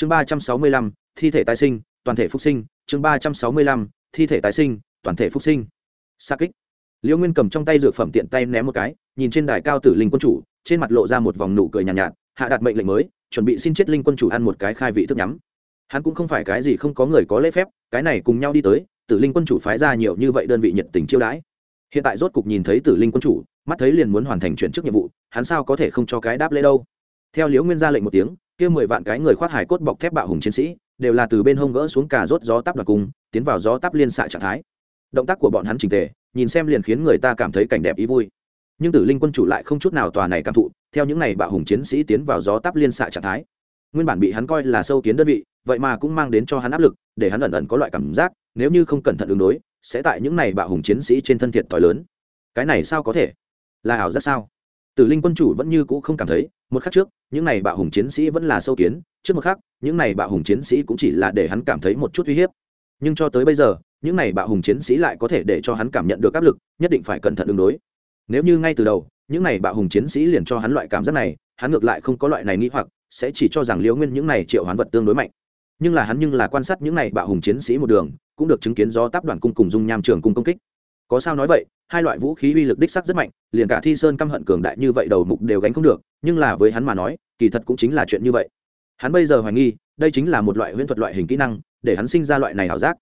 chương ba trăm sáu mươi lăm thi thể tái sinh toàn thể phục sinh. Chương ba trăm sáu mươi lăm thi thể tái sinh toàn thể phục sinh. Xa kích. Liễu nguyên cầm trong tay dược phẩm tiện tay ném một cái nhìn trên đài cao tử linh quân chủ trên mặt lộ ra một vòng nụ cười nhàn nhạt, nhạt hạ đặt mệnh lệnh mới chuẩn bị xin chết linh quân chủ ăn một cái khai vị thức nhắm. Hắn cũng không phải cái gì không có người có lễ phép cái này cùng nhau đi tới tử linh quân chủ phái ra nhiều như vậy đơn vị nhiệt tình chiêu đãi. Hiện tại rốt cục nhìn thấy tử linh quân chủ mắt thấy liền muốn hoàn thành chuyển chức nhiệm vụ hắn sao có thể không cho cái đáp lễ đâu? Theo liễu nguyên ra lệnh một tiếng kia mười vạn cái người khoác hải cốt bọc thép bạo hùng chiến sĩ, đều là từ bên hông gỡ xuống cả rốt gió táp đoạt cung tiến vào gió táp liên xạ trạng thái. Động tác của bọn hắn trình tề, nhìn xem liền khiến người ta cảm thấy cảnh đẹp ý vui. Nhưng tử linh quân chủ lại không chút nào tòa này cảm thụ, theo những này bạo hùng chiến sĩ tiến vào gió táp liên xạ trạng thái. Nguyên bản bị hắn coi là sâu kiến đơn vị, vậy mà cũng mang đến cho hắn áp lực, để hắn ẩn ẩn có loại cảm giác, nếu như không cẩn thận ứng đối, sẽ tại những này bạo hùng chiến sĩ trên thân thiệt t lớn. Cái này sao có thể? Là ảo giác sao? Tử linh quân chủ vẫn như cũ không cảm thấy, một khắc trước, những này bạo hùng chiến sĩ vẫn là sâu kiến, trước một khắc, những này bạo hùng chiến sĩ cũng chỉ là để hắn cảm thấy một chút uy hiếp. Nhưng cho tới bây giờ, những này bạo hùng chiến sĩ lại có thể để cho hắn cảm nhận được áp lực, nhất định phải cẩn thận ứng đối. Nếu như ngay từ đầu, những này bạo hùng chiến sĩ liền cho hắn loại cảm giác này, hắn ngược lại không có loại này nghĩ hoặc, sẽ chỉ cho rằng liễu nguyên những này triệu hoán vật tương đối mạnh. Nhưng là hắn nhưng là quan sát những này bạo hùng chiến sĩ một đường, cũng được chứng kiến do táp đoàn cung cùng dung nham trường cung công kích có sao nói vậy, hai loại vũ khí uy lực đích sắc rất mạnh, liền cả thi sơn căm hận cường đại như vậy đầu mục đều gánh không được, nhưng là với hắn mà nói, kỳ thật cũng chính là chuyện như vậy. Hắn bây giờ hoài nghi, đây chính là một loại huyễn thuật loại hình kỹ năng, để hắn sinh ra loại này ảo giác.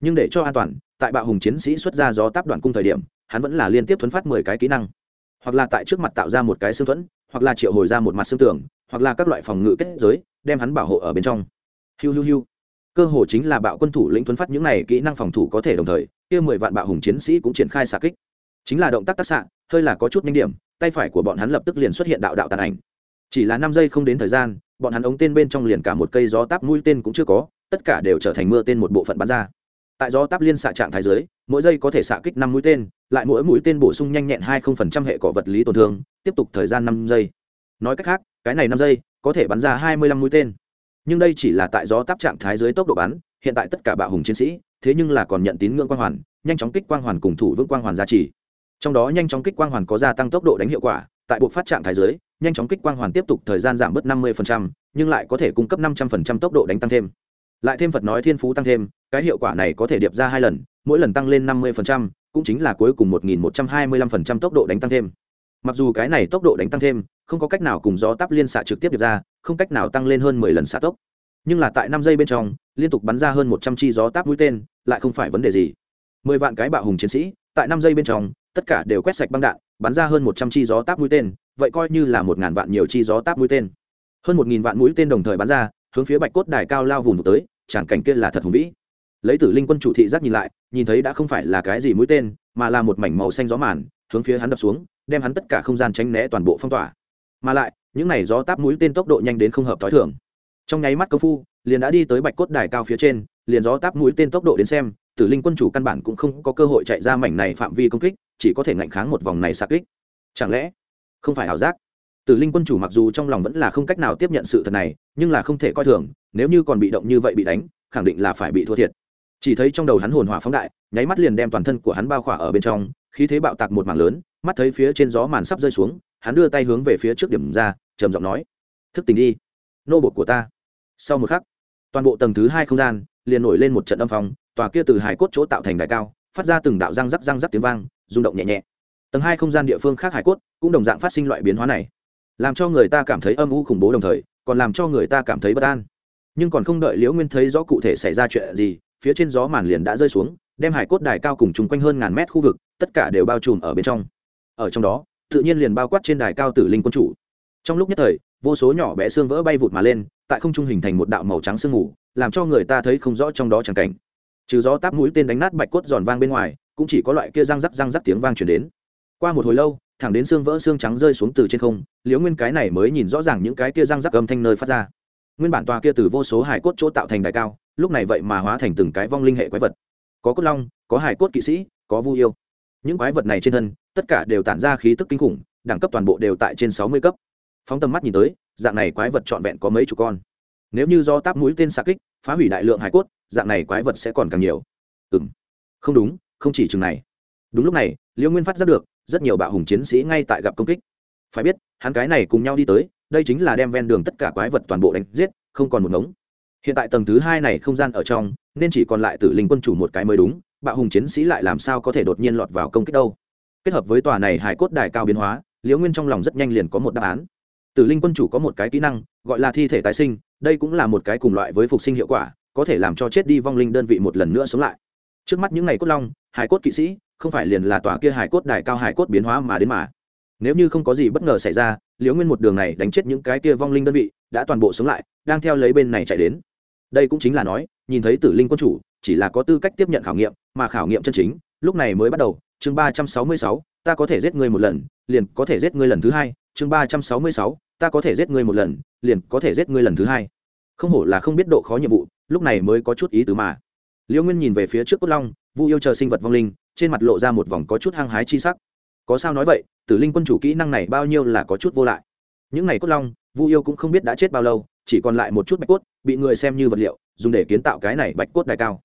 Nhưng để cho an toàn, tại bạo hùng chiến sĩ xuất ra gió táp đoàn cung thời điểm, hắn vẫn là liên tiếp thuấn phát mười cái kỹ năng. Hoặc là tại trước mặt tạo ra một cái xương thuẫn, hoặc là triệu hồi ra một mặt xương tường, hoặc là các loại phòng ngự kết giới, đem hắn bảo hộ ở bên trong. Hiu hiu hiu. Cơ hồ chính là bạo quân thủ lĩnh thuấn phát những này kỹ năng phòng thủ có thể đồng thời kia mười vạn bạo hùng chiến sĩ cũng triển khai xạ kích. Chính là động tác tác xạ hơi là có chút nhanh điểm tay phải của bọn hắn lập tức liền xuất hiện đạo đạo tàn ảnh. Chỉ là năm giây không đến thời gian bọn hắn ống tên bên trong liền cả một cây gió táp mũi tên cũng chưa có tất cả đều trở thành mưa tên một bộ phận bắn ra. Tại gió táp liên xạ trạng thái dưới, mỗi giây có thể xạ kích năm mũi tên lại mỗi mũi tên bổ sung nhanh nhẹn hai không phần trăm hệ cỏ vật lý tổn thương tiếp tục thời gian năm giây. Nói cách khác cái này năm giây có thể bắn ra hai mươi lăm mũi tên. Nhưng đây chỉ là tại gió táp trạng thái dưới tốc độ bắn hiện tại tất cả bạo hùng chiến sĩ thế nhưng là còn nhận tín ngưỡng quang hoàn, nhanh chóng kích quang hoàn cùng thủ vững quang hoàn giá trị trong đó nhanh chóng kích quang hoàn có gia tăng tốc độ đánh hiệu quả, tại buộc phát trạng thái dưới, nhanh chóng kích quang hoàn tiếp tục thời gian giảm bớt năm mươi nhưng lại có thể cung cấp năm trăm linh tốc độ đánh tăng thêm. Lại thêm phật nói thiên phú tăng thêm, cái hiệu quả này có thể điệp ra hai lần, mỗi lần tăng lên năm mươi cũng chính là cuối cùng một nghìn một trăm hai mươi lăm tốc độ đánh tăng thêm. Mặc dù cái này tốc độ đánh tăng thêm, không có cách nào cùng gió táp liên xạ trực tiếp điệp ra, không cách nào tăng lên hơn mười lần xạ tốc. Nhưng là tại năm giây bên trong, liên tục bắn ra hơn một trăm chi gió táp mũi tên lại không phải vấn đề gì. Mười vạn cái bạo hùng chiến sĩ, tại năm giây bên trong, tất cả đều quét sạch băng đạn, bắn ra hơn một trăm chi gió táp mũi tên, vậy coi như là một ngàn vạn nhiều chi gió táp mũi tên. Hơn một nghìn vạn mũi tên đồng thời bắn ra, hướng phía bạch cốt đài cao lao vùng tới tràng cảnh kia là thật hùng vĩ. Lấy tử linh quân chủ thị giác nhìn lại, nhìn thấy đã không phải là cái gì mũi tên, mà là một mảnh màu xanh gió màn, hướng phía hắn đập xuống, đem hắn tất cả không gian tránh né toàn bộ phong tỏa. Mà lại, những này gió táp mũi tên tốc độ nhanh đến không hợp t h i thường. Trong nháy mắt công phu, liền đã đi tới bạch cốt đài cao phía trên liền gió táp mũi tên tốc độ đến xem, tử linh quân chủ căn bản cũng không có cơ hội chạy ra mảnh này phạm vi công kích, chỉ có thể ngạnh kháng một vòng này xa kích. Chẳng lẽ không phải ảo giác? Tử linh quân chủ mặc dù trong lòng vẫn là không cách nào tiếp nhận sự thật này, nhưng là không thể coi thường, nếu như còn bị động như vậy bị đánh, khẳng định là phải bị thua thiệt. Chỉ thấy trong đầu hắn hồn hỏa phóng đại, nháy mắt liền đem toàn thân của hắn bao khỏa ở bên trong, khí thế bạo tạc một mảng lớn, mắt thấy phía trên gió màn sắp rơi xuống, hắn đưa tay hướng về phía trước điểm ra, trầm giọng nói, thức tỉnh đi, nô bột của ta. Sau một khắc, toàn bộ tầng thứ hai không gian liền nổi lên một trận âm phong, tòa kia từ hải cốt chỗ tạo thành đại cao, phát ra từng đạo răng rắc răng rắc tiếng vang, rung động nhẹ nhẹ. Tầng hai không gian địa phương khác hải cốt cũng đồng dạng phát sinh loại biến hóa này, làm cho người ta cảm thấy âm u khủng bố đồng thời, còn làm cho người ta cảm thấy bất an. Nhưng còn không đợi liễu nguyên thấy rõ cụ thể xảy ra chuyện gì, phía trên gió màn liền đã rơi xuống, đem hải cốt đài cao cùng chung quanh hơn ngàn mét khu vực, tất cả đều bao trùm ở bên trong. Ở trong đó, tự nhiên liền bao quát trên đài cao tử linh quân chủ. Trong lúc nhất thời, vô số nhỏ bé xương vỡ bay vụt mà lên, tại không trung hình thành một đạo màu trắng sương mù làm cho người ta thấy không rõ trong đó chẳng cảnh. Trừ gió táp mũi tên đánh nát bạch cốt giòn vang bên ngoài, cũng chỉ có loại kia răng rắc răng rắc tiếng vang chuyển đến. Qua một hồi lâu, thẳng đến xương vỡ xương trắng rơi xuống từ trên không, Liễu nguyên cái này mới nhìn rõ ràng những cái kia răng rắc âm thanh nơi phát ra. Nguyên bản tòa kia từ vô số hải cốt chỗ tạo thành đài cao, lúc này vậy mà hóa thành từng cái vong linh hệ quái vật. Có cốt long, có hải cốt kỵ sĩ, có vu yêu. Những quái vật này trên thân, tất cả đều tản ra khí tức kinh khủng, đẳng cấp toàn bộ đều tại trên sáu mươi cấp. Phóng tầm mắt nhìn tới, dạng này quái vật trọn vẹn có mấy chục con nếu như do táp mũi tên xạ kích, phá hủy đại lượng hải cốt, dạng này quái vật sẽ còn càng nhiều. Ừ m không đúng, không chỉ chừng này. Đúng lúc này liễu nguyên phát giác được, rất nhiều bạo hùng chiến sĩ ngay tại gặp công kích. Phải biết, hắn cái này cùng nhau đi tới, đây chính là đem ven đường tất cả quái vật toàn bộ đánh giết, không còn một ngống. Hiện tại tầng thứ hai này không gian ở trong, nên chỉ còn lại tử linh quân chủ một cái mới đúng, bạo hùng chiến sĩ lại làm sao có thể đột nhiên lọt vào công kích đâu. Kết hợp với tòa này hải cốt đài cao biến hóa liễu nguyên trong lòng rất nhanh liền có một đáp án. Tử linh quân chủ có một cái kỹ năng, gọi là thi thể tái sinh đây cũng là một cái cùng loại với phục sinh hiệu quả, có thể làm cho chết đi vong linh đơn vị một lần nữa sống lại. Trước mắt những ngày cốt long, hải cốt kỵ sĩ, không phải liền là tòa kia hải cốt đài cao hải cốt biến hóa mà đến mà. Nếu như không có gì bất ngờ xảy ra, liễu nguyên một đường này đánh chết những cái kia vong linh đơn vị, đã toàn bộ sống lại, đang theo lấy bên này chạy đến. Đây cũng chính là nói, nhìn thấy tử linh quân chủ, chỉ là có tư cách tiếp nhận khảo nghiệm, mà khảo nghiệm chân chính, lúc này mới bắt đầu. Chương ba trăm sáu mươi sáu, ta có thể giết ngươi một lần, liền có thể giết ngươi lần thứ hai. Chương ba trăm sáu mươi sáu ta có thể giết ngươi một lần, liền có thể giết ngươi lần thứ hai. Không hổ là không biết độ khó nhiệm vụ, lúc này mới có chút ý tứ mà. Liễu nguyên nhìn về phía trước cốt long, vu yêu chờ sinh vật vong linh, trên mặt lộ ra một vòng có chút hăng hái chi sắc. Có sao nói vậy, tử linh quân chủ kỹ năng này bao nhiêu là có chút vô lại. Những n à y cốt long, vu yêu cũng không biết đã chết bao lâu, chỉ còn lại một chút bạch cốt, bị người xem như vật liệu, dùng để kiến tạo cái này bạch cốt đài cao.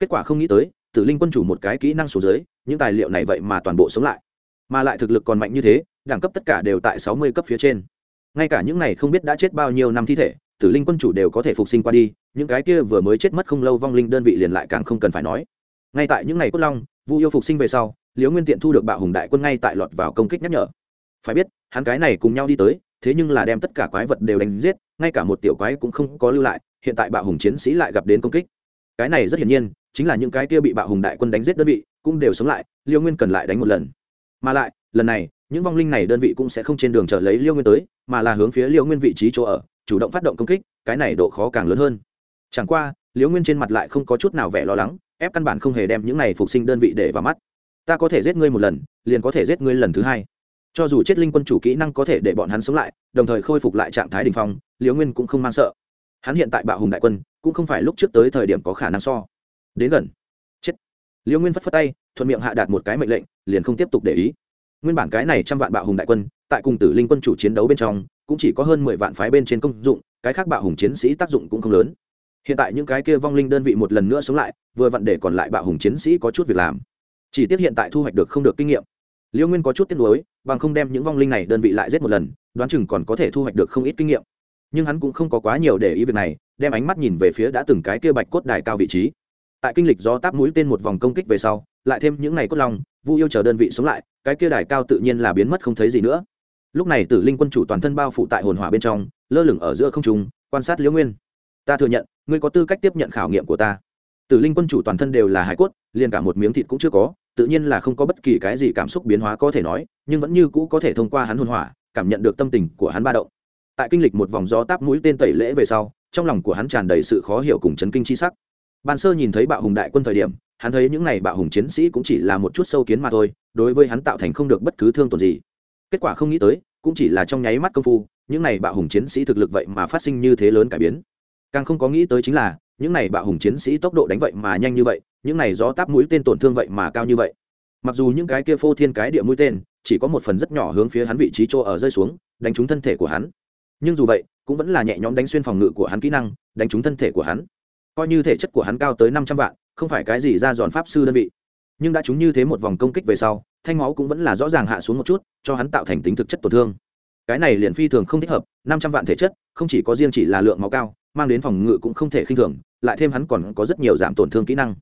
Kết quả không nghĩ tới, tử linh quân chủ một cái kỹ năng số dưới, những tài liệu này vậy mà toàn bộ sống lại. Mà lại thực lực còn mạnh như thế, đẳng cấp tất cả đều tại sáu mươi cấp phía trên ngay cả những này không biết đã chết bao nhiêu năm thi thể, tử linh quân chủ đều có thể phục sinh qua đi, những cái kia vừa mới chết mất không lâu vong linh đơn vị liền lại càng không cần phải nói. Ngay tại những ngày cốt long, vu yêu phục sinh về sau, liễu nguyên tiện thu được bạo hùng đại quân ngay tại lọt vào công kích nhắc nhở. Phải biết, hắn cái này cùng nhau đi tới, thế nhưng là đem tất cả quái vật đều đánh giết, ngay cả một tiểu quái cũng không có lưu lại, hiện tại bạo hùng chiến sĩ lại gặp đến công kích. Cái này rất hiển nhiên, chính là những cái kia bị bạo hùng đại quân đánh giết đơn vị, cũng đều sống lại liêu nguyên cần lại đánh một lần. Mà lại, lần này những vong linh này đơn vị cũng sẽ không trên đường chờ lấy liêu nguyên tới, mà là hướng phía liêu nguyên vị trí chỗ ở, chủ động phát động công kích, cái này độ khó càng lớn hơn. Chẳng qua, liêu nguyên trên mặt lại không có chút nào vẻ lo lắng, ép căn bản không hề đem những này phục sinh đơn vị để vào mắt. Ta có thể giết ngươi một lần, liền có thể giết ngươi lần thứ hai. Cho dù chết linh quân chủ kỹ năng có thể để bọn hắn sống lại, đồng thời khôi phục lại trạng thái đình phong, Liêu nguyên cũng không mang sợ. Hắn hiện tại bạo hùng đại quân, cũng không phải lúc trước tới thời điểm có khả năng so. Đến gần. Chết. Liêu nguyên phất phất tay, thuận miệng hạ đạt một cái mệnh lệnh, liền không tiếp tục để ý nguyên bản cái này trăm vạn bạo hùng đại quân, tại cùng tử linh quân chủ chiến đấu bên trong, cũng chỉ có hơn mười vạn phái bên trên công dụng, cái khác bạo hùng chiến sĩ tác dụng cũng không lớn. Hiện tại những cái kia vong linh đơn vị một lần nữa sống lại, vừa vặn để còn lại bạo hùng chiến sĩ có chút việc làm. Chỉ tiếc hiện tại thu hoạch được không được kinh nghiệm. Liễu nguyên có chút tiếc nuối, bằng không đem những vong linh này đơn vị lại giết một lần, đoán chừng còn có thể thu hoạch được không ít kinh nghiệm. Nhưng hắn cũng không có quá nhiều để ý việc này, đem ánh mắt nhìn về phía đã từng cái kia bạch cốt đài cao vị trí. Tại kinh lịch do táp mũi tên một vòng công kích về sau, lại thêm những ngày cốt long vu yêu chờ đơn vị sống lại, cái kia đài cao tự nhiên là biến mất không thấy gì nữa. Lúc này tử linh quân chủ toàn thân bao phủ tại hồn hỏa bên trong, lơ lửng ở giữa không trung, quan sát liễu nguyên. Ta thừa nhận, ngươi có tư cách tiếp nhận khảo nghiệm của ta. Tử linh quân chủ toàn thân đều là hải cốt, liền cả một miếng thịt cũng chưa có, tự nhiên là không có bất kỳ cái gì cảm xúc biến hóa có thể nói, nhưng vẫn như cũ có thể thông qua hắn hồn hỏa, cảm nhận được tâm tình của hắn ba động. Tại kinh lịch một vòng gió táp mũi tên tẩy lễ về sau, trong lòng của hắn tràn đầy sự khó hiểu cùng chấn kinh chi sắc. Ban sơ nhìn thấy bạo hùng đại quân thời điểm hắn thấy những này bạo hùng chiến sĩ cũng chỉ là một chút sâu kiến mà thôi, đối với hắn tạo thành không được bất cứ thương tổn gì. Kết quả không nghĩ tới, cũng chỉ là trong nháy mắt công phu, những này bạo hùng chiến sĩ thực lực vậy mà phát sinh như thế lớn cải biến. Càng không có nghĩ tới chính là, những này bạo hùng chiến sĩ tốc độ đánh vậy mà nhanh như vậy, những này gió táp mũi tên tổn thương vậy mà cao như vậy. Mặc dù những cái kia phô thiên cái địa mũi tên, chỉ có một phần rất nhỏ hướng phía hắn vị trí chỗ ở rơi xuống, đánh trúng thân thể của hắn. Nhưng dù vậy, cũng vẫn là nhẹ nhõm đánh xuyên phòng ngự của hắn kỹ năng, đánh trúng thân thể của hắn. Coi như thể chất của hắn cao tới năm trăm vạn không phải cái gì ra dọn pháp sư đơn vị. Nhưng đã chúng như thế một vòng công kích về sau, thanh máu cũng vẫn là rõ ràng hạ xuống một chút, cho hắn tạo thành tính thực chất tổn thương. Cái này liền phi thường không thích hợp, năm trăm vạn thể chất, không chỉ có riêng chỉ là lượng máu cao, mang đến phòng ngự cũng không thể khinh thường, lại thêm hắn còn có rất nhiều giảm tổn thương kỹ năng.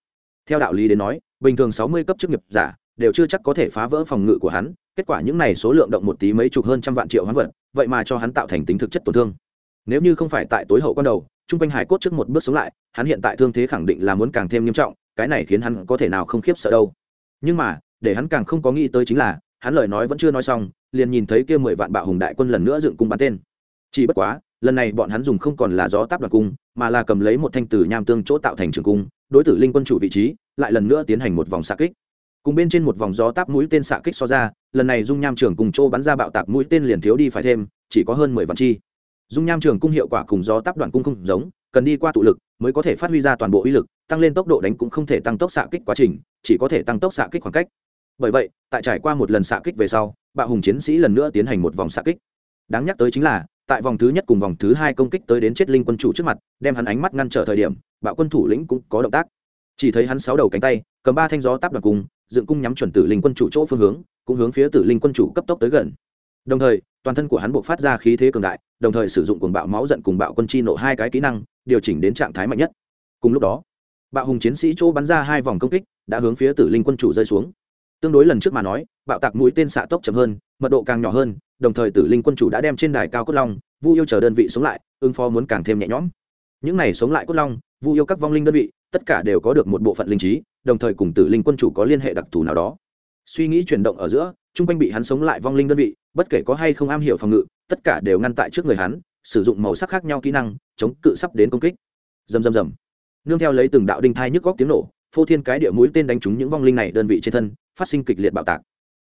Theo đạo lý đến nói, bình thường sáu mươi cấp chức nghiệp giả đều chưa chắc có thể phá vỡ phòng ngự của hắn, kết quả những này số lượng động một tí mấy chục hơn trăm vạn triệu hoán vật, vậy mà cho hắn tạo thành tính thực chất tổn thương. Nếu như không phải tại tối hậu quan đầu trung quanh hải cốt trước một bước sống lại, hắn hiện tại thương thế khẳng định là muốn càng thêm nghiêm trọng, cái này khiến hắn có thể nào không khiếp sợ đâu. Nhưng mà, để hắn càng không có nghĩ tới chính là, hắn lời nói vẫn chưa nói xong, liền nhìn thấy kia mười vạn bạo hùng đại quân lần nữa dựng cung bắn tên. Chỉ bất quá, lần này bọn hắn dùng không còn là gió táp đoạt cung, mà là cầm lấy một thanh tử nham tương chỗ tạo thành trường cung, đối tử linh quân chủ vị trí, lại lần nữa tiến hành một vòng xạ kích. Cùng bên trên một vòng gió táp mũi tên xạ kích so ra, lần này dung nham trường cùng chỗ bắn ra bạo tạc mũi tên liền thiếu đi phải thêm, chỉ có hơn mười vạn chi dung nham trường cung hiệu quả cùng gió táp đoạn cung không giống, cần đi qua tụ lực mới có thể phát huy ra toàn bộ uy lực, tăng lên tốc độ đánh cũng không thể tăng tốc xạ kích quá trình, chỉ có thể tăng tốc xạ kích khoảng cách. Bởi vậy, tại trải qua một lần xạ kích về sau, bạo hùng chiến sĩ lần nữa tiến hành một vòng xạ kích. Đáng nhắc tới chính là, tại vòng thứ nhất cùng vòng thứ hai công kích tới đến chết linh quân chủ trước mặt, đem hắn ánh mắt ngăn trở thời điểm, bạo quân thủ lĩnh cũng có động tác. Chỉ thấy hắn sáu đầu cánh tay, cầm ba thanh gió táp đoàn cung, dựng cung nhắm chuẩn tử linh quân chủ chỗ phương hướng, cũng hướng phía tử linh quân chủ cấp tốc tới gần. Đồng thời toàn thân của hắn buộc phát ra khí thế cường đại, đồng thời sử dụng cuồng bạo máu giận cùng bạo quân chi nộ hai cái kỹ năng, điều chỉnh đến trạng thái mạnh nhất. Cùng lúc đó, bạo hùng chiến sĩ chỗ bắn ra hai vòng công kích, đã hướng phía tử linh quân chủ rơi xuống. Tương đối lần trước mà nói, bạo tạc mũi tên xạ tốc chậm hơn, mật độ càng nhỏ hơn, đồng thời tử linh quân chủ đã đem trên đài cao cốt long, vu yêu chờ đơn vị sống lại, ứng phó muốn càng thêm nhẹ nhõm. Những này sống lại cốt long, vu yêu các vong linh đơn vị, tất cả đều có được một bộ phận linh trí, đồng thời cùng tử linh quân chủ có liên hệ đặc thù nào đó suy nghĩ chuyển động ở giữa, chung quanh bị hắn sống lại vong linh đơn vị, bất kể có hay không am hiểu phòng ngự, tất cả đều ngăn tại trước người hắn, sử dụng màu sắc khác nhau kỹ năng, chống cự sắp đến công kích. Dầm dầm dầm nương theo lấy từng đạo đinh thai nhức góc tiếng nổ, phô thiên cái địa mũi tên đánh trúng những vong linh này đơn vị trên thân, phát sinh kịch liệt bạo tạc.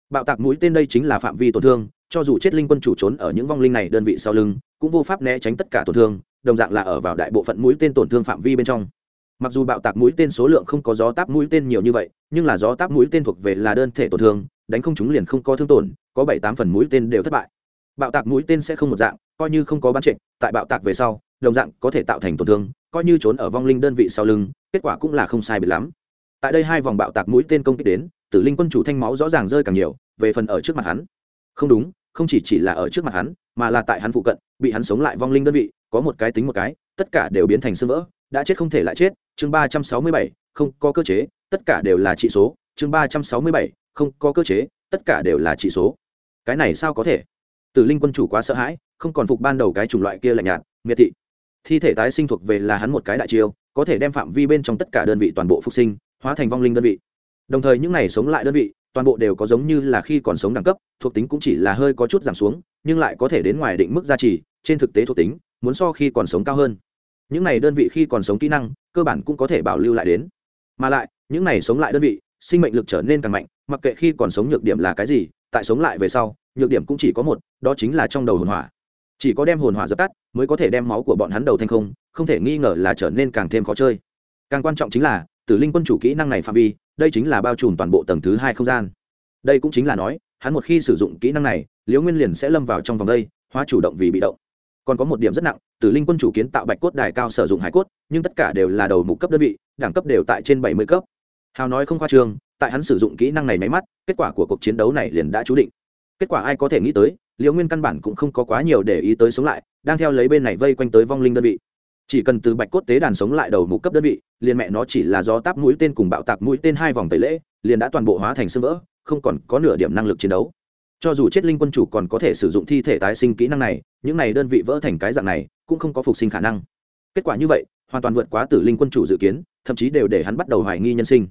Bạo tạc mũi tên đây chính là phạm vi tổn thương, cho dù chết linh quân chủ trốn ở những vong linh này đơn vị sau lưng, cũng vô pháp né tránh tất cả tổn thương, đồng dạng là ở vào đại bộ phận mũi tên tổn thương phạm vi bên trong mặc dù bạo tạc mũi tên số lượng không có gió táp mũi tên nhiều như vậy, nhưng là gió táp mũi tên thuộc về là đơn thể tổn thương, đánh không chúng liền không có thương tổn, có bảy tám phần mũi tên đều thất bại. Bạo tạc mũi tên sẽ không một dạng, coi như không có bán trệnh tại bạo tạc về sau, đồng dạng có thể tạo thành tổn thương, coi như trốn ở vong linh đơn vị sau lưng, kết quả cũng là không sai biệt lắm. Tại đây hai vòng bạo tạc mũi tên công kích đến, tử linh quân chủ thanh máu rõ ràng rơi càng nhiều, về phần ở trước mặt hắn. Không đúng, không chỉ chỉ là ở trước mặt hắn, mà là tại hắn phụ cận, bị hắn sống lại vong linh đơn vị, có một cái tính một cái, tất cả đều biến thành sương vỡ đã chết không thể lại chết, chương ba trăm sáu mươi bảy, không có cơ chế, tất cả đều là trị số, chương ba trăm sáu mươi bảy, không có cơ chế, tất cả đều là trị số. Cái này sao có thể? Tử linh quân chủ quá sợ hãi, không còn phục ban đầu cái chủng loại kia lạnh nhạt, miệt thị. Thi thể tái sinh thuộc về là hắn một cái đại chiêu, có thể đem phạm vi bên trong tất cả đơn vị toàn bộ phục sinh, hóa thành vong linh đơn vị. Đồng thời những này sống lại đơn vị, toàn bộ đều có giống như là khi còn sống đẳng cấp, thuộc tính cũng chỉ là hơi có chút giảm xuống, nhưng lại có thể đến ngoài định mức gia trì, trên thực tế thuộc tính, muốn so khi còn sống cao hơn những này đơn vị khi còn sống kỹ năng, cơ bản cũng có thể bảo lưu lại đến. Mà lại, những này sống lại đơn vị, sinh mệnh lực trở nên càng mạnh, mặc kệ khi còn sống nhược điểm là cái gì, tại sống lại về sau, nhược điểm cũng chỉ có một, đó chính là trong đầu hồn hỏa. Chỉ có đem hồn hỏa dập tắt, mới có thể đem máu của bọn hắn đầu thành không không thể nghi ngờ là trở nên càng thêm khó chơi. Càng quan trọng chính là, tử linh quân chủ kỹ năng này phạm vi, đây chính là bao trùm toàn bộ tầng thứ hai không gian. Đây cũng chính là nói, hắn một khi sử dụng kỹ năng này, liễu nguyên liền sẽ lâm vào trong vòng đây, hóa chủ động vì bị động còn có một điểm rất nặng tử linh quân chủ kiến tạo bạch cốt đài cao sử dụng hải cốt, nhưng tất cả đều là đầu mục cấp đơn vị, đẳng cấp đều tại trên bảy mươi cấp. Hào nói không khoa trương, tại hắn sử dụng kỹ năng này máy mắt, kết quả của cuộc chiến đấu này liền đã chú định. Kết quả ai có thể nghĩ tới, liễu nguyên căn bản cũng không có quá nhiều để ý tới sống lại, đang theo lấy bên này vây quanh tới vong linh đơn vị. Chỉ cần từ bạch cốt tế đàn sống lại đầu mục cấp đơn vị, liền mẹ nó chỉ là do táp mũi tên cùng bạo tạc mũi tên hai vòng tẩy lễ, liền đã toàn bộ hóa thành sưng vỡ, không còn có nửa điểm năng lực chiến đấu cho dù chết linh quân chủ còn có thể sử dụng thi thể tái sinh kỹ năng này, những này đơn vị vỡ thành cái dạng này, cũng không có phục sinh khả năng. Kết quả như vậy, hoàn toàn vượt quá tử linh quân chủ dự kiến, thậm chí đều để hắn bắt đầu hoài nghi nhân sinh.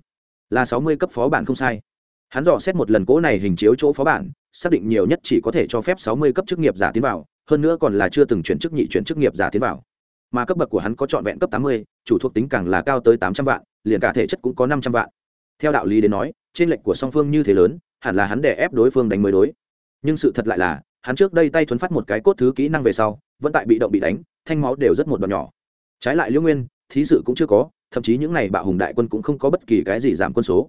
Là sáu mươi cấp phó bản không sai. Hắn dò xét một lần cố này hình chiếu chỗ phó bản, xác định nhiều nhất chỉ có thể cho phép sáu mươi cấp chức nghiệp giả tiến vào, hơn nữa còn là chưa từng chuyển chức nhị chuyển chức nghiệp giả tiến vào. Mà cấp bậc của hắn có trọn vẹn cấp tám mươi, chủ thuộc tính càng là cao tới tám trăm vạn, liền cả thể chất cũng có năm trăm vạn. Theo đạo lý đến nói, trên lệnh của song phương như thế lớn hẳn là hắn để ép đối phương đánh mới đối. Nhưng sự thật lại là, hắn trước đây tay thuấn phát một cái cốt thứ kỹ năng về sau, vẫn tại bị động bị đánh, thanh máu đều rất một đoạn nhỏ. Trái lại liễu nguyên, thí sự cũng chưa có, thậm chí những n à y bạo hùng đại quân cũng không có bất kỳ cái gì giảm quân số.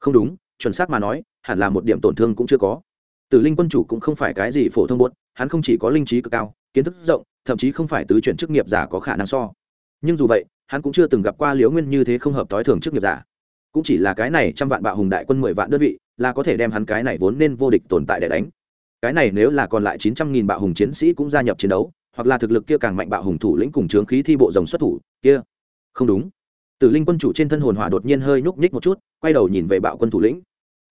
Không đúng, chuẩn xác mà nói, hẳn là một điểm tổn thương cũng chưa có. Tử linh quân chủ cũng không phải cái gì phổ thông buốt, hắn không chỉ có linh trí cực cao, kiến thức rộng, thậm chí không phải tứ chuyển chức nghiệp giả có khả năng so. Nhưng dù vậy, hắn cũng chưa từng gặp qua liễu nguyên như thế không hợp t ố i thường chức nghiệp giả. Cũng chỉ là cái này trăm vạn bạo hùng đại quân mười vạn đơn vị là có thể đem hắn cái này vốn nên vô địch tồn tại để đánh. Cái này nếu là còn lại chín trăm nghìn bạo hùng chiến sĩ cũng gia nhập chiến đấu, hoặc là thực lực kia càng mạnh bạo hùng thủ lĩnh cùng trướng khí thi bộ rồng xuất thủ, kia, không đúng. Tử linh quân chủ trên thân hồn hỏa đột nhiên hơi nhúc nhích một chút, quay đầu nhìn về bạo quân thủ lĩnh.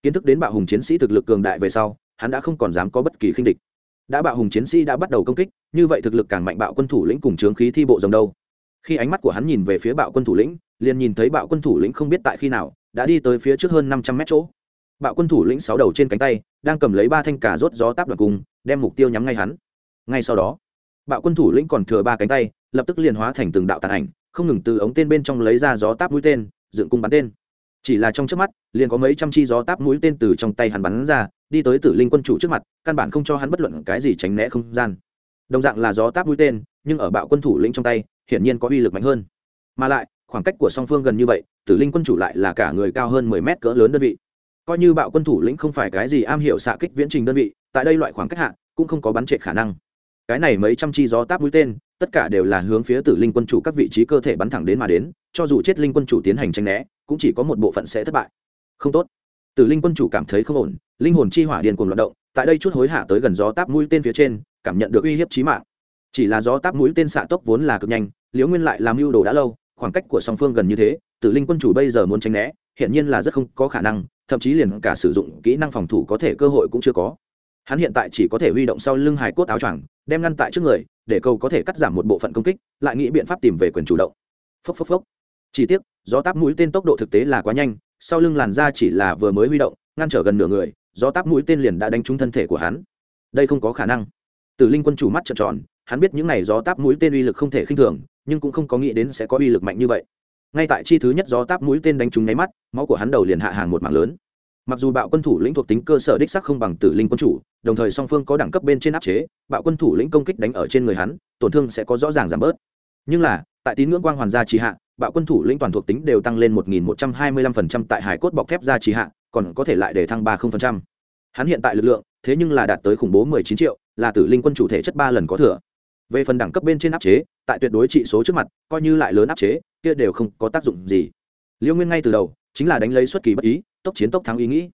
Kiến thức đến bạo hùng chiến sĩ thực lực cường đại về sau, hắn đã không còn dám có bất kỳ khinh địch. Đã bạo hùng chiến sĩ đã bắt đầu công kích, như vậy thực lực càng mạnh bạo quân thủ lĩnh cùng trướng khí thi bộ rồng đâu? Khi ánh mắt của hắn nhìn về phía bạo quân thủ lĩnh, liền nhìn thấy bạo quân thủ lĩnh không biết tại khi nào, đã đi tới phía trước hơn năm trăm mét chỗ bạo quân thủ lĩnh sáu đầu trên cánh tay, đang cầm lấy ba thanh cà rốt gió táp đoạt cung, đem mục tiêu nhắm ngay hắn. Ngay sau đó, bạo quân thủ lĩnh còn thừa ba cánh tay, lập tức liền hóa thành từng đạo tàn ảnh, không ngừng từ ống tên bên trong lấy ra gió táp mũi tên, dựng cung bắn tên. Chỉ là trong trước mắt, liền có mấy trăm chi gió táp mũi tên từ trong tay hắn bắn ra, đi tới tử linh quân chủ trước mặt, căn bản không cho hắn bất luận cái gì tránh né không gian. Đồng dạng là gió táp mũi tên, nhưng ở bạo quân thủ lĩnh trong tay, hiển nhiên có uy lực mạnh hơn. Mà lại, khoảng cách của song phương gần như vậy, tử linh quân chủ lại là cả người cao hơn mười mét cỡ lớn đơn vị coi như bạo quân thủ lĩnh không phải cái gì am hiểu xạ kích viễn trình đơn vị, tại đây loại khoảng cách hạ, cũng không có bắn trệ khả năng. Cái này mấy trăm chi gió táp mũi tên, tất cả đều là hướng phía tử linh quân chủ các vị trí cơ thể bắn thẳng đến mà đến, cho dù chết linh quân chủ tiến hành tranh né, cũng chỉ có một bộ phận sẽ thất bại. Không tốt. Tử linh quân chủ cảm thấy không ổn, linh hồn chi hỏa điền cuồng loạt động, tại đây chút hối hả tới gần gió táp mũi tên phía trên, cảm nhận được uy hiếp chí mạng. Chỉ là gió táp mũi tên xạ tốc vốn là cực nhanh, liễu nguyên lại làm mưu đồ đã lâu, khoảng cách của song phương gần như thế, tử linh quân chủ bây giờ muốn tránh né hiện nhiên là rất không có khả năng thậm chí liền cả sử dụng kỹ năng phòng thủ có thể cơ hội cũng chưa có. Hắn hiện tại chỉ có thể huy động sau lưng hải cốt áo choàng, đem ngăn tại trước người, để cầu có thể cắt giảm một bộ phận công kích, lại nghĩ biện pháp tìm về quyền chủ động. Phốc phốc phốc. Chỉ tiếc, gió táp mũi tên tốc độ thực tế là quá nhanh, sau lưng làn da chỉ là vừa mới huy động, ngăn trở gần nửa người, gió táp mũi tên liền đã đánh trúng thân thể của hắn. Đây không có khả năng. Tử linh quân chủ mắt trợn tròn, hắn biết những n à y gió táp mũi tên uy lực không thể khinh thường, nhưng cũng không có nghĩ đến sẽ có uy lực mạnh như vậy ngay tại chi thứ nhất gió táp mũi tên đánh trúng nháy mắt, máu của hắn đầu liền hạ hàng một mảng lớn. Mặc dù bạo quân thủ lĩnh thuộc tính cơ sở đích sắc không bằng tử linh quân chủ, đồng thời song phương có đẳng cấp bên trên áp chế, bạo quân thủ lĩnh công kích đánh ở trên người hắn, tổn thương sẽ có rõ ràng giảm bớt. Nhưng là, tại tín ngưỡng quang hoàn gia trì hạ, bạo quân thủ lĩnh toàn thuộc tính đều tăng lên một nghìn một trăm hai mươi lăm phần trăm tại hải cốt bọc thép gia trì hạ, còn có thể lại để thăng ba không phần trăm. Hắn hiện tại lực lượng, thế nhưng là đạt tới khủng bố mười chín triệu, là tử linh quân chủ thể chất ba lần có thừa về phần đẳng cấp bên trên áp chế, tại tuyệt đối trị số trước mặt, coi như lại lớn áp chế, kia đều không có tác dụng gì. Liêu nguyên ngay từ đầu, chính là đánh lấy xuất kỳ bất ý, tốc chiến tốc thắng ý nghĩ.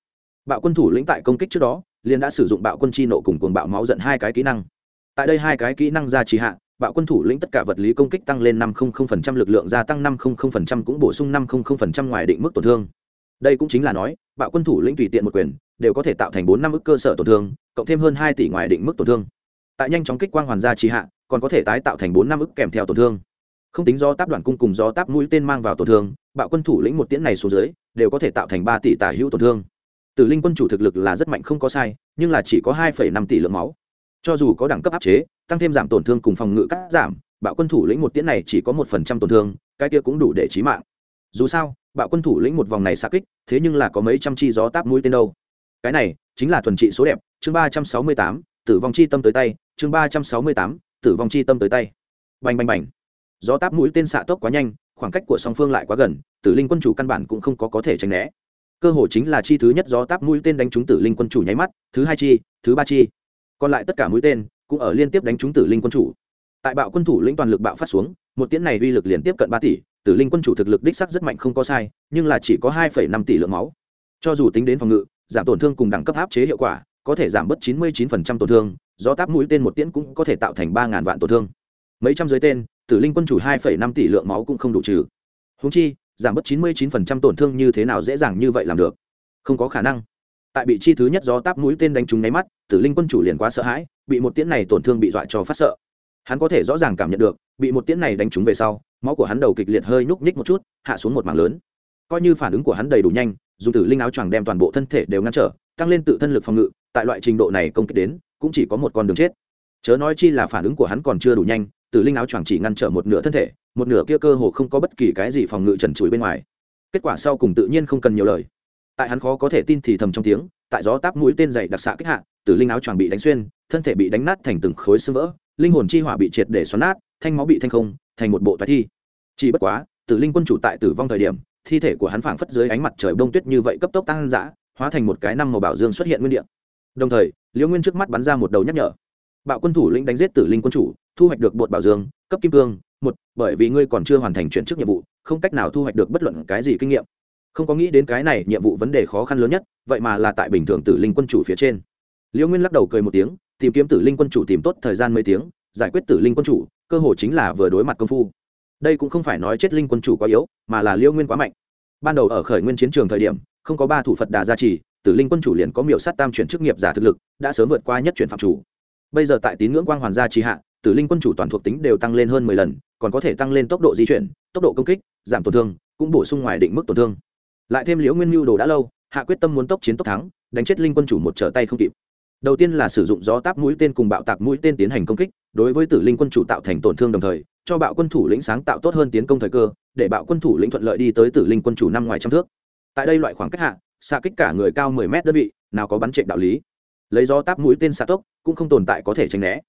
Bạo quân thủ lĩnh tại công kích trước đó, liền đã sử dụng bạo quân chi nộ cùng cuồng bạo máu giận hai cái kỹ năng. Tại đây hai cái kỹ năng ra trì hạ, bạo quân thủ lĩnh tất cả vật lý công kích tăng lên năm lực lượng gia tăng năm cũng bổ sung năm ngoài định mức tổn thương. Đây cũng chính là nói, bạo quân thủ lĩnh tùy tiện một quyền, đều có thể tạo thành bốn năm ức cơ sở tổn thương, cộng thêm hơn hai tỷ ngoài định mức tổn thương tại nhanh chóng kích quang hoàn gia trì hạ, còn có thể tái tạo thành bốn năm ức kèm theo tổn thương. Không tính do táp đoạn cung cùng do táp mũi tên mang vào tổn thương, bạo quân thủ lĩnh một tiễn này xuống dưới, đều có thể tạo thành ba tỷ tả hữu tổn thương. Tử linh quân chủ thực lực là rất mạnh không có sai, nhưng là chỉ có hai năm tỷ lượng máu. Cho dù có đẳng cấp áp chế, tăng thêm giảm tổn thương cùng phòng ngự cắt giảm, bạo quân thủ lĩnh một tiễn này chỉ có một phần trăm tổn thương, cái kia cũng đủ để trí mạng. Dù sao, bạo quân thủ lĩnh một vòng này xa kích, thế nhưng là có mấy trăm chi gió táp mũi tên đâu. Cái này chính là thuần trị số đẹp, chương ba trăm sáu mươi tám, tử vong chi tâm tới tay chương ba trăm sáu mươi tám, tử vong chi tâm tới tay. Bành bành bành. Gió táp mũi tên xạ tốc quá nhanh, khoảng cách của song phương lại quá gần, tử linh quân chủ căn bản cũng không có có thể tránh né. Cơ hội chính là chi thứ nhất gió táp mũi tên đánh trúng tử linh quân chủ nháy mắt, thứ hai chi, thứ ba chi. Còn lại tất cả mũi tên cũng ở liên tiếp đánh trúng tử linh quân chủ. Tại bạo quân thủ lĩnh toàn lực bạo phát xuống, một tiễn này uy lực liên tiếp cận ba tỷ, tử linh quân chủ thực lực đích sắc rất mạnh không có sai, nhưng là chỉ có hai năm tỷ lượng máu. Cho dù tính đến phòng ngự, giảm tổn thương cùng đẳng cấp áp chế hiệu quả, có thể giảm bớt chín mươi 99% tổn thương do táp mũi tên một tiễn cũng có thể tạo thành ba ngàn vạn tổn thương. Mấy trăm dưới tên, tử linh quân chủ hai phẩy năm tỷ lượng máu cũng không đủ trừ. Húng chi, giảm bớt chín mươi 99% tổn thương như thế nào dễ dàng như vậy làm được? Không có khả năng. Tại bị chi thứ nhất do táp mũi tên đánh trúng nháy mắt, tử linh quân chủ liền quá sợ hãi, bị một tiễn này tổn thương bị dọa cho phát sợ. Hắn có thể rõ ràng cảm nhận được, bị một tiễn này đánh trúng về sau, máu của hắn đầu kịch liệt hơi nhúc nhích một chút, hạ xuống một mảng lớn. Coi như phản ứng của hắn đầy đủ nhanh, dùng tử linh áo choàng đem toàn bộ thân thể đều ngăn trở tăng lên tự thân lực phòng ngự, tại loại trình độ này công kích đến, cũng chỉ có một con đường chết. Chớ nói chi là phản ứng của hắn còn chưa đủ nhanh, tử linh áo choàng chỉ ngăn trở một nửa thân thể, một nửa kia cơ hồ không có bất kỳ cái gì phòng ngự trần trụi bên ngoài. Kết quả sau cùng tự nhiên không cần nhiều lời. Tại hắn khó có thể tin thì thầm trong tiếng, tại gió táp mũi tên dày đặc xạ kích hạ, tử linh áo choàng bị đánh xuyên, thân thể bị đánh nát thành từng khối xương vỡ, linh hồn chi hỏa bị triệt để xoắn nát, thanh máu bị thanh không, thành một bộ tái thi. Chỉ bất quá, tử linh quân chủ tại tử vong thời điểm, thi thể của hắn phảng phất dưới ánh mặt trời bông tuyết như vậy cấp tốc tăng dã hóa thành một cái năm màu bảo dương xuất hiện nguyên địa. Đồng thời, liễu nguyên trước mắt bắn ra một đầu nhắc nhở. Bạo quân thủ lĩnh đánh giết tử linh quân chủ, thu hoạch được bột bảo dương, cấp kim cương, một, bởi vì ngươi còn chưa hoàn thành chuyển chức nhiệm vụ, không cách nào thu hoạch được bất luận cái gì kinh nghiệm. Không có nghĩ đến cái này nhiệm vụ vấn đề khó khăn lớn nhất, vậy mà là tại bình thường tử linh quân chủ phía trên. Liễu nguyên lắc đầu cười một tiếng, tìm kiếm tử linh quân chủ tìm tốt thời gian mấy tiếng, giải quyết tử linh quân chủ, cơ hội chính là vừa đối mặt công phu. Đây cũng không phải nói chết linh quân chủ quá yếu, mà là liễu nguyên quá mạnh. Ban đầu ở khởi nguyên chiến trường thời điểm không có ba thủ phật đà gia trì, tử linh quân chủ liền có miểu sát tam chuyển chức nghiệp giả thực lực, đã sớm vượt qua nhất chuyển phạm chủ. Bây giờ tại tín ngưỡng quang hoàn gia trì hạ, tử linh quân chủ toàn thuộc tính đều tăng lên hơn mười lần, còn có thể tăng lên tốc độ di chuyển, tốc độ công kích, giảm tổn thương, cũng bổ sung ngoài định mức tổn thương. Lại thêm liễu nguyên mưu đồ đã lâu, hạ quyết tâm muốn tốc chiến tốc thắng, đánh chết linh quân chủ một trở tay không kịp. Đầu tiên là sử dụng gió táp mũi tên cùng bạo tạc mũi tên tiến hành công kích, đối với tử linh quân chủ tạo thành tổn thương đồng thời, cho bạo quân thủ lĩnh sáng tạo tốt hơn tiến công thời cơ, để bạo quân thủ lĩnh thuận lợi đi tới tử linh quân chủ năm ngoài trăm thước tại đây loại khoảng cách hạ, xạ kích cả người cao mười mét đơn vị, nào có bắn trệ đạo lý. Lấy gió táp mũi tên xạ tốc, cũng không tồn tại có thể tránh né.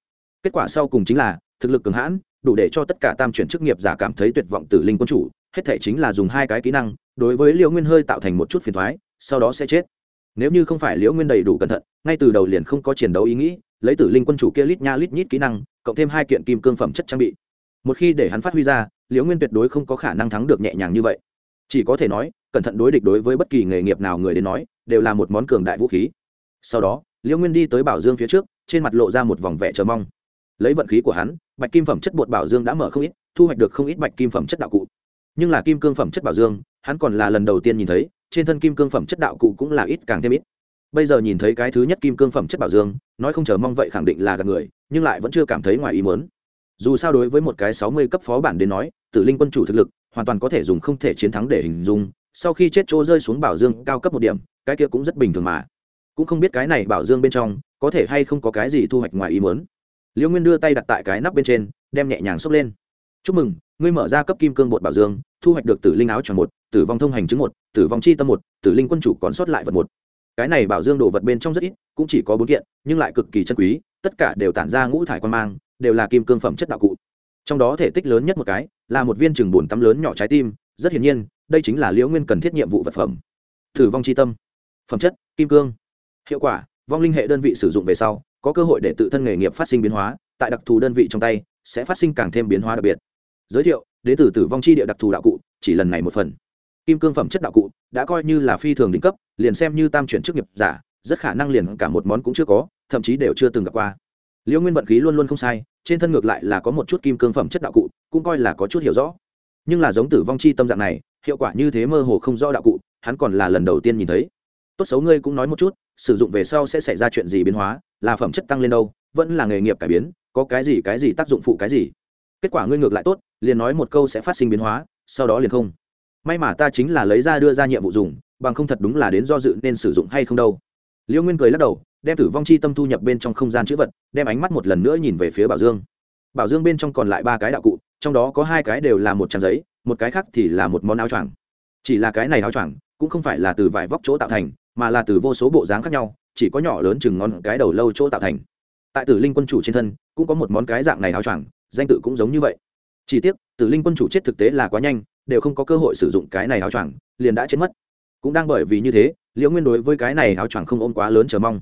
Kết quả sau cùng chính là, thực lực cường hãn, đủ để cho tất cả tam chuyển chức nghiệp giả cảm thấy tuyệt vọng tử linh quân chủ, hết thể chính là dùng hai cái kỹ năng, đối với liễu nguyên hơi tạo thành một chút phiền thoái sau đó sẽ chết. Nếu như không phải liễu nguyên đầy đủ cẩn thận, ngay từ đầu liền không có chiến đấu ý nghĩ, lấy tử linh quân chủ kia lít nha lít nhít kỹ năng, cộng thêm hai kiện kim cương phẩm chất trang bị. Một khi để hắn phát huy ra, liễu nguyên tuyệt đối không có khả năng thắng được nhẹ nhàng như vậy. Chỉ có thể nói cẩn thận đối địch đối với bất kỳ nghề nghiệp nào người đến nói, đều là một món cường đại vũ khí. Sau đó, liễu nguyên đi tới bảo dương phía trước, trên mặt lộ ra một vòng vẻ chờ mong. Lấy vận khí của hắn, bạch kim phẩm chất bột bảo dương đã mở không ít, thu hoạch được không ít bạch kim phẩm chất đạo cụ. Nhưng là kim cương phẩm chất bảo dương, hắn còn là lần đầu tiên nhìn thấy, trên thân kim cương phẩm chất đạo cụ cũng là ít càng thêm ít. Bây giờ nhìn thấy cái thứ nhất kim cương phẩm chất bảo dương, nói không chờ mong vậy khẳng định là gặp người, nhưng lại vẫn chưa cảm thấy ngoài ý muốn. Dù sao đối với một cái sáu mươi cấp phó bản đến nói, tử linh quân chủ thực lực, hoàn toàn có thể dùng không thể chiến thắng để hình dung sau khi chết chỗ rơi xuống bảo dương cao cấp một điểm, cái kia cũng rất bình thường mà. Cũng không biết cái này bảo dương bên trong, có thể hay không có cái gì thu hoạch ngoài ý muốn. Liễu nguyên đưa tay đặt tại cái nắp bên trên, đem nhẹ nhàng xốc lên. Chúc mừng, ngươi mở ra cấp kim cương bột bảo dương, thu hoạch được tử linh áo tròn một, tử vong thông hành chứng một, tử vong chi tâm một, tử linh quân chủ còn sót lại vật một. Cái này bảo dương đồ vật bên trong rất ít, cũng chỉ có bốn kiện, nhưng lại cực kỳ chân quý, tất cả đều tản ra ngũ thải quan mang, đều là kim cương phẩm chất đạo cụ. Trong đó thể tích lớn nhất một cái, là một viên chừng bùn tắm lớn nhỏ trái tim rất hiển nhiên, đây chính là liễu nguyên cần thiết nhiệm vụ vật phẩm. Thử vong c h i tâm, phẩm chất, kim cương. Hiệu quả, vong linh hệ đơn vị sử dụng về sau, có cơ hội để tự thân nghề nghiệp phát sinh biến hóa, tại đặc thù đơn vị trong tay, sẽ phát sinh càng thêm biến hóa đặc biệt. Giới thiệu đến từ tử vong c h i địa đặc thù đạo cụ, chỉ lần này một phần. Kim cương phẩm chất đạo cụ, đã coi như là phi thường đỉnh cấp, liền xem như tam chuyển chức nghiệp giả, rất khả năng liền cả một món cũng chưa có, thậm chí đều chưa từng gặp qua. Liễu nguyên vận khí luôn luôn không sai, trên thân ngược lại là có một chút kim cương phẩm chất đạo cụ, cũng coi là có chút hiểu rõ nhưng là giống tử vong chi tâm dạng này, hiệu quả như thế mơ hồ không rõ đạo cụ, hắn còn là lần đầu tiên nhìn thấy. Tốt xấu ngươi cũng nói một chút, sử dụng về sau sẽ xảy ra chuyện gì biến hóa, là phẩm chất tăng lên đâu, vẫn là nghề nghiệp cải biến, có cái gì cái gì tác dụng phụ cái gì. Kết quả ngươi ngược lại tốt, liền nói một câu sẽ phát sinh biến hóa, sau đó liền không. May mà ta chính là lấy ra đưa ra nhiệm vụ dùng, bằng không thật đúng là đến do dự nên sử dụng hay không đâu. Liêu nguyên cười lắc đầu, đem tử vong chi tâm thu nhập bên trong không gian chữ vật, đem ánh mắt một lần nữa nhìn về phía bảo dương. Bảo dương bên trong còn lại ba cái đạo cụ trong đó có hai cái đều là một trang giấy, một cái khác thì là một món áo choàng. Chỉ là cái này áo choàng, cũng không phải là từ vải vóc chỗ tạo thành, mà là từ vô số bộ dáng khác nhau, chỉ có nhỏ lớn chừng ngon cái đầu lâu chỗ tạo thành. Tại tử linh quân chủ trên thân, cũng có một món cái dạng này áo choàng, danh tự cũng giống như vậy. Chỉ tiếc, tử linh quân chủ chết thực tế là quá nhanh, đều không có cơ hội sử dụng cái này áo choàng, liền đã chết mất. Cũng đang bởi vì như thế, liễu nguyên đối với cái này áo choàng không ôm quá lớn chờ mong.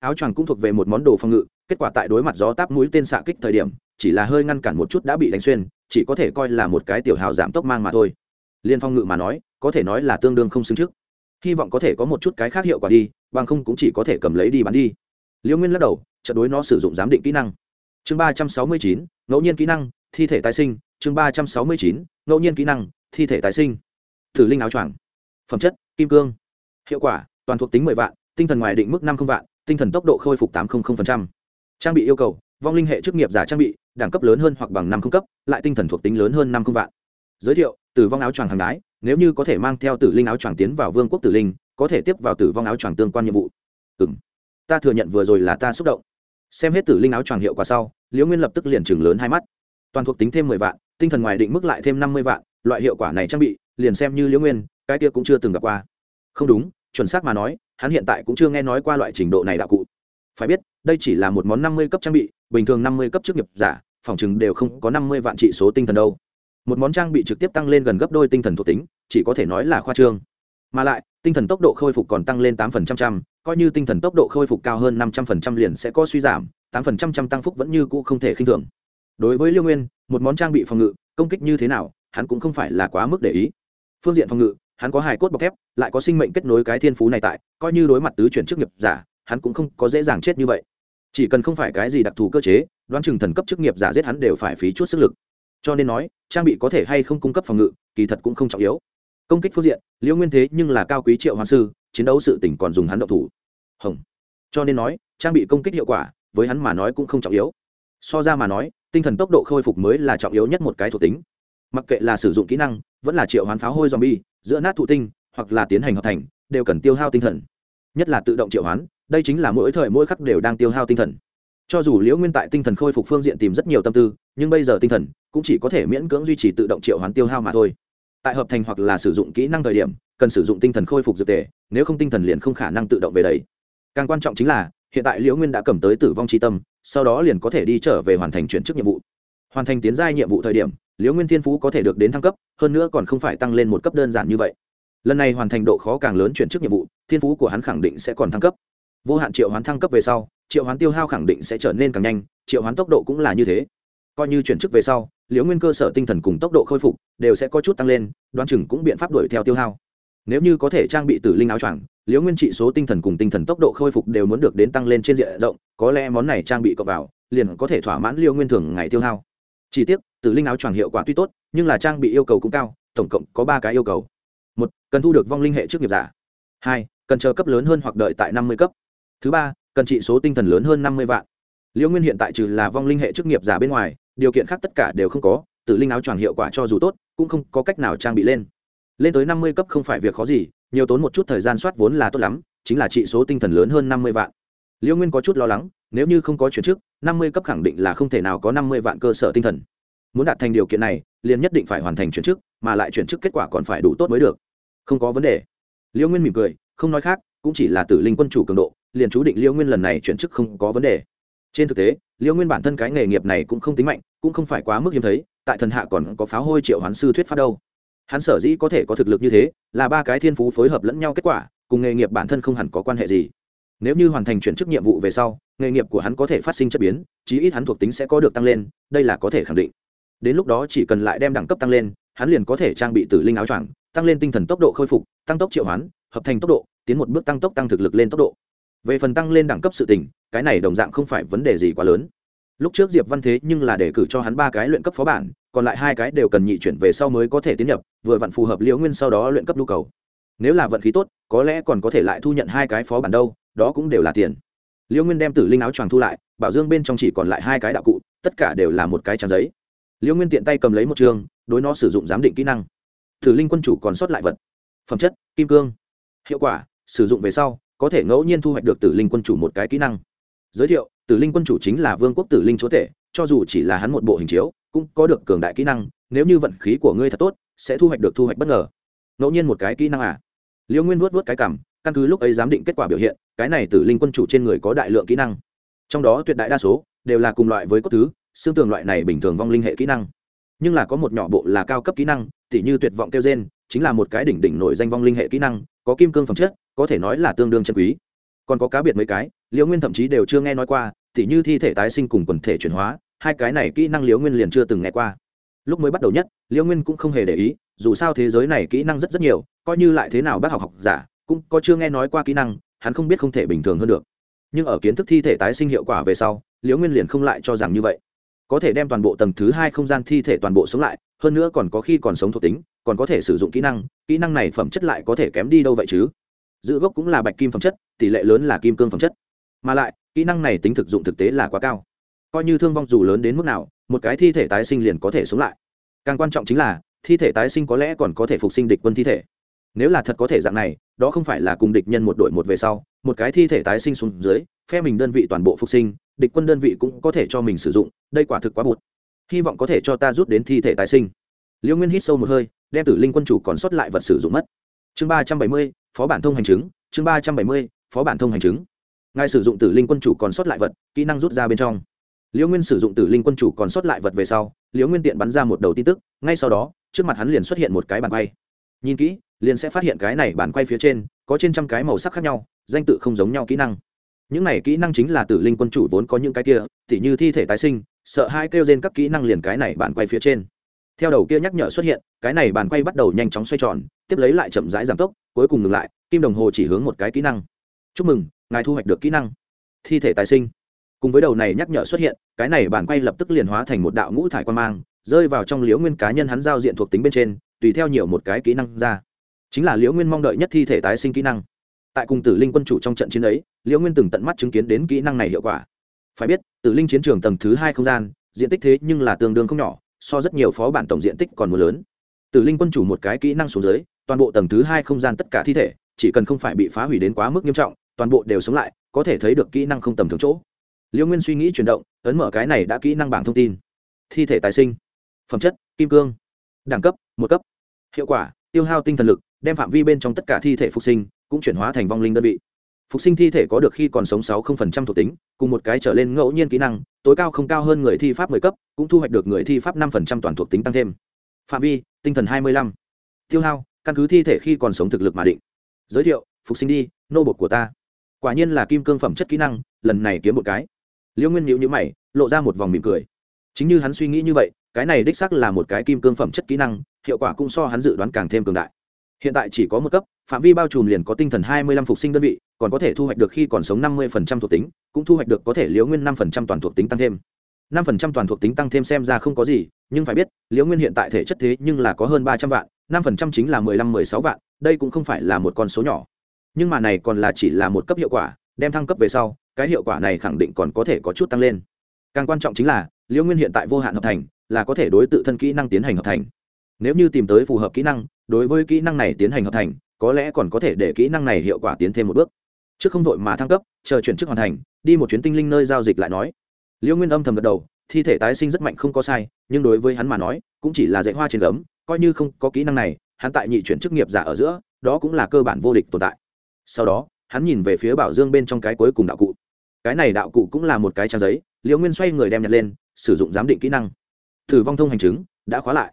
Áo choàng cũng thuộc về một món đồ phòng ngự, kết quả tại đối mặt gió táp mũi tên xạ kích thời điểm, chỉ là hơi ngăn cản một chút đã bị đánh xuyên chỉ có thể coi là một cái tiểu hào giảm tốc mang mà thôi. Liên phong ngự mà nói, có thể nói là tương đương không xứng trước. Hy vọng có thể có một chút cái khác hiệu quả đi, bằng không cũng chỉ có thể cầm lấy đi bán đi. Liễu nguyên lắc đầu trận đối nó sử dụng giám định kỹ năng. Chương ba trăm sáu mươi chín, ngẫu nhiên kỹ năng, thi thể tái sinh. Chương ba trăm sáu mươi chín, ngẫu nhiên kỹ năng, thi thể tái sinh. Thử linh áo choàng. Phẩm chất, kim cương. Hiệu quả, toàn thuộc tính mười vạn, tinh thần ngoài định mức năm không vạn, tinh thần tốc độ khôi phục tám trang bị yêu cầu vong linh hệ chức nghiệp giả trang bị, đẳng cấp lớn hơn hoặc bằng năm không cấp, lại tinh thần thuộc tính lớn hơn năm không vạn. Giới thiệu, tử vong áo choàng hàng đái, nếu như có thể mang theo tử linh áo choàng tiến vào vương quốc tử linh, có thể tiếp vào tử vong áo choàng tương quan nhiệm vụ. Ừ m ta thừa nhận vừa rồi là ta xúc động. Xem hết tử linh áo choàng hiệu quả sau, liễu nguyên lập tức liền chừng lớn hai mắt. Toàn thuộc tính thêm mười vạn, tinh thần ngoài định mức lại thêm năm mươi vạn, loại hiệu quả này trang bị, liền xem như liễu nguyên, cái kia cũng chưa từng gặp qua. Không đúng, chuẩn xác mà nói, hắn hiện tại cũng chưa nghe nói qua loại trình độ này đạo cụ phải biết, đây chỉ là một món năm mươi cấp trang bị, bình thường năm mươi cấp chức nghiệp giả, phòng chừng đều không có năm mươi vạn trị số tinh thần đâu. Một món trang bị trực tiếp tăng lên gần gấp đôi tinh thần thuộc tính, chỉ có thể nói là khoa trương. Mà lại, tinh thần tốc độ khôi phục còn tăng lên tám phần trăm trăm, coi như tinh thần tốc độ khôi phục cao hơn năm trăm phần trăm liền sẽ có suy giảm, tám phần trăm trăm tăng phúc vẫn như cũ không thể khinh thường. Đối với liêu nguyên, một món trang bị phòng ngự, công kích như thế nào, hắn cũng không phải là quá mức để ý. Phương diện phòng ngự, hắn có hài cốt bọc thép, lại có sinh mệnh kết nối cái thiên phú này tại, coi như đối mặt tứ chuyển chức nghiệp giả hắn cũng không có dễ dàng chết như vậy. Chỉ cần không phải cái gì đặc thù cơ chế, đoán chừng thần cấp chức nghiệp giả giết hắn đều phải phí chút sức lực. Cho nên nói, trang bị có thể hay không cung cấp phòng ngự, kỳ thật cũng không trọng yếu. Công kích phương diện, liễu nguyên thế nhưng là cao quý triệu hoa sư, chiến đấu sự tỉnh còn dùng hắn động thủ. Hồng. Cho nên nói, trang bị công kích hiệu quả, với hắn mà nói cũng không trọng yếu. So ra mà nói, tinh thần tốc độ khôi phục mới là trọng yếu nhất một cái thuộc tính. Mặc kệ là sử dụng kỹ năng, vẫn là triệu hoán pháo hôi zombie, giữa nát thụ tinh, hoặc là tiến hành hợp thành, đều cần tiêu hao tinh thần. Nhất là tự động triệu hoán đây chính là mỗi thời mỗi khắc đều đang tiêu hao tinh thần. Cho dù liễu nguyên tại tinh thần khôi phục phương diện tìm rất nhiều tâm tư, nhưng bây giờ tinh thần cũng chỉ có thể miễn cưỡng duy trì tự động triệu hoán tiêu hao mà thôi. Tại hợp thành hoặc là sử dụng kỹ năng thời điểm, cần sử dụng tinh thần khôi phục dược tề, nếu không tinh thần liền không khả năng tự động về đấy càng quan trọng chính là, hiện tại liễu nguyên đã cầm tới tử vong tri tâm, sau đó liền có thể đi trở về hoàn thành chuyển chức nhiệm vụ. Hoàn thành tiến giai nhiệm vụ thời điểm, liễu nguyên thiên phú có thể được đến thăng cấp, hơn nữa còn không phải tăng lên một cấp đơn giản như vậy. Lần này hoàn thành độ khó càng lớn chuyển chức nhiệm vụ, thiên phú của hắn khẳng định sẽ còn thăng cấp vô hạn triệu hoán thăng cấp về sau, triệu hoán tiêu hao khẳng định sẽ trở nên càng nhanh, triệu hoán tốc độ cũng là như thế. Coi như chuyển chức về sau, liễu nguyên cơ sở tinh thần cùng tốc độ khôi phục đều sẽ có chút tăng lên, đoán chừng cũng biện pháp đuổi theo tiêu hao. Nếu như có thể trang bị tử linh áo choàng, liễu nguyên trị số tinh thần cùng tinh thần tốc độ khôi phục đều muốn được đến tăng lên trên diện rộng, có lẽ món này trang bị cộng vào, liền có thể thỏa mãn liễu nguyên thường ngày tiêu hao. Chỉ tiếc, tử linh áo choàng hiệu quả tuy tốt, nhưng là trang bị yêu cầu cũng cao, tổng cộng có ba cái yêu cầu. Một, cần thu được vong linh hệ trước nghiệp giả. Hai, cần chờ cấp lớn hơn hoặc đợi tại năm mươi cấp thứ ba, cần trị số tinh thần lớn hơn năm mươi vạn. Liễu nguyên hiện tại trừ là vong linh hệ chức nghiệp giả bên ngoài, điều kiện khác tất cả đều không có tự linh áo choàng hiệu quả cho dù tốt, cũng không có cách nào trang bị lên. Lên tới năm mươi cấp không phải việc khó gì, nhiều tốn một chút thời gian soát vốn là tốt lắm, chính là trị số tinh thần lớn hơn năm mươi vạn. Liễu nguyên có chút lo lắng, nếu như không có chuyển chức, năm mươi cấp khẳng định là không thể nào có năm mươi vạn cơ sở tinh thần. Muốn đạt thành điều kiện này, liền nhất định phải hoàn thành chuyển chức, mà lại chuyển chức kết quả còn phải đủ tốt mới được. Không có vấn đề. Liễu nguyên mỉm cười, không nói khác, cũng chỉ là tử linh quân chủ cường độ liền chú định liêu nguyên lần này chuyển chức không có vấn đề. Trên thực tế, liêu nguyên bản thân cái nghề nghiệp này cũng không tính mạnh, cũng không phải quá mức hiếm thấy, tại thần hạ còn có pháo hôi triệu hoán sư thuyết pháp đâu. Hắn sở dĩ có thể có thực lực như thế, là ba cái thiên phú phối hợp lẫn nhau kết quả, cùng nghề nghiệp bản thân không hẳn có quan hệ gì. Nếu như hoàn thành chuyển chức nhiệm vụ về sau, nghề nghiệp của hắn có thể phát sinh chất biến, chí ít hắn thuộc tính sẽ có được tăng lên, đây là có thể khẳng định. Đến lúc đó chỉ cần lại đem đẳng cấp tăng lên, hắn liền có thể trang bị tử linh áo choàng, tăng lên tinh thần tốc độ khôi phục, tăng tốc triệu hoán, hợp thành tốc độ, tiến một bước tăng tốc tăng thực lực lên tốc độ về phần tăng lên đẳng cấp sự tình, cái này đồng dạng không phải vấn đề gì quá lớn. Lúc trước diệp văn thế nhưng là để cử cho hắn ba cái luyện cấp phó bản, còn lại hai cái đều cần nhị chuyển về sau mới có thể tiến nhập, vừa vặn phù hợp liễu nguyên sau đó luyện cấp nhu cầu. Nếu là vận khí tốt, có lẽ còn có thể lại thu nhận hai cái phó bản đâu, đó cũng đều là tiền. Liễu nguyên đem tử linh áo choàng thu lại, bảo dương bên trong chỉ còn lại hai cái đạo cụ, tất cả đều là một cái trang giấy. Liễu nguyên tiện tay cầm lấy một trường, đối nó sử dụng giám định kỹ năng. Tử linh quân chủ còn sót lại vật. Phẩm chất, kim cương. Hiệu quả, sử dụng về sau có thể ngẫu nhiên thu hoạch được tử linh quân chủ một cái kỹ năng. Giới thiệu, tử linh quân chủ chính là vương quốc tử linh chúa tể, cho dù chỉ là hắn một bộ hình chiếu, cũng có được cường đại kỹ năng, nếu như vận khí của ngươi thật tốt, sẽ thu hoạch được thu hoạch bất ngờ. Ngẫu nhiên một cái kỹ năng à? Liêu nguyên vuốt vuốt cái cảm căn cứ lúc ấy giám định kết quả biểu hiện, cái này tử linh quân chủ trên người có đại lượng kỹ năng. Trong đó tuyệt đại đa số đều là cùng loại với cốt thứ, xương tường loại này bình thường vong linh hệ kỹ năng. Nhưng là có một nhỏ bộ là cao cấp kỹ năng, tỉ như tuyệt vọng kêu gen, chính là một cái đỉnh đỉnh nổi danh vong linh hệ kỹ năng, có kim cương phẩm chất có thể nói là tương đương chân quý. Còn có cá biệt mấy cái, liễu nguyên thậm chí đều chưa nghe nói qua thì như thi thể tái sinh cùng quần thể chuyển hóa, hai cái này kỹ năng liễu nguyên liền chưa từng nghe qua. Lúc mới bắt đầu nhất, liễu nguyên cũng không hề để ý, dù sao thế giới này kỹ năng rất rất nhiều, coi như lại thế nào bác học học giả, cũng có chưa nghe nói qua kỹ năng, hắn không biết không thể bình thường hơn được. Nhưng ở kiến thức thi thể tái sinh hiệu quả về sau, liễu nguyên liền không lại cho rằng như vậy. Có thể đem toàn bộ tầng thứ hai không gian thi thể toàn bộ sống lại, hơn nữa còn có khi còn sống thuộc tính, còn có thể sử dụng kỹ năng kỹ năng này phẩm chất lại có thể kém đi đâu vậy chứ? Giữ gốc cũng là bạch kim phẩm chất, tỷ lệ lớn là kim cương phẩm chất. Mà lại, kỹ năng này tính thực dụng thực tế là quá cao. Coi như thương vong dù lớn đến mức nào, một cái thi thể tái sinh liền có thể sống lại. Càng quan trọng chính là, thi thể tái sinh có lẽ còn có thể phục sinh địch quân thi thể. Nếu là thật có thể dạng này, đó không phải là cùng địch nhân một đội một về sau, một cái thi thể tái sinh xuống dưới, phe mình đơn vị toàn bộ phục sinh, địch quân đơn vị cũng có thể cho mình sử dụng, đây quả thực quá bụt. Hy vọng có thể cho ta rút đến thi thể tái sinh. Liễu nguyên hít sâu một hơi, đem tử linh quân chủ còn sót lại vật sử dụng mất. Chương ba trăm bảy mươi phó bản thông hành chứng, chương ba trăm bảy mươi, phó bản thông hành chứng. Ngài sử dụng tử linh quân chủ còn sót lại vật, kỹ năng rút ra bên trong. Liễu nguyên sử dụng tử linh quân chủ còn sót lại vật về sau, liễu nguyên tiện bắn ra một đầu tin tức, ngay sau đó, trước mặt hắn liền xuất hiện một cái bàn quay. Nhìn kỹ, liền sẽ phát hiện cái này bàn quay phía trên, có trên trăm cái màu sắc khác nhau, danh tự không giống nhau kỹ năng. Những này kỹ năng chính là tử linh quân chủ vốn có những cái kia, tỉ như thi thể tái sinh, sợ hai kêu trên các kỹ năng liền cái này bàn quay phía trên theo đầu kia nhắc nhở xuất hiện, cái này bàn quay bắt đầu nhanh chóng xoay tròn, tiếp lấy lại chậm rãi giảm tốc, cuối cùng ngừng lại, kim đồng hồ chỉ hướng một cái kỹ năng. Chúc mừng, ngài thu hoạch được kỹ năng. Thi thể tái sinh. Cùng với đầu này nhắc nhở xuất hiện, cái này bàn quay lập tức liền hóa thành một đạo ngũ thải quan mang, rơi vào trong liễu nguyên cá nhân hắn giao diện thuộc tính bên trên, tùy theo nhiều một cái kỹ năng ra. Chính là liễu nguyên mong đợi nhất thi thể tái sinh kỹ năng. Tại cùng tử linh quân chủ trong trận chiến ấy, liễu nguyên từng tận mắt chứng kiến đến kỹ năng này hiệu quả. Phải biết, tử linh chiến trường tầng thứ hai không gian, diện tích thế nhưng là tương đương không nhỏ so rất nhiều phó bản tổng diện tích còn mưa lớn. Tử linh quân chủ một cái kỹ năng xuống dưới, toàn bộ tầng thứ hai không gian tất cả thi thể, chỉ cần không phải bị phá hủy đến quá mức nghiêm trọng, toàn bộ đều sống lại, có thể thấy được kỹ năng không tầm thường chỗ. Liễu nguyên suy nghĩ chuyển động, ấn mở cái này đã kỹ năng bảng thông tin. Thi thể tái sinh. Phẩm chất, kim cương. Đẳng cấp, một cấp. Hiệu quả, tiêu hao tinh thần lực, đem phạm vi bên trong tất cả thi thể phục sinh, cũng chuyển hóa thành vong linh đơn vị. Phục sinh thi thể có được khi còn sống sáu thuộc tính, cùng một cái trở lên ngẫu nhiên kỹ năng tối cao không cao hơn người thi pháp mười cấp, cũng thu hoạch được người thi pháp năm toàn thuộc tính tăng thêm. Phạm vi, tinh thần hai mươi lăm. Tiêu hao, căn cứ thi thể khi còn sống thực lực mà định. Giới thiệu, phục sinh đi, nô bộc của ta. Quả nhiên là kim cương phẩm chất kỹ năng, lần này kiếm một cái. Liễu nguyên nhíu nhíu mày, lộ ra một vòng mỉm cười. Chính như hắn suy nghĩ như vậy, cái này đích xác là một cái kim cương phẩm chất kỹ năng, hiệu quả cũng so hắn dự đoán càng thêm cường đại. Hiện tại chỉ có một cấp phạm vi bao trùm liền có tinh thần hai mươi lăm phục sinh đơn vị, còn có thể thu hoạch được khi còn sống năm mươi phần trăm thuộc tính, cũng thu hoạch được có thể liễu nguyên năm phần trăm toàn thuộc tính tăng thêm. năm phần trăm toàn thuộc tính tăng thêm xem ra không có gì, nhưng phải biết, liễu nguyên hiện tại thể chất thế nhưng là có hơn ba trăm vạn, năm phần trăm chính là mười lăm mười sáu vạn, đây cũng không phải là một con số nhỏ. Nhưng mà này còn là chỉ là một cấp hiệu quả, đem thăng cấp về sau, cái hiệu quả này khẳng định còn có thể có chút tăng lên. Càng quan trọng chính là, liễu nguyên hiện tại vô hạn hợp thành, là có thể đối tự thân kỹ năng tiến hành hợp thành. Nếu như tìm tới phù hợp kỹ năng, đối với kỹ năng này tiến hành hợp thành có lẽ còn có thể để kỹ năng này hiệu quả tiến thêm một bước. Trước không vội mà thăng cấp, chờ chuyển chức hoàn thành, đi một chuyến tinh linh nơi giao dịch lại nói. Liễu nguyên âm thầm gật đầu, thi thể tái sinh rất mạnh không có sai, nhưng đối với hắn mà nói, cũng chỉ là dạy hoa trên gấm, coi như không có kỹ năng này, hắn tại nhị chuyển chức nghiệp giả ở giữa, đó cũng là cơ bản vô địch tồn tại. Sau đó, hắn nhìn về phía bảo dương bên trong cái cuối cùng đạo cụ. Cái này đạo cụ cũng là một cái trang giấy liễu nguyên xoay người đem nhặt lên, sử dụng giám định kỹ năng. Thử vong thông hành chứng, đã khóa lại.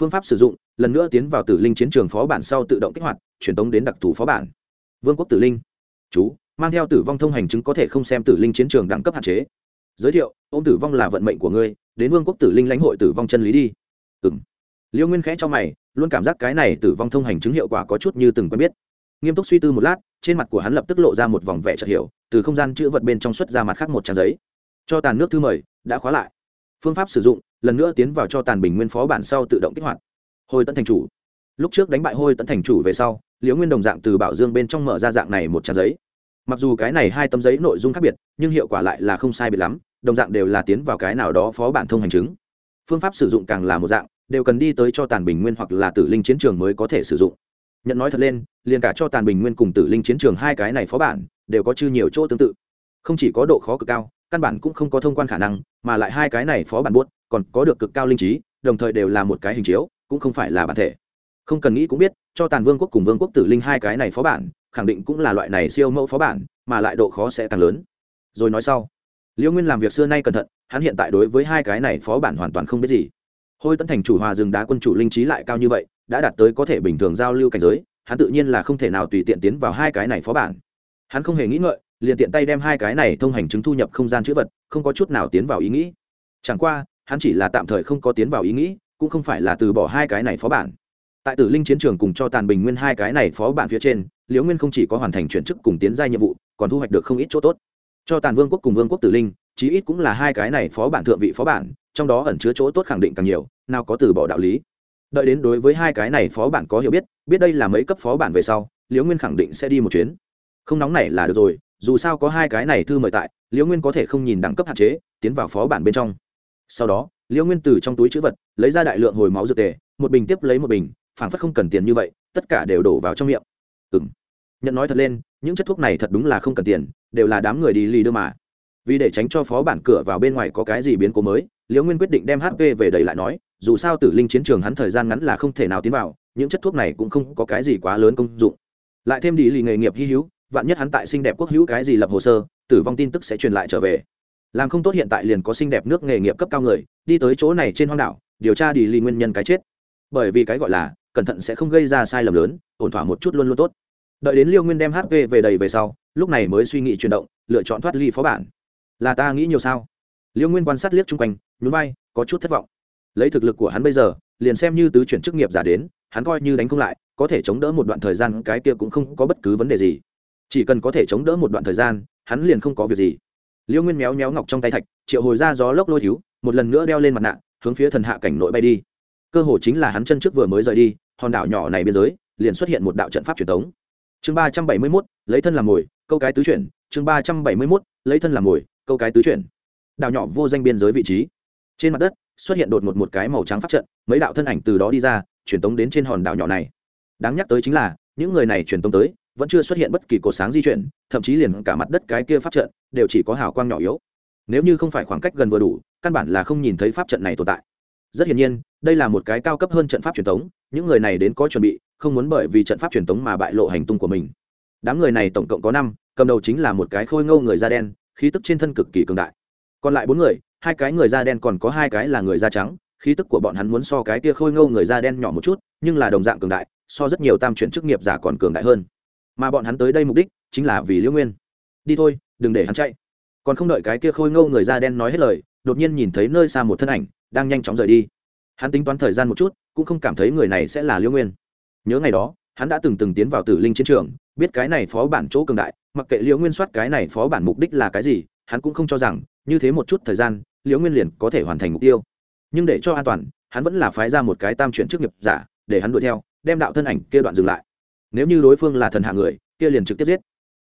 Phương pháp sử dụng lần nữa tiến vào tử linh chiến trường phó bản sau tự động kích hoạt, truyền tống đến đặc thù phó bản. Vương quốc tử linh. Chú, mang theo tử vong thông hành chứng có thể không xem tử linh chiến trường đẳng cấp hạn chế. Giới thiệu ô m tử vong là vận mệnh của ngươi, đến vương quốc tử linh lãnh hội tử vong chân lý đi. Ừ m liêu nguyên khẽ cho mày, luôn cảm giác cái này tử vong thông hành chứng hiệu quả có chút như từng quen biết. Nghiêm túc suy tư một lát, trên mặt của hắn lập tức lộ ra một vòng vẻ chợt hiểu, từ không gian chữ vật bên trong xuất ra mặt khác một trang giấy. Cho tàn nước thư mời, đã khóa lại. Phương pháp sử dụng, lần nữa tiến vào cho tàn bình nguyên phó bản sau tự động kích hoạt. Hôi tận thành chủ. Lúc trước đánh bại hôi tận thành chủ về sau, liễu nguyên đồng dạng từ bảo dương bên trong mở ra dạng này một trang giấy. Mặc dù cái này hai tấm giấy nội dung khác biệt, nhưng hiệu quả lại là không sai biệt lắm, đồng dạng đều là tiến vào cái nào đó phó bản thông hành chứng. Phương pháp sử dụng càng là một dạng, đều cần đi tới cho tàn bình nguyên hoặc là tử linh chiến trường mới có thể sử dụng. Nhận nói thật lên, liền cả cho tàn bình nguyên cùng tử linh chiến trường hai cái này phó bản, đều có chư nhiều chỗ tương tự. Không chỉ có độ khó cực cao, căn bản cũng không có thông quan khả năng, mà lại hai cái này phó bản buốt, còn có được cực cao linh trí, đồng thời đều là một cái hình chiếu cũng không phải là bản thể. Không cần nghĩ cũng biết, cho tàn vương quốc cùng vương quốc tử linh hai cái này phó bản, khẳng định cũng là loại này siêu mẫu phó bản, mà lại độ khó sẽ càng lớn. Rồi nói sau. Liễu nguyên làm việc xưa nay cẩn thận, hắn hiện tại đối với hai cái này phó bản hoàn toàn không biết gì. Hôi tấn thành chủ hòa rừng đá quân chủ linh trí lại cao như vậy, đã đạt tới có thể bình thường giao lưu cảnh giới, hắn tự nhiên là không thể nào tùy tiện tiến vào hai cái này phó bản. Hắn không hề nghĩ ngợi, liền tiện tay đem hai cái này thông hành chứng thu nhập không gian chữ vật, không có chút nào tiến vào ý nghĩ. Chẳng qua, hắn chỉ là tạm thời không có tiến vào ý nghĩ cũng không phải là từ bỏ hai cái này phó bản. Tại tử linh chiến trường cùng cho tàn bình nguyên hai cái này phó bản phía trên, liễu nguyên không chỉ có hoàn thành chuyển chức cùng tiến gia nhiệm vụ, còn thu hoạch được không ít chỗ tốt. Cho tàn vương quốc cùng vương quốc tử linh, chí ít cũng là hai cái này phó bản thượng vị phó bản, trong đó ẩn chứa chỗ tốt khẳng định càng nhiều, nào có từ bỏ đạo lý. Đợi đến đối với hai cái này phó bản có hiểu biết biết đây là mấy cấp phó bản về sau, liễu nguyên khẳng định sẽ đi một chuyến. Không nóng này là được rồi, dù sao có hai cái này thư mời tại, liễu nguyên có thể không nhìn đẳng cấp hạn chế, tiến vào phó bản bên trong. Sau đó liễu nguyên từ trong túi chữ vật, lấy ra đại lượng hồi máu dược tề, một bình tiếp lấy một bình, phảng phất không cần tiền như vậy, tất cả đều đổ vào trong miệng. Ừ m nhận nói thật lên, những chất thuốc này thật đúng là không cần tiền, đều là đám người đi lì đưa mà. Vì để tránh cho phó bản cửa vào bên ngoài có cái gì biến cố mới liễu nguyên quyết định đem hp về đầy lại nói, dù sao tử linh chiến trường hắn thời gian ngắn là không thể nào tiến vào, những chất thuốc này cũng không có cái gì quá lớn công dụng. Lại thêm đi lì nghề nghiệp hy hữu, vạn nhất hắn tại xinh đẹp quốc hữu cái gì lập hồ sơ, tử vong tin tức sẽ truyền lại trở về làm không tốt hiện tại liền có xinh đẹp nước nghề nghiệp cấp cao người, đi tới chỗ này trên hoang đảo, điều tra đi lì nguyên nhân cái chết. Bởi vì cái gọi là, cẩn thận sẽ không gây ra sai lầm lớn, ổn thỏa một chút luôn luôn tốt. Đợi đến liêu nguyên đem hp về đầy về sau, lúc này mới suy nghĩ chuyển động, lựa chọn thoát ly phó bản. Là ta nghĩ nhiều sao? Liêu nguyên quan sát liếc chung quanh, nhún vai, có chút thất vọng. Lấy thực lực của hắn bây giờ, liền xem như tứ chuyển chức nghiệp giả đến, hắn coi như đánh không lại, có thể chống đỡ một đoạn thời gian, cái kia cũng không có bất cứ vấn đề gì. Chỉ cần có thể chống đỡ một đoạn thời gian, hắn liền không có việc gì liêu nguyên méo méo ngọc trong tay thạch, triệu hồi ra gió lốc lôi thiếu một lần nữa đeo lên mặt nạ, hướng phía thần hạ cảnh nội bay đi. Cơ hồ chính là hắn chân trước vừa mới rời đi, hòn đảo nhỏ này biên giới, liền xuất hiện một đạo trận pháp truyền thống chương ba trăm bảy mươi mốt, lấy thân làm mồi, câu cái tứ chuyển. Chương ba trăm bảy mươi mốt, lấy thân làm mồi, câu cái tứ chuyển. Đảo nhỏ vô danh biên giới vị trí. Trên mặt đất, xuất hiện đột một một cái màu trắng pháp trận, mấy đạo thân ảnh từ đó đi ra, truyền tống đến trên hòn đảo nhỏ này. Đáng nhắc tới chính là, những người này truyền tống tới, vẫn chưa xuất hiện bất kỳ cột sáng di chuyển, thậm chí liền cả mặt đất cái kia pháp trận đều chỉ có hào quang nhỏ yếu. Nếu như không phải khoảng cách gần vừa đủ, căn bản là không nhìn thấy pháp trận này tồn tại. Rất hiển nhiên, đây là một cái cao cấp hơn trận pháp truyền thống, những người này đến có chuẩn bị, không muốn bởi vì trận pháp truyền thống mà bại lộ hành tung của mình. Đám người này tổng cộng có năm, cầm đầu chính là một cái khôi ngâu người da đen, khí tức trên thân cực kỳ cường đại. Còn lại bốn người, hai cái người da đen còn có hai cái là người da trắng, khí tức của bọn hắn muốn so cái kia khôi ngâu người da đen nhỏ một chút, nhưng là đồng dạng cường đại, so rất nhiều tam chuyển chức nghiệp giả còn cường đại hơn. Mà bọn hắn tới đây mục đích chính là vì liễu nguyên. Đi thôi đừng để hắn chạy. Còn không đợi cái kia khôi ngâu người da đen nói hết lời, đột nhiên nhìn thấy nơi xa một thân ảnh, đang nhanh chóng rời đi. Hắn tính toán thời gian một chút, cũng không cảm thấy người này sẽ là liễu nguyên. Nhớ ngày đó, hắn đã từng từng tiến vào tử linh chiến trường, biết cái này phó bản chỗ cường đại, mặc kệ liễu nguyên soát cái này phó bản mục đích là cái gì, hắn cũng không cho rằng, như thế một chút thời gian, liễu nguyên liền có thể hoàn thành mục tiêu. Nhưng để cho an toàn, hắn vẫn là phái ra một cái tam chuyển chức nghiệp giả, để hắn đuổi theo, đem đạo thân ảnh kia đoạn dừng lại. Nếu như đối phương là thần hạ người, kia liền trực tiếp giết.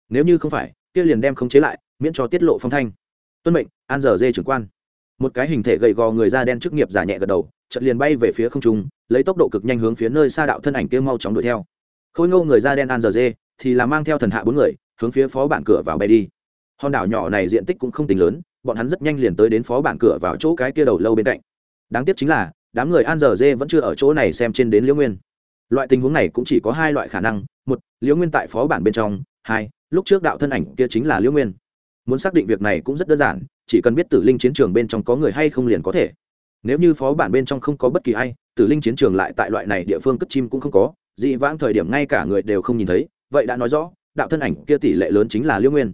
Nếu như không phải kia liền đem khống chế lại, miễn cho tiết lộ phong thanh. Tuân mệnh, an giờ dê trưởng quan. Một cái hình thể gầy gò người da đen chức nghiệp giả nhẹ gật đầu, chợt liền bay về phía không trung, lấy tốc độ cực nhanh hướng phía nơi xa đạo thân ảnh kia mau chóng đuổi theo. Khôi ngô người da đen an giờ dê thì là mang theo thần hạ bốn người, hướng phía phó bản cửa vào bay đi. Hòn đảo nhỏ này diện tích cũng không tính lớn, bọn hắn rất nhanh liền tới đến phó bản cửa vào chỗ cái kia đầu lâu bên cạnh. Đáng tiếc chính là, đám người an giờ dê vẫn chưa ở chỗ này xem trên đến liễu nguyên. Loại tình huống này cũng chỉ có hai loại khả năng, một, liễu nguyên tại phó bản bên trong, hai lúc trước đạo thân ảnh kia chính là liễu nguyên. Muốn xác định việc này cũng rất đơn giản, chỉ cần biết tử linh chiến trường bên trong có người hay không liền có thể. Nếu như phó bản bên trong không có bất kỳ ai, tử linh chiến trường lại tại loại này địa phương cất chim cũng không có, dị vãng thời điểm ngay cả người đều không nhìn thấy, vậy đã nói rõ, đạo thân ảnh kia tỷ lệ lớn chính là liễu nguyên.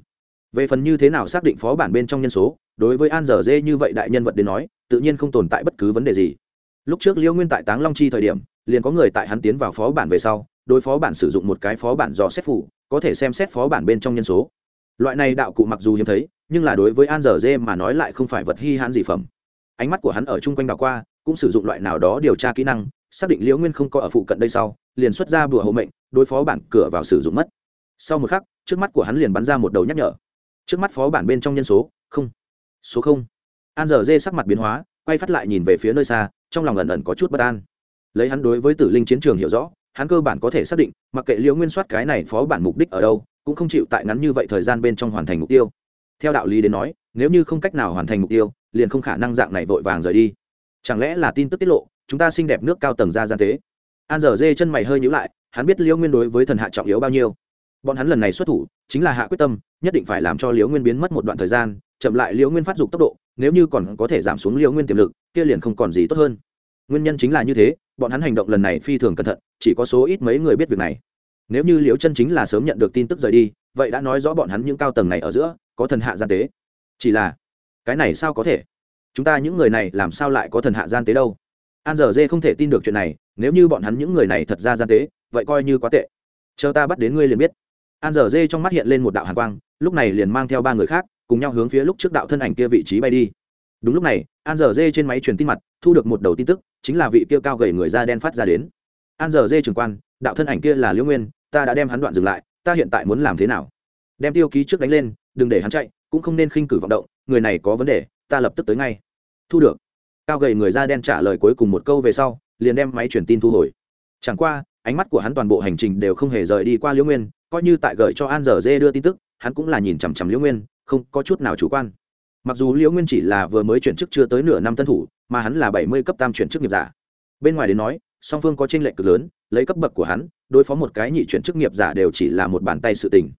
Về phần như thế nào xác định phó bản bên trong nhân số, đối với an dở dê như vậy đại nhân vật đến nói, tự nhiên không tồn tại bất cứ vấn đề gì. Lúc trước liễu nguyên tại táng long chi thời điểm, liền có người tại hắn tiến vào phó bản về sau đối phó bản sử dụng một cái phó bản dò xét phủ, có thể xem xét phó bản bên trong nhân số. Loại này đạo cụ mặc dù hiếm thấy, nhưng là đối với an dở dê mà nói lại không phải vật hy hãn gì phẩm. Ánh mắt của hắn ở chung quanh đảo qua, cũng sử dụng loại nào đó điều tra kỹ năng, xác định liễu nguyên không có ở phụ cận đây sau, liền xuất ra bùa hộ mệnh, đối phó bản cửa vào sử dụng mất. Sau một khắc, trước mắt của hắn liền bắn ra một đầu nhắc nhở. Trước mắt phó bản bên trong nhân số, không. Số không. An dở dê sắc mặt biến hóa, quay phát lại nhìn về phía nơi xa, trong lòng ẩn ẩn có chút bất an. Lấy hắn đối với tử linh chiến trường hiểu rõ hắn cơ bản có thể xác định, mặc kệ liễu nguyên soát cái này phó bản mục đích ở đâu, cũng không chịu tại ngắn như vậy thời gian bên trong hoàn thành mục tiêu. Theo đạo lý đến nói, nếu như không cách nào hoàn thành mục tiêu, liền không khả năng dạng này vội vàng rời đi. Chẳng lẽ là tin tức tiết lộ, chúng ta xinh đẹp nước cao tầng ra gian tế? An dở dê chân mày hơi nhữ lại, hắn biết liễu nguyên đối với thần hạ trọng yếu bao nhiêu. Bọn hắn lần này xuất thủ, chính là hạ quyết tâm, nhất định phải làm cho liễu nguyên biến mất một đoạn thời gian, chậm lại liễu nguyên phát dục tốc độ, nếu như còn có thể giảm xuống liễu nguyên tiềm lực, kia liền không còn gì tốt hơn. Nguyên nhân chính là như thế bọn hắn hành động lần này phi thường cẩn thận, chỉ có số ít mấy người biết việc này. Nếu như liễu chân chính là sớm nhận được tin tức rời đi, vậy đã nói rõ bọn hắn những cao tầng này ở giữa, có thần hạ gian tế. Chỉ là, cái này sao có thể? Chúng ta những người này làm sao lại có thần hạ gian tế đâu? An giờ dê không thể tin được chuyện này, nếu như bọn hắn những người này thật ra gian tế, vậy coi như quá tệ. Chờ ta bắt đến ngươi liền biết. An giờ dê trong mắt hiện lên một đạo hàn quang, lúc này liền mang theo ba người khác, cùng nhau hướng phía lúc trước đạo thân ảnh kia vị trí bay đi đúng lúc này, an giờ dê trên máy truyền tin mặt, thu được một đầu tin tức, chính là vị kia cao gầy người da đen phát ra đến. An giờ dê trường quan, đạo thân ảnh kia là liễu nguyên, ta đã đem hắn đoạn dừng lại, ta hiện tại muốn làm thế nào? Đem tiêu ký trước đánh lên, đừng để hắn chạy, cũng không nên khinh cử vọng động, người này có vấn đề, ta lập tức tới ngay. Thu được. Cao gầy người da đen trả lời cuối cùng một câu về sau, liền đem máy truyền tin thu hồi. Chẳng qua, ánh mắt của hắn toàn bộ hành trình đều không hề rời đi qua liễu nguyên, coi như tại gửi cho an giờ dê đưa tin tức, hắn cũng là nhìn chằm chằm liễu nguyên, không có chút nào chủ quan mặc dù liễu nguyên chỉ là vừa mới chuyển chức chưa tới nửa năm tân thủ, mà hắn là bảy mươi cấp tam chuyển chức nghiệp giả. Bên ngoài đến nói, song phương có tranh lệch cực lớn, lấy cấp bậc của hắn, đối phó một cái nhị chuyển chức nghiệp giả đều chỉ là một bàn tay sự tình.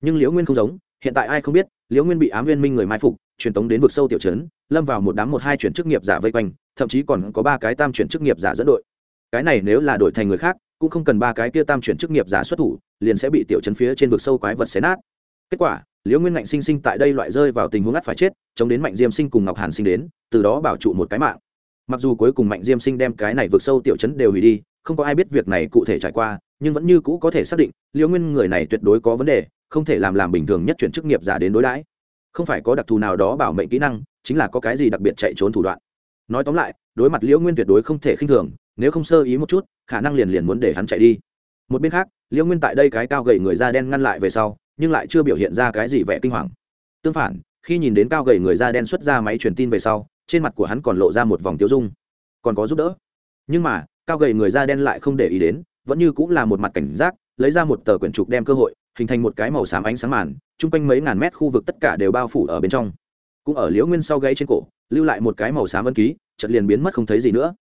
Nhưng liễu nguyên không giống, hiện tại ai không biết, liễu nguyên bị ám nguyên minh người mai phục, truyền tống đến vực sâu tiểu trấn, lâm vào một đám một hai chuyển chức nghiệp giả vây quanh, thậm chí còn có ba cái tam chuyển chức nghiệp giả dẫn đội. Cái này nếu là đổi thành người khác, cũng không cần ba cái kia tam chuyển chức nghiệp giả xuất thủ, liền sẽ bị tiểu trấn phía trên vực sâu quái vật xé nát. Kết quả liễu nguyên ngạnh sinh sinh tại đây loại rơi vào tình huống ngắt phải chết, chống đến mạnh diêm sinh cùng ngọc hàn sinh đến, từ đó bảo trụ một cái mạng. Mặc dù cuối cùng mạnh diêm sinh đem cái này vượt sâu tiểu chấn đều hủy đi, không có ai biết việc này cụ thể trải qua, nhưng vẫn như cũ có thể xác định, liễu nguyên người này tuyệt đối có vấn đề, không thể làm làm bình thường nhất chuyển chức nghiệp giả đến đối đãi. Không phải có đặc thù nào đó bảo mệnh kỹ năng, chính là có cái gì đặc biệt chạy trốn thủ đoạn. Nói tóm lại, đối mặt liễu nguyên tuyệt đối không thể khinh thường, nếu không sơ ý một chút, khả năng liền liền muốn để hắn chạy đi. Một bên khác, liễu nguyên tại đây cái cao gầy người da đen ngăn lại về sau nhưng lại chưa biểu hiện ra cái gì vẻ kinh hoàng. Tương phản, khi nhìn đến cao gầy người da đen xuất ra máy truyền tin về sau, trên mặt của hắn còn lộ ra một vòng tiêu dung. Còn có giúp đỡ. Nhưng mà, cao gầy người da đen lại không để ý đến, vẫn như cũng là một mặt cảnh giác, lấy ra một tờ quyển trục đem cơ hội, hình thành một cái màu xám ánh sáng màn, chung quanh mấy ngàn mét khu vực tất cả đều bao phủ ở bên trong. Cũng ở liễu nguyên sau gáy trên cổ, lưu lại một cái màu xám ân ký chật liền biến mất không thấy gì nữa.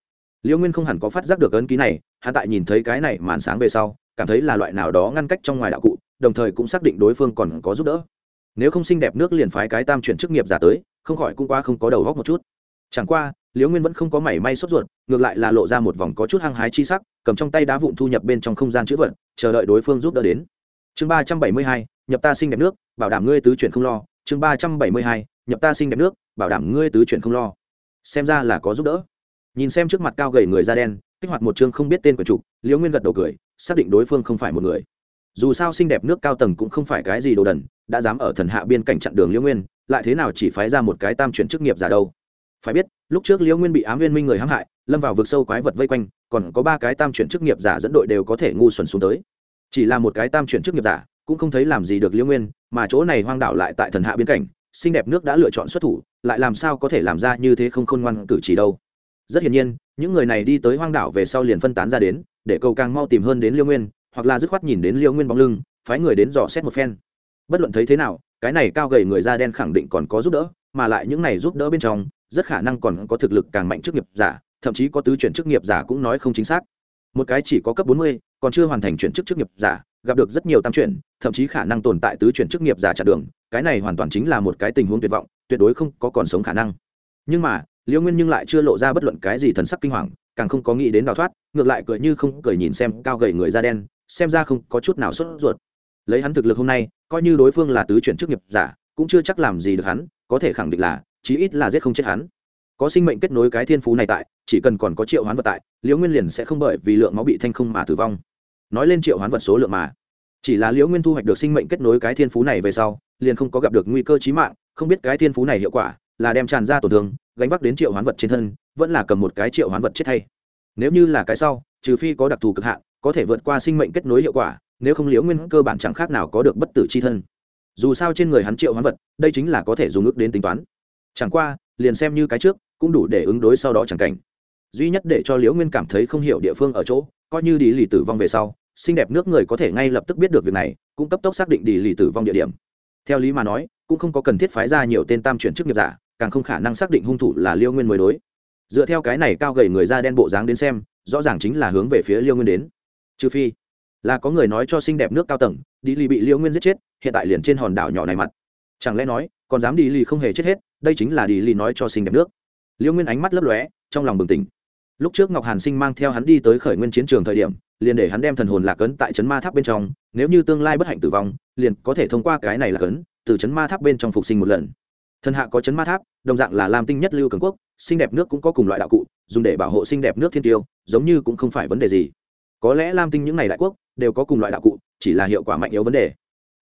Liễu nguyên không hẳn có phát giác được ấn ký này, hắn tại nhìn thấy cái này màn sáng về sau, cảm thấy là loại nào đó ngăn cách trong ngoài đạo cụ đồng thời cũng xác định đối phương còn có giúp đỡ. Nếu không xinh đẹp nước liền phái cái tam chuyển chức nghiệp giả tới, không khỏi cũng qua không có đầu góc một chút. Chẳng qua, liễu nguyên vẫn không có mảy may sốt ruột, ngược lại là lộ ra một vòng có chút hăng hái chi sắc, cầm trong tay đá vụn thu nhập bên trong không gian chữ vật, chờ đợi đối phương giúp đỡ đến. Chương ba trăm bảy mươi hai, nhập ta xinh đẹp nước, bảo đảm ngươi tứ chuyển không lo. Chương ba trăm bảy mươi hai, nhập ta xinh đẹp nước, bảo đảm ngươi tứ chuyển không lo. Xem ra là có giúp đỡ. Nhìn xem trước mặt cao gầy người da đen, kích hoạt một chương không biết tên của trục liễu nguyên gật đầu cười, xác định đối phương không phải một người dù sao xinh đẹp nước cao tầng cũng không phải cái gì đồ đần, đã dám ở thần hạ biên cảnh chặn đường liễu nguyên, lại thế nào chỉ phái ra một cái tam chuyển chức nghiệp giả đâu? Phải biết, lúc trước liễu nguyên bị ám viên minh người hãm hại, lâm vào vực sâu quái vật vây quanh, còn có ba cái tam chuyển chức nghiệp giả dẫn đội đều có thể ngu xuẩn xuống tới. Chỉ là một cái tam chuyển chức nghiệp giả, cũng không thấy làm gì được liễu nguyên, mà chỗ này hoang đảo lại tại thần hạ biên cảnh, xinh đẹp nước đã lựa chọn xuất thủ, lại làm sao có thể làm ra như thế không khôn ngoan cử chỉ đâu? Rất hiển nhiên, những người này đi tới hoang đảo về sau liền phân tán ra đến, để cầu càng mau tìm hơn đến liêu nguyên hoặc là dứt khoát nhìn đến liêu nguyên bóng lưng, phái người đến dò xét một phen. Bất luận thấy thế nào, cái này cao gầy người da đen khẳng định còn có giúp đỡ, mà lại những này giúp đỡ bên trong, rất khả năng còn có thực lực càng mạnh chức nghiệp giả, thậm chí có tứ chuyển chức nghiệp giả cũng nói không chính xác. Một cái chỉ có cấp bốn mươi, còn chưa hoàn thành chuyển chức chức nghiệp giả, gặp được rất nhiều tam chuyển, thậm chí khả năng tồn tại tứ chuyển chức nghiệp giả chặt đường, cái này hoàn toàn chính là một cái tình huống tuyệt vọng, tuyệt đối không có còn sống khả năng. Nhưng mà liễu nguyên nhưng lại chưa lộ ra bất luận cái gì thần sắc kinh hoàng, càng không có nghĩ đến đào thoát, ngược lại cười như không cười nhìn xem cao gầy người da đen, xem ra không có chút nào sốt ruột. Lấy hắn thực lực hôm nay, coi như đối phương là tứ chuyển chức nghiệp giả, cũng chưa chắc làm gì được hắn, có thể khẳng định là, chí ít là giết không chết hắn. Có sinh mệnh kết nối cái thiên phú này tại, chỉ cần còn có triệu hoán vật tại liễu nguyên liền sẽ không bởi vì lượng máu bị thanh không mà tử vong. Nói lên triệu hoán vật số lượng mà. Chỉ là liễu nguyên thu hoạch được sinh mệnh kết nối cái thiên phú này về sau, liền không có gặp được nguy cơ chí mạng, không biết cái thiên phú này hiệu quả là đem tràn ra tổn thương, gánh vác đến triệu hoán vật trên thân, vẫn là cầm một cái triệu hoán vật chết thay. Nếu như là cái sau, trừ phi có đặc thù cực hạn, có thể vượt qua sinh mệnh kết nối hiệu quả, nếu không liễu nguyên cơ bản chẳng khác nào có được bất tử c h i thân. Dù sao trên người hắn triệu hoán vật, đây chính là có thể dùng ước đến tính toán. Chẳng qua, liền xem như cái trước, cũng đủ để ứng đối sau đó chẳng cảnh. Duy nhất để cho liễu nguyên cảm thấy không hiểu địa phương ở chỗ, coi như đi lì tử vong về sau, xinh đẹp nước người có thể ngay lập tức biết được việc này, cũng cấp tốc xác định đi lì tử vong địa điểm. Theo lý mà nói, cũng không có cần thiết phái ra nhiều tên tam chuyển chức nghiệp giả càng không khả năng xác định hung thủ là liêu nguyên mới đối. Dựa theo cái này cao gầy người da đen bộ dáng đến xem, rõ ràng chính là hướng về phía liêu nguyên đến. Trừ phi là có người nói cho xinh đẹp nước cao tầng, đi lì bị liêu nguyên giết chết, hiện tại liền trên hòn đảo nhỏ này mặt. Chẳng lẽ nói, còn dám đi lì không hề chết hết, đây chính là đi lì nói cho xinh đẹp nước. Liêu nguyên ánh mắt lấp lóe, trong lòng bừng tỉnh. Lúc trước ngọc hàn sinh mang theo hắn đi tới khởi nguyên chiến trường thời điểm, liền để hắn đem thần hồn lạc ấn tại trấn ma tháp bên trong, nếu như tương lai bất hạnh tử vong, liền có thể thông qua cái này lạc ấn, từ trấn ma tháp bên trong phục sinh một lần thần hạ có chấn ma tháp, đồng dạng là lam tinh nhất lưu cường quốc, xinh đẹp nước cũng có cùng loại đạo cụ, dùng để bảo hộ xinh đẹp nước thiên tiêu, giống như cũng không phải vấn đề gì. Có lẽ lam tinh những n à y đại quốc đều có cùng loại đạo cụ, chỉ là hiệu quả mạnh yếu vấn đề.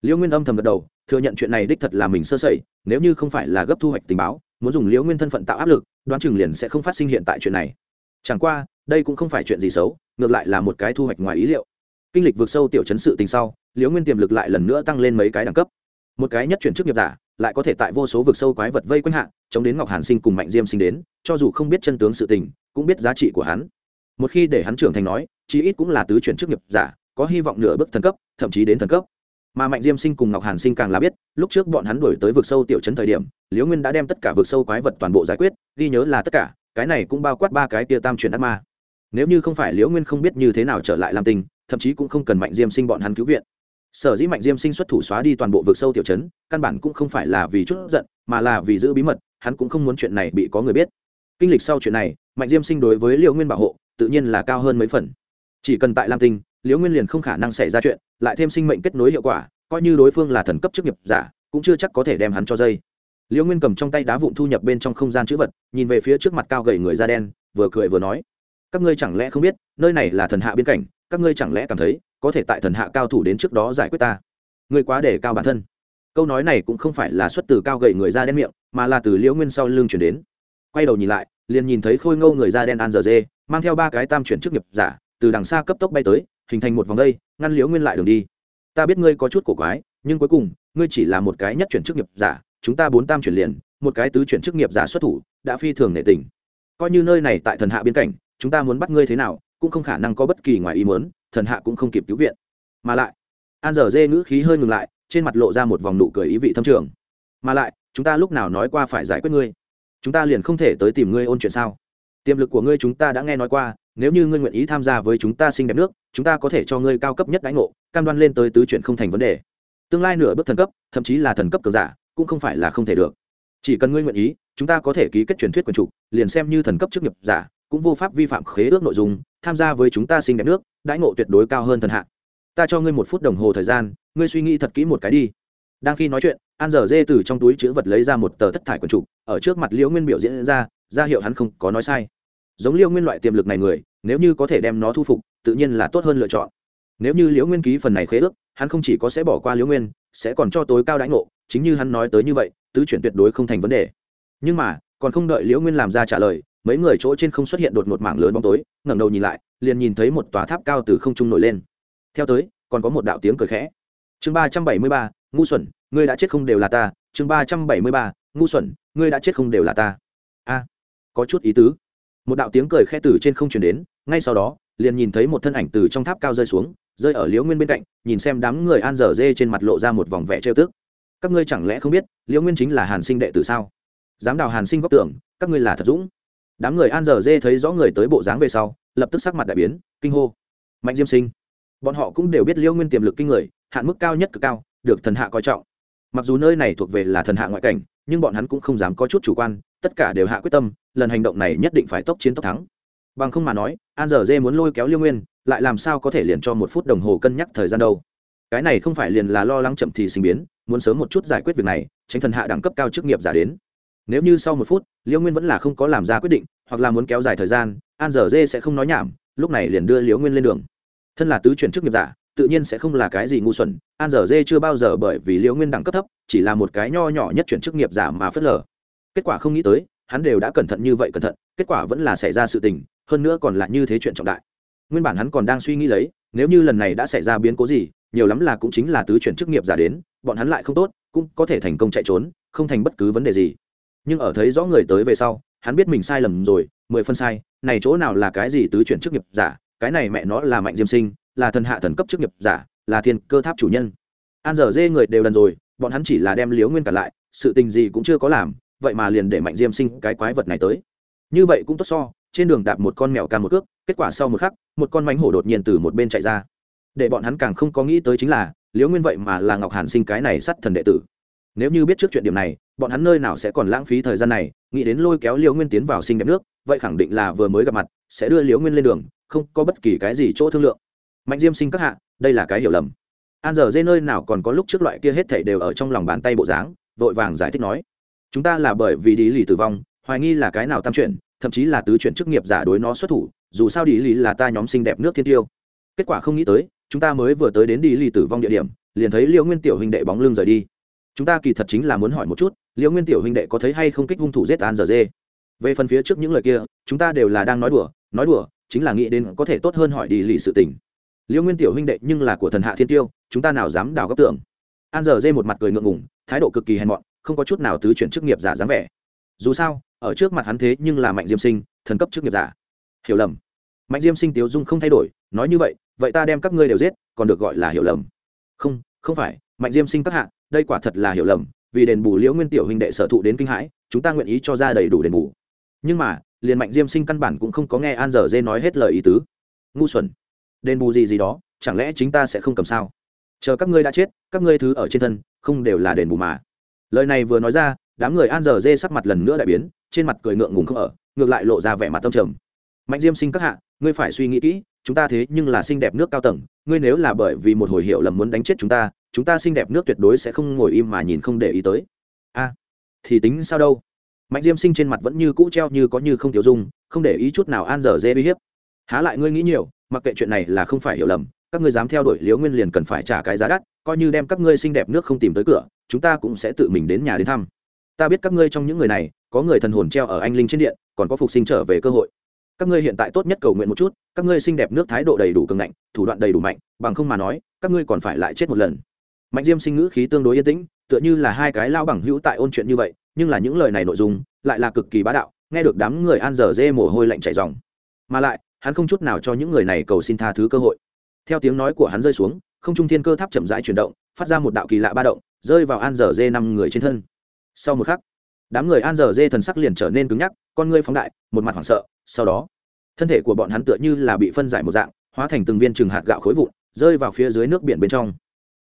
Liễu nguyên âm thầm gật đầu, thừa nhận chuyện này đích thật là mình sơ sẩy, nếu như không phải là gấp thu hoạch tình báo, muốn dùng liễu nguyên thân phận tạo áp lực, đoán chừng liền sẽ không phát sinh hiện tại chuyện này. Chẳng qua, đây cũng không phải chuyện gì xấu, ngược lại là một cái thu hoạch ngoài ý liệu. Kinh lịch vượt sâu tiểu chấn sự tình sau liễu nguyên tiềm lực lại lần nữa tăng lên mấy cái đẳng cấp. Một cái nhất chuyển chức nghiệp giả lại có thể tại vô số vực sâu quái vật vây quanh hạ, chống đến ngọc hàn sinh cùng mạnh diêm sinh đến, cho dù không biết chân tướng sự tình, cũng biết giá trị của hắn. Một khi để hắn trưởng thành nói, chí ít cũng là tứ chuyển chức nghiệp giả, có hy vọng nửa bước thần cấp, thậm chí đến thần cấp. Mà mạnh diêm sinh cùng ngọc hàn sinh càng là biết, lúc trước bọn hắn đổi tới vực sâu tiểu chấn thời điểm, liễu nguyên đã đem tất cả vực sâu quái vật toàn bộ giải quyết, ghi nhớ là tất cả, cái này cũng bao quát ba cái tia tam chuyển ác ma. Nếu như không phải liễu nguyên không biết như thế nào trở lại làm tình thậm chí cũng không cần mạnh diêm sinh bọn hắn cứu viện sở dĩ mạnh diêm sinh xuất thủ xóa đi toàn bộ vực sâu tiểu chấn căn bản cũng không phải là vì chút giận, mà là vì giữ bí mật, hắn cũng không muốn chuyện này bị có người biết. Kinh lịch sau chuyện này, mạnh diêm sinh đối với liễu nguyên bảo hộ, tự nhiên là cao hơn mấy phần. Chỉ cần tại lam tinh, liễu nguyên liền không khả năng xảy ra chuyện, lại thêm sinh mệnh kết nối hiệu quả, coi như đối phương là thần cấp chức nghiệp giả, cũng chưa chắc có thể đem hắn cho dây. Liễu nguyên cầm trong tay đá vụn thu nhập bên trong không gian chữ vật, nhìn về phía trước mặt cao gầy người da đen, vừa cười vừa nói, các ngươi chẳng lẽ không biết, nơi này là thần hạ biên cảnh, các ngươi chẳng lẽ cảm thấy có thể tại thần hạ cao thủ đến trước đó giải quyết ta. Ngươi quá để cao bản thân. Câu nói này cũng không phải là xuất từ cao gậy người da đen miệng, mà là từ liễu nguyên sau lưng chuyển đến. Quay đầu nhìn lại, liền nhìn thấy khôi ngâu người da đen an giờ dê mang theo ba cái tam chuyển chức nghiệp giả, từ đằng xa cấp tốc bay tới, hình thành một vòng dây ngăn liễu nguyên lại đường đi. Ta biết ngươi có chút cổ quái, nhưng cuối cùng, ngươi chỉ là một cái nhất chuyển chức nghiệp giả, chúng ta bốn tam chuyển liền, một cái tứ chuyển chức nghiệp giả xuất thủ, đã phi thường nệ tình. Coi như nơi này tại thần hạ biên cảnh, chúng ta muốn bắt ngươi thế nào cũng không khả năng có bất kỳ ngoài ý muốn, thần hạ cũng không kịp cứu viện. Mà lại, an dở dê ngữ khí hơi ngừng lại, trên mặt lộ ra một vòng nụ cười ý vị thâm trường. Mà lại, chúng ta lúc nào nói qua phải giải quyết ngươi? Chúng ta liền không thể tới tìm ngươi ôn chuyện sao? Tiềm lực của ngươi chúng ta đã nghe nói qua, nếu như ngươi nguyện ý tham gia với chúng ta sinh đẹp nước, chúng ta có thể cho ngươi cao cấp nhất đãi ngộ, cam đoan lên tới tứ chuyện không thành vấn đề. Tương lai nửa bước thần cấp, thậm chí là thần cấp cường giả, cũng không phải là không thể được. Chỉ cần ngươi nguyện ý, chúng ta có thể ký kết truyền thuyết quyền trục liền xem như thần cấp chức nghiệp giả, cũng vô pháp vi phạm khế ước nội dung tham gia với chúng ta sinh đẹp nước, đãi ngộ tuyệt đối cao hơn thần hạ. Ta cho ngươi một phút đồng hồ thời gian, ngươi suy nghĩ thật kỹ một cái đi. Đang khi nói chuyện, an dở dê từ trong túi chữ vật lấy ra một tờ thất thải quần trục, ở trước mặt liễu nguyên biểu diễn ra ra hiệu hắn không có nói sai. Giống liễu nguyên loại tiềm lực này người, nếu như có thể đem nó thu phục, tự nhiên là tốt hơn lựa chọn. Nếu như liễu nguyên ký phần này khế ước, hắn không chỉ có sẽ bỏ qua liễu nguyên, sẽ còn cho tối cao đãi ngộ, chính như hắn nói tới như vậy, tứ chuyển tuyệt đối không thành vấn đề. Nhưng mà, còn không đợi liễu nguyên làm ra trả lời mấy người chỗ trên không xuất hiện đột một mảng lớn bóng tối, ngẩng đầu nhìn lại, liền nhìn thấy một tòa tháp cao từ không trung nổi lên. Theo tới, còn có một đạo tiếng cười khẽ. Chương ba trăm bảy mươi ba, ngu xuẩn, ngươi đã chết không đều là ta. Chương ba trăm bảy mươi ba, ngu xuẩn, ngươi đã chết không đều là ta. A à, có chút ý tứ. Một đạo tiếng cười khẽ từ trên không chuyển đến, ngay sau đó, liền nhìn thấy một thân ảnh từ trong tháp cao rơi xuống, rơi ở liễu nguyên bên cạnh, nhìn xem đám người an dở dê trên mặt lộ ra một vòng vẻ trêu tức. Các ngươi chẳng lẽ không biết, liễu nguyên chính là hàn sinh đệ tử sao? Dám đào hàn sinh góc tưởng, các ngươi là thật dũng đám người an dở dê thấy rõ người tới bộ dáng về sau, lập tức sắc mặt đại biến, kinh hô. Mạnh diêm sinh, bọn họ cũng đều biết Liêu nguyên tiềm lực kinh người, hạn mức cao nhất cực cao, được thần hạ coi trọng. Mặc dù nơi này thuộc về là thần hạ ngoại cảnh, nhưng bọn hắn cũng không dám có chút chủ quan, tất cả đều hạ quyết tâm, lần hành động này nhất định phải tốc chiến tốc thắng. Bằng không mà nói, an giờ dê muốn lôi kéo liêu nguyên, lại làm sao có thể liền cho một phút đồng hồ cân nhắc thời gian đâu. Cái này không phải liền là lo lắng chậm thì sinh biến, muốn sớm một chút giải quyết việc này, tránh thần hạ đẳng cấp cao chức nghiệp giả đến nếu như sau một phút, Liễu nguyên vẫn là không có làm ra quyết định, hoặc là muốn kéo dài thời gian, an Dở dê sẽ không nói nhảm, lúc này liền đưa Liễu nguyên lên đường. Thân là tứ chuyển chức nghiệp giả, tự nhiên sẽ không là cái gì ngu xuẩn, an Dở dê chưa bao giờ bởi vì liễu nguyên đẳng cấp thấp, chỉ là một cái nho nhỏ nhất chuyển chức nghiệp giả mà phớt lờ. Kết quả không nghĩ tới, hắn đều đã cẩn thận như vậy cẩn thận, kết quả vẫn là xảy ra sự tình, hơn nữa còn là như thế chuyện trọng đại. Nguyên bản hắn còn đang suy nghĩ lấy, nếu như lần này đã xảy ra biến cố gì, nhiều lắm là cũng chính là tứ chuyển chức nghiệp giả đến, bọn hắn lại không tốt, cũng có thể thành công chạy trốn, không thành bất cứ vấn đề gì nhưng ở thấy rõ người tới về sau, hắn biết mình sai lầm rồi, mười phân sai, này chỗ nào là cái gì tứ chuyển chức nghiệp giả, cái này mẹ nó là mạnh diêm sinh, là thần hạ thần cấp chức nghiệp giả, là thiên cơ tháp chủ nhân. An dở dê người đều đần rồi, bọn hắn chỉ là đem liếu nguyên cả lại, sự tình gì cũng chưa có làm, vậy mà liền để mạnh diêm sinh cái quái vật này tới. Như vậy cũng tốt so, trên đường đạp một con mèo càn một cước, kết quả sau một khắc, một con mánh hổ đột nhiên từ một bên chạy ra. Để bọn hắn càng không có nghĩ tới chính là liếu nguyên vậy mà là ngọc hàn sinh cái này sắt thần đệ tử nếu như biết trước chuyện điểm này, bọn hắn nơi nào sẽ còn lãng phí thời gian này, nghĩ đến lôi kéo liễu nguyên tiến vào sinh đẹp nước, vậy khẳng định là vừa mới gặp mặt, sẽ đưa liễu nguyên lên đường, không có bất kỳ cái gì chỗ thương lượng. Mạnh diêm sinh các hạ, đây là cái hiểu lầm. An giờ dê nơi nào còn có lúc trước loại kia hết thảy đều ở trong lòng bàn tay bộ dáng, vội vàng giải thích nói. Chúng ta là bởi vì đi lì tử vong, hoài nghi là cái nào tam chuyển thậm chí là tứ chuyển chức nghiệp giả đối nó xuất thủ, dù sao đi lì là ta nhóm Sinh đẹp nước thiên tiêu. Kết quả không nghĩ tới, chúng ta mới vừa tới đến đi lì tử vong địa điểm, liền thấy liễu nguyên tiểu hình đệ bóng lưng rời đi chúng ta kỳ thật chính là muốn hỏi một chút, liễu nguyên tiểu huynh đệ có thấy hay không kích hung thủ giết an giờ dê? Về phần phía trước những lời kia, chúng ta đều là đang nói đùa nói đùa, chính là nghĩ đến có thể tốt hơn hỏi đi lì sự tình. Liễu nguyên tiểu huynh đệ nhưng là của thần hạ thiên tiêu, chúng ta nào dám đào góc tưởng. An giờ dê một mặt cười ngượng ngùng, thái độ cực kỳ hèn mọn, không có chút nào tứ chuyển chức nghiệp giả dáng vẻ. Dù sao, ở trước mặt hắn thế nhưng là mạnh diêm sinh, thần cấp chức nghiệp giả. Hiểu lầm. Mạnh diêm sinh tiếu dung không thay đổi, nói như vậy vậy ta đem các ngươi đều giết, còn được gọi là hiểu lầm. Không không phải mạnh diêm sinh các hạ, đây quả thật là hiểu lầm, vì đền bù liễu nguyên tiểu huynh đệ sở thụ đến kinh hãi, chúng ta nguyện ý cho ra đầy đủ đền bù. Nhưng mà, liền mạnh diêm sinh căn bản cũng không có nghe an Dở dê nói hết lời ý tứ. Ngu xuẩn. Đền bù gì gì đó, chẳng lẽ chính ta sẽ không cầm sao? Chờ các ngươi đã chết, các ngươi thứ ở trên thân, không đều là đền bù mà. Lời này vừa nói ra, đám người an Dở dê sắc mặt lần nữa đại biến, trên mặt cười ngượng ngùng không ở, ngược lại lộ ra vẻ mặt tâm trầm. Mạnh diêm sinh các hạ, ngươi phải suy nghĩ kỹ, chúng ta thế nhưng là xinh đẹp nước cao tầng, ngươi nếu là bởi vì một hồi hiệu lầm muốn đánh chết chúng ta chúng ta xinh đẹp nước tuyệt đối sẽ không ngồi im mà nhìn không để ý tới. A thì tính sao đâu? Mạnh diêm sinh trên mặt vẫn như cũ treo như có như không tiểu dung, không để ý chút nào an dở dê uy hiếp. Há lại ngươi nghĩ nhiều, mặc kệ chuyện này là không phải hiểu lầm, các ngươi dám theo đuổi liễu nguyên liền cần phải trả cái giá đắt, coi như đem các ngươi xinh đẹp nước không tìm tới cửa, chúng ta cũng sẽ tự mình đến nhà đến thăm. Ta biết các ngươi trong những người này, có người thần hồn treo ở anh linh trên điện, còn có phục sinh trở về cơ hội. Các ngươi hiện tại tốt nhất cầu nguyện một chút, các ngươi xinh đẹp nước thái độ đầy đủ cường ngạnh, thủ đoạn đầy đủ mạnh, bằng không mà nói, các ngươi còn phải lại chết một lần mạnh diêm sinh ngữ khí tương đối yên tĩnh, tựa như là hai cái lao bằng hữu tại ôn chuyện như vậy, nhưng là những lời này nội dung lại là cực kỳ bá đạo, nghe được đám người an dở dê mồ hôi lạnh chảy dòng mà lại, hắn không chút nào cho những người này cầu xin tha thứ cơ hội. Theo tiếng nói của hắn rơi xuống, không trung thiên cơ tháp chậm rãi chuyển động, phát ra một đạo kỳ lạ ba động, rơi vào an dở dê năm người trên thân. Sau một khắc, đám người an dở dê thần sắc liền trở nên cứng nhắc, con ngươi phóng đại, một mặt hoảng sợ, sau đó, thân thể của bọn hắn tựa như là bị phân giải một dạng, hóa thành từng viên trừng hạt gạo khối vụn, rơi vào phía dưới nước biển bên trong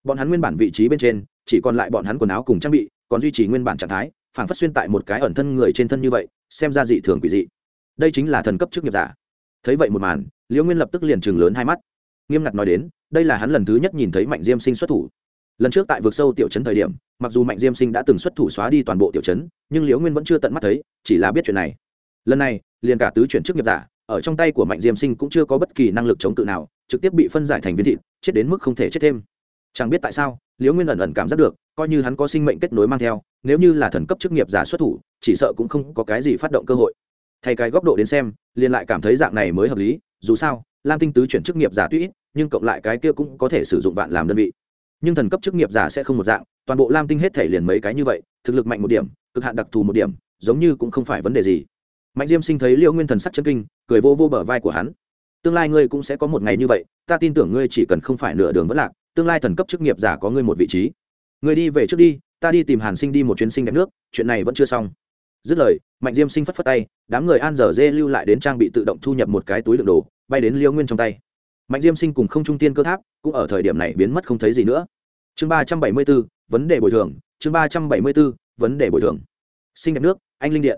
bọn hắn nguyên bản vị trí bên trên, chỉ còn lại bọn hắn quần áo cùng trang bị, còn duy trì nguyên bản trạng thái, phảng phất xuyên tại một cái ẩn thân người trên thân như vậy, xem ra dị thường quỷ dị. Đây chính là thần cấp chức nghiệp giả. Thấy vậy một màn, liễu nguyên lập tức liền chừng lớn hai mắt. Nghiêm ngặt nói đến, đây là hắn lần thứ nhất nhìn thấy mạnh diêm sinh xuất thủ. Lần trước tại vực sâu tiểu trấn thời điểm, mặc dù mạnh diêm sinh đã từng xuất thủ xóa đi toàn bộ tiểu trấn, nhưng liễu nguyên vẫn chưa tận mắt thấy, chỉ là biết chuyện này. Lần này, liền cả tứ chuyển chức nghiệp giả, ở trong tay của mạnh diêm sinh cũng chưa có bất kỳ năng lực chống cự nào, trực tiếp bị phân giải thành viên thịt, chết đến mức không thể chết thêm chẳng biết tại sao, liễu nguyên ẩn ẩn cảm giác được, coi như hắn có sinh mệnh kết nối mang theo, nếu như là thần cấp chức nghiệp giả xuất thủ, chỉ sợ cũng không có cái gì phát động cơ hội. Thay cái góc độ đến xem, liền lại cảm thấy dạng này mới hợp lý, dù sao, lam tinh tứ chuyển chức nghiệp giả tuy ít, nhưng cộng lại cái kia cũng có thể sử dụng vạn làm đơn vị. Nhưng thần cấp chức nghiệp giả sẽ không một dạng, toàn bộ lam tinh hết thể liền mấy cái như vậy, thực lực mạnh một điểm, cực hạn đặc thù một điểm, giống như cũng không phải vấn đề gì. Mạnh diêm sinh thấy liễu nguyên thần sắc chân kinh, cười vô vô bờ vai của hắn. Tương lai ngươi cũng sẽ có một ngày như vậy, ta tin tưởng ngươi chỉ cần không phải nửa đường vẫn lạc tương lai thần cấp chức nghiệp giả có ngươi một vị trí. Ngươi đi về trước đi, ta đi tìm hàn sinh đi một chuyến sinh đẹp nước, chuyện này vẫn chưa xong. Dứt lời, mạnh diêm sinh phất phất tay, đám người an dở dê lưu lại đến trang bị tự động thu nhập một cái túi đựng đồ, bay đến liêu nguyên trong tay. Mạnh diêm sinh cùng không trung tiên cơ tháp, cũng ở thời điểm này biến mất không thấy gì nữa. Chương ba trăm bảy mươi b ố vấn đề bồi thường, chương ba trăm bảy mươi b ố vấn đề bồi thường. Sinh đẹp nước, anh linh điện.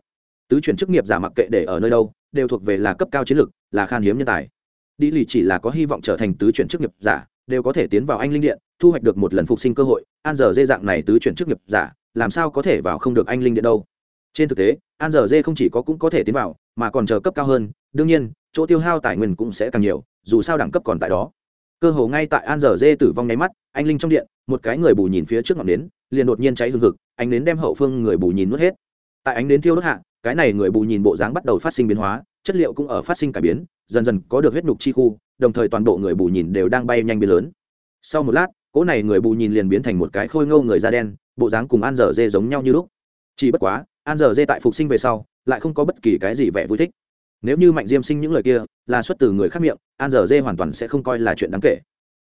Tứ chuyển chức nghiệp giả mặc kệ để ở nơi đâu, đều thuộc về là cấp cao chiến lược, là khan hiếm nhân tài. Đi lì chỉ là có hy vọng trở thành tứ chuyển chức nghiệp giả đều có thể tiến vào anh linh điện, thu hoạch được một lần phục sinh cơ hội, an giờ dê dạng này tứ chuyển chức nghiệp giả, làm sao có thể vào không được anh linh điện đâu? Trên thực tế, an giờ dê không chỉ có cũng có thể tiến vào, mà còn chờ cấp cao hơn. Đương nhiên, chỗ tiêu hao tài nguyên cũng sẽ càng nhiều, dù sao đẳng cấp còn tại đó. Cơ hồ ngay tại an giờ dê tử vong nháy mắt, anh linh trong điện, một cái người bù nhìn phía trước ngọn nến, liền đột nhiên cháy hương thực ánh nến đem hậu phương người bù nhìn nuốt hết. Tại ánh nến thiêu đốt hạ, cái này người bù nhìn bộ dáng bắt đầu phát sinh biến hóa, chất liệu cũng ở phát sinh cải biến dần dần có được huyết nhục chi khu, đồng thời toàn bộ người bù nhìn đều đang bay nhanh biến lớn. Sau một lát, cỗ này người bù nhìn liền biến thành một cái khôi ngâu người da đen, bộ dáng cùng an dở dê giống nhau như lúc. Chỉ bất quá, an dở dê tại phục sinh về sau, lại không có bất kỳ cái gì vẻ vui thích. Nếu như mạnh diêm sinh những lời kia là xuất từ người khác miệng, an dở dê hoàn toàn sẽ không coi là chuyện đáng kể.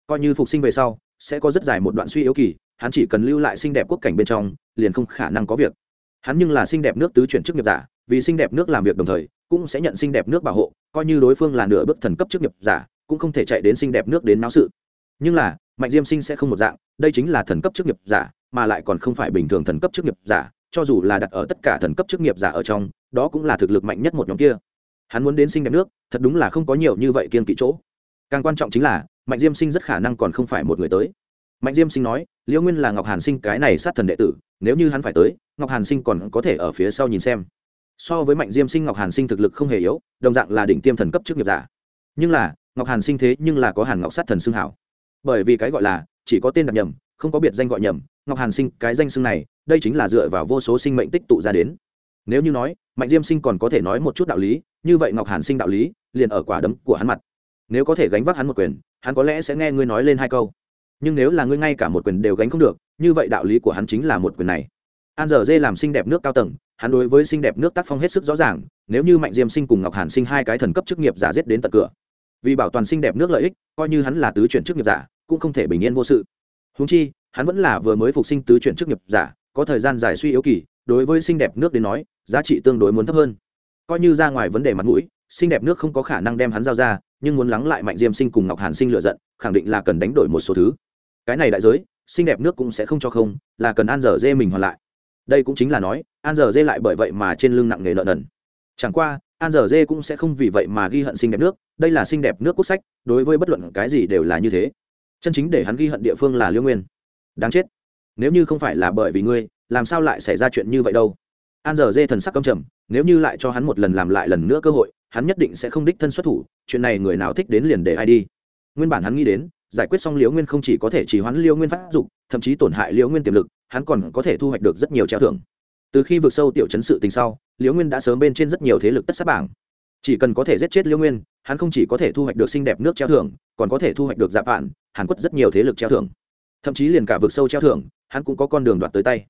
Coi như phục sinh về sau, sẽ có rất dài một đoạn suy yếu kỳ, hắn chỉ cần lưu lại xinh đẹp quốc cảnh bên trong, liền không khả năng có việc. Hắn nhưng là xinh đẹp nước tứ chuyển chức nghiệp giả, vì xinh đẹp nước làm việc đồng thời, cũng sẽ nhận xinh đẹp nước bảo hộ coi như đối phương là nửa bước thần cấp chức nghiệp giả, cũng không thể chạy đến xinh đẹp nước đến náo sự. Nhưng là, mạnh diêm sinh sẽ không một dạng, đây chính là thần cấp chức nghiệp giả, mà lại còn không phải bình thường thần cấp chức nghiệp giả, cho dù là đặt ở tất cả thần cấp chức nghiệp giả ở trong, đó cũng là thực lực mạnh nhất một nhóm kia. Hắn muốn đến xinh đẹp nước, thật đúng là không có nhiều như vậy kiên kỵ chỗ. Càng quan trọng chính là, mạnh diêm sinh rất khả năng còn không phải một người tới. Mạnh diêm sinh nói liễu nguyên là ngọc hàn sinh cái này sát thần đệ tử, nếu như hắn phải tới, ngọc hàn sinh còn có thể ở phía sau nhìn xem so với mạnh diêm sinh ngọc hàn sinh thực lực không hề yếu, đồng dạng là đỉnh tiêm thần cấp trước nghiệp giả. Nhưng là, ngọc hàn sinh thế nhưng là có hàn ngọc sát thần xưng hảo. Bởi vì cái gọi là, chỉ có tên đặt nhầm, không có biệt danh gọi nhầm, ngọc hàn sinh cái danh xưng này, đây chính là dựa vào vô số sinh mệnh tích tụ ra đến. Nếu như nói, mạnh diêm sinh còn có thể nói một chút đạo lý, như vậy ngọc hàn sinh đạo lý, liền ở quả đấm của hắn mặt. Nếu có thể gánh vác hắn một quyền, hắn có lẽ sẽ nghe ngươi nói lên hai câu. Nhưng nếu là ngươi ngay cả một quyền đều gánh không được, như vậy đạo lý của hắn chính là một quyền này. An dở dê làm xinh đẹp nước cao tầng hắn đối với xinh đẹp nước tác phong hết sức rõ ràng, nếu như mạnh diêm sinh cùng ngọc hàn sinh hai cái thần cấp chức nghiệp giả giết đến tận cửa. Vì bảo toàn xinh đẹp nước lợi ích, coi như hắn là tứ chuyển chức nghiệp giả, cũng không thể bình yên vô sự. Húng chi, hắn vẫn là vừa mới phục sinh tứ chuyển chức nghiệp giả, có thời gian dài suy yếu kỳ, đối với xinh đẹp nước đến nói, giá trị tương đối muốn thấp hơn. Coi như ra ngoài vấn đề mặt mũi, xinh đẹp nước không có khả năng đem hắn giao ra, nhưng muốn lắng lại mạnh diêm sinh cùng ngọc hàn sinh lựa giận, khẳng định là cần đánh đổi một số thứ. Cái này đại giới, xinh đẹp nước cũng sẽ không cho không, là cần an dở dê mình hoàn lại đây cũng chính là nói, an giờ dê lại bởi vậy mà trên lưng nặng nghề nợ nần. Chẳng qua, an giờ dê cũng sẽ không vì vậy mà ghi hận xinh đẹp nước, đây là xinh đẹp nước quốc sách, đối với bất luận cái gì đều là như thế. Chân chính để hắn ghi hận địa phương là liêu nguyên. Đáng chết. Nếu như không phải là bởi vì ngươi, làm sao lại xảy ra chuyện như vậy đâu? An giờ dê thần sắc căm trầm, nếu như lại cho hắn một lần làm lại lần nữa cơ hội, hắn nhất định sẽ không đích thân xuất thủ, chuyện này người nào thích đến liền để ai đi. Nguyên bản hắn nghĩ đến giải quyết xong liễu nguyên không chỉ có thể chỉ hoãn liễu nguyên phát dục, thậm chí tổn hại liễu nguyên tiềm lực, hắn còn có thể thu hoạch được rất nhiều treo thưởng. Từ khi vượt sâu tiểu chấn sự tình sau, liễu nguyên đã sớm bên trên rất nhiều thế lực tất sát bảng. Chỉ cần có thể giết chết liễu nguyên, hắn không chỉ có thể thu hoạch được xinh đẹp nước treo thưởng, còn có thể thu hoạch được dạ vạn, hàn quất rất nhiều thế lực treo thưởng. Thậm chí liền cả vượt sâu treo thưởng, hắn cũng có con đường đoạt tới tay.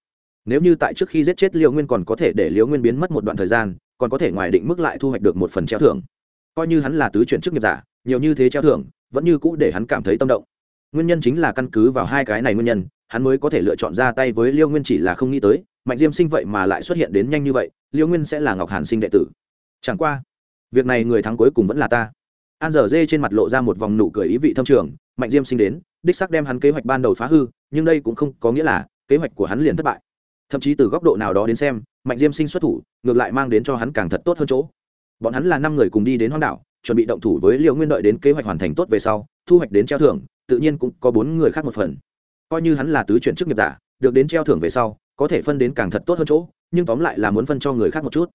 Nếu như tại trước khi giết chết liễu nguyên còn có thể để liễu nguyên biến mất một đoạn thời gian, còn có thể ngoài định mức lại thu hoạch được một phần treo thưởng. Coi như hắn là tứ chuyển chức nghiệp giả, nhiều như thế treo thưởng vẫn như cũ để hắn cảm thấy tâm động. Nguyên nhân chính là căn cứ vào hai cái này nguyên nhân, hắn mới có thể lựa chọn ra tay với liêu nguyên chỉ là không nghĩ tới, mạnh diêm sinh vậy mà lại xuất hiện đến nhanh như vậy, liêu nguyên sẽ là ngọc hàn sinh đệ tử. Chẳng qua, việc này người thắng cuối cùng vẫn là ta. An dở dê trên mặt lộ ra một vòng nụ cười ý vị thâm trường, mạnh diêm sinh đến, đích sắc đem hắn kế hoạch ban đầu phá hư, nhưng đây cũng không có nghĩa là kế hoạch của hắn liền thất bại. Thậm chí từ góc độ nào đó đến xem, mạnh diêm sinh xuất thủ, ngược lại mang đến cho hắn càng thật tốt hơn chỗ. Bọn hắn là năm người cùng đi đến hoang đảo chuẩn bị động thủ với liệu nguyên đợi đến kế hoạch hoàn thành tốt về sau, thu hoạch đến treo thưởng, tự nhiên cũng có bốn người khác một phần. Coi như hắn là tứ chuyển chức nghiệp giả, được đến treo thưởng về sau, có thể phân đến càng thật tốt hơn chỗ, nhưng tóm lại là muốn phân cho người khác một chút.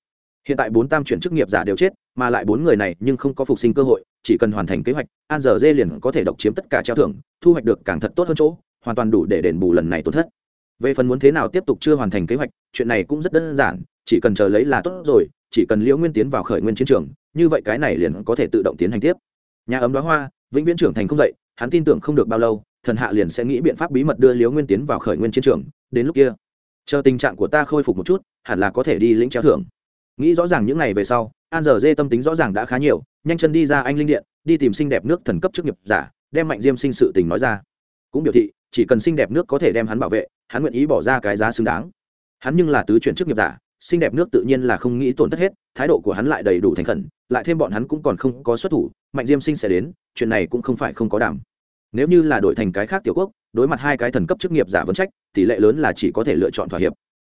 Hiện tại bốn tam chuyển chức nghiệp giả đều chết, mà lại bốn người này nhưng không có phục sinh cơ hội, chỉ cần hoàn thành kế hoạch, an giờ dê liền có thể độc chiếm tất cả treo thưởng, thu hoạch được càng thật tốt hơn chỗ, hoàn toàn đủ để đền bù lần này tổn thất. Về phần muốn thế nào tiếp tục chưa hoàn thành kế hoạch, chuyện này cũng rất đơn giản, chỉ cần chờ lấy là tốt rồi chỉ cần liễu nguyên tiến vào khởi nguyên chiến trường, như vậy cái này liền có thể tự động tiến hành tiếp. Nhà ấm đoá hoa, vĩnh viễn trưởng thành không dậy, hắn tin tưởng không được bao lâu, thần hạ liền sẽ nghĩ biện pháp bí mật đưa liễu nguyên tiến vào khởi nguyên chiến trường, đến lúc kia. Chờ tình trạng của ta khôi phục một chút, hẳn là có thể đi lĩnh treo thưởng. Nghĩ rõ ràng những ngày về sau, an giờ dê tâm tính rõ ràng đã khá nhiều, nhanh chân đi ra anh linh điện, đi tìm xinh đẹp nước thần cấp chức nghiệp giả, đem mạnh diêm sinh sự tình nói ra. Cũng biểu thị, chỉ cần xinh đẹp nước có thể đem hắn bảo vệ, hắn nguyện ý bỏ ra cái giá xứng đáng. Hắn nhưng là tứ chuyển chức nghiệp giả xinh đẹp nước tự nhiên là không nghĩ tổn thất hết, thái độ của hắn lại đầy đủ thành khẩn, lại thêm bọn hắn cũng còn không có xuất thủ, mạnh diêm sinh sẽ đến, chuyện này cũng không phải không có đảm. Nếu như là đổi thành cái khác tiểu quốc, đối mặt hai cái thần cấp chức nghiệp giả vấn trách, tỷ lệ lớn là chỉ có thể lựa chọn thỏa hiệp.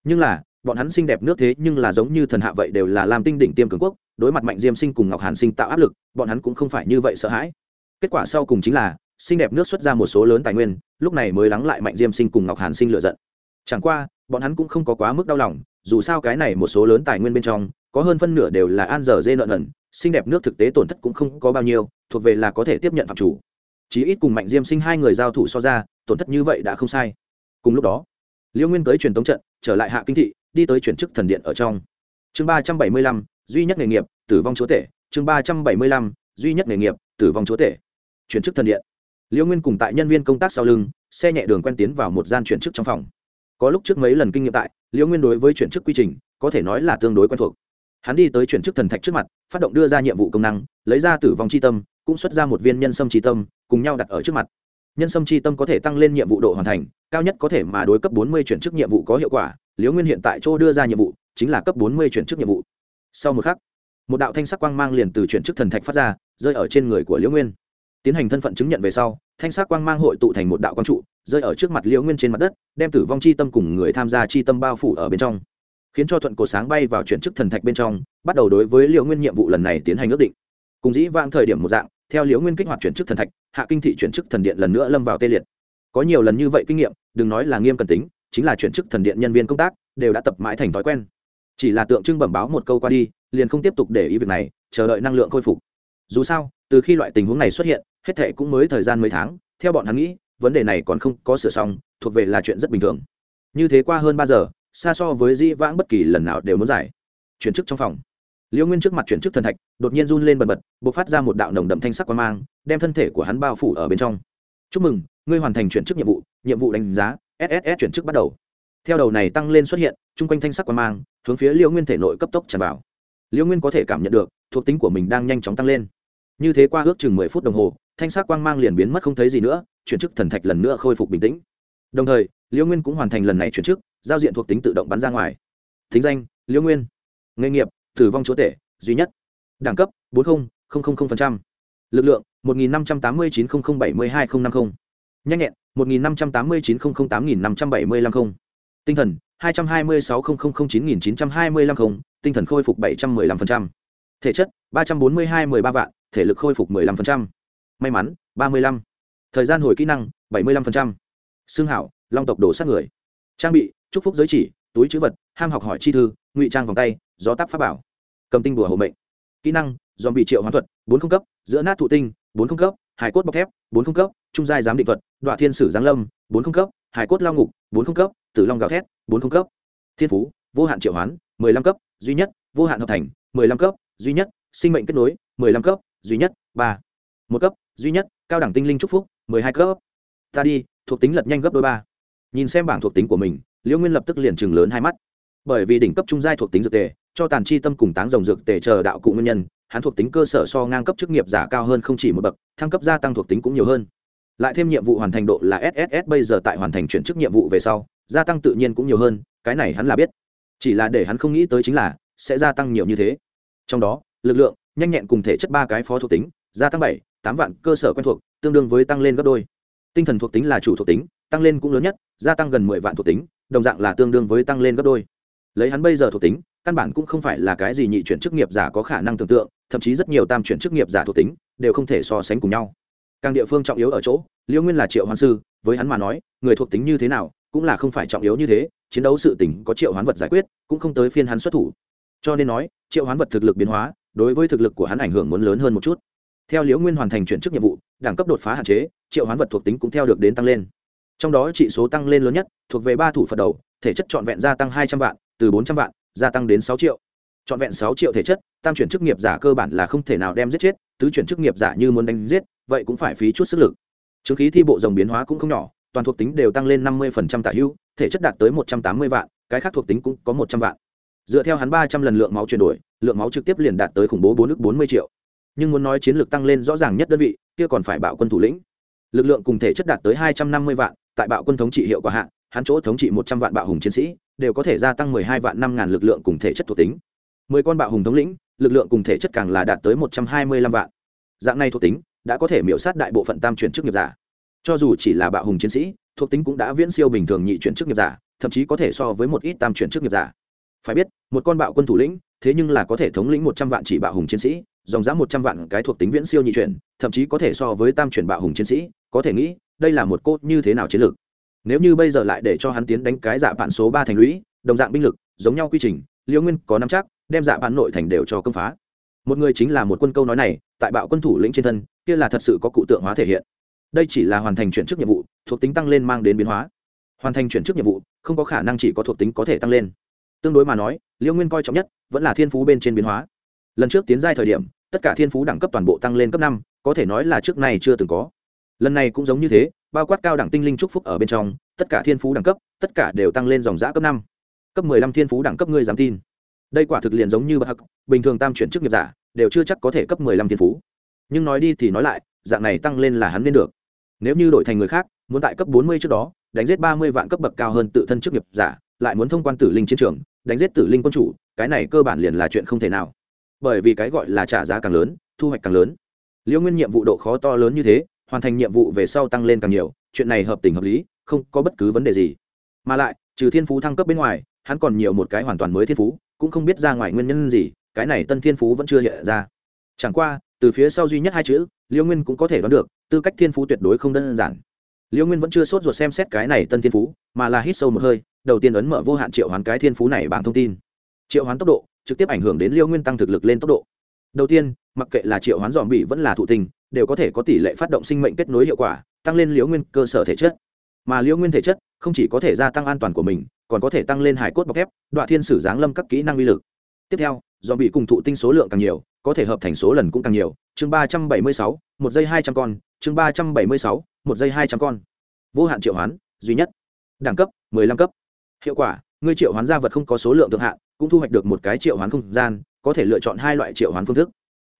Nhưng là, bọn hắn xinh đẹp nước thế nhưng là giống như thần hạ vậy đều là làm tinh đỉnh tiêm cường quốc, đối mặt mạnh diêm sinh cùng ngọc hàn sinh tạo áp lực, bọn hắn cũng không phải như vậy sợ hãi. Kết quả sau cùng chính là, xinh đẹp nước xuất ra một số lớn tài nguyên, lúc này mới lắng lại mạnh diêm sinh cùng ngọc hàn sinh lựa giận. Chẳng qua, bọn hắn cũng không có quá mức đau lòng dù sao cái này một số lớn tài nguyên bên trong có hơn phân nửa đều là an dở dê lợn ẩn, xinh đẹp nước thực tế tổn thất cũng không có bao nhiêu thuộc về là có thể tiếp nhận phạm chủ. Chí ít cùng mạnh diêm sinh hai người giao thủ so ra tổn thất như vậy đã không sai. Cùng lúc đó liêu nguyên tới truyền tống trận trở lại hạ kinh thị đi tới chuyển chức thần điện ở trong. Chương ba trăm bảy mươi lăm duy nhất nghề nghiệp tử vong chúa tể. Chương ba trăm bảy mươi lăm duy nhất nghề nghiệp tử vong chúa tể. Chuyển chức thần điện. Liêu nguyên cùng tại nhân viên công tác sau lưng xe nhẹ đường quen tiến vào một gian chuyển chức trong phòng có lúc trước mấy lần kinh nghiệm tại Liễu nguyên đối với chuyển chức quy trình, có thể nói là tương đối quen thuộc. Hắn đi tới chuyển chức thần thạch trước mặt, phát động đưa ra nhiệm vụ công năng, lấy ra tử vong c h i tâm, cũng xuất ra một viên nhân sâm c h i tâm, cùng nhau đặt ở trước mặt. Nhân sâm c h i tâm có thể tăng lên nhiệm vụ độ hoàn thành, cao nhất có thể mà đối cấp bốn mươi chuyển chức nhiệm vụ có hiệu quả liễu nguyên hiện tại chỗ đưa ra nhiệm vụ, chính là cấp bốn mươi chuyển chức nhiệm vụ. Sau một khắc, một đạo thanh sắc quang mang liền từ chuyển chức thần thạch phát ra, rơi ở trên người của liễu nguyên. Tiến hành thân phận chứng nhận về sau thanh sắc quang mang hội tụ thành một đạo quang trụ, rơi ở trước mặt liễu nguyên trên mặt đất, đem tử vong chi tâm cùng người tham gia chi tâm bao phủ ở bên trong. Khiến cho thuận cổ sáng bay vào chuyển chức thần thạch bên trong, bắt đầu đối với liễu nguyên nhiệm vụ lần này tiến hành ước định. Cùng dĩ vãng thời điểm một dạng, theo liễu nguyên kích hoạt chuyển chức thần thạch, hạ kinh thị chuyển chức thần điện lần nữa lâm vào tê liệt. Có nhiều lần như vậy kinh nghiệm, đừng nói là nghiêm cần tính, chính là chuyển chức thần điện nhân viên công tác, đều đã tập mãi thành thói quen. Chỉ là tượng trưng bẩm báo một câu qua đi, liền không tiếp tục để ý việc này, chờ đợi năng lượng khôi phục. Dù sao, từ khi loại tình huống này xuất hiện hết thệ cũng mới thời gian mấy tháng, theo bọn hắn nghĩ, vấn đề này còn không có sửa xong, thuộc về là chuyện rất bình thường. Như thế qua hơn ba giờ, xa so với dĩ vãng bất kỳ lần nào đều muốn giải. Chuyển chức trong phòng. Liễu nguyên trước mặt chuyển chức thần thạch, đột nhiên run lên bần bật b ộ c phát ra một đạo nồng đậm thanh sắc quan mang, đem thân thể của hắn bao phủ ở bên trong. Chúc mừng, ngươi hoàn thành chuyển chức nhiệm vụ nhiệm vụ đánh giá sss chuyển chức bắt đầu. Theo đầu này tăng lên xuất hiện, chung quanh thanh sắc quan mang, hướng phía liễu nguyên thể nội cấp tốc tràn vào. Liễu nguyên có thể cảm nhận được, thuộc tính của mình đang nhanh chóng tăng lên như thế qua ước chừng mười phút đồng hồ, thanh sắc quang mang liền biến mất không thấy gì nữa, chuyển chức thần thạch lần nữa khôi phục bình tĩnh. Đồng thời liễu nguyên cũng hoàn thành lần này chuyển chức, giao diện thuộc tính tự động bắn ra ngoài. Thính danh liễu nguyên. Nghề nghiệp, tử vong chúa tể, duy nhất. Đẳng cấp, bốn lực lượng, một nghìn năm trăm tám mươi chín bảy mươi hai nghìn năm mươi nhanh nhẹn, một nghìn năm trăm tám mươi chín tám nghìn năm trăm bảy mươi năm không. Tinh thần, hai trăm hai mươi sáu chín nghìn chín trăm hai mươi năm không. Tinh thần khôi phục bảy trăm m ư ơ i năm thể chất, ba trăm bốn mươi hai m ư ơ i ba vạn thể lực khôi phục m ộ ư ơ i năm may mắn, ba mươi lăm. Thời gian hồi kỹ năng, bảy mươi năm xương hảo, long tộc đổ sát người. Trang bị, chúc phúc giới chỉ, túi chữ vật, ham học hỏi chi thư, ngụy trang vòng tay, gió táp pháp bảo. Cầm tinh bùa hộ mệnh. Kỹ năng dòm bị triệu hoán thuật, bốn không cấp, giữa nát thụ tinh, bốn không cấp hải cốt bọc thép, bốn không cấp, trung giai giám định thuật đoạn thiên sử giáng lâm, bốn không cấp hải cốt lao ngục, bốn không cấp, tử long gào thét, bốn không cấp. Thiên phú, vô hạn triệu hoán, mười lăm cấp, duy nhất, vô hạn hợp thành, mười lăm cấp, duy nhất, sinh mệnh kết nối, mười lăm cấp duy nhất, ba. Một cấp, duy nhất, cao đẳng tinh linh trúc phúc, mười hai cấp. Ta đi, thuộc tính lật nhanh gấp đôi ba. Nhìn xem bảng thuộc tính của mình, liễu nguyên lập tức liền chừng lớn hai mắt. Bởi vì đỉnh cấp trung giai thuộc tính dược tề, cho tàn chi tâm cùng táng dòng dược tề chờ đạo cụ nguyên nhân, hắn thuộc tính cơ sở so ngang cấp chức nghiệp giả cao hơn không chỉ một bậc, thăng cấp gia tăng thuộc tính cũng nhiều hơn. Lại thêm nhiệm vụ hoàn thành độ là sss bây giờ tại hoàn thành chuyển chức nhiệm vụ về sau, gia tăng tự nhiên cũng nhiều hơn, cái này hắn là biết. Chỉ là để hắn không nghĩ tới chính là sẽ gia tăng nhiều như thế. Trong đó, lực lượng nhanh nhẹn cùng thể chất ba cái phó thuộc tính, gia tăng bảy, tám vạn cơ sở quen thuộc, tương đương với tăng lên gấp đôi. Tinh thần thuộc tính là chủ thuộc tính, tăng lên cũng lớn nhất, gia tăng gần mười vạn thuộc tính, đồng dạng là tương đương với tăng lên gấp đôi. Lấy hắn bây giờ thuộc tính, căn bản cũng không phải là cái gì nhị chuyển chức nghiệp giả có khả năng tưởng tượng, thậm chí rất nhiều tam chuyển chức nghiệp giả thuộc tính đều không thể so sánh cùng nhau. Càng địa phương trọng yếu ở chỗ liễu nguyên là triệu hoán sư, với hắn mà nói, người thuộc tính như thế nào cũng là không phải trọng yếu như thế, chiến đấu sự tỉnh có triệu hoán vật giải quyết, cũng không tới phiên hắn xuất thủ. Cho nên nói, triệu hoán vật thực lực biến hóa đối với thực lực của hắn ảnh hưởng muốn lớn hơn một chút. Theo liễu nguyên hoàn thành chuyển chức nhiệm vụ, đẳng cấp đột phá hạn chế, triệu hoán vật thuộc tính cũng theo được đến tăng lên. Trong đó trị số tăng lên lớn nhất, thuộc về ba thủ phật đầu, thể chất trọn vẹn gia tăng hai trăm vạn, từ bốn trăm vạn, gia tăng đến sáu triệu. Trọn vẹn sáu triệu thể chất, tam chuyển chức nghiệp giả cơ bản là không thể nào đem giết chết, tứ chuyển chức nghiệp giả như muốn đánh giết, vậy cũng phải phí chút sức lực. Chứng khí thi bộ dòng biến hóa cũng không nhỏ, toàn thuộc tính đều tăng lên năm mươi tả hữu thể chất đạt tới một trăm tám mươi vạn, cái khác thuộc tính cũng có một trăm vạn. Dựa theo hắn ba trăm lần lượng máu chuyển đổi lượng máu trực tiếp liền đạt tới khủng bố bốn ước bốn mươi triệu. Nhưng muốn nói chiến lược tăng lên rõ ràng nhất đơn vị, kia còn phải bạo quân thủ lĩnh. Lực lượng cùng thể chất đạt tới hai trăm năm mươi vạn, tại bạo quân thống trị hiệu quả hạn hắn chỗ thống trị một trăm vạn bạo hùng chiến sĩ, đều có thể gia tăng mười hai vạn năm ngàn lực lượng cùng thể chất thuộc tính. Mười con bạo hùng thống lĩnh, lực lượng cùng thể chất càng là đạt tới một trăm hai mươi lăm vạn. Dạng này thuộc tính, đã có thể miễu sát đại bộ phận tam chuyển chức nghiệp giả. Cho dù chỉ là bạo hùng chiến sĩ, thuộc tính cũng đã viễn siêu bình thường nhị chuyển chức nghiệp giả, thậm chí có thể so với một ít tam chuyển chức nghiệp giả. Phải biết, một con bạo quân thủ lĩnh thế nhưng là có thể thống lĩnh một trăm vạn chỉ bạo hùng chiến sĩ, dòng giá một trăm vạn cái thuộc tính viễn siêu nhị chuyển, thậm chí có thể so với tam chuyển bạo hùng chiến sĩ, có thể nghĩ, đây là một cốt như thế nào chiến lược. Nếu như bây giờ lại để cho hắn tiến đánh cái dạ bạn số ba thành lũy, đồng dạng binh lực, giống nhau quy trình liễu nguyên có năm chắc, đem dạ bạn nội thành đều cho công phá. Một người chính là một quân câu nói này, tại bạo quân thủ lĩnh trên thân, kia là thật sự có cụ tượng hóa thể hiện. Đây chỉ là hoàn thành chuyển chức nhiệm vụ, thuộc tính tăng lên mang đến biến hóa. Hoàn thành chuyển chức nhiệm vụ, không có khả năng chỉ có thuộc tính có thể tăng lên tương đối mà nói liễu nguyên coi trọng nhất vẫn là thiên phú bên trên biến hóa. Lần trước tiến giai thời điểm, tất cả thiên phú đẳng cấp toàn bộ tăng lên cấp năm, có thể nói là trước này chưa từng có. Lần này cũng giống như thế, bao quát cao đẳng tinh linh trúc phúc ở bên trong, tất cả thiên phú đẳng cấp, tất cả đều tăng lên dòng giã cấp năm. Cấp mười lăm thiên phú đẳng cấp ngươi dám tin? Đây quả thực liền giống như bậc hắc, bình thường tam chuyển chức nghiệp giả, đều chưa chắc có thể cấp mười lăm thiên phú. Nhưng nói đi thì nói lại, dạng này tăng lên là hắn nên được. Nếu như đổi thành người khác, muốn tại cấp bốn mươi trước đó, đánh giết ba mươi vạn cấp bậc cao hơn tự thân chức nghiệp giả lại muốn thông quan tử linh chiến trường, đánh giết tử linh quân chủ, cái này cơ bản liền là chuyện không thể nào. Bởi vì cái gọi là trả giá càng lớn, thu hoạch càng lớn. Liễu nguyên nhiệm vụ độ khó to lớn như thế, hoàn thành nhiệm vụ về sau tăng lên càng nhiều, chuyện này hợp tình hợp lý, không có bất cứ vấn đề gì. Mà lại, trừ thiên phú thăng cấp bên ngoài, hắn còn nhiều một cái hoàn toàn mới thiên phú, cũng không biết ra ngoài nguyên nhân gì, cái này tân thiên phú vẫn chưa hiện ra. Chẳng qua, từ phía sau duy nhất hai chữ liễu nguyên cũng có thể đoán được, tư cách thiên phú tuyệt đối không đơn giản. Liễu nguyên vẫn chưa sốt ruột xem xét cái này tân thiên phú, mà là hít sâu một hơi đầu tiên ấn mở vô hạn triệu hoán cái thiên phú này bảng thông tin. Triệu hoán tốc độ trực tiếp ảnh hưởng đến liễu nguyên tăng thực lực lên tốc độ. Đầu tiên, mặc kệ là triệu hoán dòm bị vẫn là thụ tình, đều có thể có tỷ lệ phát động sinh mệnh kết nối hiệu quả, tăng lên liễu nguyên cơ sở thể chất. Mà liễu nguyên thể chất không chỉ có thể gia tăng an toàn của mình, còn có thể tăng lên hải cốt bọc thép đoạn thiên sử giáng lâm các kỹ năng uy lực. Tiếp theo do bị cùng thụ tinh số lượng càng nhiều, có thể hợp thành số lần cũng càng nhiều. Chương ba trăm bảy mươi sáu, một giây hai trăm con. Chương ba trăm bảy mươi sáu, một giây hai trăm con. Vô hạn triệu hoán, duy nhất. Đẳng cấp, mười lăm cấp hiệu quả ngươi triệu hoán gia vật không có số lượng thượng hạn cũng thu hoạch được một cái triệu hoán không gian có thể lựa chọn hai loại triệu hoán phương thức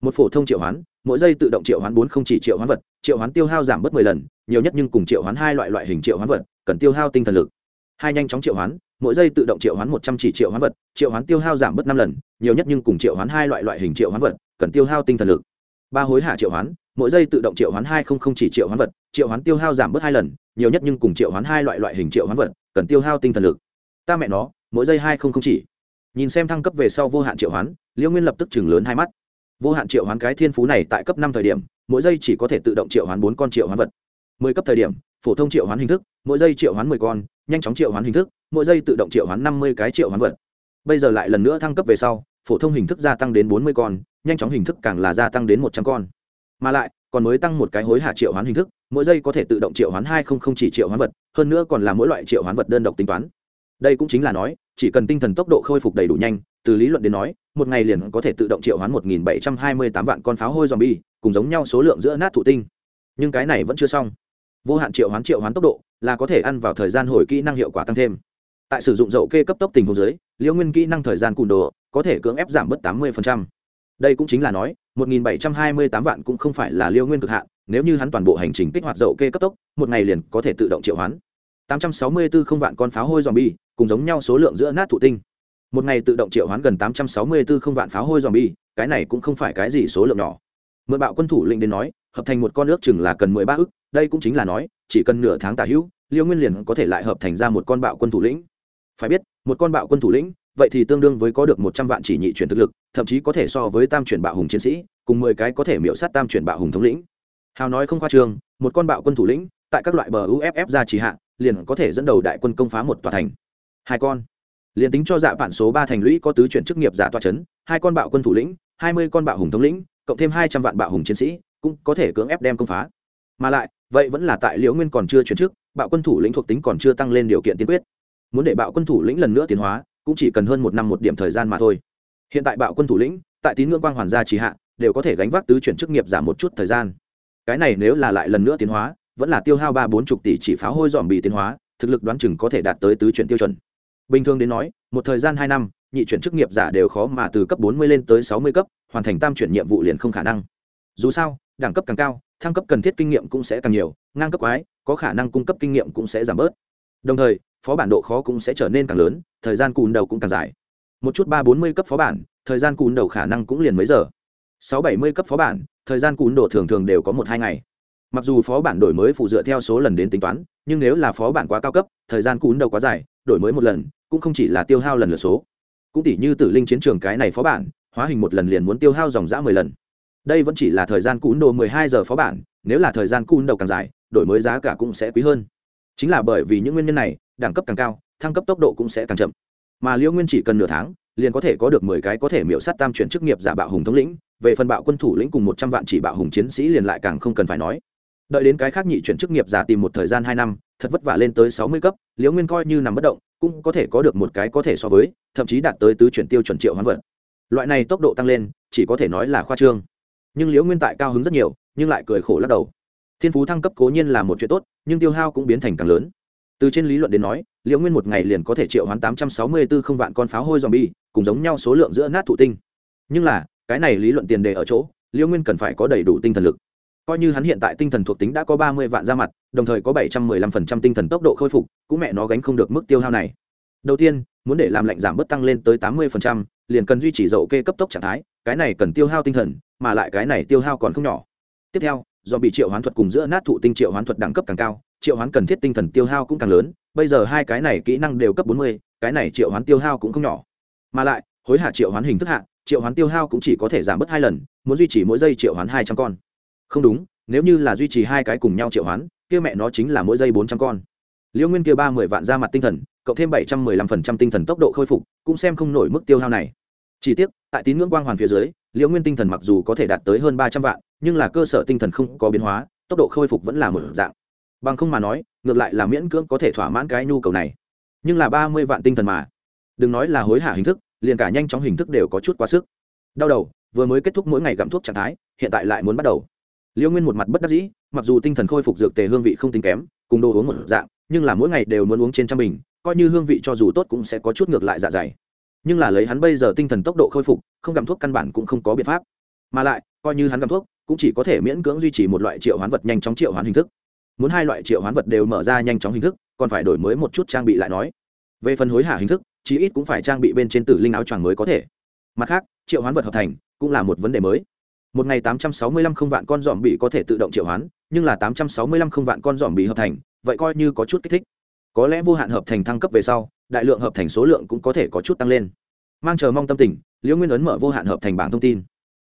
một phổ thông triệu hoán mỗi giây tự động triệu hoán bốn không chỉ triệu hoán vật triệu hoán tiêu hao giảm bớt mười lần nhiều nhất nhưng cùng triệu hoán hai loại loại hình triệu hoán vật cần tiêu hao tinh thần lực hai nhanh chóng triệu hoán mỗi giây tự động triệu hoán một trăm chỉ triệu hoán vật triệu hoán tiêu hao giảm bớt năm lần nhiều nhất nhưng cùng triệu hoán hai loại loại hình triệu hoán vật cần tiêu hao tinh thần lực ba hối hạ triệu hoán mỗi giây tự động triệu hoán hai không không chỉ triệu hoán vật triệu hoán tiêu hao giảm bớt hai lần nhiều nhất nhưng cùng triệu hoán hai loại loại hình triệu hoán vật cần tiêu hao tinh thần lực ta mẹ nó mỗi giây hai không không chỉ nhìn xem thăng cấp về sau vô hạn triệu hoán liễu nguyên lập tức chừng lớn hai mắt vô hạn triệu hoán cái thiên phú này tại cấp năm thời điểm mỗi giây chỉ có thể tự động triệu hoán bốn con triệu hoán vật mười cấp thời điểm phổ thông triệu hoán hình thức mỗi giây triệu hoán mười con nhanh chóng triệu hoán hình thức mỗi giây tự động triệu hoán năm mươi cái triệu hoán vật bây giờ lại lần nữa thăng cấp về sau phổ thông hình thức gia tăng đến bốn mươi con nhanh chóng hình thức càng là gia tăng đến một trăm con mà lại còn mới tăng một cái hối hả triệu hoán hình thức mỗi giây có thể tự động triệu hoán hai không không chỉ triệu hoán vật hơn nữa còn là mỗi loại triệu hoán vật đơn độc tính toán đây cũng chính là nói, chỉ cần tinh thần tốc độ khôi phục đầy đủ nhanh, từ lý luận đến nói, một ngày liền có thể tự động triệu hoán một nghìn bảy trăm hai mươi tám vạn con pháo hôi zombie, cùng giống nhau số lượng giữa nát thụ tinh. Nhưng cái này vẫn chưa xong. Vô hạn triệu hoán triệu hoán tốc độ là có thể ăn vào thời gian hồi kỹ năng hiệu quả tăng thêm. Tại sử dụng dậu kê cấp tốc tình hồ dưới liễu nguyên kỹ năng thời gian cùn đồ có thể cưỡng ép giảm bớt tám mươi đây cũng chính là nói, một nghìn bảy trăm hai mươi tám vạn cũng không phải là liêu nguyên cực hạn, nếu như hắn toàn bộ hành trình kích hoạt dậu kê cấp tốc, một ngày liền có thể tự động triệu hoán tám trăm sáu mươi 864 không vạn con pháo hôi zombie cùng giống nhau số lượng giữa nát thụ tinh. Một ngày tự động triệu hoán gần tám trăm sáu mươi 864 không vạn pháo hôi zombie, cái này cũng không phải cái gì số lượng nhỏ. Mượn bạo quân thủ lĩnh đến nói, hợp thành một con nước chừng là cần mười ba ức, đây cũng chính là nói, chỉ cần nửa tháng tả hữu, liêu nguyên liền có thể lại hợp thành ra một con bạo quân thủ lĩnh. Phải biết, một con bạo quân thủ lĩnh, vậy thì tương đương với có được một trăm vạn chỉ nhị chuyển thực lực, thậm chí có thể so với tam chuyển bạo hùng chiến sĩ, cùng mười cái có thể miễu sát tam chuyển bạo hùng thống lĩnh. Hào nói không khoa trường, một con bạo quân thủ lĩnh, tại các loại bờ uff ra chỉ hạ, liền có thể dẫn đầu đại quân công phá một tòa thành hai con. Liền tính cho dạ vạn số ba thành lũy có tứ chuyển chức nghiệp giả toa c hai con bạo quân thủ lĩnh, hai mươi con bạo hùng thống lĩnh, cộng thêm hai trăm vạn bạo hùng chiến sĩ, cũng có thể cưỡng ép đem công phá. Mà lại, vậy vẫn là tại liễu nguyên còn chưa chuyển chức, bạo quân thủ lĩnh thuộc tính còn chưa tăng lên điều kiện tiên quyết. Muốn để bạo quân thủ lĩnh lần nữa tiến hóa, cũng chỉ cần hơn một năm một điểm thời gian mà thôi. Hiện tại bạo quân thủ lĩnh, tại tín ngưỡng quang hoàn gia trì hạ, đều có thể gánh vác tứ chuyển chức nghiệp giảm một chút thời gian. Cái này nếu là lại lần nữa tiến hóa, vẫn là tiêu hao ba bốn chục tỷ chỉ pháo hôi dòm bị tiến hóa, thực lực đoán chừng có thể đạt tới tứ chuyển tiêu chuẩn bình thường đến nói, một thời gian hai năm, nhị chuyển chức nghiệp giả đều khó mà từ cấp bốn mươi lên tới sáu mươi cấp, hoàn thành tam chuyển nhiệm vụ liền không khả năng. Dù sao, đẳng cấp càng cao, thăng cấp cần thiết kinh nghiệm cũng sẽ càng nhiều, ngang cấp quái, có khả năng cung cấp kinh nghiệm cũng sẽ giảm bớt. Đồng thời, phó bản độ khó cũng sẽ trở nên càng lớn, thời gian cùn đầu cũng càng dài. Một chút ba bốn mươi cấp phó bản, thời gian cùn đầu khả năng cũng liền mấy giờ. Sáu bảy mươi cấp phó bản, thời gian cùn độ thường thường đều có một hai ngày. Mặc dù phó bản đổi mới phụ dựa theo số lần đến tính toán, nhưng nếu là phó bản quá cao cấp, thời gian cùn đầu quá dài, đổi mới một lần cũng không chỉ là tiêu hao lần lượt số. Cũng tỷ như tử linh chiến trường cái này phó bản, hóa hình một lần liền muốn tiêu hao dòng dã mười lần. Đây vẫn chỉ là thời gian cún đồ mười hai giờ phó bản, nếu là thời gian cún đầu càng dài, đổi mới giá cả cũng sẽ quý hơn. Chính là bởi vì những nguyên nhân này, đẳng cấp càng cao, thăng cấp tốc độ cũng sẽ càng chậm. Mà liễu nguyên chỉ cần nửa tháng, liền có thể có được mười cái có thể miễu sát tam chuyển chức nghiệp giả bạo hùng thống lĩnh, về phần bạo quân thủ lĩnh cùng một trăm vạn chỉ bạo hùng chiến sĩ liền lại càng không cần phải nói. Đợi đến cái khác nhị chuyển chức nghiệp giả tìm một thời gian hai năm, thật vất vả lên tới sáu mươi cấp, liễu nguyên coi như nằm bất động cũng có thể có được một cái có thể so với, thậm chí đạt tới tứ chuyển tiêu chuẩn triệu hoán vật. Loại này tốc độ tăng lên, chỉ có thể nói là khoa trương. Nhưng liễu nguyên tại cao hứng rất nhiều, nhưng lại cười khổ lắc đầu. Thiên phú thăng cấp cố nhiên là một chuyện tốt, nhưng tiêu hao cũng biến thành càng lớn. Từ trên lý luận đến nói, liễu nguyên một ngày liền có thể triệu hoán tám trăm sáu mươi b ố không vạn con pháo hôi dòm bi cùng giống nhau số lượng giữa nát thụ tinh. Nhưng là, cái này lý luận tiền đề ở chỗ, liễu nguyên cần phải có đầy đủ tinh thần lực coi như hắn hiện tại tinh thần thuộc tính đã có ba mươi vạn ra mặt, đồng thời có bảy trăm mười lăm phần trăm tinh thần tốc độ khôi phục, cũng mẹ nó gánh không được mức tiêu hao này. Đầu tiên, muốn để làm lạnh giảm bớt tăng lên tới tám mươi phần trăm, liền cần duy trì dậu kê cấp tốc trạng thái, cái này cần tiêu hao tinh thần, mà lại cái này tiêu hao còn không nhỏ. Tiếp theo, do bị triệu hoán thuật cùng giữa nát thụ tinh triệu hoán thuật đẳng cấp càng cao, triệu hoán cần thiết tinh thần tiêu hao cũng càng lớn, bây giờ hai cái này kỹ năng đều cấp bốn mươi, cái này triệu hoán tiêu hao cũng không nhỏ. Mà lại, hối hạ triệu hoán hình thức hạ, triệu hoán tiêu hao cũng chỉ có thể giảm bớt hai lần, muốn duy trì mỗi giây triệu hoán hai trăm con không đúng, nếu như là duy trì hai cái cùng nhau triệu hoán, kia mẹ nó chính là mỗi giây bốn trăm con. Liễu nguyên kia ba mươi vạn ra mặt tinh thần, cộng thêm bảy trăm mười lăm phần trăm tinh thần tốc độ khôi phục, cũng xem không nổi mức tiêu hao này. Chỉ tiếc, tại tín ngưỡng quang hoàn phía dưới liễu nguyên tinh thần mặc dù có thể đạt tới hơn ba trăm vạn, nhưng là cơ sở tinh thần không có biến hóa, tốc độ khôi phục vẫn là một dạng. Bằng không mà nói, ngược lại là miễn cưỡng có thể thỏa mãn cái nhu cầu này. Nhưng là ba mươi vạn tinh thần mà. Đừng nói là hối hả hình thức, liền cả nhanh chóng hình thức đều có chút quá sức. Đau đầu, vừa mới kết thúc mỗi ngày gặm thuốc trạng thái, hiện tại lại muốn bắt đầu liễu nguyên một mặt bất đắc dĩ, mặc dù tinh thần khôi phục dược tề hương vị không tính kém, cùng đồ uống một dạng, nhưng là mỗi ngày đều muốn uống trên trăm bình, coi như hương vị cho dù tốt cũng sẽ có chút ngược lại dạ dày. Nhưng là lấy hắn bây giờ tinh thần tốc độ khôi phục, không gặm thuốc căn bản cũng không có biện pháp. Mà lại, coi như hắn gặm thuốc, cũng chỉ có thể miễn cưỡng duy trì một loại triệu hoán vật nhanh chóng triệu hoán hình thức. Muốn hai loại triệu hoán vật đều mở ra nhanh chóng hình thức, còn phải đổi mới một chút trang bị lại nói. Về phần hối hả hình thức, chí ít cũng phải trang bị bên trên tử linh áo choàng mới có thể. Mặt khác, triệu hoán vật hợp thành, cũng là một vấn đề mới một ngày tám trăm sáu mươi lăm không vạn con dòm bị có thể tự động triệu hoán, nhưng là tám trăm sáu mươi lăm không vạn con dòm bị hợp thành, vậy coi như có chút kích thích. Có lẽ vô hạn hợp thành thăng cấp về sau, đại lượng hợp thành số lượng cũng có thể có chút tăng lên. Mang chờ mong tâm tình, liễu nguyên ấn mở vô hạn hợp thành bảng thông tin.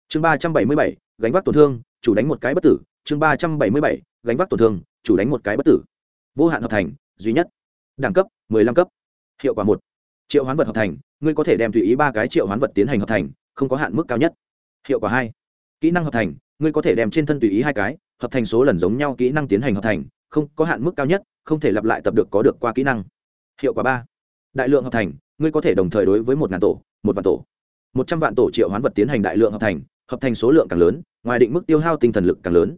Chương ba trăm bảy mươi bảy, gánh vác tổn thương, chủ đánh một cái bất tử. Chương ba trăm bảy mươi bảy, gánh vác tổn thương, chủ đánh một cái bất tử. Vô hạn hợp thành, duy nhất. Đẳng cấp, mười lăm cấp. Hiệu quả một. Triệu hoán vật hợp thành, ngươi có thể đem tùy ý ba cái triệu hoán vật tiến hành hợp thành, không có hạn mức cao nhất. Hiệu quả hai kỹ năng hợp thành, ngươi có thể đem trên thân tùy ý hai cái, hợp thành số lần giống nhau kỹ năng tiến hành hợp thành, không có hạn mức cao nhất, không thể lặp lại tập được có được qua kỹ năng. Hiệu quả ba. Đại lượng hợp thành, ngươi có thể đồng thời đối với một ngàn tổ, một vạn tổ. Một trăm vạn tổ triệu hoán vật tiến hành đại lượng hợp thành hợp thành số lượng càng lớn, ngoài định mức tiêu hao tinh thần lực càng lớn.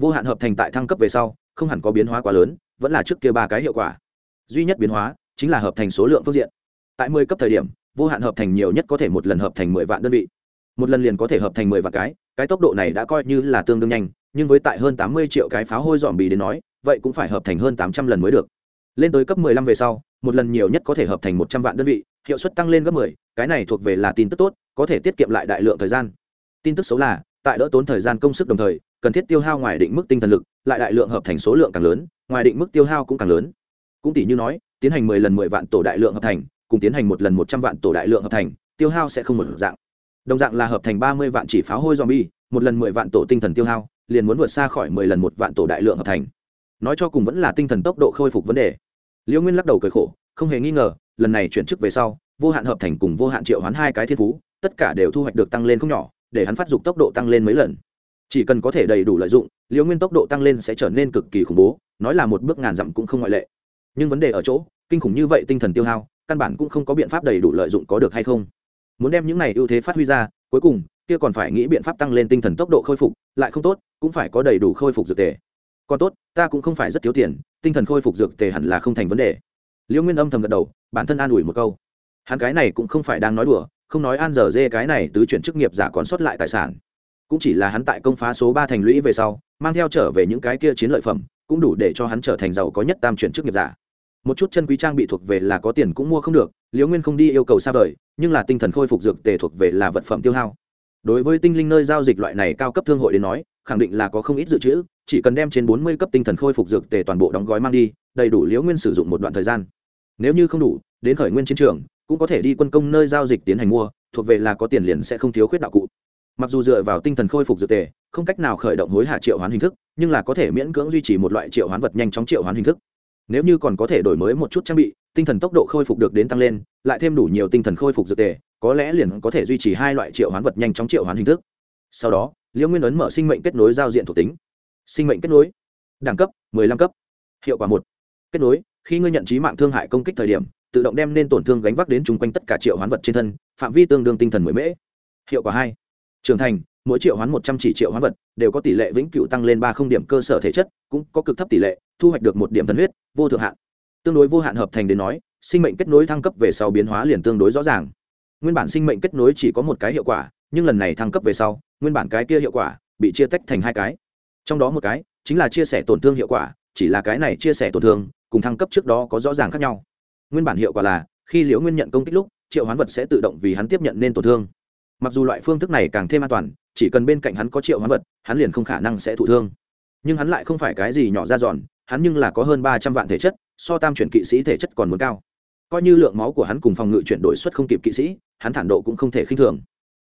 Vô hạn hợp thành tại thăng cấp về sau, không hẳn có biến hóa quá lớn, vẫn là trước kia ba cái hiệu quả. Duy nhất biến hóa chính là hợp thành số lượng phương diện. Tại mười cấp thời điểm, vô hạn hợp thành nhiều nhất có thể một lần hợp thành mười vạn đơn vị một lần liền có thể hợp thành mười vạn cái cái tốc độ này đã coi như là tương đương nhanh, nhưng với tại hơn tám mươi triệu cái pháo hôi dòm bì đến nói, vậy cũng phải hợp thành hơn tám trăm lần mới được. Lên tới cấp mười lăm về sau, một lần nhiều nhất có thể hợp thành một trăm vạn đơn vị, hiệu suất tăng lên gấp mười, cái này thuộc về là tin tức tốt, có thể tiết kiệm lại đại lượng thời gian. Tin tức xấu là, tại đỡ tốn thời gian công sức đồng thời, cần thiết tiêu hao ngoài định mức tinh thần lực, lại đại lượng hợp thành số lượng càng lớn, ngoài định mức tiêu hao cũng càng lớn. Cũng tỷ như nói, tiến hành mười lần mười vạn tổ đại lượng hợp thành, cùng tiến hành một lần một trăm vạn tổ đại lượng hợp thành, tiêu hao sẽ không một dạng đồng dạng là hợp thành ba mươi vạn chỉ pháo hôi zombie, một lần mười vạn tổ tinh thần tiêu hao, liền muốn vượt xa khỏi mười lần một vạn tổ đại lượng hợp thành. Nói cho cùng vẫn là tinh thần tốc độ khôi phục vấn đề. Liễu nguyên lắc đầu cười khổ, không hề nghi ngờ, lần này chuyển chức về sau, vô hạn hợp thành cùng vô hạn triệu hoán hai cái thiên phú, tất cả đều thu hoạch được tăng lên không nhỏ, để hắn phát dục tốc độ tăng lên mấy lần. Chỉ cần có thể đầy đủ lợi dụng liễu nguyên tốc độ tăng lên sẽ trở nên cực kỳ khủng bố, nói là một bước ngàn dặm cũng không ngoại lệ. Nhưng vấn đề ở chỗ, kinh khủng như vậy tinh thần tiêu hao, căn bản cũng không có biện pháp đầy đủ lợi dụng có được hay không muốn đem những này ưu thế phát huy ra, cuối cùng, kia còn phải nghĩ biện pháp tăng lên tinh thần tốc độ khôi phục, lại không tốt, cũng phải có đầy đủ khôi phục dược tề. Còn tốt, ta cũng không phải rất thiếu tiền, tinh thần khôi phục dược tề hẳn là không thành vấn đề. Liễu nguyên âm thầm gật đầu, bản thân an ủi một câu. Hắn cái này cũng không phải đang nói đùa, không nói an giờ dê cái này tứ chuyển chức nghiệp giả còn sót lại tài sản. Cũng chỉ là hắn tại công phá số ba thành lũy về sau, mang theo trở về những cái kia chiến lợi phẩm, cũng đủ để cho hắn trở thành giàu có nhất tam chuyển chức nghiệp giả. Một chút chân quý trang bị thuộc về là có tiền cũng mua không được liễu nguyên không đi yêu cầu xa vời nhưng là tinh thần khôi phục dược tề thuộc về là vật phẩm tiêu hao. Đối với tinh linh nơi giao dịch loại này cao cấp thương hội đến nói, khẳng định là có không ít dự trữ, chỉ cần đem trên bốn mươi cấp tinh thần khôi phục dược tề toàn bộ đóng gói mang đi, đầy đủ liễu nguyên sử dụng một đoạn thời gian. Nếu như không đủ, đến khởi nguyên chiến trường, cũng có thể đi quân công nơi giao dịch tiến hành mua, thuộc về là có tiền liền sẽ không thiếu khuyết đạo cụ. Mặc dù dựa vào tinh thần khôi phục dược tề, không cách nào khởi động hối hạ triệu hoán hình thức, nhưng là có thể miễn cưỡng duy trì một loại triệu hoán vật nhanh chóng triệu hoán hình thức. Nếu như còn có thể đổi mới một chút trang bị tinh thần tốc độ khôi phục được đến tăng lên, lại thêm đủ nhiều tinh thần khôi phục dược tề, có lẽ liền có thể duy trì hai loại triệu hoán vật nhanh chóng triệu hoán hình thức. Sau đó, liễu nguyên ấn mở sinh mệnh kết nối giao diện thuộc tính. Sinh mệnh kết nối. Đẳng cấp 15 cấp. Hiệu quả một. Kết nối, khi ngươi nhận trí mạng thương hại công kích thời điểm, tự động đem nên tổn thương gánh vác đến chung quanh tất cả triệu hoán vật trên thân, phạm vi tương đương tinh thần mới mễ. Hiệu quả hai. Trưởng thành, mỗi triệu hoán một trăm chỉ triệu hoán vật, đều có tỷ lệ vĩnh cửu tăng lên ba không điểm cơ sở thể chất, cũng có cực thấp tỷ lệ, thu hoạch được một điểm thần huyết, vô thượng hạn tương đối vô hạn hợp thành đến nói, sinh mệnh kết nối thăng cấp về sau biến hóa liền tương đối rõ ràng. Nguyên bản sinh mệnh kết nối chỉ có một cái hiệu quả, nhưng lần này thăng cấp về sau, nguyên bản cái kia hiệu quả bị chia tách thành hai cái. Trong đó một cái chính là chia sẻ tổn thương hiệu quả, chỉ là cái này chia sẻ tổn thương cùng thăng cấp trước đó có rõ ràng khác nhau. Nguyên bản hiệu quả là, khi liễu nguyên nhận công kích lúc, triệu hoán vật sẽ tự động vì hắn tiếp nhận nên tổn thương. Mặc dù loại phương thức này càng thêm an toàn, chỉ cần bên cạnh hắn có triệu hoán vật, hắn liền không khả năng sẽ thụ thương. Nhưng hắn lại không phải cái gì nhỏ ra giòn hắn nhưng là có hơn ba trăm vạn thể chất so tam chuyển kỵ sĩ thể chất còn muốn cao. Coi như lượng máu của hắn cùng phòng ngự chuyển đổi xuất không kịp kỵ sĩ, hắn thản độ cũng không thể khinh thường.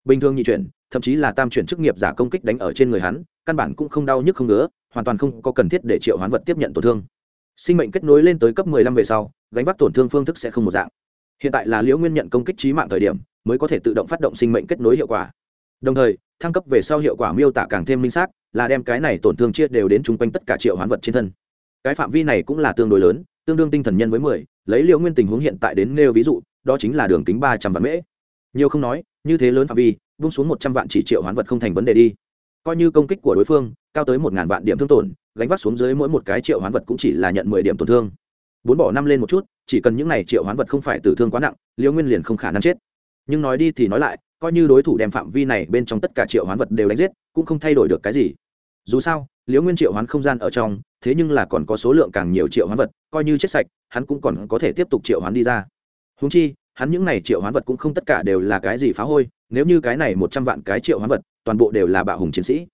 Bình thường nhị chuyển, thậm chí là tam chuyển chức nghiệp giả công kích đánh ở trên người hắn, căn bản cũng không đau nhức không ngứa, hoàn toàn không có cần thiết để triệu hoán vật tiếp nhận tổn thương. Sinh mệnh kết nối lên tới cấp 15 về sau, gánh vác tổn thương phương thức sẽ không một dạng. Hiện tại là liễu nguyên nhận công kích trí mạng thời điểm, mới có thể tự động phát động sinh mệnh kết nối hiệu quả. Đồng thời, thăng cấp về sau hiệu quả miêu tả càng thêm minh xác, là đem cái này tổn thương chia đều đến chung quanh tất cả triệu hoán vật trên thân. Cái phạm vi này cũng là tương đối lớn tương đương tinh thần nhân với mười, lấy liễu nguyên tình huống hiện tại đến nêu ví dụ, đó chính là đường kính ba trăm vạn mễ. Nhiều không nói, như thế lớn phạm vi, vung xuống một trăm vạn chỉ triệu hoán vật không thành vấn đề đi. Coi như công kích của đối phương, cao tới một ngàn vạn điểm thương tổn, gánh vác xuống dưới mỗi một cái triệu hoán vật cũng chỉ là nhận mười điểm tổn thương. Bốn bỏ năm lên một chút, chỉ cần những này triệu hoán vật không phải tử thương quá nặng, liễu nguyên liền không khả năng chết. Nhưng nói đi thì nói lại, coi như đối thủ đem phạm vi này bên trong tất cả triệu hoán vật đều đánh giết, cũng không thay đổi được cái gì. Dù sao liễu nguyên triệu hoán không gian ở trong, thế nhưng là còn có số lượng càng nhiều triệu hoán vật, coi như chết sạch, hắn cũng còn có thể tiếp tục triệu hoán đi ra. Húng chi, hắn những này triệu hoán vật cũng không tất cả đều là cái gì phá hôi, nếu như cái này một trăm vạn cái triệu hoán vật, toàn bộ đều là bạo hùng chiến sĩ.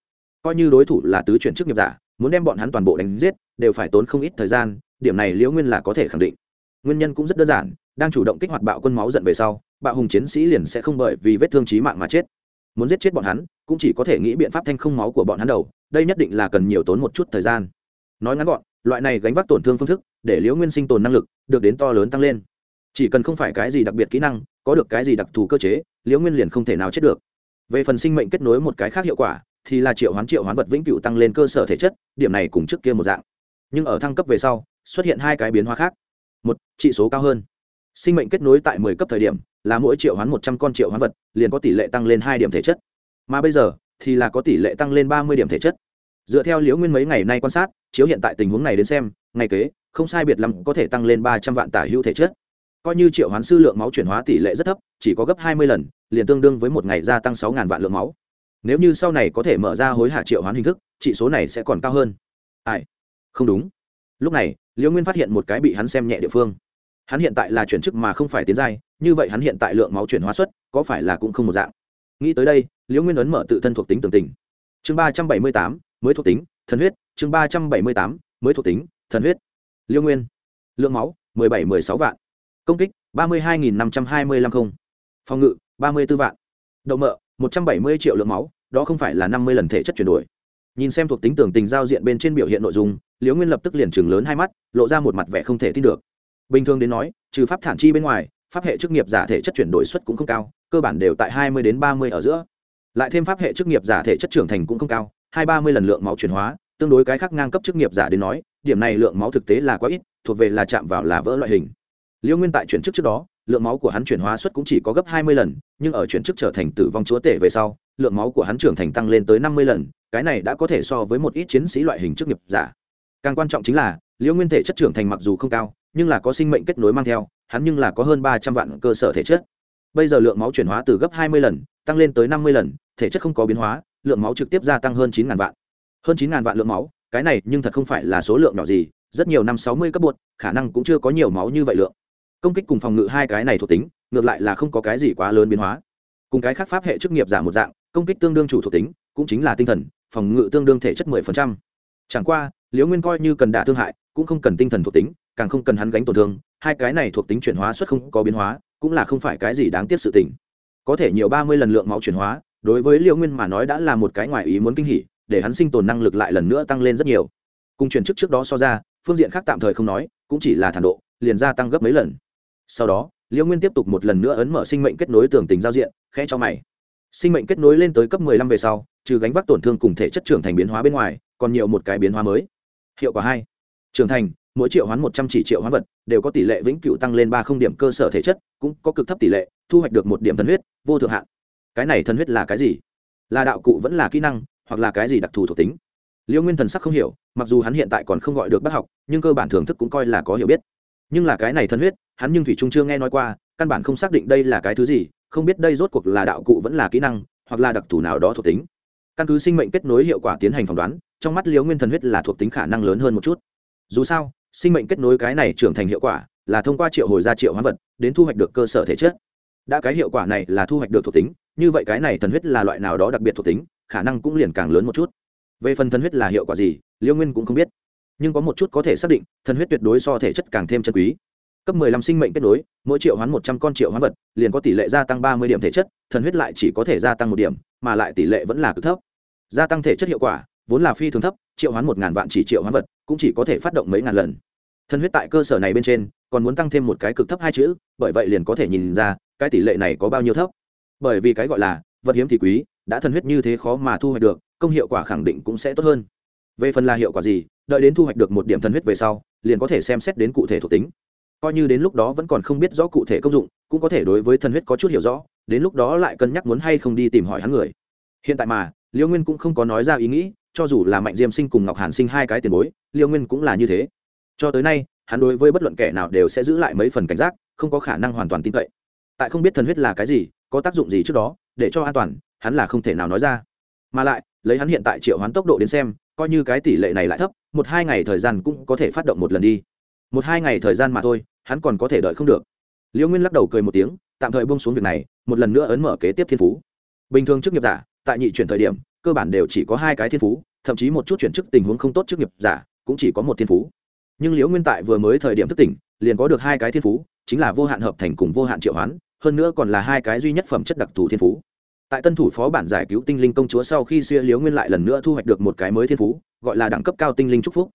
Coi như đối thủ là tứ chuyển chức nghiệp giả, muốn đem bọn hắn toàn bộ đánh giết, đều phải tốn không ít thời gian, điểm này liễu nguyên là có thể khẳng định. Nguyên nhân cũng rất đơn giản, đang chủ động kích hoạt bạo quân máu giận về sau, bạo hùng chiến sĩ liền sẽ không bởi vì vết thương trí mạng mà chết muốn giết chết bọn hắn, cũng chỉ có thể nghĩ biện pháp thanh không máu của bọn hắn đầu, đây nhất định là cần nhiều tốn một chút thời gian. Nói ngắn gọn, loại này gánh vác tổn thương phương thức, để liễu nguyên sinh tồn năng lực được đến to lớn tăng lên. Chỉ cần không phải cái gì đặc biệt kỹ năng, có được cái gì đặc thù cơ chế, liễu nguyên liền không thể nào chết được. Về phần sinh mệnh kết nối một cái khác hiệu quả, thì là triệu hoán triệu hoán vật vĩnh cửu tăng lên cơ sở thể chất, điểm này cùng trước kia một dạng. Nhưng ở thăng cấp về sau, xuất hiện hai cái biến hóa khác. Một trị số cao hơn sinh mệnh kết nối tại mười cấp thời điểm, là mỗi triệu hoán một trăm con triệu hoán vật, liền có tỷ lệ tăng lên hai điểm thể chất. Mà bây giờ, thì là có tỷ lệ tăng lên ba mươi điểm thể chất. Dựa theo liễu nguyên mấy ngày nay quan sát, chiếu hiện tại tình huống này đến xem, ngày kế, không sai biệt lắm có thể tăng lên ba trăm vạn tả hữu thể chất. Coi như triệu hoán sư lượng máu chuyển hóa tỷ lệ rất thấp, chỉ có gấp hai mươi lần, liền tương đương với một ngày gia tăng sáu vạn lượng máu. Nếu như sau này có thể mở ra hối hạ triệu hoán hình thức, chỉ số này sẽ còn cao hơn. Ai? Không đúng. Lúc này, liễu nguyên phát hiện một cái bị hắn xem nhẹ địa phương hắn hiện tại là chuyển chức mà không phải tiến giai, như vậy hắn hiện tại lượng máu chuyển hóa suất có phải là cũng không một dạng. Nghĩ tới đây, liễu nguyên ấn mở tự thân thuộc tính tường tình. Chương ba trăm bảy mươi tám, mới thuộc tính, thần huyết. Chương ba trăm bảy mươi tám, mới thuộc tính, thần huyết. Liễu nguyên. Lượng máu, mười bảy, mười sáu vạn. Công kích, ba mươi hai nghìn năm trăm hai mươi lăm không. Phòng ngự, ba mươi b ố vạn. Đậu mợ một trăm bảy mươi triệu lượng máu, đó không phải là năm mươi lần thể chất chuyển đổi. Nhìn xem thuộc tính tưởng tình giao diện bên trên biểu hiện nội dung, liễu nguyên lập tức liền chừng lớn hai mắt, lộ ra một mặt vẻ không thể tin được bình thường đến nói, trừ pháp thản chi bên ngoài, pháp hệ chức nghiệp giả thể chất chuyển đổi suất cũng không cao, cơ bản đều tại hai mươi đến ba mươi ở giữa. Lại thêm pháp hệ chức nghiệp giả thể chất trưởng thành cũng không cao, hai ba mươi lần lượng máu chuyển hóa, tương đối cái khác ngang cấp chức nghiệp giả đến nói, điểm này lượng máu thực tế là quá ít, thuộc về là chạm vào là vỡ loại hình. Liêu nguyên tại chuyển chức trước đó, lượng máu của hắn chuyển hóa suất cũng chỉ có gấp hai mươi lần, nhưng ở chuyển chức trở thành tử vong chúa tể về sau, lượng máu của hắn trưởng thành tăng lên tới năm mươi lần, cái này đã có thể so với một ít chiến sĩ loại hình chức nghiệp giả. Càng quan trọng chính là liễu nguyên thể chất trưởng thành mặc dù không cao nhưng là có sinh mệnh kết nối mang theo, hắn nhưng là có hơn ba trăm vạn cơ sở thể chất. Bây giờ lượng máu chuyển hóa từ gấp hai mươi lần, tăng lên tới năm mươi lần, thể chất không có biến hóa, lượng máu trực tiếp gia tăng hơn chín ngàn vạn. Hơn chín ngàn vạn lượng máu, cái này nhưng thật không phải là số lượng nhỏ gì, rất nhiều năm sáu mươi cấp bột, khả năng cũng chưa có nhiều máu như vậy lượng. Công kích cùng phòng ngự hai cái này thuộc tính, ngược lại là không có cái gì quá lớn biến hóa. Cùng cái khác pháp hệ chức nghiệp giả một dạng, công kích tương đương chủ thuộc tính, cũng chính là tinh thần, phòng ngự tương đương thể chất mười phần trăm. Chẳng qua, liễu nguyên coi như cần đả thương hại, cũng không cần tinh thần thuộc tính càng không cần hắn gánh tổn thương, hai cái này thuộc tính chuyển hóa suất không có biến hóa, cũng là không phải cái gì đáng tiếc sự tình. Có thể nhiều ba mươi lần lượng máu chuyển hóa, đối với liễu nguyên mà nói đã là một cái ngoài ý muốn kinh hỉ, để hắn sinh tồn năng lực lại lần nữa tăng lên rất nhiều. Cùng chuyển chức trước đó so ra, phương diện khác tạm thời không nói, cũng chỉ là thản độ, liền gia tăng gấp mấy lần. Sau đó, liễu nguyên tiếp tục một lần nữa ấn mở sinh mệnh kết nối tường tình giao diện, khẽ cho mày. Sinh mệnh kết nối lên tới cấp 15 về sau, trừ gánh vác tổn thương cùng thể chất trưởng thành biến hóa bên ngoài, còn nhiều một cái biến hóa mới. Hiệu quả hai. Trưởng thành mỗi triệu hoán một trăm chỉ triệu hoán vật, đều có tỷ lệ vĩnh cửu tăng lên ba không điểm cơ sở thể chất, cũng có cực thấp tỷ lệ, thu hoạch được một điểm thần huyết, vô thượng hạn. Cái này thần huyết là cái gì? Là đạo cụ vẫn là kỹ năng, hoặc là cái gì đặc thù thuộc tính? Liêu nguyên thần sắc không hiểu, mặc dù hắn hiện tại còn không gọi được bác học, nhưng cơ bản thưởng thức cũng coi là có hiểu biết. Nhưng là cái này thần huyết, hắn nhưng thủy trung chưa nghe nói qua, căn bản không xác định đây là cái thứ gì, không biết đây rốt cuộc là đạo cụ vẫn là kỹ năng, hoặc là đặc thù nào đó thuộc tính. Căn cứ sinh mệnh kết nối hiệu quả tiến hành phỏng đoán, trong mắt liêu nguyên thần huyết là thuộc tính khả năng lớn hơn một chút. Dù sao sinh mệnh kết nối cái này trưởng thành hiệu quả là thông qua triệu hồi ra triệu hóa vật, đến thu hoạch được cơ sở thể chất. Đã cái hiệu quả này là thu hoạch được thuộc tính, như vậy cái này thần huyết là loại nào đó đặc biệt thuộc tính, khả năng cũng liền càng lớn một chút. Về phần thần huyết là hiệu quả gì, liêu nguyên cũng không biết. Nhưng có một chút có thể xác định, thần huyết tuyệt đối so thể chất càng thêm chân quý. Cấp 15 sinh mệnh kết nối, mỗi triệu hoán 100 con triệu hoán vật, liền có tỷ lệ gia tăng 30 điểm thể chất, thần huyết lại chỉ có thể gia tăng một điểm, mà lại tỷ lệ vẫn là cực thấp. Gia tăng thể chất hiệu quả, vốn là phi thường thấp, triệu hoán một ngàn vạn chỉ triệu hoán vật cũng chỉ có thể phát động mấy ngàn lần. Thần huyết tại cơ sở này bên trên, còn muốn tăng thêm một cái cực thấp hai chữ, bởi vậy liền có thể nhìn ra, cái tỷ lệ này có bao nhiêu thấp. Bởi vì cái gọi là, vật hiếm thì quý, đã thần huyết như thế khó mà thu hoạch được, công hiệu quả khẳng định cũng sẽ tốt hơn. Về phần là hiệu quả gì, đợi đến thu hoạch được một điểm thần huyết về sau, liền có thể xem xét đến cụ thể thuộc tính. Coi như đến lúc đó vẫn còn không biết rõ cụ thể công dụng, cũng có thể đối với thần huyết có chút hiểu rõ, đến lúc đó lại cân nhắc muốn hay không đi tìm hỏi hắn người. Hiện tại mà Liễu nguyên cũng không có nói ra ý nghĩ cho dù là mạnh diêm sinh cùng ngọc hàn sinh hai cái tiền bối, liêu nguyên cũng là như thế. Cho tới nay, hắn đối với bất luận kẻ nào đều sẽ giữ lại mấy phần cảnh giác, không có khả năng hoàn toàn tin cậy. Tại không biết thần huyết là cái gì, có tác dụng gì trước đó, để cho an toàn, hắn là không thể nào nói ra. Mà lại, lấy hắn hiện tại triệu hoán tốc độ đến xem, coi như cái tỷ lệ này lại thấp, một hai ngày thời gian cũng có thể phát động một lần đi. Một hai ngày thời gian mà thôi, hắn còn có thể đợi không được. Liễu nguyên lắc đầu cười một tiếng, tạm thời bông xuống việc này, một lần nữa ấn mở kế tiếp thiên phú. Bình thường trước nghiệp giả, tại nhị chuyển thời điểm cơ bản đều chỉ có hai cái thiên phú, thậm chí một chút chuyển chức tình huống không tốt chức nghiệp giả cũng chỉ có một thiên phú. Nhưng liễu nguyên tại vừa mới thời điểm thức tỉnh, liền có được hai cái thiên phú, chính là vô hạn hợp thành cùng vô hạn triệu hoán, hơn nữa còn là hai cái duy nhất phẩm chất đặc thù thiên phú. Tại tân thủ phó bản giải cứu tinh linh công chúa sau khi xưa liễu nguyên lại lần nữa thu hoạch được một cái mới thiên phú, gọi là đẳng cấp cao tinh linh trúc phúc.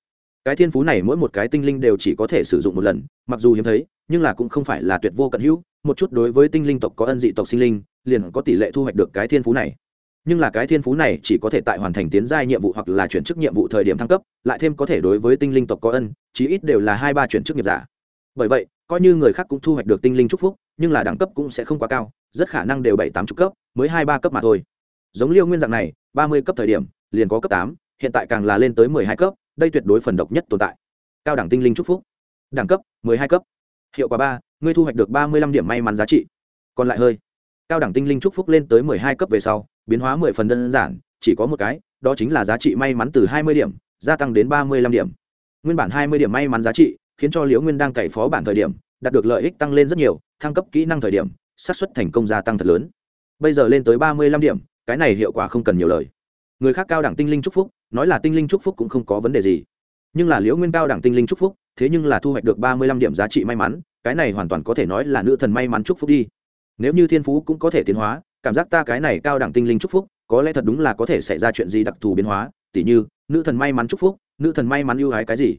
Cái thiên phú này mỗi một cái tinh linh đều chỉ có thể sử dụng một lần, mặc dù hiếm thấy, nhưng là cũng không phải là tuyệt vô cận hữu, một chút đối với tinh linh tộc có ân dị tộc sinh linh, liền có tỷ lệ thu hoạch được cái thiên phú này nhưng là cái thiên phú này chỉ có thể tại hoàn thành tiến giai nhiệm vụ hoặc là chuyển chức nhiệm vụ thời điểm thăng cấp, lại thêm có thể đối với tinh linh tộc có ân, chí ít đều là hai ba chuyển chức nghiệp giả. Bởi vậy, coi như người khác cũng thu hoạch được tinh linh chúc phúc, nhưng là đẳng cấp cũng sẽ không quá cao, rất khả năng đều bảy tám chục cấp, mới hai ba cấp mà thôi. Giống liêu nguyên dạng này, ba mươi cấp thời điểm, liền có cấp tám, hiện tại càng là lên tới mười hai cấp, đây tuyệt đối phần độc nhất tồn tại. Cao đẳng tinh linh chúc phúc. Đẳng cấp, mười hai cấp. Hiệu quả ba, ngươi thu hoạch được ba mươi lăm điểm may mắn giá trị. Còn lại hơi. Cao đẳng tinh linh chúc phúc lên tới mười hai cấp về sau biến hóa mười phần đơn giản, chỉ có một cái, đó chính là giá trị may mắn từ hai mươi điểm, gia tăng đến ba mươi lăm điểm. Nguyên bản hai mươi điểm may mắn giá trị, khiến cho liễu nguyên đang cày phó bản thời điểm, đạt được lợi ích tăng lên rất nhiều, thăng cấp kỹ năng thời điểm, xác suất thành công gia tăng thật lớn. Bây giờ lên tới ba mươi lăm điểm, cái này hiệu quả không cần nhiều lời. Người khác cao đẳng tinh linh chúc phúc, nói là tinh linh chúc phúc cũng không có vấn đề gì. Nhưng là liễu nguyên cao đẳng tinh linh chúc phúc, thế nhưng là thu hoạch được ba mươi lăm điểm giá trị may mắn, cái này hoàn toàn có thể nói là nữ thần may mắn chúc phúc đi. Nếu như thiên phú cũng có thể tiến hóa cảm giác ta cái này cao đẳng tinh linh chúc phúc, có lẽ thật đúng là có thể xảy ra chuyện gì đặc thù biến hóa, tỉ như, nữ thần may mắn chúc phúc, nữ thần may mắn ưu ái cái gì.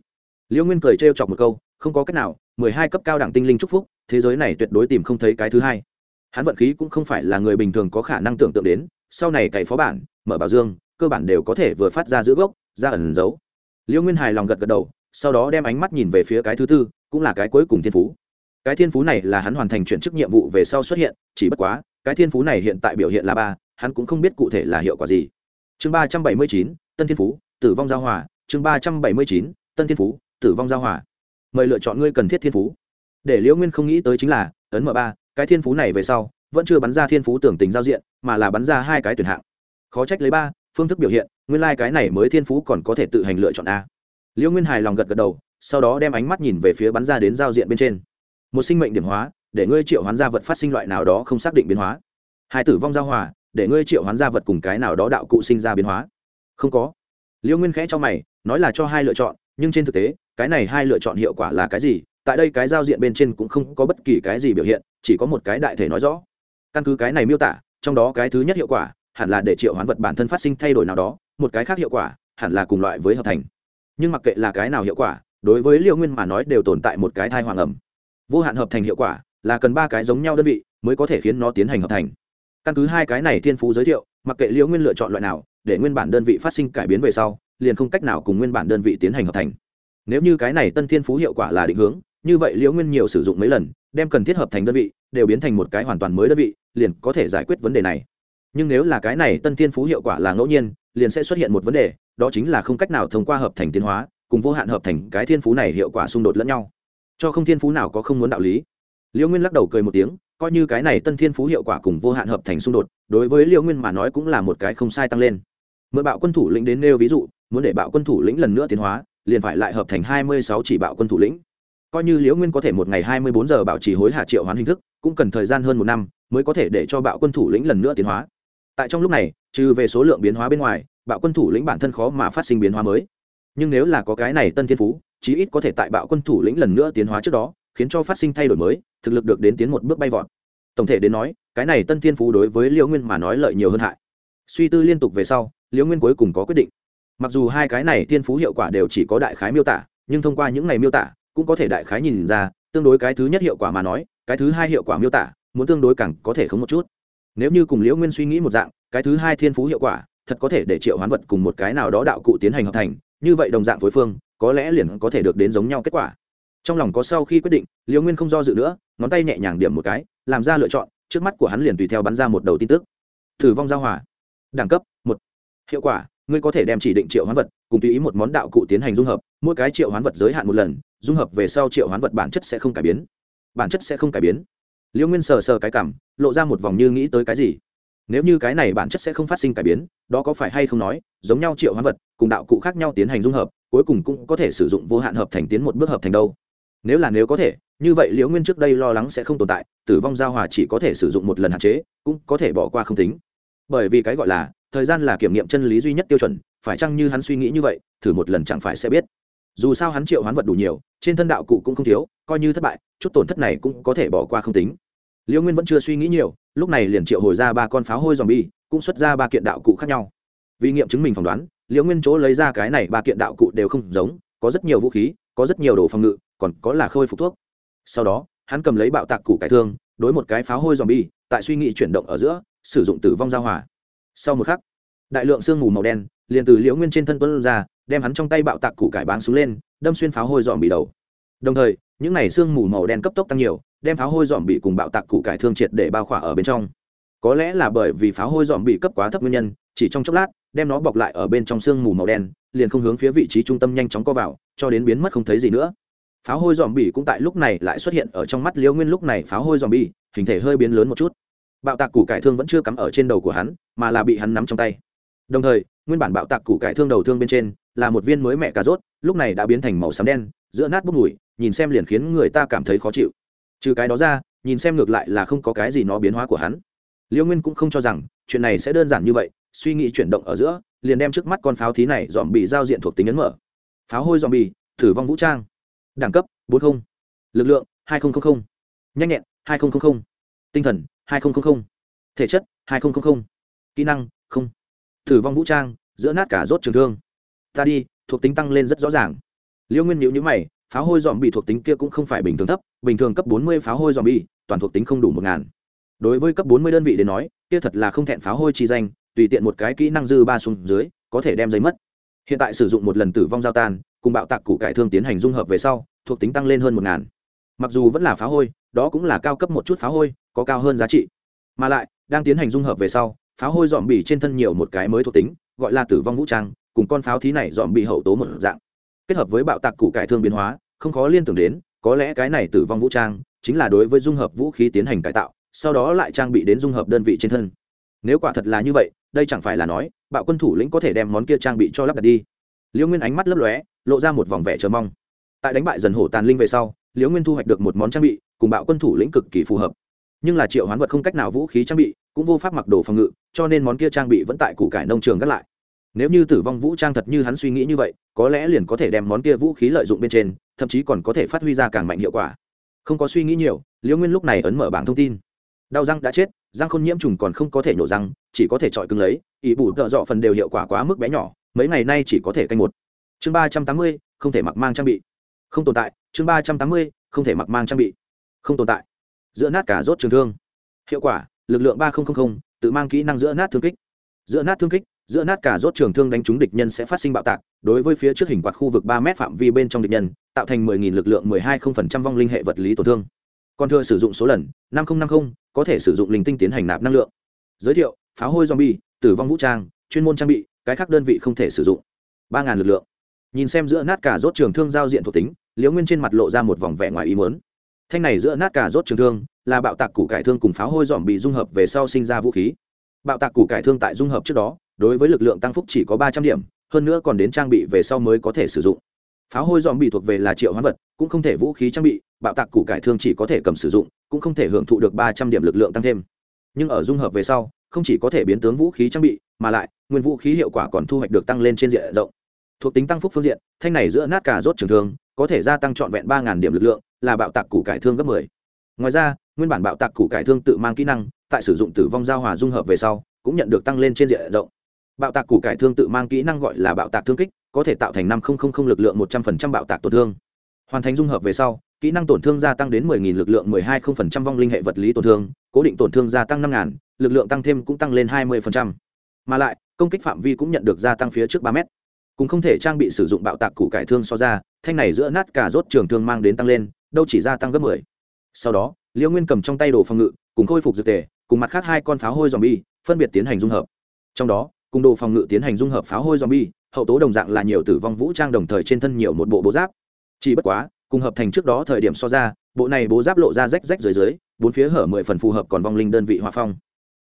Liễu nguyên cười trêu chọc một câu, không có cách nào, mười hai cấp cao đẳng tinh linh chúc phúc, thế giới này tuyệt đối tìm không thấy cái thứ hai. Hắn vận khí cũng không phải là người bình thường có khả năng tưởng tượng đến, sau này cày phó bản, mở bảo dương, cơ bản đều có thể vừa phát ra giữ gốc, ra ẩn giấu liễu nguyên hài lòng gật gật đầu, sau đó đem ánh mắt nhìn về phía cái thứ tư, cũng là cái cuối cùng thiên phú cái thiên phú này là hắn hoàn thành chuyển chức nhiệm vụ về sau xuất hiện, chỉ bất quá, cái thiên phú này hiện tại biểu hiện là ba, hắn cũng không biết cụ thể là hiệu quả gì. Chương ba trăm bảy mươi chín, tân thiên phú, tử vong giao hòa. Chương ba trăm bảy mươi chín, tân thiên phú, tử vong giao hòa. Mời lựa chọn ngươi cần thiết thiên phú. Để liễu nguyên không nghĩ tới chính là, ấn m ba, cái thiên phú này về sau, vẫn chưa bắn ra thiên phú tưởng tình giao diện, mà là bắn ra hai cái tuyển hạng. Khó trách lấy ba, phương thức biểu hiện, nguyên lai、like、cái này mới thiên phú còn có thể tự hành lựa chọn a. Liễu nguyên hài lòng gật gật đầu, sau đó đem ánh mắt nhìn về phía bắn ra đến giao diện bên trên một sinh mệnh điểm hóa, để ngươi triệu hoán gia vật phát sinh loại nào đó không xác định biến hóa. Hai tử vong giao hòa, để ngươi triệu hoán gia vật cùng cái nào đó đạo cụ sinh ra biến hóa. Không có. Liêu nguyên khẽ cho mày, nói là cho hai lựa chọn, nhưng trên thực tế, cái này hai lựa chọn hiệu quả là cái gì? Tại đây cái giao diện bên trên cũng không có bất kỳ cái gì biểu hiện, chỉ có một cái đại thể nói rõ. Căn cứ cái này miêu tả, trong đó cái thứ nhất hiệu quả hẳn là để triệu hoán vật bản thân phát sinh thay đổi nào đó, một cái khác hiệu quả hẳn là cùng loại với hợp thành. Nhưng mặc kệ là cái nào hiệu quả, đối với liêu nguyên mà nói đều tồn tại một cái thai hoàng ẩm vô hạn hợp thành hiệu quả, là cần ba cái giống nhau đơn vị mới có thể khiến nó tiến hành hợp thành. Căn cứ hai cái này thiên phú giới thiệu, mặc kệ liễu nguyên lựa chọn loại nào, để nguyên bản đơn vị phát sinh cải biến về sau, liền không cách nào cùng nguyên bản đơn vị tiến hành hợp thành. Nếu như cái này tân thiên phú hiệu quả là định hướng, như vậy liễu nguyên nhiều sử dụng mấy lần, đem cần thiết hợp thành đơn vị đều biến thành một cái hoàn toàn mới đơn vị, liền có thể giải quyết vấn đề này. Nhưng nếu là cái này tân thiên phú hiệu quả là ngẫu nhiên, liền sẽ xuất hiện một vấn đề, đó chính là không cách nào thông qua hợp thành tiến hóa, cùng vô hạn hợp thành cái thiên phú này hiệu quả xung đột lẫn nhau cho không thiên phú nào có không muốn đạo lý. Liễu nguyên lắc đầu cười một tiếng, coi như cái này tân thiên phú hiệu quả cùng vô hạn hợp thành xung đột, đối với liễu nguyên mà nói cũng là một cái không sai tăng lên. Mượn bạo quân thủ lĩnh đến nêu ví dụ, muốn để bạo quân thủ lĩnh lần nữa tiến hóa, liền phải lại hợp thành hai mươi sáu chỉ bạo quân thủ lĩnh. Coi như liễu nguyên có thể một ngày hai mươi bốn giờ bảo trì hối hạ triệu hoán hình thức, cũng cần thời gian hơn một năm mới có thể để cho bạo quân thủ lĩnh lần nữa tiến hóa. Tại trong lúc này, trừ về số lượng biến hóa bên ngoài, bạo quân thủ lĩnh bản thân khó mà phát sinh biến hóa mới. Nhưng nếu là có cái này tân thiên phú chí ít có thể tại bạo quân thủ lĩnh lần nữa tiến hóa trước đó, khiến cho phát sinh thay đổi mới, thực lực được đến tiến một bước bay vọt. Tổng thể đến nói, cái này tân thiên phú đối với liễu nguyên mà nói lợi nhiều hơn hại. Suy tư liên tục về sau, liễu nguyên cuối cùng có quyết định. Mặc dù hai cái này thiên phú hiệu quả đều chỉ có đại khái miêu tả, nhưng thông qua những ngày miêu tả, cũng có thể đại khái nhìn ra, tương đối cái thứ nhất hiệu quả mà nói, cái thứ hai hiệu quả miêu tả, muốn tương đối càng có thể không một chút. Nếu như cùng liễu nguyên suy nghĩ một dạng, cái thứ hai thiên phú hiệu quả, thật có thể để triệu hoán vật cùng một cái nào đó đạo cụ tiến hành hợp thành, như vậy đồng dạng phối phương có lẽ liền có thể được đến giống nhau kết quả. Trong lòng có sau khi quyết định liều nguyên không do dự nữa, ngón tay nhẹ nhàng điểm một cái, làm ra lựa chọn, trước mắt của hắn liền tùy theo bắn ra một đầu tin tức. Thử vong giao hòa. Đẳng cấp, một. Hiệu quả, ngươi có thể đem chỉ định triệu hoán vật, cùng tùy ý một món đạo cụ tiến hành dung hợp, mỗi cái triệu hoán vật giới hạn một lần, dung hợp về sau triệu hoán vật bản chất sẽ không cải biến. Bản chất sẽ không cải biến. Liễu nguyên sờ sờ cái cảm, lộ ra một vòng như nghĩ tới cái gì. Nếu như cái này bản chất sẽ không phát sinh cải biến, đó có phải hay không nói, giống nhau triệu hoán vật, cùng đạo cụ khác nhau tiến hành dung hợp cuối cùng cũng có thể sử dụng vô hạn hợp thành tiến một bước hợp thành đâu. Nếu là nếu có thể, như vậy liễu nguyên trước đây lo lắng sẽ không tồn tại, tử vong giao hòa chỉ có thể sử dụng một lần hạn chế, cũng có thể bỏ qua không tính. Bởi vì cái gọi là, thời gian là kiểm nghiệm chân lý duy nhất tiêu chuẩn, phải chăng như hắn suy nghĩ như vậy, thử một lần chẳng phải sẽ biết. Dù sao hắn triệu hoán vật đủ nhiều, trên thân đạo cụ cũng không thiếu, coi như thất bại, chút tổn thất này cũng có thể bỏ qua không tính. Liễu nguyên vẫn chưa suy nghĩ nhiều, lúc này liền triệu hồi ra ba con pháo hôi dòm bi cũng xuất ra ba kiện đạo cụ khác nhau. Vì nghiệm chứng mình phỏng đoán liễu nguyên chỗ lấy ra cái này ba kiện đạo cụ đều không giống, có rất nhiều vũ khí, có rất nhiều đồ phòng ngự, còn có là khôi phục thuốc. Sau đó, hắn cầm lấy bạo tạc củ cải thương, đối một cái pháo hôi dòm bi tại suy nghĩ chuyển động ở giữa, sử dụng tử vong giao hỏa. sau một khắc, đại lượng sương mù màu đen liền từ liễu nguyên trên thân tuấn ra, đem hắn trong tay bạo tạc củ cải báng xuống lên, đâm xuyên pháo hôi dòm bị đầu. Đồng thời, những n à y sương mù màu đen cấp tốc tăng nhiều, đem pháo hôi dòm bị cùng bạo tạc củ cải thương triệt để bao khỏa ở bên trong có lẽ là bởi vì pháo hôi dòm bị cấp quá thấp nguyên nhân, chỉ trong chốc lát, đem nó bọc lại ở bên trong sương mù màu đen, liền không hướng phía vị trí trung tâm nhanh chóng co vào, cho đến biến mất không thấy gì nữa. Pháo hôi dòm bị cũng tại lúc này lại xuất hiện ở trong mắt liễu nguyên lúc này pháo hôi dòm bị, hình thể hơi biến lớn một chút. Bạo tạc củ cải thương vẫn chưa cắm ở trên đầu của hắn, mà là bị hắn nắm trong tay. Đồng thời, nguyên bản bạo tạc củ cải thương đầu thương bên trên là một viên mới mẹ cà rốt, lúc này đã biến thành màu xám đen, giữa nát bốc mùi, nhìn xem liền khiến người ta cảm thấy khó chịu. Trừ cái đó ra, nhìn xem ngược lại là không có cái gì nó biến hóa của hắn. Liêu nguyên cũng không cho rằng chuyện này sẽ đơn giản như vậy, suy nghĩ chuyển động ở giữa, liền đem trước mắt con pháo thí này dòm bị giao diện thuộc tính ấn mở. Pháo hôi dòm bị thử vong vũ trang. Đẳng cấp, bốn mươi lực lượng, hai nghìn nhanh nhẹn, hai nghìn tinh thần, hai nghìn thể chất, hai nghìn kỹ năng, không. Thử vong vũ trang, giữa nát cả rốt trường thương. Ta đi, thuộc tính tăng lên rất rõ ràng. Liêu nguyên nhữ nhữ mày, pháo hôi dòm bị thuộc tính kia cũng không phải bình thường thấp, bình thường cấp bốn mươi pháo hôi dòm bị toàn thuộc tính không đủ một ngàn đối với cấp bốn mươi đơn vị đến nói, kia thật là không thẹn pháo hôi chi danh, tùy tiện một cái kỹ năng dư ba xuống dưới, có thể đem giấy mất. Hiện tại sử dụng một lần tử vong giao tan, cùng bạo tạc củ cải thương tiến hành dung hợp về sau, thuộc tính tăng lên hơn một ngàn. Mặc dù vẫn là phá hôi, đó cũng là cao cấp một chút phá hôi, có cao hơn giá trị. Mà lại, đang tiến hành dung hợp về sau pháo hôi dòm bì trên thân nhiều một cái mới thuộc tính, gọi là tử vong vũ trang, cùng con pháo thí này dòm bị hậu tố một dạng. Kết hợp với bạo tạc củ cải thương biến hóa, không khó liên tưởng đến, có lẽ cái này tử vong vũ trang, chính là đối với dung hợp vũ khí tiến hành cải tạo sau đó lại trang bị đến dung hợp đơn vị trên thân. Nếu quả thật là như vậy, đây chẳng phải là nói, bạo quân thủ lĩnh có thể đem món kia trang bị cho lắp đặt đi. Liễu nguyên ánh mắt lấp lóe, lộ ra một vòng vẻ chờ mong. Tại đánh bại dần hổ tàn linh về sau, liễu nguyên thu hoạch được một món trang bị, cùng bạo quân thủ lĩnh cực kỳ phù hợp. Nhưng là triệu hoán vật không cách nào vũ khí trang bị, cũng vô pháp mặc đồ phòng ngự, cho nên món kia trang bị vẫn tại củ cải nông trường gác lại. Nếu như tử vong vũ trang thật như hắn suy nghĩ như vậy, có lẽ liền có thể đem món kia vũ khí lợi dụng bên trên, thậm chí còn có thể phát huy ra càng mạnh hiệu quả. Không có suy nghĩ nhiều, liễu nguyên lúc này ấn mở bảng thông tin đau răng đã chết, răng không nhiễm trùng còn không có thể nhổ răng, chỉ có thể chọi cứng lấy, ỷ bù tợ dọ phần đều hiệu quả quá mức bé nhỏ, mấy ngày nay chỉ có thể canh một. Chương ba trăm tám mươi, không thể mặc mang trang bị. Không tồn tại, chương ba trăm tám mươi, không thể mặc mang trang bị. Không tồn tại. Giữa nát cả rốt trường thương. Hiệu quả, lực lượng ba nghìn tự mang kỹ năng giữa nát thương kích. Giữa nát thương kích, giữa nát cả rốt trường thương đánh trúng địch nhân sẽ phát sinh bạo tạc, đối với phía trước hình quạt khu vực ba m phạm vi bên trong địch nhân, tạo thành mười nghìn lực lượng 12% vong linh hệ vật lý tổn thương còn thừa sử dụng số lần 5050 có thể sử dụng linh tinh tiến hành nạp năng lượng. Giới thiệu pháo hôi zombie, tử vong vũ trang, chuyên môn trang bị, cái khác đơn vị không thể sử dụng. 3.000 lực lượng. Nhìn xem giữa nát cả rốt trường thương giao diện thuộc tính, liễu nguyên trên mặt lộ ra một vòng vẻ ngoài ý muốn. Thanh này giữa nát cả rốt trường thương, là bạo tạc củ cải thương cùng pháo hôi dòm bị dung hợp về sau sinh ra vũ khí. Bạo tạc củ cải thương tại dung hợp trước đó, đối với lực lượng tăng phúc chỉ có ba trăm điểm, hơn nữa còn đến trang bị về sau mới có thể sử dụng pháo hôi dòm bị thuộc về là triệu hoán vật, cũng không thể vũ khí trang bị, bạo tạc củ cải thương chỉ có thể cầm sử dụng, cũng không thể hưởng thụ được ba trăm điểm lực lượng tăng thêm. Nhưng ở dung hợp về sau, không chỉ có thể biến tướng vũ khí trang bị, mà lại, nguyên vũ khí hiệu quả còn thu hoạch được tăng lên trên diện rộng. Thuộc tính tăng phúc phương diện, thanh này giữa nát cả rốt trường thương, có thể gia tăng trọn vẹn ba điểm lực lượng, là bạo tạc củ cải thương gấp 10. ngoài ra, nguyên bản bạo tạc củ cải thương tự mang kỹ năng, tại sử dụng tử vong giao hòa dung hợp về sau, cũng nhận được tăng lên trên diện rộng. Bạo tạc củ cải thương tự mang kỹ năng gọi là bạo tạc thương kích có thể tạo thành năm lực lượng một trăm linh bạo tạc tổn thương hoàn thành dung hợp về sau kỹ năng tổn thương gia tăng đến 10.000 lực lượng 12% vong linh hệ vật lý tổn thương cố định tổn thương gia tăng 5.000, lực lượng tăng thêm cũng tăng lên 20%. mà lại công kích phạm vi cũng nhận được gia tăng phía trước 3 mét cũng không thể trang bị sử dụng bạo tạc củ cải thương so ra thanh này giữa nát cả rốt trường thương mang đến tăng lên đâu chỉ gia tăng gấp 10. sau đó liễu nguyên cầm trong tay đồ phòng ngự cùng khôi phục dược tề cùng mặt khác hai con pháo hôi zombie phân biệt tiến hành dung hợp trong đó cùng đồ phòng ngự tiến hành dung hợp pháo hôi zombie hậu tố đồng dạng là nhiều tử vong vũ trang đồng thời trên thân nhiều một bộ bố giáp. Chỉ bất quá, cùng hợp thành trước đó thời điểm so ra, bộ này bố giáp lộ ra rách rách dưới dưới, bốn phía hở mười phần phù hợp còn vong linh đơn vị hòa phong.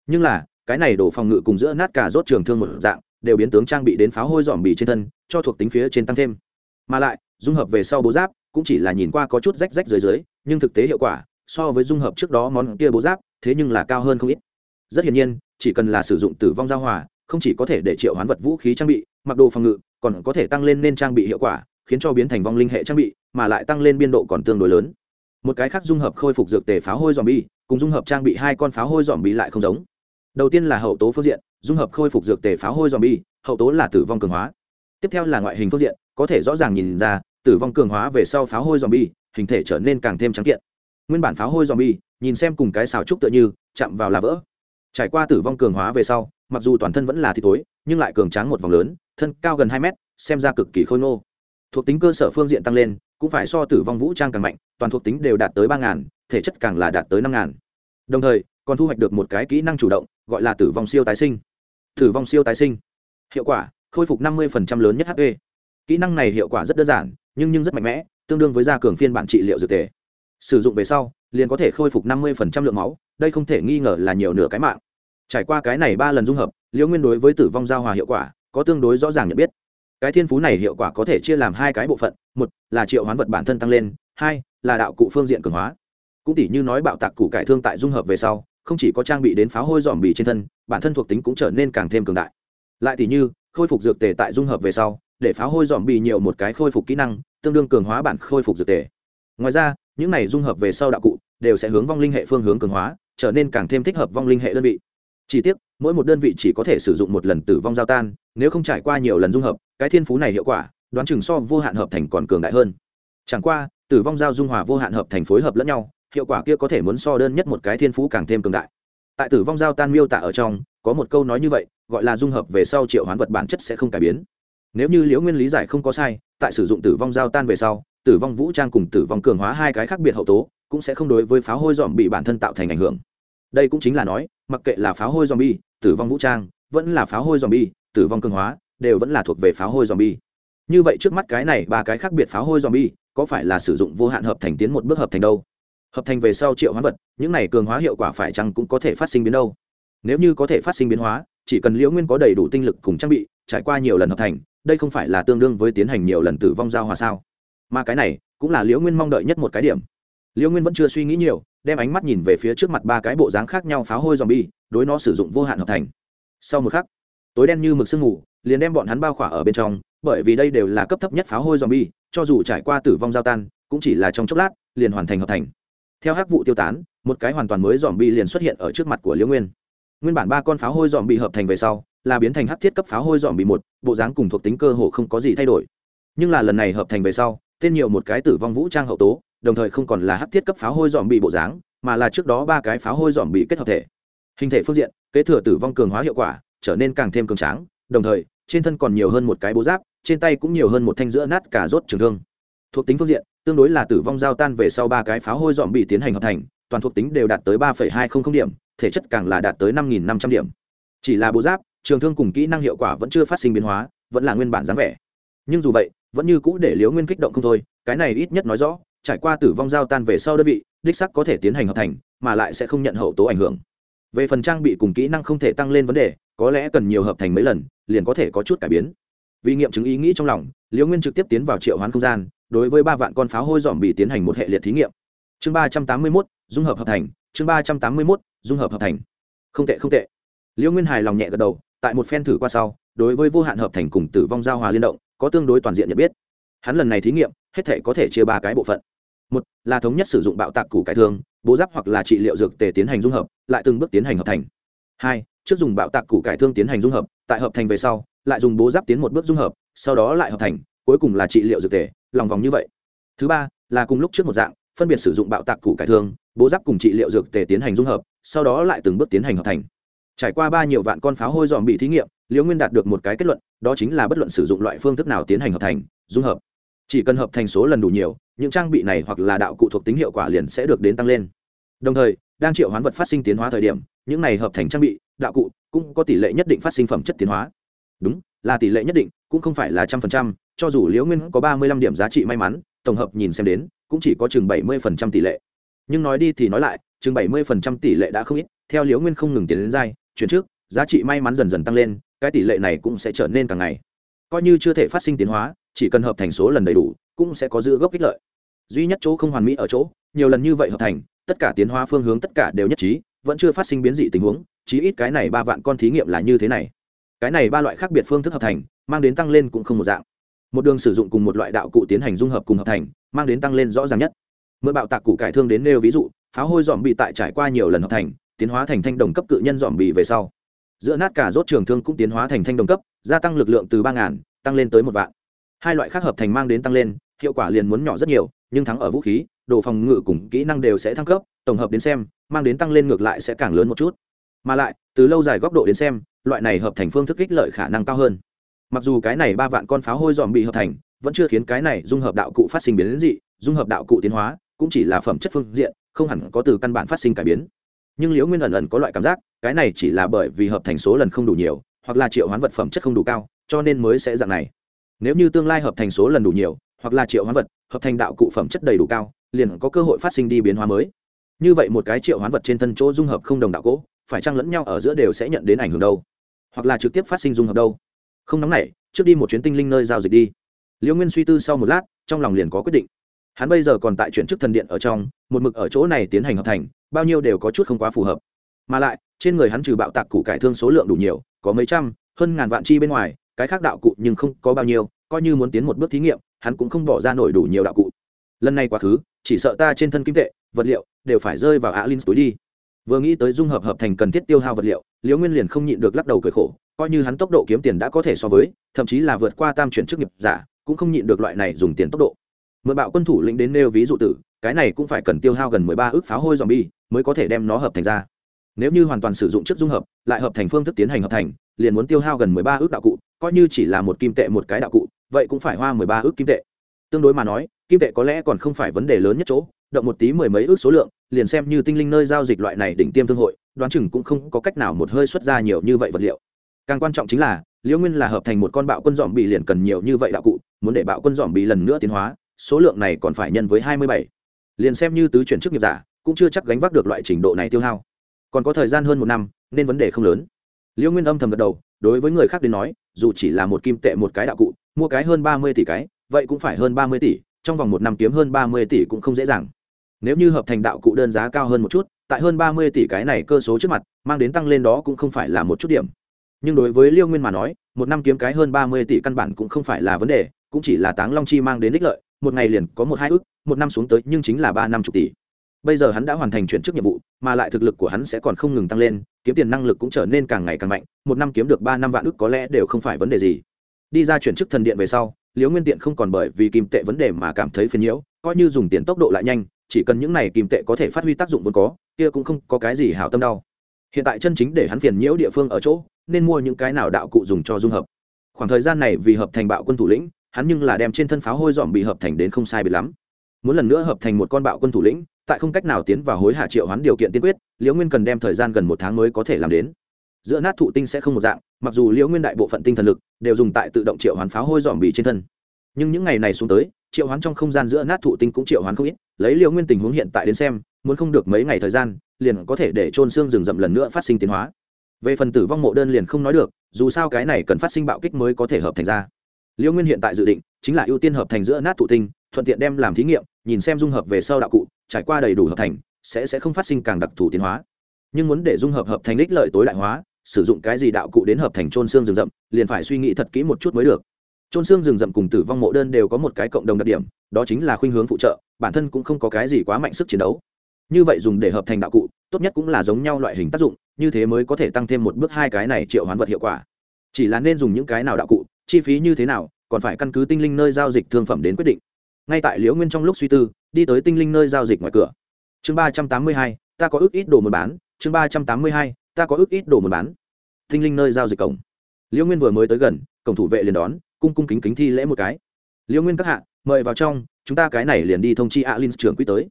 Nhưng là, cái này đổ phòng ngự cùng giữa nát cả rốt trường thương một dạng, đều biến tướng trang bị đến pháo hôi dòm bì trên thân, cho thuộc tính phía trên tăng thêm. Mà lại, dung hợp về sau bố giáp, cũng chỉ là nhìn qua có chút rách rách dưới dưới, nhưng thực tế hiệu quả, so với dung hợp trước đó món kia bố giáp, thế nhưng là cao hơn không ít. Rất hiển nhiên, chỉ cần là sử dụng tử vong giao hòa, không chỉ có thể để triệu hoán vật vũ khí trang bị mặc đồ phòng ngự còn có thể tăng lên nên trang bị hiệu quả, khiến cho biến thành vong linh hệ trang bị, mà lại tăng lên biên độ còn tương đối lớn. Một cái khác dung hợp khôi phục dược tề pháo hôi dòm bi cùng dung hợp trang bị hai con pháo hôi dòm bi lại không giống. Đầu tiên là hậu tố phương diện, dung hợp khôi phục dược tề pháo hôi dòm bi hậu tố là tử vong cường hóa. Tiếp theo là ngoại hình phương diện, có thể rõ ràng nhìn ra, tử vong cường hóa về sau pháo hôi dòm bi hình thể trở nên càng thêm trắng kiện. Nguyên bản pháo hôi dòm bi nhìn xem cùng cái xào trúc tựa như, chạm vào là vỡ. Trải qua tử vong cường hóa về sau, mặc dù toàn thân vẫn là thịt tối nhưng lại cường tráng một vòng lớn thân cao gần hai mét, xem ra cực kỳ khôi ngô. Thuộc tính cơ sở phương diện tăng lên, cũng phải so tử vong vũ trang càng mạnh, toàn thuộc tính đều đạt tới ba ngàn, thể chất càng là đạt tới năm ngàn. Đồng thời, còn thu hoạch được một cái kỹ năng chủ động, gọi là tử vong siêu tái sinh. Tử vong siêu tái sinh. Hiệu quả, khôi phục năm mươi lớn nhất hp kỹ năng này hiệu quả rất đơn giản, nhưng nhưng rất mạnh mẽ, tương đương với gia cường phiên bản trị liệu dược tề. Sử dụng về sau, liền có thể khôi phục năm mươi lượng máu, đây không thể nghi ngờ là nhiều nửa cái mạng. Trải qua cái này ba lần dung hợp, liễu nguyên đối với tử vong giao hòa hiệu quả có tương đối rõ ràng nhận biết. Cái thiên phú này hiệu quả có thể chia làm hai cái bộ phận, một là triệu hoán vật bản thân tăng lên, hai là đạo cụ phương diện cường hóa. Cũng tỷ như nói bạo tạc cụ cải thương tại dung hợp về sau, không chỉ có trang bị đến pháo hôi dòm bì trên thân, bản thân thuộc tính cũng trở nên càng thêm cường đại. Lại tỷ như, khôi phục dược tề tại dung hợp về sau, để pháo hôi dòm bì nhiều một cái khôi phục kỹ năng, tương đương cường hóa bản khôi phục dược tề. Ngoài ra, những này dung hợp về sau đạo cụ đều sẽ hướng vong linh hệ phương hướng cường hóa, trở nên càng thêm thích hợp vong linh hệ đơn vị chỉ tiếc, mỗi một đơn vị chỉ có thể sử dụng một lần tử vong giao tan, nếu không trải qua nhiều lần dung hợp, cái thiên phú này hiệu quả, đoán chừng so vô hạn hợp thành còn cường đại hơn. Chẳng qua, tử vong giao dung hòa vô hạn hợp thành phối hợp lẫn nhau, hiệu quả kia có thể muốn so đơn nhất một cái thiên phú càng thêm cường đại. Tại tử vong giao tan miêu tả ở trong, có một câu nói như vậy, gọi là dung hợp về sau triệu hoán vật bản chất sẽ không cải biến. Nếu như liễu nguyên lý giải không có sai, tại sử dụng tử vong giao tan về sau, tử vong vũ trang cùng tử vong cường hóa hai cái khác biệt hậu tố, cũng sẽ không đối với pháo hôi dòm bị bản thân tạo thành ảnh hưởng đây cũng chính là nói, mặc kệ là pháo hôi zombie, tử vong vũ trang, vẫn là pháo hôi zombie, tử vong cường hóa, đều vẫn là thuộc về pháo hôi zombie. Như vậy trước mắt cái này ba cái khác biệt pháo hôi zombie, có phải là sử dụng vô hạn hợp thành tiến một bước hợp thành đâu? Hợp thành về sau triệu hóa vật, những này cường hóa hiệu quả phải chăng cũng có thể phát sinh biến đâu? Nếu như có thể phát sinh biến hóa, chỉ cần liễu nguyên có đầy đủ tinh lực cùng trang bị, trải qua nhiều lần hợp thành, đây không phải là tương đương với tiến hành nhiều lần tử vong giao hòa sao? Mà cái này, cũng là liễu nguyên mong đợi nhất một cái điểm liễu nguyên vẫn chưa suy nghĩ nhiều đem ánh mắt nhìn về phía trước mặt ba cái bộ dáng khác nhau pháo hôi dòm bi đối nó sử dụng vô hạn hợp thành. Sau một khắc tối đen như mực sương ngủ, liền đem bọn hắn bao khỏa ở bên trong bởi vì đây đều là cấp thấp nhất pháo hôi dòm bi cho dù trải qua tử vong giao tan cũng chỉ là trong chốc lát liền hoàn thành hợp thành. Theo hắc vụ tiêu tán một cái hoàn toàn mới dòm bi liền xuất hiện ở trước mặt của liễu nguyên. Nguyên bản ba con pháo hôi dòm bị hợp thành về sau là biến thành hắc thiết cấp pháo hôi dòm bị một bộ dáng cùng thuộc tính cơ hồ không có gì thay đổi. Nhưng là lần này hợp thành về sau tên nhiều một cái tử vong vũ trang hậu tố đồng thời không còn là hắc thiết cấp pháo hôi dòm bị bộ dáng, mà là trước đó ba cái pháo hôi dòm bị kết hợp thể. Hình thể phương diện, kế thừa tử vong cường hóa hiệu quả, trở nên càng thêm cường tráng, đồng thời, trên thân còn nhiều hơn một cái bố giáp, trên tay cũng nhiều hơn một thanh giữa nát cả rốt trường thương. Thuộc tính phương diện, tương đối là tử vong giao tan về sau ba cái pháo hôi dòm bị tiến hành hợp thành, toàn thuộc tính đều đạt tới ba hai trăm linh điểm, thể chất càng là đạt tới năm năm trăm điểm. Chỉ là bố giáp, trường thương cùng kỹ năng hiệu quả vẫn chưa phát sinh biến hóa, vẫn là nguyên bản dáng vẻ. Nhưng dù vậy, vẫn như cũ để liễu nguyên kích động không thôi, cái này ít nhất nói rõ trải qua tử vong giao tan về sau đơn vị, đích sắc có thể tiến hành hợp thành, mà lại sẽ không nhận hậu tố ảnh hưởng. Về phần trang bị cùng kỹ năng không thể tăng lên vấn đề, có lẽ cần nhiều hợp thành mấy lần, liền có thể có chút cải biến. Vì nghiệm chứng ý nghĩ trong lòng, liễu nguyên trực tiếp tiến vào triệu hoán không gian, đối với ba vạn con pháo hôi dòm bị tiến hành một hệ liệt thí nghiệm. Chương ba trăm tám mươi mốt, dung hợp hợp thành, chương ba trăm tám mươi mốt, dung hợp hợp thành. Không tệ không tệ. Liễu nguyên hài lòng nhẹ gật đầu, tại một phen thử qua sau, đối với vô hạn hợp thành cùng tử vong giao hòa liên động, có tương đối toàn diện nhận biết. Hắn lần này thí nghiệm, hết thể có thể chia ba cái bộ phận một là thống nhất sử dụng bạo tạc củ cải thương bố giáp hoặc là trị liệu dược tề tiến hành dung hợp, lại từng bước tiến hành hợp thành. Hai, trước dùng bạo tạc củ cải thương tiến hành dung hợp, tại hợp thành về sau, lại dùng bố giáp tiến một bước dung hợp, sau đó lại hợp thành, cuối cùng là trị liệu dược tề, lòng vòng như vậy. Thứ ba là cùng lúc trước một dạng, phân biệt sử dụng bạo tạc củ cải thương bố giáp cùng trị liệu dược tề tiến hành dung hợp, sau đó lại từng bước tiến hành hợp thành. Trải qua ba nhiều vạn con pháo hôi dòm bị thí nghiệm, liễu nguyên đạt được một cái kết luận, đó chính là bất luận sử dụng loại phương thức nào tiến hành hợp thành, dung hợp chỉ cần hợp thành số lần đủ nhiều, những trang bị này hoặc là đạo cụ thuộc tính hiệu quả liền sẽ được đến tăng lên. Đồng thời, đang triệu hoán vật phát sinh tiến hóa thời điểm, những này hợp thành trang bị, đạo cụ cũng có tỷ lệ nhất định phát sinh phẩm chất tiến hóa. Đúng, là tỷ lệ nhất định, cũng không phải là trăm phần trăm, cho dù liễu nguyên có ba mươi lăm điểm giá trị may mắn, tổng hợp nhìn xem đến, cũng chỉ có chừng bảy mươi phần trăm tỷ lệ. Nhưng nói đi thì nói lại, chừng bảy mươi phần trăm tỷ lệ đã không ít, theo liễu nguyên không ngừng tiến đến dai, chuyển trước, giá trị may mắn dần dần tăng lên, cái tỷ lệ này cũng sẽ trở nên càng ngày. Coi như chưa thể phát sinh tiến hóa chỉ cần hợp thành số lần đầy đủ, cũng sẽ có giữ gốc ích lợi. Duy nhất chỗ không hoàn mỹ ở chỗ, nhiều lần như vậy hợp thành, tất cả tiến hóa phương hướng tất cả đều nhất trí, vẫn chưa phát sinh biến dị tình huống, chí ít cái này ba vạn con thí nghiệm là như thế này. Cái này ba loại khác biệt phương thức hợp thành, mang đến tăng lên cũng không một dạng. Một đường sử dụng cùng một loại đạo cụ tiến hành dung hợp cùng hợp thành, mang đến tăng lên rõ ràng nhất. Mượn bạo tạc cụ cải thương đến nêu ví dụ, pháo hôi dòm bị tại trải qua nhiều lần hợp thành, tiến hóa thành thanh đồng cấp cự nhân dòm bị về sau. Giữa nát cả rốt trường thương cũng tiến hóa thành thanh đồng cấp, gia tăng lực lượng từ ba ngàn, tăng lên tới một vạn hai loại khác hợp thành mang đến tăng lên, hiệu quả liền muốn nhỏ rất nhiều, nhưng thắng ở vũ khí, đồ phòng ngự cùng kỹ năng đều sẽ thăng cấp, tổng hợp đến xem, mang đến tăng lên ngược lại sẽ càng lớn một chút. Mà lại, từ lâu dài góc độ đến xem, loại này hợp thành phương thức ích lợi khả năng cao hơn. Mặc dù cái này ba vạn con pháo hôi dòm bị hợp thành, vẫn chưa khiến cái này dung hợp đạo cụ phát sinh biến đến dị, dung hợp đạo cụ tiến hóa, cũng chỉ là phẩm chất phương diện, không hẳn có từ căn bản phát sinh cải biến. Nhưng liễu nguyên ẩn ẩn có loại cảm giác, cái này chỉ là bởi vì hợp thành số lần không đủ nhiều, hoặc là triệu hoán vật phẩm chất không đủ cao, cho nên mới sẽ dạng này nếu như tương lai hợp thành số lần đủ nhiều, hoặc là triệu hoán vật, hợp thành đạo cụ phẩm chất đầy đủ cao, liền có cơ hội phát sinh đi biến hóa mới. Như vậy một cái triệu hoán vật trên thân chỗ dung hợp không đồng đạo cỗ, phải chăng lẫn nhau ở giữa đều sẽ nhận đến ảnh hưởng đâu? Hoặc là trực tiếp phát sinh dung hợp đâu? Không nóng này trước đi một chuyến tinh linh nơi giao dịch đi. Liễu nguyên suy tư sau một lát, trong lòng liền có quyết định. Hắn bây giờ còn tại chuyển chức thần điện ở trong, một mực ở chỗ này tiến hành hợp thành, bao nhiêu đều có chút không quá phù hợp. Mà lại, trên người hắn trừ bạo tạc củ cải thương số lượng đủ nhiều, có mấy trăm, hơn ngàn vạn chi bên ngoài cái khác đạo cụ nhưng không có bao nhiêu, coi như muốn tiến một bước thí nghiệm, hắn cũng không bỏ ra nổi đủ nhiều đạo cụ. Lần này quá khứ, chỉ sợ ta trên thân kim tệ, vật liệu, đều phải rơi vào alin túi đi. Vừa nghĩ tới dung hợp hợp thành cần thiết tiêu hao vật liệu, liễu nguyên liền không nhịn được lắc đầu cười khổ, coi như hắn tốc độ kiếm tiền đã có thể so với, thậm chí là vượt qua tam chuyển chức nghiệp giả, cũng không nhịn được loại này dùng tiền tốc độ. Mượn bạo quân thủ lĩnh đến nêu ví dụ tử, cái này cũng phải cần tiêu hao gần mười ba ước pháo hôi dòm bi mới có thể đem nó hợp thành ra. Nếu như hoàn toàn sử dụng chất dung hợp, lại hợp thành phương thức tiến hành hợp thành, liền muốn tiêu hao gần mười ba ước đạo cụ coi như chỉ là một kim tệ một cái đạo cụ, vậy cũng phải hoa mười ba ước kim tệ. Tương đối mà nói, kim tệ có lẽ còn không phải vấn đề lớn nhất chỗ, động một tí mười mấy ước số lượng, liền xem như tinh linh nơi giao dịch loại này đỉnh tiêm thương hội, đoán chừng cũng không có cách nào một hơi xuất ra nhiều như vậy vật liệu. Càng quan trọng chính là, liễu nguyên là hợp thành một con bạo quân dòm bị liền cần nhiều như vậy đạo cụ, muốn để bạo quân dòm bị lần nữa tiến hóa, số lượng này còn phải nhân với hai mươi bảy. Liền xem như tứ chuyển chức nghiệp giả, cũng chưa chắc gánh vác được loại trình độ này tiêu hao. Còn có thời gian hơn một năm, nên vấn đề không lớn liễu nguyên âm thầm gật đầu, đối với người khác đến nói, dù chỉ là một kim tệ một cái đạo cụ, mua cái hơn ba mươi tỷ cái, vậy cũng phải hơn ba mươi tỷ, trong vòng một năm kiếm hơn ba mươi tỷ cũng không dễ dàng. Nếu như hợp thành đạo cụ đơn giá cao hơn một chút, tại hơn ba mươi tỷ cái này cơ số trước mặt, mang đến tăng lên đó cũng không phải là một chút điểm. Nhưng đối với liêu nguyên mà nói, một năm kiếm cái hơn ba mươi tỷ căn bản cũng không phải là vấn đề, cũng chỉ là táng long chi mang đến đích lợi, một ngày liền có một hai ước, một năm xuống tới nhưng chính là ba năm chục tỷ. Bây giờ hắn đã hoàn thành chuyển chức nhiệm vụ, mà lại thực lực của hắn sẽ còn không ngừng tăng lên kiếm tiền năng lực cũng trở nên càng ngày càng mạnh, một năm kiếm được ba năm vạn ước có lẽ đều không phải vấn đề gì. Đi ra chuyển chức thần điện về sau, liễu nguyên tiện không còn bởi vì kim tệ vấn đề mà cảm thấy phiền nhiễu, coi như dùng tiền tốc độ lại nhanh, chỉ cần những này kim tệ có thể phát huy tác dụng vốn có, kia cũng không có cái gì hảo tâm đau. Hiện tại chân chính để hắn phiền nhiễu địa phương ở chỗ, nên mua những cái nào đạo cụ dùng cho dung hợp. Khoảng thời gian này vì hợp thành bạo quân thủ lĩnh, hắn nhưng là đem trên thân pháo hôi dòm bị hợp thành đến không sai biệt lắm. Muốn lần nữa hợp thành một con bạo quân thủ lĩnh tại không cách nào tiến vào hối hạ triệu hoán điều kiện tiên quyết, liễu nguyên cần đem thời gian gần một tháng mới có thể làm đến. Giữa nát thụ tinh sẽ không một dạng, mặc dù liễu nguyên đại bộ phận tinh thần lực đều dùng tại tự động triệu hoán pháo hôi dòm bì trên thân. Nhưng những ngày này xuống tới, triệu hoán trong không gian giữa nát thụ tinh cũng triệu hoán không ít, lấy liễu nguyên tình huống hiện tại đến xem, muốn không được mấy ngày thời gian, liền có thể để trôn xương rừng rậm lần nữa phát sinh tiến hóa. Về phần tử vong mộ đơn liền không nói được, dù sao cái này cần phát sinh bạo kích mới có thể hợp thành ra. Liễu nguyên hiện tại dự định chính là ưu tiên hợp thành giữa nát thụ tinh, thuận tiện đem làm thí nghiệm, nhìn xem dung hợp về sau đạo cụ trải qua đầy đủ hợp thành, sẽ sẽ không phát sinh càng đặc thù tiến hóa. Nhưng muốn để dung hợp hợp thành đích lợi tối đại hóa, sử dụng cái gì đạo cụ đến hợp thành trôn xương rừng rậm, liền phải suy nghĩ thật kỹ một chút mới được. Trôn xương rừng rậm cùng tử vong mộ đơn đều có một cái cộng đồng đặc điểm, đó chính là khuynh hướng phụ trợ, bản thân cũng không có cái gì quá mạnh sức chiến đấu. Như vậy dùng để hợp thành đạo cụ, tốt nhất cũng là giống nhau loại hình tác dụng, như thế mới có thể tăng thêm một bước hai cái này triệu hoán vật hiệu quả. Chỉ là nên dùng những cái nào đạo cụ, chi phí như thế nào, còn phải căn cứ tinh linh nơi giao dịch thương phẩm đến quyết định. Ngay tại liễu nguyên trong lúc suy tư đi tới tinh linh nơi giao dịch ngoài cửa. Chương ba trăm tám mươi hai, ta có ước ít đồ muốn bán. Chương ba trăm tám mươi hai, ta có ước ít đồ muốn bán. Tinh linh nơi giao dịch cổng. Liễu nguyên vừa mới tới gần, cổng thủ vệ liền đón, cung cung kính kính thi lễ một cái. Liễu nguyên các hạ, mời vào trong, chúng ta cái này liền đi thông chi alin trưởng quý tới.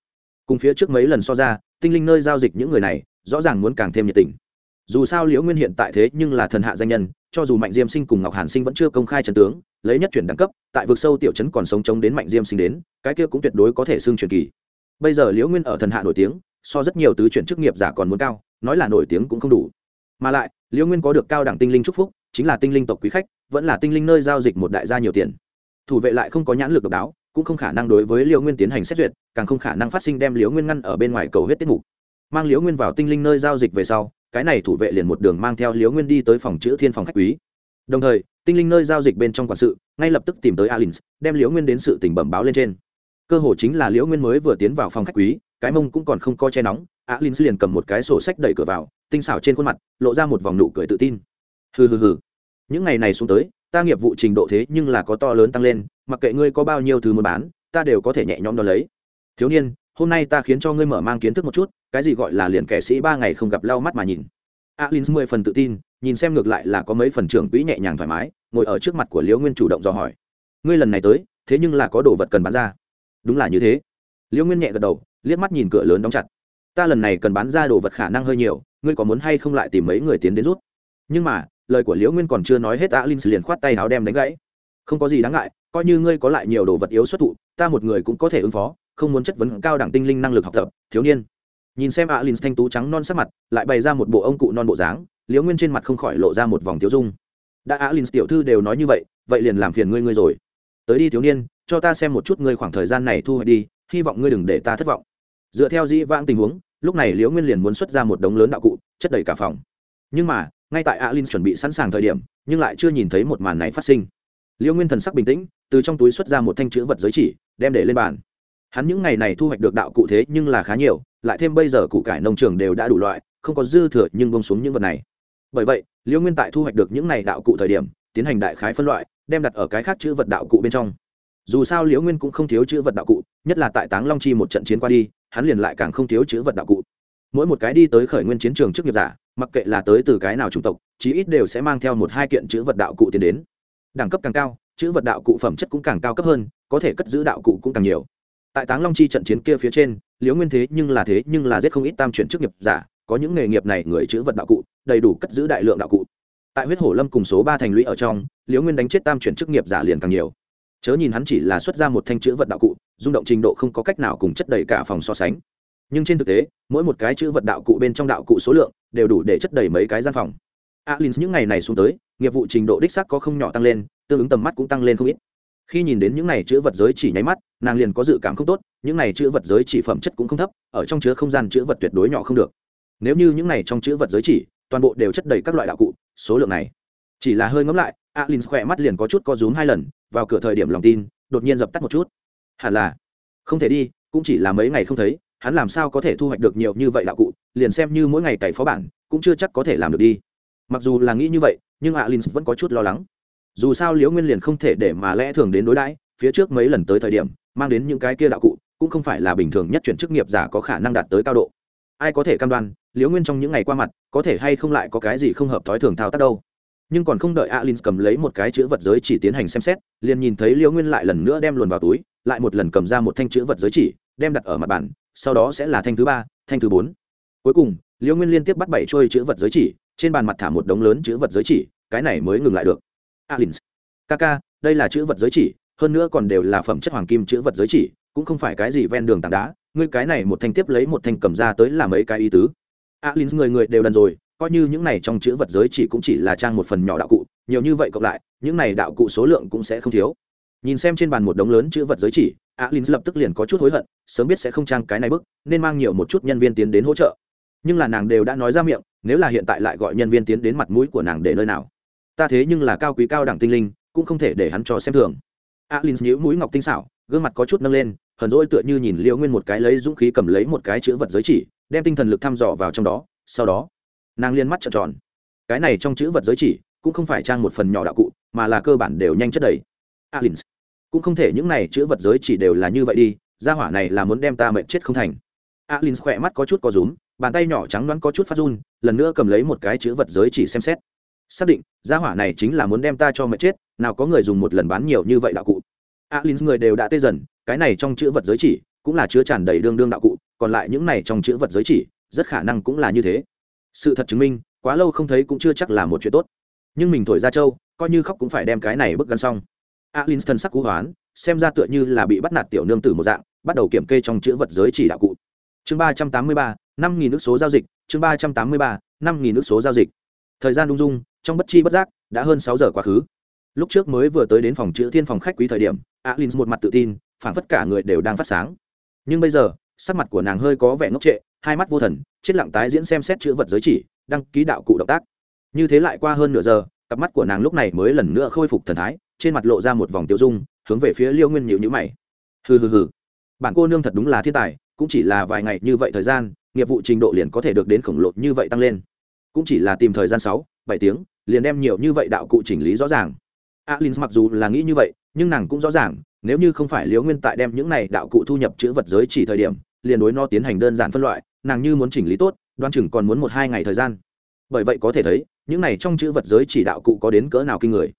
Cùng phía trước mấy lần so ra, tinh linh nơi giao dịch những người này, rõ ràng muốn càng thêm nhiệt tình dù sao liễu nguyên hiện tại thế nhưng là thần hạ danh nhân, cho dù mạnh diêm sinh cùng ngọc hàn sinh vẫn chưa công khai trần tướng, lấy nhất chuyển đẳng cấp, tại vực sâu tiểu trấn còn sống chống đến mạnh diêm sinh đến, cái kia cũng tuyệt đối có thể xưng truyền kỳ. Bây giờ liễu nguyên ở thần hạ nổi tiếng, so rất nhiều tứ chuyển chức nghiệp giả còn muốn cao, nói là nổi tiếng cũng không đủ. Mà lại, liễu nguyên có được cao đẳng tinh linh chúc phúc, chính là tinh linh tộc quý khách, vẫn là tinh linh nơi giao dịch một đại gia nhiều tiền. Thủ vệ lại không có nhãn lực độc đáo, cũng không khả năng đối với liễu nguyên tiến hành xét duyệt, càng không khả năng phát sinh đem liễu nguyên ngăn ở bên ngoài cầu huyết tiết mục. Mang liễu nguyên vào tinh linh nơi giao dịch về sau cái này thủ vệ liền một đường mang theo liễu nguyên đi tới phòng chữ thiên phòng khách quý. Đồng thời, tinh linh nơi giao dịch bên trong quản sự, ngay lập tức tìm tới alin đem liễu nguyên đến sự tỉnh bẩm báo lên trên. Cơ hồ chính là liễu nguyên mới vừa tiến vào phòng khách quý, cái mông cũng còn không co che nóng alin liền cầm một cái sổ sách đẩy cửa vào, tinh xảo trên khuôn mặt, lộ ra một vòng nụ cười tự tin. Hừ hừ hừ. Những ngày này xuống tới, ta nghiệp vụ trình độ thế nhưng là có to lớn tăng lên, mặc kệ ngươi có bao nhiêu thứ muốn bán, ta đều có thể nhẹ nhõm đo lấy. Thiếu niên hôm nay ta khiến cho ngươi mở mang kiến thức một chút, cái gì gọi là liền kẻ sĩ ba ngày không gặp lau mắt mà nhìn. Alin mười phần tự tin, nhìn xem ngược lại là có mấy phần trưởng quỹ nhẹ nhàng thoải mái, ngồi ở trước mặt của liễu nguyên chủ động dò hỏi. Ngươi lần này tới, thế nhưng là có đồ vật cần bán ra. Đúng là như thế. Liễu nguyên nhẹ gật đầu, liếc mắt nhìn cửa lớn đóng chặt. Ta lần này cần bán ra đồ vật khả năng hơi nhiều, ngươi có muốn hay không lại tìm mấy người tiến đến rút nhưng mà, lời của liễu nguyên còn chưa nói hết, alin liền khoát tay áo đem đánh gãy. Không có gì đáng ngại, coi như ngươi có lại nhiều đồ vật yếu xuất thụ ta một người cũng có thể ứng phó không muốn chất vấn cao đẳng tinh linh năng lực học tập, thiếu niên. Nhìn xem alin thanh tú trắng non sắc mặt, lại bày ra một bộ ông cụ non bộ dáng, liễu nguyên trên mặt không khỏi lộ ra một vòng thiếu dung. Đã alin tiểu thư đều nói như vậy vậy liền làm phiền ngươi ngươi rồi. Tới đi thiếu niên, cho ta xem một chút ngươi khoảng thời gian này thu hoạch đi, hy vọng ngươi đừng để ta thất vọng. Dựa theo dĩ vãng tình huống, lúc này liễu nguyên liền muốn xuất ra một đống lớn đạo cụ, chất đầy cả phòng. Nhưng mà, ngay tại alin chuẩn bị sẵn sàng thời điểm, nhưng lại chưa nhìn thấy một màn này phát sinh. Liễu nguyên thần sắc bình tĩnh, từ trong túi xuất ra một thanh chữ vật giới chỉ, đem để lên bàn hắn những ngày này thu hoạch được đạo cụ thế nhưng là khá nhiều, lại thêm bây giờ cụ cải nông trường đều đã đủ loại, không có dư thừa nhưng bông xuống những vật này. Bởi vậy liễu nguyên tại thu hoạch được những này đạo cụ thời điểm, tiến hành đại khái phân loại, đem đặt ở cái khác chữ vật đạo cụ bên trong. Dù sao liễu nguyên cũng không thiếu chữ vật đạo cụ, nhất là tại táng long chi một trận chiến qua đi, hắn liền lại càng không thiếu chữ vật đạo cụ. Mỗi một cái đi tới khởi nguyên chiến trường trước nghiệp giả, mặc kệ là tới từ cái nào chủng tộc, chí ít đều sẽ mang theo một hai kiện chữ vật đạo cụ tiến đến. Đẳng cấp càng cao, chữ vật đạo cụ phẩm chất cũng càng cao cấp hơn, có thể cất giữ đạo cụ cũng càng nhiều tại táng long chi trận chiến kia phía trên, liễu nguyên thế nhưng là thế nhưng là giết không ít tam chuyển chức nghiệp giả, có những nghề nghiệp này người chữ vật đạo cụ, đầy đủ cất giữ đại lượng đạo cụ. Tại huyết hổ lâm cùng số ba thành lũy ở trong, liễu nguyên đánh chết tam chuyển chức nghiệp giả liền càng nhiều. Chớ nhìn hắn chỉ là xuất ra một thanh chữ vật đạo cụ, rung động trình độ không có cách nào cùng chất đầy cả phòng so sánh. Nhưng trên thực tế, mỗi một cái chữ vật đạo cụ bên trong đạo cụ số lượng đều đủ để chất đầy mấy cái gian phòng. Alin những ngày này xuống tới, nghiệp vụ trình độ đích sắc có không nhỏ tăng lên, tương ứng tầm mắt cũng tăng lên không ít khi nhìn đến những này chữ vật giới chỉ nháy mắt, nàng liền có dự cảm không tốt, những này chữ vật giới chỉ phẩm chất cũng không thấp, ở trong chứa không gian chữ vật tuyệt đối nhỏ không được. Nếu như những này trong chữ vật giới chỉ, toàn bộ đều chất đầy các loại đạo cụ, số lượng này chỉ là hơi ngẫm lại, alin khỏe mắt liền có chút co rúm hai lần, vào cửa thời điểm lòng tin, đột nhiên dập tắt một chút. Hẳn là, không thể đi, cũng chỉ là mấy ngày không thấy, hắn làm sao có thể thu hoạch được nhiều như vậy đạo cụ, liền xem như mỗi ngày cày phó bản, cũng chưa chắc có thể làm được đi. Mặc dù là nghĩ như vậy, nhưng alin vẫn có chút lo lắng dù sao liễu nguyên liền không thể để mà lẽ thường đến đối đãi, phía trước mấy lần tới thời điểm, mang đến những cái kia đạo cụ, cũng không phải là bình thường nhất chuyển chức nghiệp giả có khả năng đạt tới cao độ. Ai có thể cam đoan, liễu nguyên trong những ngày qua mặt, có thể hay không lại có cái gì không hợp thói thường thao tác đâu. Nhưng còn không đợi alin cầm lấy một cái chữ vật giới chỉ tiến hành xem xét, liền nhìn thấy liễu nguyên lại lần nữa đem luồn vào túi, lại một lần cầm ra một thanh chữ vật giới chỉ, đem đặt ở mặt bàn, sau đó sẽ là thanh thứ ba, thanh thứ bốn. Cuối cùng, liễu nguyên liên tiếp bắt bảy trôi chữ vật giới chỉ, trên bàn mặt thả một đống lớn chữ vật giới chỉ, cái này mới ngừng lại được alins kaka, đây là chữ vật giới chỉ, hơn nữa còn đều là phẩm chất hoàng kim chữ vật giới chỉ, cũng không phải cái gì ven đường tảng đá, ngươi cái này một thanh tiếp lấy một thanh cầm ra tới là mấy cái ý tứ. Alins người người đều đần rồi, coi như những này trong chữ vật giới chỉ cũng chỉ là trang một phần nhỏ đạo cụ, nhiều như vậy cộng lại, những này đạo cụ số lượng cũng sẽ không thiếu. Nhìn xem trên bàn một đống lớn chữ vật giới chỉ alin lập tức liền có chút hối hận, sớm biết sẽ không trang cái này bức, nên mang nhiều một chút nhân viên tiến đến hỗ trợ. Nhưng là nàng đều đã nói ra miệng, nếu là hiện tại lại gọi nhân viên tiến đến mặt mũi của nàng để nơi nào? Ta thế nhưng là cao quý cao đẳng tinh linh, cũng không thể để hắn cho xem thường. Alin nhíu mũi ngọc tinh xảo, gương mặt có chút nâng lên, hờn rỗi tựa như nhìn liễu nguyên một cái lấy dũng khí cầm lấy một cái chữ vật giới chỉ, đem tinh thần lực thăm dò vào trong đó, sau đó, nàng liên mắt trợn tròn. Cái này trong chữ vật giới chỉ, cũng không phải trang một phần nhỏ đạo cụ, mà là cơ bản đều nhanh chất đầy. Alin cũng không thể những này chữ vật giới chỉ đều là như vậy đi, gia hỏa này là muốn đem ta mệnh chết không thành. Alin khỏe mắt có chút có rúm, bàn tay nhỏ trắng đoán có chút phát run, lần nữa cầm lấy một cái chữ vật giới chỉ xem xét xác định, gia hỏa này chính là muốn đem ta cho mệnh chết, nào có người dùng một lần bán nhiều như vậy đạo cụ. Alin người đều đã tê dần, cái này trong chữ vật giới chỉ cũng là chứa tràn đầy đương đương đạo cụ, còn lại những này trong chữ vật giới chỉ, rất khả năng cũng là như thế. Sự thật chứng minh, quá lâu không thấy cũng chưa chắc là một chuyện tốt. Nhưng mình thổi ra châu coi như khóc cũng phải đem cái này bức gắn xong. Alin thân sắc cú hoán, xem ra tựa như là bị bắt nạt tiểu nương tử một dạng, bắt đầu kiểm kê trong chữ vật giới chỉ đạo cụ. Chương ba trăm tám mươi ba, năm nghìn nước số giao dịch, chương ba trăm tám mươi ba, năm nghìn nước số giao dịch. Thời gian đung dung trong bất chi bất giác, đã hơn sáu giờ quá khứ. Lúc trước mới vừa tới đến phòng chữ thiên phòng khách quý thời điểm, alin một mặt tự tin phản phất cả người đều đang phát sáng. Nhưng bây giờ, sắc mặt của nàng hơi có vẻ ngốc trệ, hai mắt vô thần, chết lặng tái diễn xem xét chữ vật giới chỉ, đăng ký đạo cụ động tác. Như thế lại qua hơn nửa giờ, cặp mắt của nàng lúc này mới lần nữa khôi phục thần thái, trên mặt lộ ra một vòng tiêu dung, hướng về phía liêu nguyên nhịu nhữ mày. Hừ hừ hừ. Bản cô nương thật đúng là thiên tài, cũng chỉ là vài ngày như vậy thời gian, nghiệp vụ trình độ liền có thể được đến khổng lồ như vậy tăng lên. Cũng chỉ là tìm thời gian sáu, bảy tiếng liền đem nhiều như vậy đạo cụ chỉnh lý rõ ràng. Alin mặc dù là nghĩ như vậy, nhưng nàng cũng rõ ràng, nếu như không phải liễu nguyên tại đem những này đạo cụ thu nhập chữ vật giới chỉ thời điểm, liền đối nó tiến hành đơn giản phân loại, nàng như muốn chỉnh lý tốt, đoan chừng còn muốn một hai ngày thời gian. Bởi vậy có thể thấy, những này trong chữ vật giới chỉ đạo cụ có đến cỡ nào kinh người.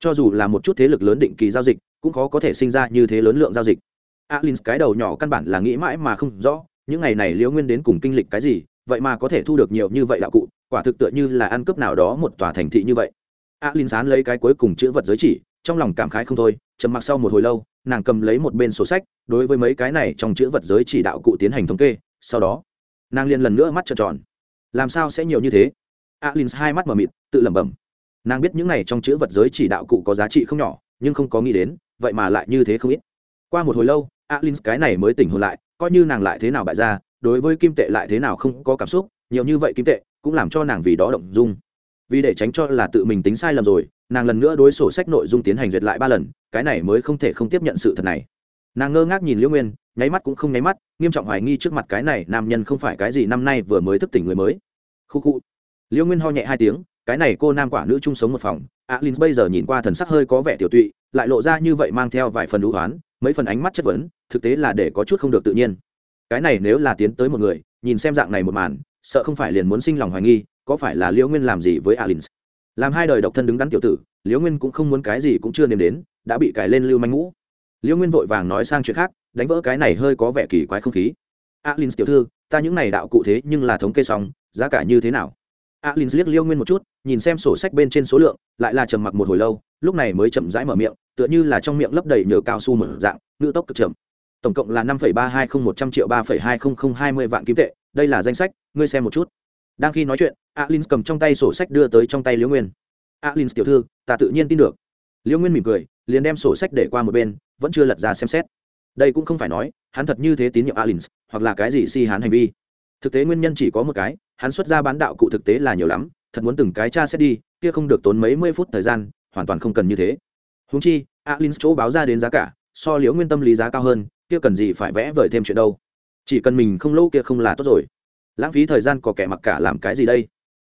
Cho dù là một chút thế lực lớn định kỳ giao dịch, cũng khó có thể sinh ra như thế lớn lượng giao dịch. Alin cái đầu nhỏ căn bản là nghĩ mãi mà không rõ, những ngày này liễu nguyên đến cùng kinh lịch cái gì, vậy mà có thể thu được nhiều như vậy đạo cụ quả thực tựa như là ăn cướp nào đó một tòa thành thị như vậy. A Linh sán lấy cái cuối cùng chữ vật giới chỉ, trong lòng cảm khái không thôi, trầm mặc sau một hồi lâu, nàng cầm lấy một bên sổ sách, đối với mấy cái này trong chữ vật giới chỉ đạo cụ tiến hành thống kê, sau đó, nàng liền lần nữa mắt trợn tròn. Làm sao sẽ nhiều như thế? Alin hai mắt mờ mịt, tự lẩm bẩm. Nàng biết những này trong chữ vật giới chỉ đạo cụ có giá trị không nhỏ, nhưng không có nghĩ đến, vậy mà lại như thế không ít. Qua một hồi lâu alin cái này mới tỉnh hồn lại, coi như nàng lại thế nào bại ra, đối với kim tệ lại thế nào không có cảm xúc nhiều như vậy kim tệ, cũng làm cho nàng vì đó động dung. Vì để tránh cho là tự mình tính sai lầm rồi, nàng lần nữa đối sổ sách nội dung tiến hành duyệt lại ba lần, cái này mới không thể không tiếp nhận sự thật này. Nàng ngơ ngác nhìn liễu nguyên, nháy mắt cũng không nháy mắt, nghiêm trọng hoài nghi trước mặt cái này nam nhân không phải cái gì năm nay vừa mới thức tỉnh người mới. Khu khu. Liễu nguyên ho nhẹ hai tiếng, cái này cô nam quả nữ chung sống một phòng, alin bây giờ nhìn qua thần sắc hơi có vẻ tiểu tụy, lại lộ ra như vậy mang theo vài phần đũ hoán, mấy phần ánh mắt chất vấn, thực tế là để có chút không được tự nhiên. Cái này nếu là tiến tới một người, nhìn xem dạng này một màn sợ không phải liền muốn sinh lòng hoài nghi, có phải là liễu nguyên làm gì với alin làm hai đời độc thân đứng đắn tiểu tử, liễu nguyên cũng không muốn cái gì cũng chưa nếm đến, đã bị cài lên lưu manh ngũ. Liễu nguyên vội vàng nói sang chuyện khác, đánh vỡ cái này hơi có vẻ kỳ quái không khí. Alin tiểu thư, ta những này đạo cụ thế nhưng là thống kê xong, giá cả như thế nào? Alin liếc liễu nguyên một chút, nhìn xem sổ sách bên trên số lượng, lại là trầm mặc một hồi lâu, lúc này mới chậm rãi mở miệng, tựa như là trong miệng lấp đầy nhờ cao su mở dạng, ngữ tốc cực chậm. Tổng cộng là năm ba hai không một trăm triệu ba hai không không hai mươi vạn kim tệ đây là danh sách, ngươi xem một chút. Đang khi nói chuyện alin cầm trong tay sổ sách đưa tới trong tay liễu nguyên. Alin tiểu thư, ta tự nhiên tin được. Liễu nguyên mỉm cười, liền đem sổ sách để qua một bên, vẫn chưa lật ra xem xét. Đây cũng không phải nói, hắn thật như thế tín nhiệm alin hoặc là cái gì si hắn hành vi. Thực tế nguyên nhân chỉ có một cái, hắn xuất ra bán đạo cụ thực tế là nhiều lắm, thật muốn từng cái tra xét đi, kia không được tốn mấy mươi phút thời gian, hoàn toàn không cần như thế. Húng chi alin chỗ báo ra đến giá cả, so liễu nguyên tâm lý giá cao hơn, kia cần gì phải vẽ vời thêm chuyện đâu chỉ cần mình không lâu kia không là tốt rồi. Lãng phí thời gian có kẻ mặc cả làm cái gì đây?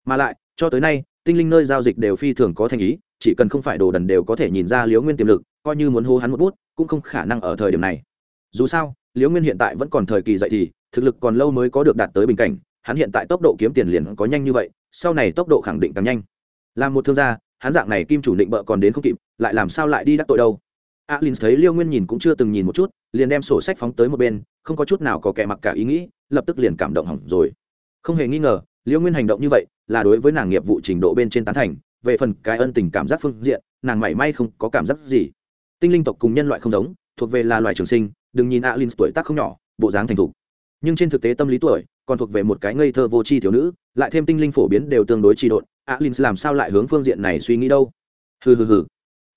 Mà lại, cho tới nay, tinh linh nơi giao dịch đều phi thường có thành ý, chỉ cần không phải đồ đần đều có thể nhìn ra liễu nguyên tiềm lực, coi như muốn hô hắn một bút, cũng không khả năng ở thời điểm này. Dù sao, liễu nguyên hiện tại vẫn còn thời kỳ dậy thì, thực lực còn lâu mới có được đạt tới bình cảnh, hắn hiện tại tốc độ kiếm tiền liền có nhanh như vậy, sau này tốc độ khẳng định càng nhanh. Làm một thương gia, hắn dạng này kim chủ định bợ còn đến không kịp, lại làm sao lại đi đắc tội đâu? Alin thấy liêu nguyên nhìn cũng chưa từng nhìn một chút, liền đem sổ sách phóng tới một bên, không có chút nào có kẻ mặc cả ý nghĩ, lập tức liền cảm động hỏng rồi. Không hề nghi ngờ, liêu nguyên hành động như vậy là đối với nàng nghiệp vụ trình độ bên trên tán thành, về phần cái ân tình cảm giác phương diện, nàng mảy may không có cảm giác gì. Tinh linh tộc cùng nhân loại không giống, thuộc về là loài trường sinh, đừng nhìn alin tuổi tác không nhỏ, bộ dáng thành thục. Nhưng trên thực tế tâm lý tuổi còn thuộc về một cái ngây thơ vô tri thiếu nữ, lại thêm tinh linh phổ biến đều tương đối trị độn, alin làm sao lại hướng phương diện này suy nghĩ đâu? Hừ hừ hừ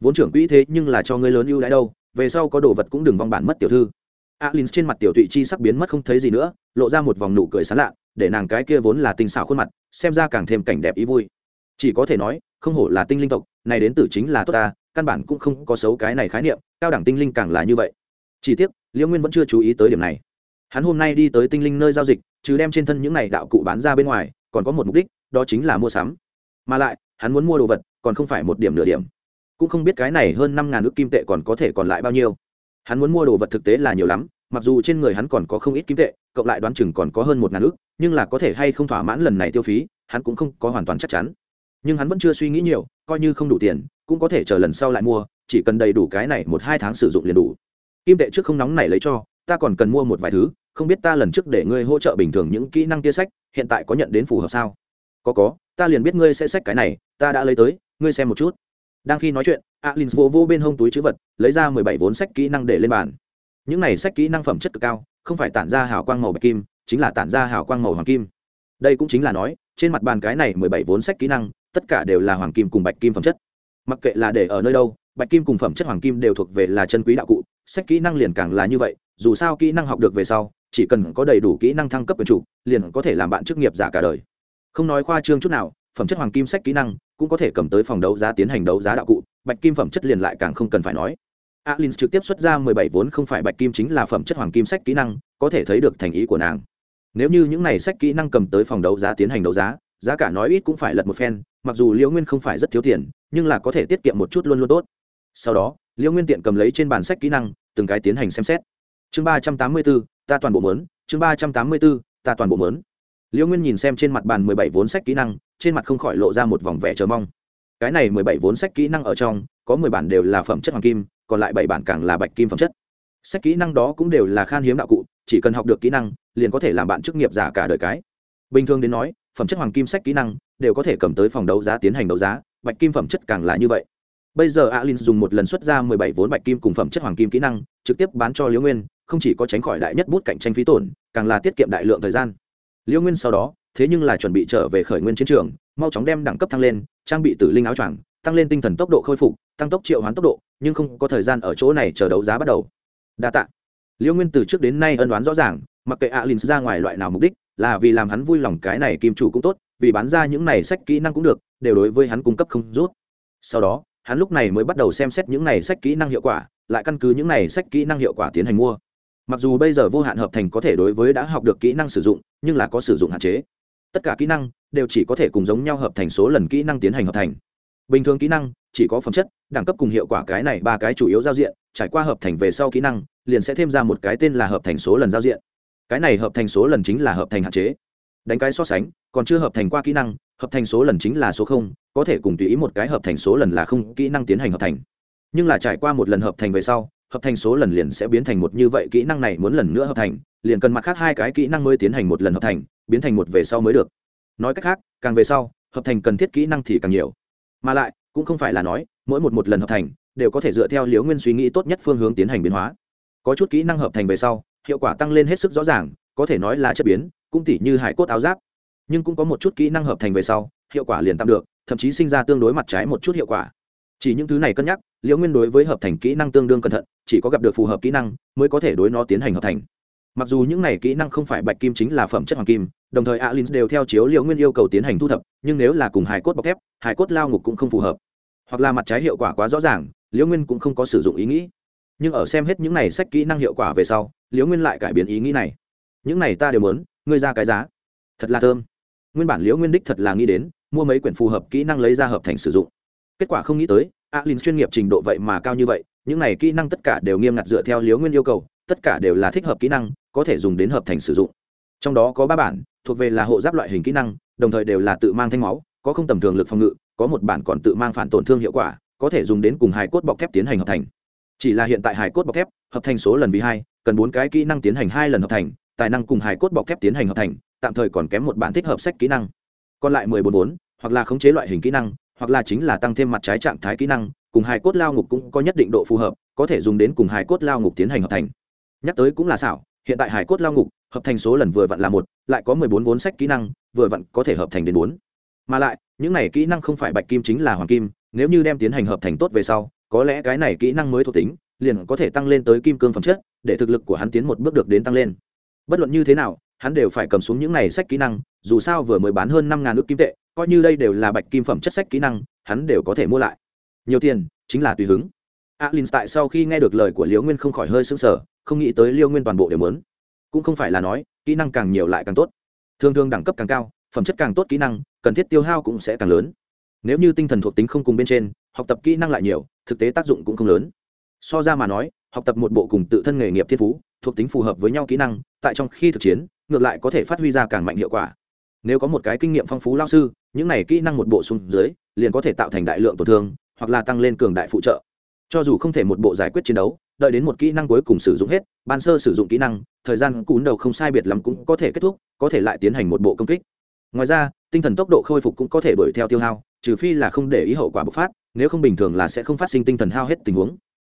vốn trưởng quỹ thế nhưng là cho ngươi lớn ưu đãi đâu, về sau có đồ vật cũng đừng vong bản mất tiểu thư. Alin trên mặt tiểu tụy chi sắc biến mất không thấy gì nữa, lộ ra một vòng nụ cười sán lạ, để nàng cái kia vốn là tinh xảo khuôn mặt, xem ra càng thêm cảnh đẹp ý vui. Chỉ có thể nói, không hổ là tinh linh tộc, này đến từ chính là tốt ta, căn bản cũng không có xấu cái này khái niệm, cao đẳng tinh linh càng là như vậy. Chỉ tiếc, liễu nguyên vẫn chưa chú ý tới điểm này. Hắn hôm nay đi tới tinh linh nơi giao dịch chứ đem trên thân những này đạo cụ bán ra bên ngoài, còn có một mục đích, đó chính là mua sắm. Mà lại, hắn muốn mua đồ vật, còn không phải một điểm nửa điểm cũng không biết cái này hơn năm ngàn ước kim tệ còn có thể còn lại bao nhiêu. Hắn muốn mua đồ vật thực tế là nhiều lắm, mặc dù trên người hắn còn có không ít kim tệ, cộng lại đoán chừng còn có hơn một ngàn ước, nhưng là có thể hay không thỏa mãn lần này tiêu phí, hắn cũng không có hoàn toàn chắc chắn. Nhưng hắn vẫn chưa suy nghĩ nhiều, coi như không đủ tiền, cũng có thể chờ lần sau lại mua, chỉ cần đầy đủ cái này một hai tháng sử dụng liền đủ. Kim tệ trước không nóng này lấy cho, ta còn cần mua một vài thứ, không biết ta lần trước để ngươi hỗ trợ bình thường những kỹ năng tia sách, hiện tại có nhận đến phù hợp sao? Có có, ta liền biết ngươi sẽ sách cái này, ta đã lấy tới, ngươi xem một chút đang khi nói chuyện, alin vô vô bên hông túi chữ vật, lấy ra mười bảy vốn sách kỹ năng để lên bàn. Những này sách kỹ năng phẩm chất cực cao, không phải tản ra hào quang màu bạch kim, chính là tản ra hào quang màu hoàng kim. Đây cũng chính là nói, trên mặt bàn cái này mười bảy vốn sách kỹ năng, tất cả đều là hoàng kim cùng bạch kim phẩm chất. Mặc kệ là để ở nơi đâu, bạch kim cùng phẩm chất hoàng kim đều thuộc về là chân quý đạo cụ, sách kỹ năng liền càng là như vậy, dù sao kỹ năng học được về sau, chỉ cần có đầy đủ kỹ năng thăng cấp quyền chủ, liền có thể làm bạn chức nghiệp giả cả đời. Không nói khoa trương chút nào, phẩm chất hoàng kim sách kỹ năng cũng có thể cầm tới phòng đấu giá tiến hành đấu giá đạo cụ, bạch kim phẩm chất liền lại càng không cần phải nói. Alin trực tiếp xuất ra mười bảy vốn không phải bạch kim chính là phẩm chất hoàng kim sách kỹ năng, có thể thấy được thành ý của nàng. Nếu như những này sách kỹ năng cầm tới phòng đấu giá tiến hành đấu giá giá cả nói ít cũng phải lật một phen, mặc dù liễu nguyên không phải rất thiếu tiền, nhưng là có thể tiết kiệm một chút luôn luôn tốt. Sau đó, liễu nguyên tiện cầm lấy trên bàn sách kỹ năng, từng cái tiến hành xem xét. Chương ba trăm tám mươi bốn ta toàn bộ mớn chương ba trăm tám mươi bốn ta toàn bộ mớn liễu nguyên nhìn xem trên mặt bàn mười bảy vốn sách kỹ năng, trên mặt không khỏi lộ ra một vòng vẻ chờ mong. Cái này mười bảy vốn sách kỹ năng ở trong, có mười bản đều là phẩm chất hoàng kim, còn lại bảy bản càng là bạch kim phẩm chất. Sách kỹ năng đó cũng đều là khan hiếm đạo cụ, chỉ cần học được kỹ năng, liền có thể làm bạn chức nghiệp giả cả đời cái. Bình thường đến nói, phẩm chất hoàng kim sách kỹ năng đều có thể cầm tới phòng đấu giá tiến hành đấu giá, bạch kim phẩm chất càng là như vậy. Bây giờ alin dùng một lần xuất ra mười bảy vốn bạch kim cùng phẩm chất hoàng kim kỹ năng, trực tiếp bán cho liễu nguyên, không chỉ có tránh khỏi đại nhất bút cạnh tranh phí tổn, càng là tiết kiệm đại lượng thời gian liễu nguyên sau đó, thế nhưng là chuẩn bị trở về khởi nguyên chiến trường, mau chóng đem đẳng cấp thăng lên, trang bị tử linh áo choàng, tăng lên tinh thần tốc độ khôi phục, tăng tốc triệu hoán tốc độ, nhưng không có thời gian ở chỗ này chờ đấu giá bắt đầu. Đa t ạ liễu nguyên từ trước đến nay ân đoán rõ ràng, mặc kệ alin ra ngoài loại nào mục đích, là vì làm hắn vui lòng cái này kim chủ cũng tốt, vì bán ra những này sách kỹ năng cũng được, đều đối với hắn cung cấp không rút. Sau đó, hắn lúc này mới bắt đầu xem xét những này sách kỹ năng hiệu quả, lại căn cứ những này sách kỹ năng hiệu quả tiến hành mua mặc dù bây giờ vô hạn hợp thành có thể đối với đã học được kỹ năng sử dụng nhưng là có sử dụng hạn chế tất cả kỹ năng đều chỉ có thể cùng giống nhau hợp thành số lần kỹ năng tiến hành hợp thành bình thường kỹ năng chỉ có phẩm chất đẳng cấp cùng hiệu quả cái này ba cái chủ yếu giao diện trải qua hợp thành về sau kỹ năng liền sẽ thêm ra một cái tên là hợp thành số lần giao diện cái này hợp thành số lần chính là hợp thành hạn chế đánh cái so sánh còn chưa hợp thành qua kỹ năng hợp thành số lần chính là số không có thể cùng tùy ý một cái hợp thành số lần là không kỹ năng tiến hành hợp thành nhưng là trải qua một lần hợp thành về sau hợp thành số lần liền sẽ biến thành một như vậy, kỹ năng này muốn lần nữa hợp thành, liền cần mặt khác hai cái kỹ năng mới tiến hành một lần hợp thành, biến thành một về sau mới được. Nói cách khác, càng về sau, hợp thành cần thiết kỹ năng thì càng nhiều. Mà lại, cũng không phải là nói, mỗi một một lần hợp thành, đều có thể dựa theo liều nguyên suy nghĩ tốt nhất phương hướng tiến hành biến hóa. Có chút kỹ năng hợp thành về sau, hiệu quả tăng lên hết sức rõ ràng, có thể nói là chất biến, cũng tỉ như hải cốt áo giáp. Nhưng cũng có một chút kỹ năng hợp thành về sau, hiệu quả liền tạm được, thậm chí sinh ra tương đối mặt trái một chút hiệu quả. Chỉ những thứ này cân nhắc liễu nguyên đối với hợp thành kỹ năng tương đương cẩn thận, chỉ có gặp được phù hợp kỹ năng mới có thể đối nó tiến hành hợp thành. Mặc dù những này kỹ năng không phải bạch kim chính là phẩm chất hoàng kim, đồng thời alin đều theo chiếu liễu nguyên yêu cầu tiến hành thu thập, nhưng nếu là cùng hải cốt bọc thép hải cốt lao ngục cũng không phù hợp. Hoặc là mặt trái hiệu quả quá rõ ràng, liễu nguyên cũng không có sử dụng ý nghĩ. Nhưng ở xem hết những này sách kỹ năng hiệu quả về sau, liễu nguyên lại cải biến ý nghĩ này. Những này ta đều muốn, ngươi ra cái giá. Thật là thơm. Nguyên bản liễu nguyên đích thật là nghĩ đến, mua mấy quyển phù hợp kỹ năng lấy ra hợp thành sử dụng. Kết quả không nghĩ tới alin chuyên nghiệp trình độ vậy mà cao như vậy, những này kỹ năng tất cả đều nghiêm ngặt dựa theo liễu nguyên yêu cầu, tất cả đều là thích hợp kỹ năng, có thể dùng đến hợp thành sử dụng. Trong đó có ba bản, thuộc về là hộ giáp loại hình kỹ năng, đồng thời đều là tự mang thanh máu, có không tầm thường lực phòng ngự, có một bản còn tự mang phản tổn thương hiệu quả, có thể dùng đến cùng hài cốt bọc thép tiến hành hợp thành. Chỉ là hiện tại hài cốt bọc thép hợp thành số lần vì hai, cần bốn cái kỹ năng tiến hành hai lần hợp thành, tài năng cùng hài cốt bọc thép tiến hành hợp thành, tạm thời còn kém một bản thích hợp sách kỹ năng. Còn lại mười bốn bốn hoặc là khống chế loại hình kỹ năng hoặc là chính là tăng thêm mặt trái trạng thái kỹ năng, cùng hài cốt lao ngục cũng có nhất định độ phù hợp, có thể dùng đến cùng hài cốt lao ngục tiến hành hợp thành. Nhắc tới cũng là xảo, hiện tại hài cốt lao ngục, hợp thành số lần vừa vặn là một, lại có mười bốn vốn sách kỹ năng, vừa vặn có thể hợp thành đến bốn. Mà lại, những này kỹ năng không phải bạch kim chính là hoàng kim, nếu như đem tiến hành hợp thành tốt về sau, có lẽ cái này kỹ năng mới thuộc tính, liền có thể tăng lên tới kim cương phẩm chất, để thực lực của hắn tiến một bước được đến tăng lên. Bất luận như thế nào, hắn đều phải cầm xuống những này sách kỹ năng, dù sao vừa mới bán hơn năm ngàn ước kim tệ coi như đây đều là bạch kim phẩm chất sách kỹ năng, hắn đều có thể mua lại. Nhiều tiền, chính là tùy hứng. Alin tại sau khi nghe được lời của liễu nguyên không khỏi hơi sững sờ, không nghĩ tới liêu nguyên toàn bộ đều muốn. Cũng không phải là nói, kỹ năng càng nhiều lại càng tốt. Thường thường đẳng cấp càng cao, phẩm chất càng tốt kỹ năng, cần thiết tiêu hao cũng sẽ càng lớn. Nếu như tinh thần thuộc tính không cùng bên trên, học tập kỹ năng lại nhiều, thực tế tác dụng cũng không lớn. So ra mà nói, học tập một bộ cùng tự thân nghề nghiệp thiên phú, thuộc tính phù hợp với nhau kỹ năng, tại trong khi thực chiến, ngược lại có thể phát huy ra càng mạnh hiệu quả nếu có một cái kinh nghiệm phong phú lao sư, những này kỹ năng một bộ xuống dưới, liền có thể tạo thành đại lượng tổn thương, hoặc là tăng lên cường đại phụ trợ. Cho dù không thể một bộ giải quyết chiến đấu, đợi đến một kỹ năng cuối cùng sử dụng hết, ban sơ sử dụng kỹ năng, thời gian cún đầu không sai biệt lắm cũng có thể kết thúc, có thể lại tiến hành một bộ công kích. Ngoài ra, tinh thần tốc độ khôi phục cũng có thể đuổi theo tiêu hao, trừ phi là không để ý hậu quả bộc phát, nếu không bình thường là sẽ không phát sinh tinh thần hao hết tình huống.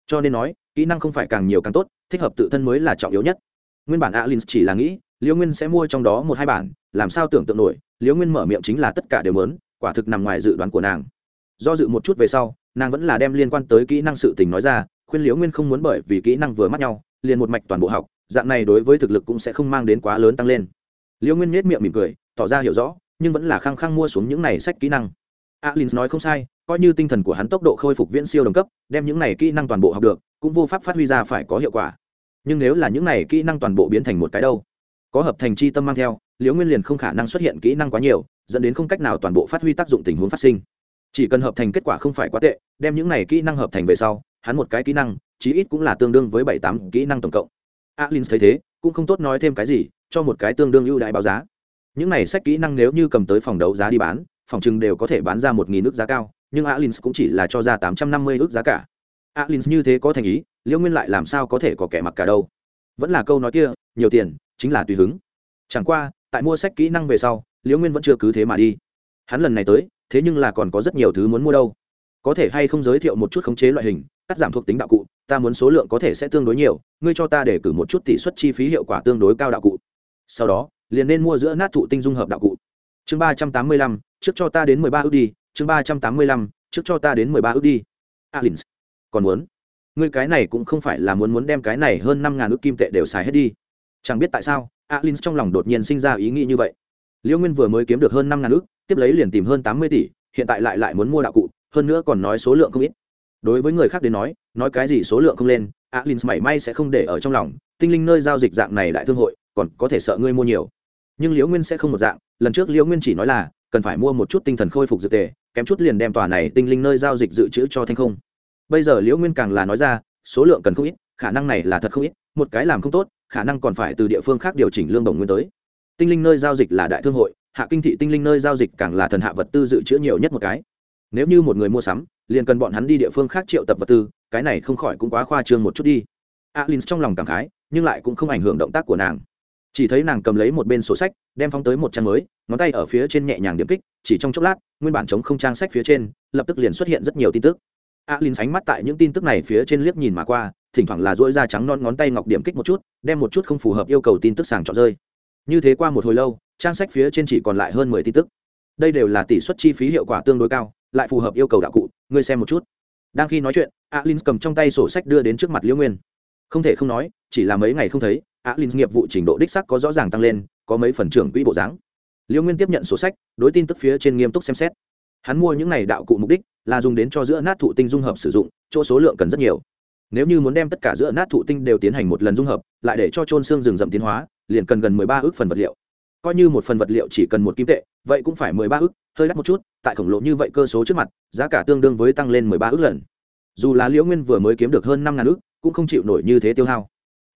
Cho nên nói, kỹ năng không phải càng nhiều càng tốt, thích hợp tự thân mới là trọng yếu nhất. Nguyên bản alin chỉ là nghĩ liễu nguyên sẽ mua trong đó một hai bản, làm sao tưởng tượng nổi liễu nguyên mở miệng chính là tất cả đều lớn quả thực nằm ngoài dự đoán của nàng. Do dự một chút về sau, nàng vẫn là đem liên quan tới kỹ năng sự tình nói ra, khuyên liễu nguyên không muốn bởi vì kỹ năng vừa mắt nhau, liền một mạch toàn bộ học, dạng này đối với thực lực cũng sẽ không mang đến quá lớn tăng lên. Liễu nguyên nhếch miệng mỉm cười, tỏ ra hiểu rõ, nhưng vẫn là khăng khăng mua xuống những này sách kỹ năng. Alin nói không sai, coi như tinh thần của hắn tốc độ khôi phục viễn siêu đồng cấp, đem những này kỹ năng toàn bộ học được, cũng vô pháp phát huy ra phải có hiệu quả. Nhưng nếu là những này kỹ năng toàn bộ biến thành một cái đâu? Có hợp thành chi tâm mang theo, liễu nguyên liền không khả năng xuất hiện kỹ năng quá nhiều, dẫn đến không cách nào toàn bộ phát huy tác dụng tình huống phát sinh. Chỉ cần hợp thành kết quả không phải quá tệ, đem những này kỹ năng hợp thành về sau, hắn một cái kỹ năng, chí ít cũng là tương đương với bảy tám kỹ năng tổng cộng. Alin thấy thế, cũng không tốt nói thêm cái gì, cho một cái tương đương ưu đãi báo giá. Những này sách kỹ năng nếu như cầm tới phòng đấu giá đi bán, phòng chừng đều có thể bán ra một nghìn ước giá cao, nhưng alin cũng chỉ là cho ra tám trăm năm mươi ước giá cả. Alin như thế có thành ý, liễu nguyên lại làm sao có thể có kẻ mặc cả đâu? Vẫn là câu nói kia, nhiều tiền chính là tùy hứng. Chẳng qua, tại mua sách kỹ năng về sau, liễu nguyên vẫn chưa cứ thế mà đi. Hắn lần này tới, thế nhưng là còn có rất nhiều thứ muốn mua đâu. Có thể hay không giới thiệu một chút khống chế loại hình, cắt giảm thuộc tính đạo cụ, ta muốn số lượng có thể sẽ tương đối nhiều, ngươi cho ta để cử một chút tỷ suất chi phí hiệu quả tương đối cao đạo cụ. Sau đó, liền nên mua giữa nát thụ tinh dung hợp đạo cụ. Chương ba trăm tám mươi lăm, trước cho ta đến mười ba ước đi, chương ba trăm tám mươi lăm, trước cho ta đến mười ba ước đi. Alin còn muốn? Ngươi cái này cũng không phải là muốn muốn đem cái này hơn năm ngàn ước kim tệ đều xài hết đi chẳng biết tại sao, alin trong lòng đột nhiên sinh ra ý nghĩ như vậy. Liễu nguyên vừa mới kiếm được hơn năm ngàn ước tiếp lấy liền tìm hơn tám mươi tỷ, hiện tại lại lại muốn mua đạo cụ, hơn nữa còn nói số lượng không ít. Đối với người khác đến nói nói cái gì số lượng không lên, alin mảy may sẽ không để ở trong lòng, tinh linh nơi giao dịch dạng này đại thương hội, còn có thể sợ ngươi mua nhiều. Nhưng liễu nguyên sẽ không một dạng, lần trước liễu nguyên chỉ nói là, cần phải mua một chút tinh thần khôi phục dược tề, kém chút liền đem tòa này tinh linh nơi giao dịch dự trữ cho thanh không. Bây giờ liễu nguyên càng là nói ra, số lượng cần không ít, khả năng này là thật không ít một cái làm không tốt, khả năng còn phải từ địa phương khác điều chỉnh lương đồng nguyên tới. Tinh linh nơi giao dịch là đại thương hội, hạ kinh thị tinh linh nơi giao dịch càng là thần hạ vật tư dự trữ nhiều nhất một cái. Nếu như một người mua sắm, liền cần bọn hắn đi địa phương khác triệu tập vật tư, cái này không khỏi cũng quá khoa trương một chút đi. Alin trong lòng cảm khái, nhưng lại cũng không ảnh hưởng động tác của nàng. Chỉ thấy nàng cầm lấy một bên sổ sách, đem phóng tới một trang mới, ngón tay ở phía trên nhẹ nhàng điểm kích, chỉ trong chốc lát, nguyên bản chống không trang sách phía trên, lập tức liền xuất hiện rất nhiều tin tức. Alin sánh mắt tại những tin tức này phía trên liếc nhìn mà qua thỉnh thoảng là dỗi da trắng non ngón tay ngọc điểm kích một chút, đem một chút không phù hợp yêu cầu tin tức sàng chọn rơi. Như thế qua một hồi lâu, trang sách phía trên chỉ còn lại hơn mười tin tức. Đây đều là tỷ suất chi phí hiệu quả tương đối cao, lại phù hợp yêu cầu đạo cụ, ngươi xem một chút. Đang khi nói chuyện, alin cầm trong tay sổ sách đưa đến trước mặt liễu nguyên. Không thể không nói, chỉ là mấy ngày không thấy, alin nghiệp vụ trình độ đích sắc có rõ ràng tăng lên, có mấy phần trưởng quỹ bộ dáng. Liễu nguyên tiếp nhận sổ sách, đối tin tức phía trên nghiêm túc xem xét. Hắn mua những này đạo cụ mục đích là dùng đến cho giữa nát thụ tinh dung hợp sử dụng, chỗ số lượng cần rất nhiều nếu như muốn đem tất cả giữa nát thụ tinh đều tiến hành một lần dung hợp, lại để cho trôn xương rừng rậm tiến hóa, liền cần gần mười ba ước phần vật liệu. Coi như một phần vật liệu chỉ cần một kim tệ, vậy cũng phải mười ba ước, hơi đắt một chút, tại khổng lồ như vậy cơ số trước mặt, giá cả tương đương với tăng lên mười ba ước lần. Dù là liễu nguyên vừa mới kiếm được hơn năm ngàn ước, cũng không chịu nổi như thế tiêu hao.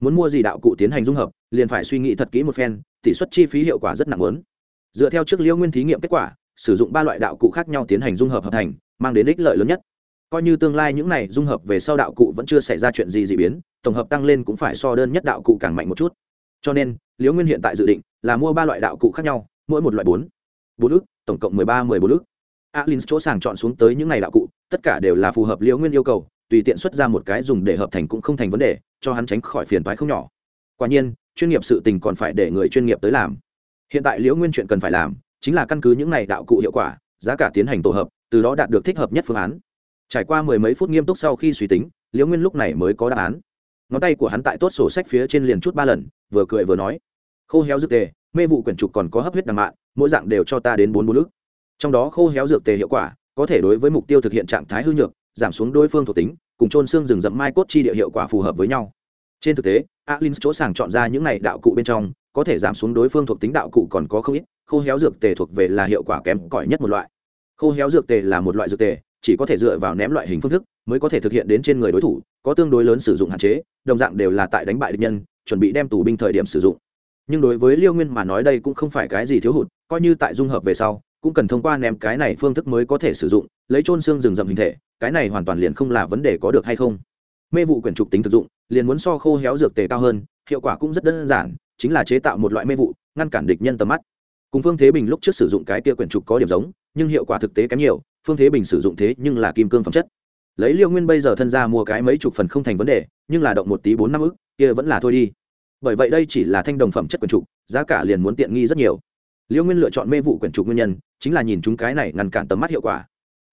Muốn mua gì đạo cụ tiến hành dung hợp, liền phải suy nghĩ thật kỹ một phen, tỷ suất chi phí hiệu quả rất nặng lớn. Dựa theo trước liễu nguyên thí nghiệm kết quả, sử dụng ba loại đạo cụ khác nhau tiến hành dung hợp hợp thành, mang đến ích lợi lớn nhất coi như tương lai những này dung hợp về sau đạo cụ vẫn chưa xảy ra chuyện gì d ị biến, tổng hợp tăng lên cũng phải so đơn nhất đạo cụ càng mạnh một chút. Cho nên, liễu nguyên hiện tại dự định là mua ba loại đạo cụ khác nhau, mỗi một loại bốn. Bốn ước tổng cộng mười ba, mười bốn ước alin chỗ sàng chọn xuống tới những ngày đạo cụ, tất cả đều là phù hợp liễu nguyên yêu cầu, tùy tiện xuất ra một cái dùng để hợp thành cũng không thành vấn đề, cho hắn tránh khỏi phiền toái không nhỏ. Quả nhiên, chuyên nghiệp sự tình còn phải để người chuyên nghiệp tới làm. Hiện tại liễu nguyên chuyện cần phải làm, chính là căn cứ những này đạo cụ hiệu quả, giá cả tiến hành tổ hợp, từ đó đạt được thích hợp nhất phương án trải qua mười mấy phút nghiêm túc sau khi suy tính, liễu nguyên lúc này mới có đáp án. Ngón tay của hắn tại tốt sổ sách phía trên liền chút ba lần, vừa cười vừa nói, khô héo dược tề, mê vụ quyển trục còn có hấp huyết đằng mạn mỗi dạng đều cho ta đến bốn bốn ức. Trong đó khô héo dược tề hiệu quả, có thể đối với mục tiêu thực hiện trạng thái hư nhược, giảm xuống đối phương thuộc tính, cùng trôn xương rừng rậm mai cốt chi địa hiệu quả phù hợp với nhau. Trên thực tế, alin chỗ sàng chọn ra những này đạo cụ bên trong, có thể giảm xuống đối phương thuộc tính đạo cụ còn có không ít, khô héo dược tề thuộc về là hiệu quả kém cỏi nhất một loại. Khô héo dược tề là một loại dược tề chỉ có thể dựa vào ném loại hình phương thức mới có thể thực hiện đến trên người đối thủ, có tương đối lớn sử dụng hạn chế, đồng dạng đều là tại đánh bại địch nhân, chuẩn bị đem tù binh thời điểm sử dụng. Nhưng đối với liêu nguyên mà nói đây cũng không phải cái gì thiếu hụt, coi như tại dung hợp về sau, cũng cần thông qua ném cái này phương thức mới có thể sử dụng, lấy trôn xương rừng rậm hình thể, cái này hoàn toàn liền không là vấn đề có được hay không. Mê vụ quyển trục tính thực dụng, liền muốn so khô héo dược tề cao hơn, hiệu quả cũng rất đơn giản, chính là chế tạo một loại mê vụ, ngăn cản địch nhân tầm mắt. Cùng phương thế bình lúc trước sử dụng cái kia quyển trục có điểm giống, nhưng hiệu quả thực tế kém nhiều phương thế bình sử dụng thế nhưng là kim cương phẩm chất. Lấy liêu nguyên bây giờ thân ra mua cái mấy chục phần không thành vấn đề, nhưng là động một tí bốn năm ức, kia vẫn là thôi đi. Bởi vậy đây chỉ là thanh đồng phẩm chất quyển trục, giá cả liền muốn tiện nghi rất nhiều. Liêu nguyên lựa chọn mê vụ quyển trục nguyên nhân, chính là nhìn chúng cái này ngăn cản tầm mắt hiệu quả.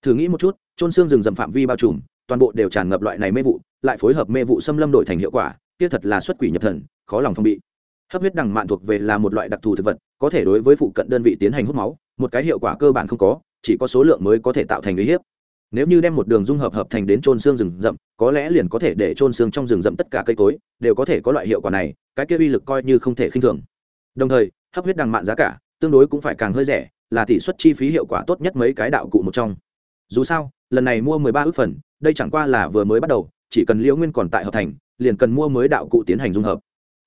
Thử nghĩ một chút trôn xương rừng rậm phạm vi bao trùm, toàn bộ đều tràn ngập loại này mê vụ, lại phối hợp mê vụ xâm lâm đổi thành hiệu quả, kia thật là xuất quỷ nhập thần, khó lòng phong bị. Hấp huyết đằng mạn thuộc về là một loại đặc thù thực vật, có thể đối với phụ cận đơn vị tiến hành hút máu, một cái hiệu quả cơ bản không có chỉ có số lượng mới có thể tạo thành uy hiếp. Nếu như đem một đường dung hợp hợp thành đến trôn xương rừng rậm, có lẽ liền có thể để trôn xương trong rừng rậm tất cả cây cối đều có thể có loại hiệu quả này, cái kia uy lực coi như không thể khinh thường. Đồng thời, hấp huyết đằng mạn giá cả tương đối cũng phải càng hơi rẻ, là tỷ suất chi phí hiệu quả tốt nhất mấy cái đạo cụ một trong. Dù sao, lần này mua mười ba ước phần, đây chẳng qua là vừa mới bắt đầu, chỉ cần liễu nguyên còn tại hợp thành, liền cần mua mới đạo cụ tiến hành dung hợp.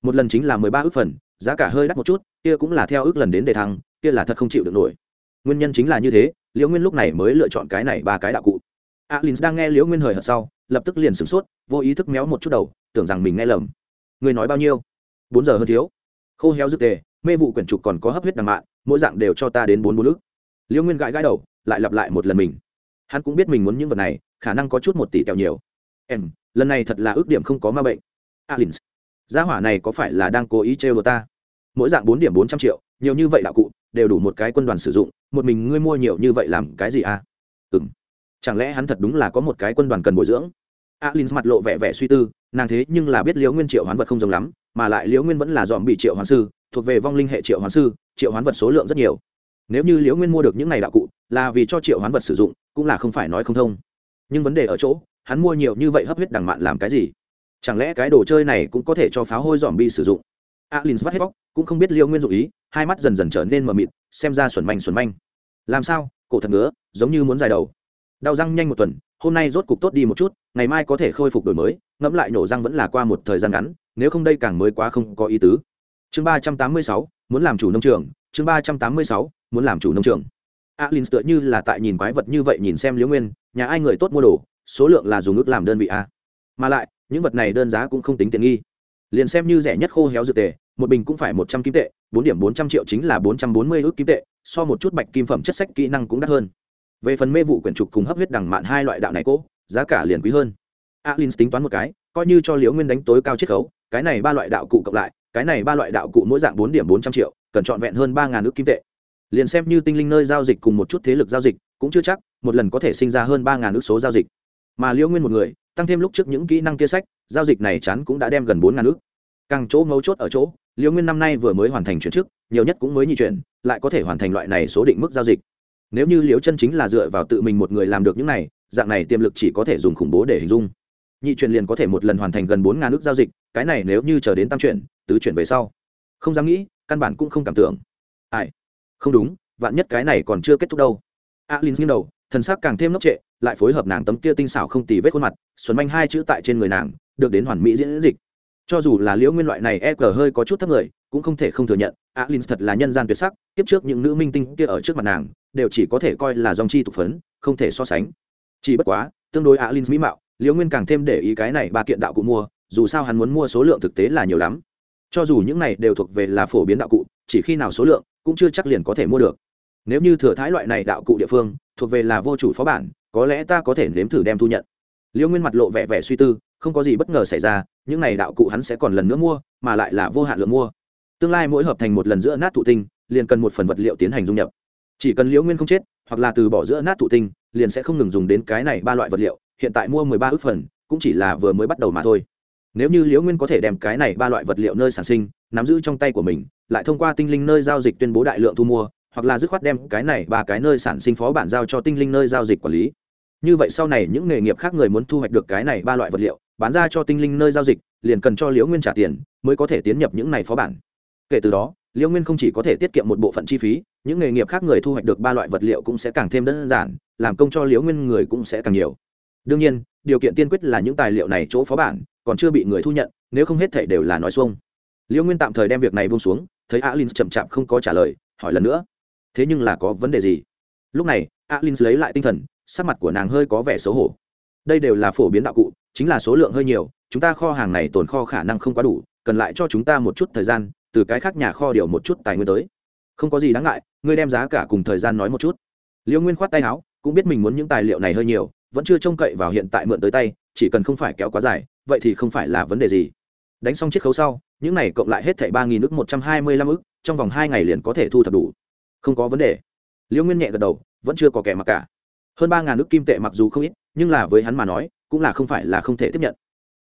Một lần chính là mười ba ước phần, giá cả hơi đắt một chút, kia cũng là theo ước lần đến đề thăng, kia là thật không chịu được nổi. Nguyên nhân chính là như thế liễu nguyên lúc này mới lựa chọn cái này ba cái đạo cụ. Alin đang nghe liễu nguyên hời hợt sau, lập tức liền sửng sốt, vô ý thức méo một chút đầu, tưởng rằng mình nghe lầm. Người nói bao nhiêu? Bốn giờ hơn thiếu. Khô héo dứt tề, mê vụ quyển trục còn có hấp huyết đằng mạn mỗi dạng đều cho ta đến bốn bốn ức. Liễu nguyên gãi gãi đầu, lại lặp lại một lần mình. Hắn cũng biết mình muốn những vật này, khả năng có chút một tỷ kẹo nhiều. Em, lần này thật là ước điểm không có ma bệnh. Alin gia hỏa này có phải là đang cố ý trêu đồ ta? Mỗi dạng bốn điểm bốn trăm triệu, nhiều như vậy đạo cụ đều đủ một cái quân đoàn sử dụng, một mình ngươi mua nhiều như vậy làm cái gì à? Ừ m chẳng lẽ hắn thật đúng là có một cái quân đoàn cần bồi dưỡng? Alin mặt lộ vẻ vẻ suy tư, nàng thế nhưng là biết liễu nguyên triệu hoán vật không giống lắm, mà lại liễu nguyên vẫn là dòm bị triệu hoán sư, thuộc về vong linh hệ triệu hoán sư, triệu hoán vật số lượng rất nhiều. Nếu như liễu nguyên mua được những này đạo cụ, là vì cho triệu hoán vật sử dụng, cũng là không phải nói không thông. Nhưng vấn đề ở chỗ, hắn mua nhiều như vậy hấp huyết đằng mạn làm cái gì? Chẳng lẽ cái đồ chơi này cũng có thể cho pháo hôi dòm bi sử dụng? Alin vắt hết bóc cũng không biết liễu nguyên dụ ý, hai mắt dần dần trở nên mờ mịt, xem ra xuẩn manh xuẩn manh. Làm sao? Cổ thật ngứa, giống như muốn dài đầu. Đau răng nhanh một tuần, hôm nay rốt cục tốt đi một chút, ngày mai có thể khôi phục đổi mới, ngẫm lại nổ răng vẫn là qua một thời gian ngắn, nếu không đây càng mới quá không có ý tứ. Chương ba trăm tám mươi sáu, muốn làm chủ nông trường, chương ba trăm tám mươi sáu, muốn làm chủ nông trường. Alin tựa như là tại nhìn quái vật như vậy nhìn xem liễu nguyên, nhà ai người tốt mua đồ, số lượng là dùng ước làm đơn vị a. Mà lại, những vật này đơn giá cũng không tính tiện nghi liền xem như rẻ nhất khô héo dược tề, một bình cũng phải một trăm kim tệ, bốn điểm bốn trăm triệu chính là bốn trăm bốn mươi ước kim tệ, so một chút bạch kim phẩm chất sách kỹ năng cũng đắt hơn. Về phần mê vụ quyển trục cùng hấp huyết đằng mạn hai loại đạo này cố giá cả liền quý hơn. Alin tính toán một cái, coi như cho liễu nguyên đánh tối cao chiết khấu, cái này ba loại đạo cụ cộng lại, cái này ba loại đạo cụ mỗi dạng bốn điểm bốn trăm triệu, cần trọn vẹn hơn ba ngàn ước kim tệ. Liền xem như tinh linh nơi giao dịch cùng một chút thế lực giao dịch, cũng chưa chắc, một lần có thể sinh ra hơn ba ngàn ước số giao dịch. Mà liễu nguyên một người, tăng thêm lúc trước những kỹ năng kia sách giao dịch này chán cũng đã đem gần bốn ngàn ước. Càng chỗ mấu chốt ở chỗ liễu nguyên năm nay vừa mới hoàn thành chuyển chức, nhiều nhất cũng mới nhị chuyển, lại có thể hoàn thành loại này số định mức giao dịch. Nếu như liễu chân chính là dựa vào tự mình một người làm được những này, dạng này tiềm lực chỉ có thể dùng khủng bố để hình dung. Nhị chuyển liền có thể một lần hoàn thành gần bốn ngàn ước giao dịch, cái này nếu như chờ đến tam chuyển, tứ chuyển về sau. Không dám nghĩ, căn bản cũng không cảm tưởng. Ai? Không đúng, vạn nhất cái này còn chưa kết thúc đâu. Alin nghiêng đầu, thần sắc càng thêm ngốc trệ, lại phối hợp nàng tấm kia tinh xảo không tì vết khuôn mặt, xuân manh hai chữ tại trên người nàng được đến hoàn mỹ diễn dịch. Cho dù là liễu nguyên loại này e g hơi có chút thấp người, cũng không thể không thừa nhận, alin thật là nhân gian tuyệt sắc tiếp trước những nữ minh tinh kia ở trước mặt nàng, đều chỉ có thể coi là dòng chi tục phấn, không thể so sánh. Chỉ bất quá, tương đối alin mỹ mạo, liễu nguyên càng thêm để ý cái này ba kiện đạo cụ mua, dù sao hắn muốn mua số lượng thực tế là nhiều lắm. Cho dù những này đều thuộc về là phổ biến đạo cụ, chỉ khi nào số lượng, cũng chưa chắc liền có thể mua được. Nếu như thừa thái loại này đạo cụ địa phương, thuộc về là vô chủ phó bản, có lẽ ta có thể nếm thử đem thu nhận. Liễu nguyên mặt lộ vẻ vẻ suy tư không có gì bất ngờ xảy ra, những này đạo cụ hắn sẽ còn lần nữa mua, mà lại là vô hạn lượng mua. Tương lai mỗi hợp thành một lần giữa nát thụ tinh, liền cần một phần vật liệu tiến hành dung nhập. Chỉ cần liễu nguyên không chết, hoặc là từ bỏ giữa nát thụ tinh, liền sẽ không ngừng dùng đến cái này ba loại vật liệu, hiện tại mua mười ba ước phần, cũng chỉ là vừa mới bắt đầu mà thôi. Nếu như liễu nguyên có thể đem cái này ba loại vật liệu nơi sản sinh, nắm giữ trong tay của mình, lại thông qua tinh linh nơi giao dịch tuyên bố đại lượng thu mua, hoặc là dứt khoát đem cái này ba cái nơi sản sinh phó bản giao cho tinh linh nơi giao dịch quản lý như vậy sau này những nghề nghiệp khác người muốn thu hoạch được cái này ba loại vật liệu, bán ra cho tinh linh nơi giao dịch, liền cần cho liễu nguyên trả tiền, mới có thể tiến nhập những này phó bản. Kể từ đó, liễu nguyên không chỉ có thể tiết kiệm một bộ phận chi phí, những nghề nghiệp khác người thu hoạch được ba loại vật liệu cũng sẽ càng thêm đơn giản, làm công cho liễu nguyên người cũng sẽ càng nhiều. Đương nhiên, điều kiện tiên quyết là những tài liệu này chỗ phó bản, còn chưa bị người thu nhận, nếu không hết thể đều là nói xuông. Liễu nguyên tạm thời đem việc này buông xuống, thấy alin chậm chạp không có trả lời, hỏi lần nữa. Thế nhưng là có vấn đề gì? Lúc này alin lấy lại tinh thần sắc mặt của nàng hơi có vẻ xấu hổ. Đây đều là phổ biến đạo cụ, chính là số lượng hơi nhiều, chúng ta kho hàng này tồn kho khả năng không quá đủ, cần lại cho chúng ta một chút thời gian, từ cái khác nhà kho điều một chút tài nguyên tới. Không có gì đáng ngại, ngươi đem giá cả cùng thời gian nói một chút. Liêu nguyên khoát tay áo, cũng biết mình muốn những tài liệu này hơi nhiều, vẫn chưa trông cậy vào hiện tại mượn tới tay, chỉ cần không phải kéo quá dài, vậy thì không phải là vấn đề gì. Đánh xong chiết khấu sau, những này cộng lại hết thảy ba nghìn ước một trăm hai mươi lăm ước trong vòng hai ngày liền có thể thu thập đủ. Không có vấn đề. Liêu nguyên nhẹ gật đầu, vẫn chưa có kẻ mặc cả hơn ba ngàn ước kim tệ mặc dù không ít, nhưng là với hắn mà nói, cũng là không phải là không thể tiếp nhận.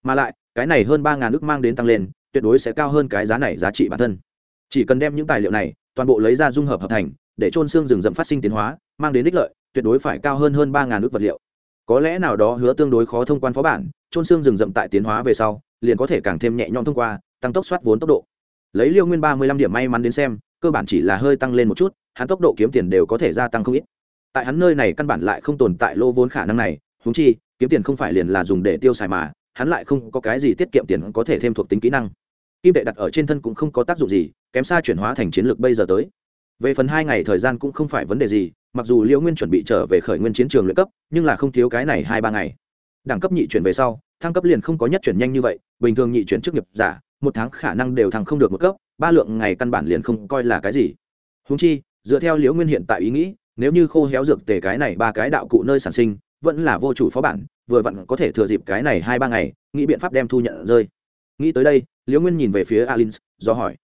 Mà lại, cái này hơn ba ngàn ước mang đến tăng lên, tuyệt đối sẽ cao hơn cái giá này, giá trị bản thân. Chỉ cần đem những tài liệu này, toàn bộ lấy ra dung hợp hợp thành, để trôn xương rừng rậm phát sinh tiến hóa, mang đến ích lợi, tuyệt đối phải cao hơn hơn ba ngàn ước vật liệu. Có lẽ nào đó hứa tương đối khó thông quan phó bản trôn xương rừng rậm tại tiến hóa về sau, liền có thể càng thêm nhẹ nhõm thông qua, tăng tốc soát vốn tốc độ. Lấy liêu nguyên ba mươi lăm điểm may mắn đến xem, cơ bản chỉ là hơi tăng lên một chút, hắn tốc độ kiếm tiền đều có thể gia tăng không ít tại hắn nơi này căn bản lại không tồn tại lô vốn khả năng này húng chi, kiếm tiền không phải liền là dùng để tiêu xài mà, hắn lại không có cái gì tiết kiệm tiền có thể thêm thuộc tính kỹ năng. Kim tệ đặt ở trên thân cũng không có tác dụng gì, kém xa chuyển hóa thành chiến lược bây giờ tới. Về phần hai ngày thời gian cũng không phải vấn đề gì, mặc dù liễu nguyên chuẩn bị trở về khởi nguyên chiến trường luyện cấp, nhưng là không thiếu cái này hai ba ngày. Đẳng cấp nhị chuyển về sau, thăng cấp liền không có nhất chuyển nhanh như vậy, bình thường nhị chuyển chức nghiệp giả, một tháng khả năng đều thăng không được một cấp, ba lượng ngày căn bản liền không coi là cái gì. Húng chi, dựa theo liễu nguyên hiện tại ý nghĩ nếu như khô héo dược tề cái này ba cái đạo cụ nơi sản sinh, vẫn là vô chủ phó bản, vừa vặn có thể thừa dịp cái này hai ba ngày, nghĩ biện pháp đem thu nhận rơi. Nghĩ tới đây, liễu nguyên nhìn về phía alin do hỏi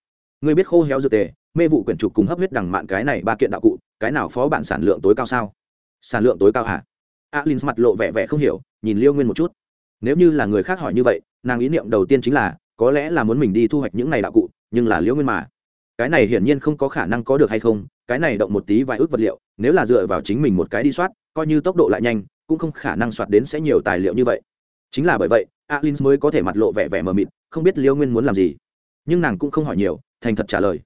người biết khô héo dược tề, mê vụ quyển trục cùng hấp huyết đằng mạn cái này ba kiện đạo cụ, cái nào phó bản sản lượng tối cao sao? Sản lượng tối cao hả? Alin mặt lộ vẻ vẻ không hiểu, nhìn liêu nguyên một chút. Nếu như là người khác hỏi như vậy, nàng ý niệm đầu tiên chính là, có lẽ là muốn mình đi thu hoạch những này đạo cụ, nhưng là liễu nguyên mà cái này hiển nhiên không có khả năng có được hay không, cái này động một tí vài ước vật liệu, nếu là dựa vào chính mình một cái đi soát, coi như tốc độ lại nhanh, cũng không khả năng soạt đến sẽ nhiều tài liệu như vậy. Chính là bởi vậy, alin mới có thể mặt lộ vẻ vẻ mờ mịt, không biết liêu nguyên muốn làm gì. Nhưng nàng cũng không hỏi nhiều, thành thật trả lời.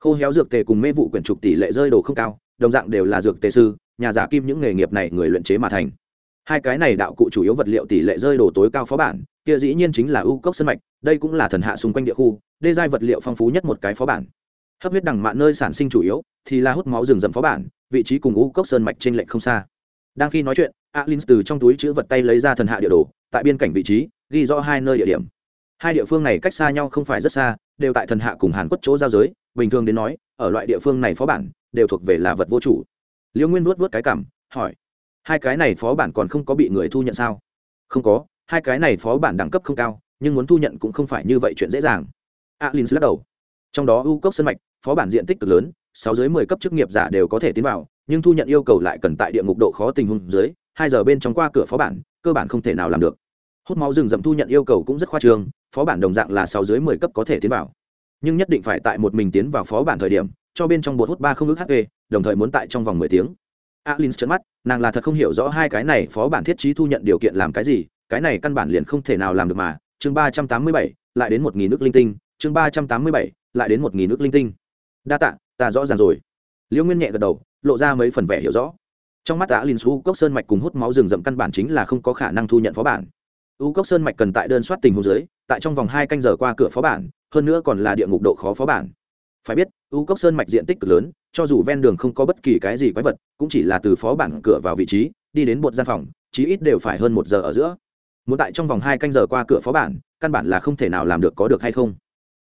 Khô héo dược tề cùng mê vụ quyển trục tỷ lệ rơi đồ không cao, đồng dạng đều là dược tề sư, nhà giả kim những nghề nghiệp này người luyện chế mà thành. Hai cái này đạo cụ chủ yếu vật liệu tỷ lệ rơi đồ tối cao phó bản, kia dĩ nhiên chính là u cốc sân mạch, đây cũng là thần hạ xung quanh địa khu, đê giai vật liệu phong phú nhất một cái phó bản hấp huyết đằng mạn nơi sản sinh chủ yếu thì là hút máu rừng rậm phó bản, vị trí cùng u cốc sơn mạch trên lệnh không xa. Đang khi nói chuyện alin từ trong túi chữ vật tay lấy ra thần hạ địa đồ, tại biên cảnh vị trí, ghi rõ hai nơi địa điểm. Hai địa phương này cách xa nhau không phải rất xa, đều tại thần hạ cùng hàn quất chỗ giao giới, bình thường đến nói, ở loại địa phương này phó bản đều thuộc về là vật vô chủ. Liễu nguyên vuốt vuốt cái cảm, hỏi, hai cái này phó bản còn không có bị người thu nhận sao? Không có, hai cái này phó bản đẳng cấp không cao, nhưng muốn thu nhận cũng không phải như vậy chuyện dễ dàng. Alin lắc đầu. Trong đó u cốc sân mạch phó bản diện tích cực lớn, sáu dưới mười cấp chức nghiệp giả đều có thể tiến vào, nhưng thu nhận yêu cầu lại cần tại địa ngục độ khó tình huống dưới, hai giờ bên trong qua cửa phó bản, cơ bản không thể nào làm được. Hút máu rừng rậm thu nhận yêu cầu cũng rất khoa trương, phó bản đồng dạng là sáu dưới mười cấp có thể tiến vào. Nhưng nhất định phải tại một mình tiến vào phó bản thời điểm, cho bên trong bột hút ba không ước hp đồng thời muốn tại trong vòng mười tiếng. Alin trợn mắt, nàng là thật không hiểu rõ hai cái này phó bản thiết trí thu nhận điều kiện làm cái gì, cái này căn bản liền không thể nào làm được mà. Chương ba trăm tám mươi bảy, lại đến một nghìn nước linh tinh, chương ba trăm tám mươi bảy, lại đến một nghìn nước linh tinh đa tạ, ta rõ ràng rồi. Liễu nguyên nhẹ gật đầu, lộ ra mấy phần vẻ hiểu rõ. Trong mắt đã linh su cốc sơn mạch cùng hút máu rừng rậm căn bản chính là không có khả năng thu nhận phó bản. U cốc sơn mạch cần tại đơn soát tình huống dưới, tại trong vòng hai canh giờ qua cửa phó bản, hơn nữa còn là địa ngục độ khó phó bản. Phải biết u cốc sơn mạch diện tích cực lớn, cho dù ven đường không có bất kỳ cái gì quái vật, cũng chỉ là từ phó bản cửa vào vị trí, đi đến một gian phòng, chí ít đều phải hơn một giờ ở giữa. Muốn tại trong vòng hai canh giờ qua cửa phó bản, căn bản là không thể nào làm được có được hay không.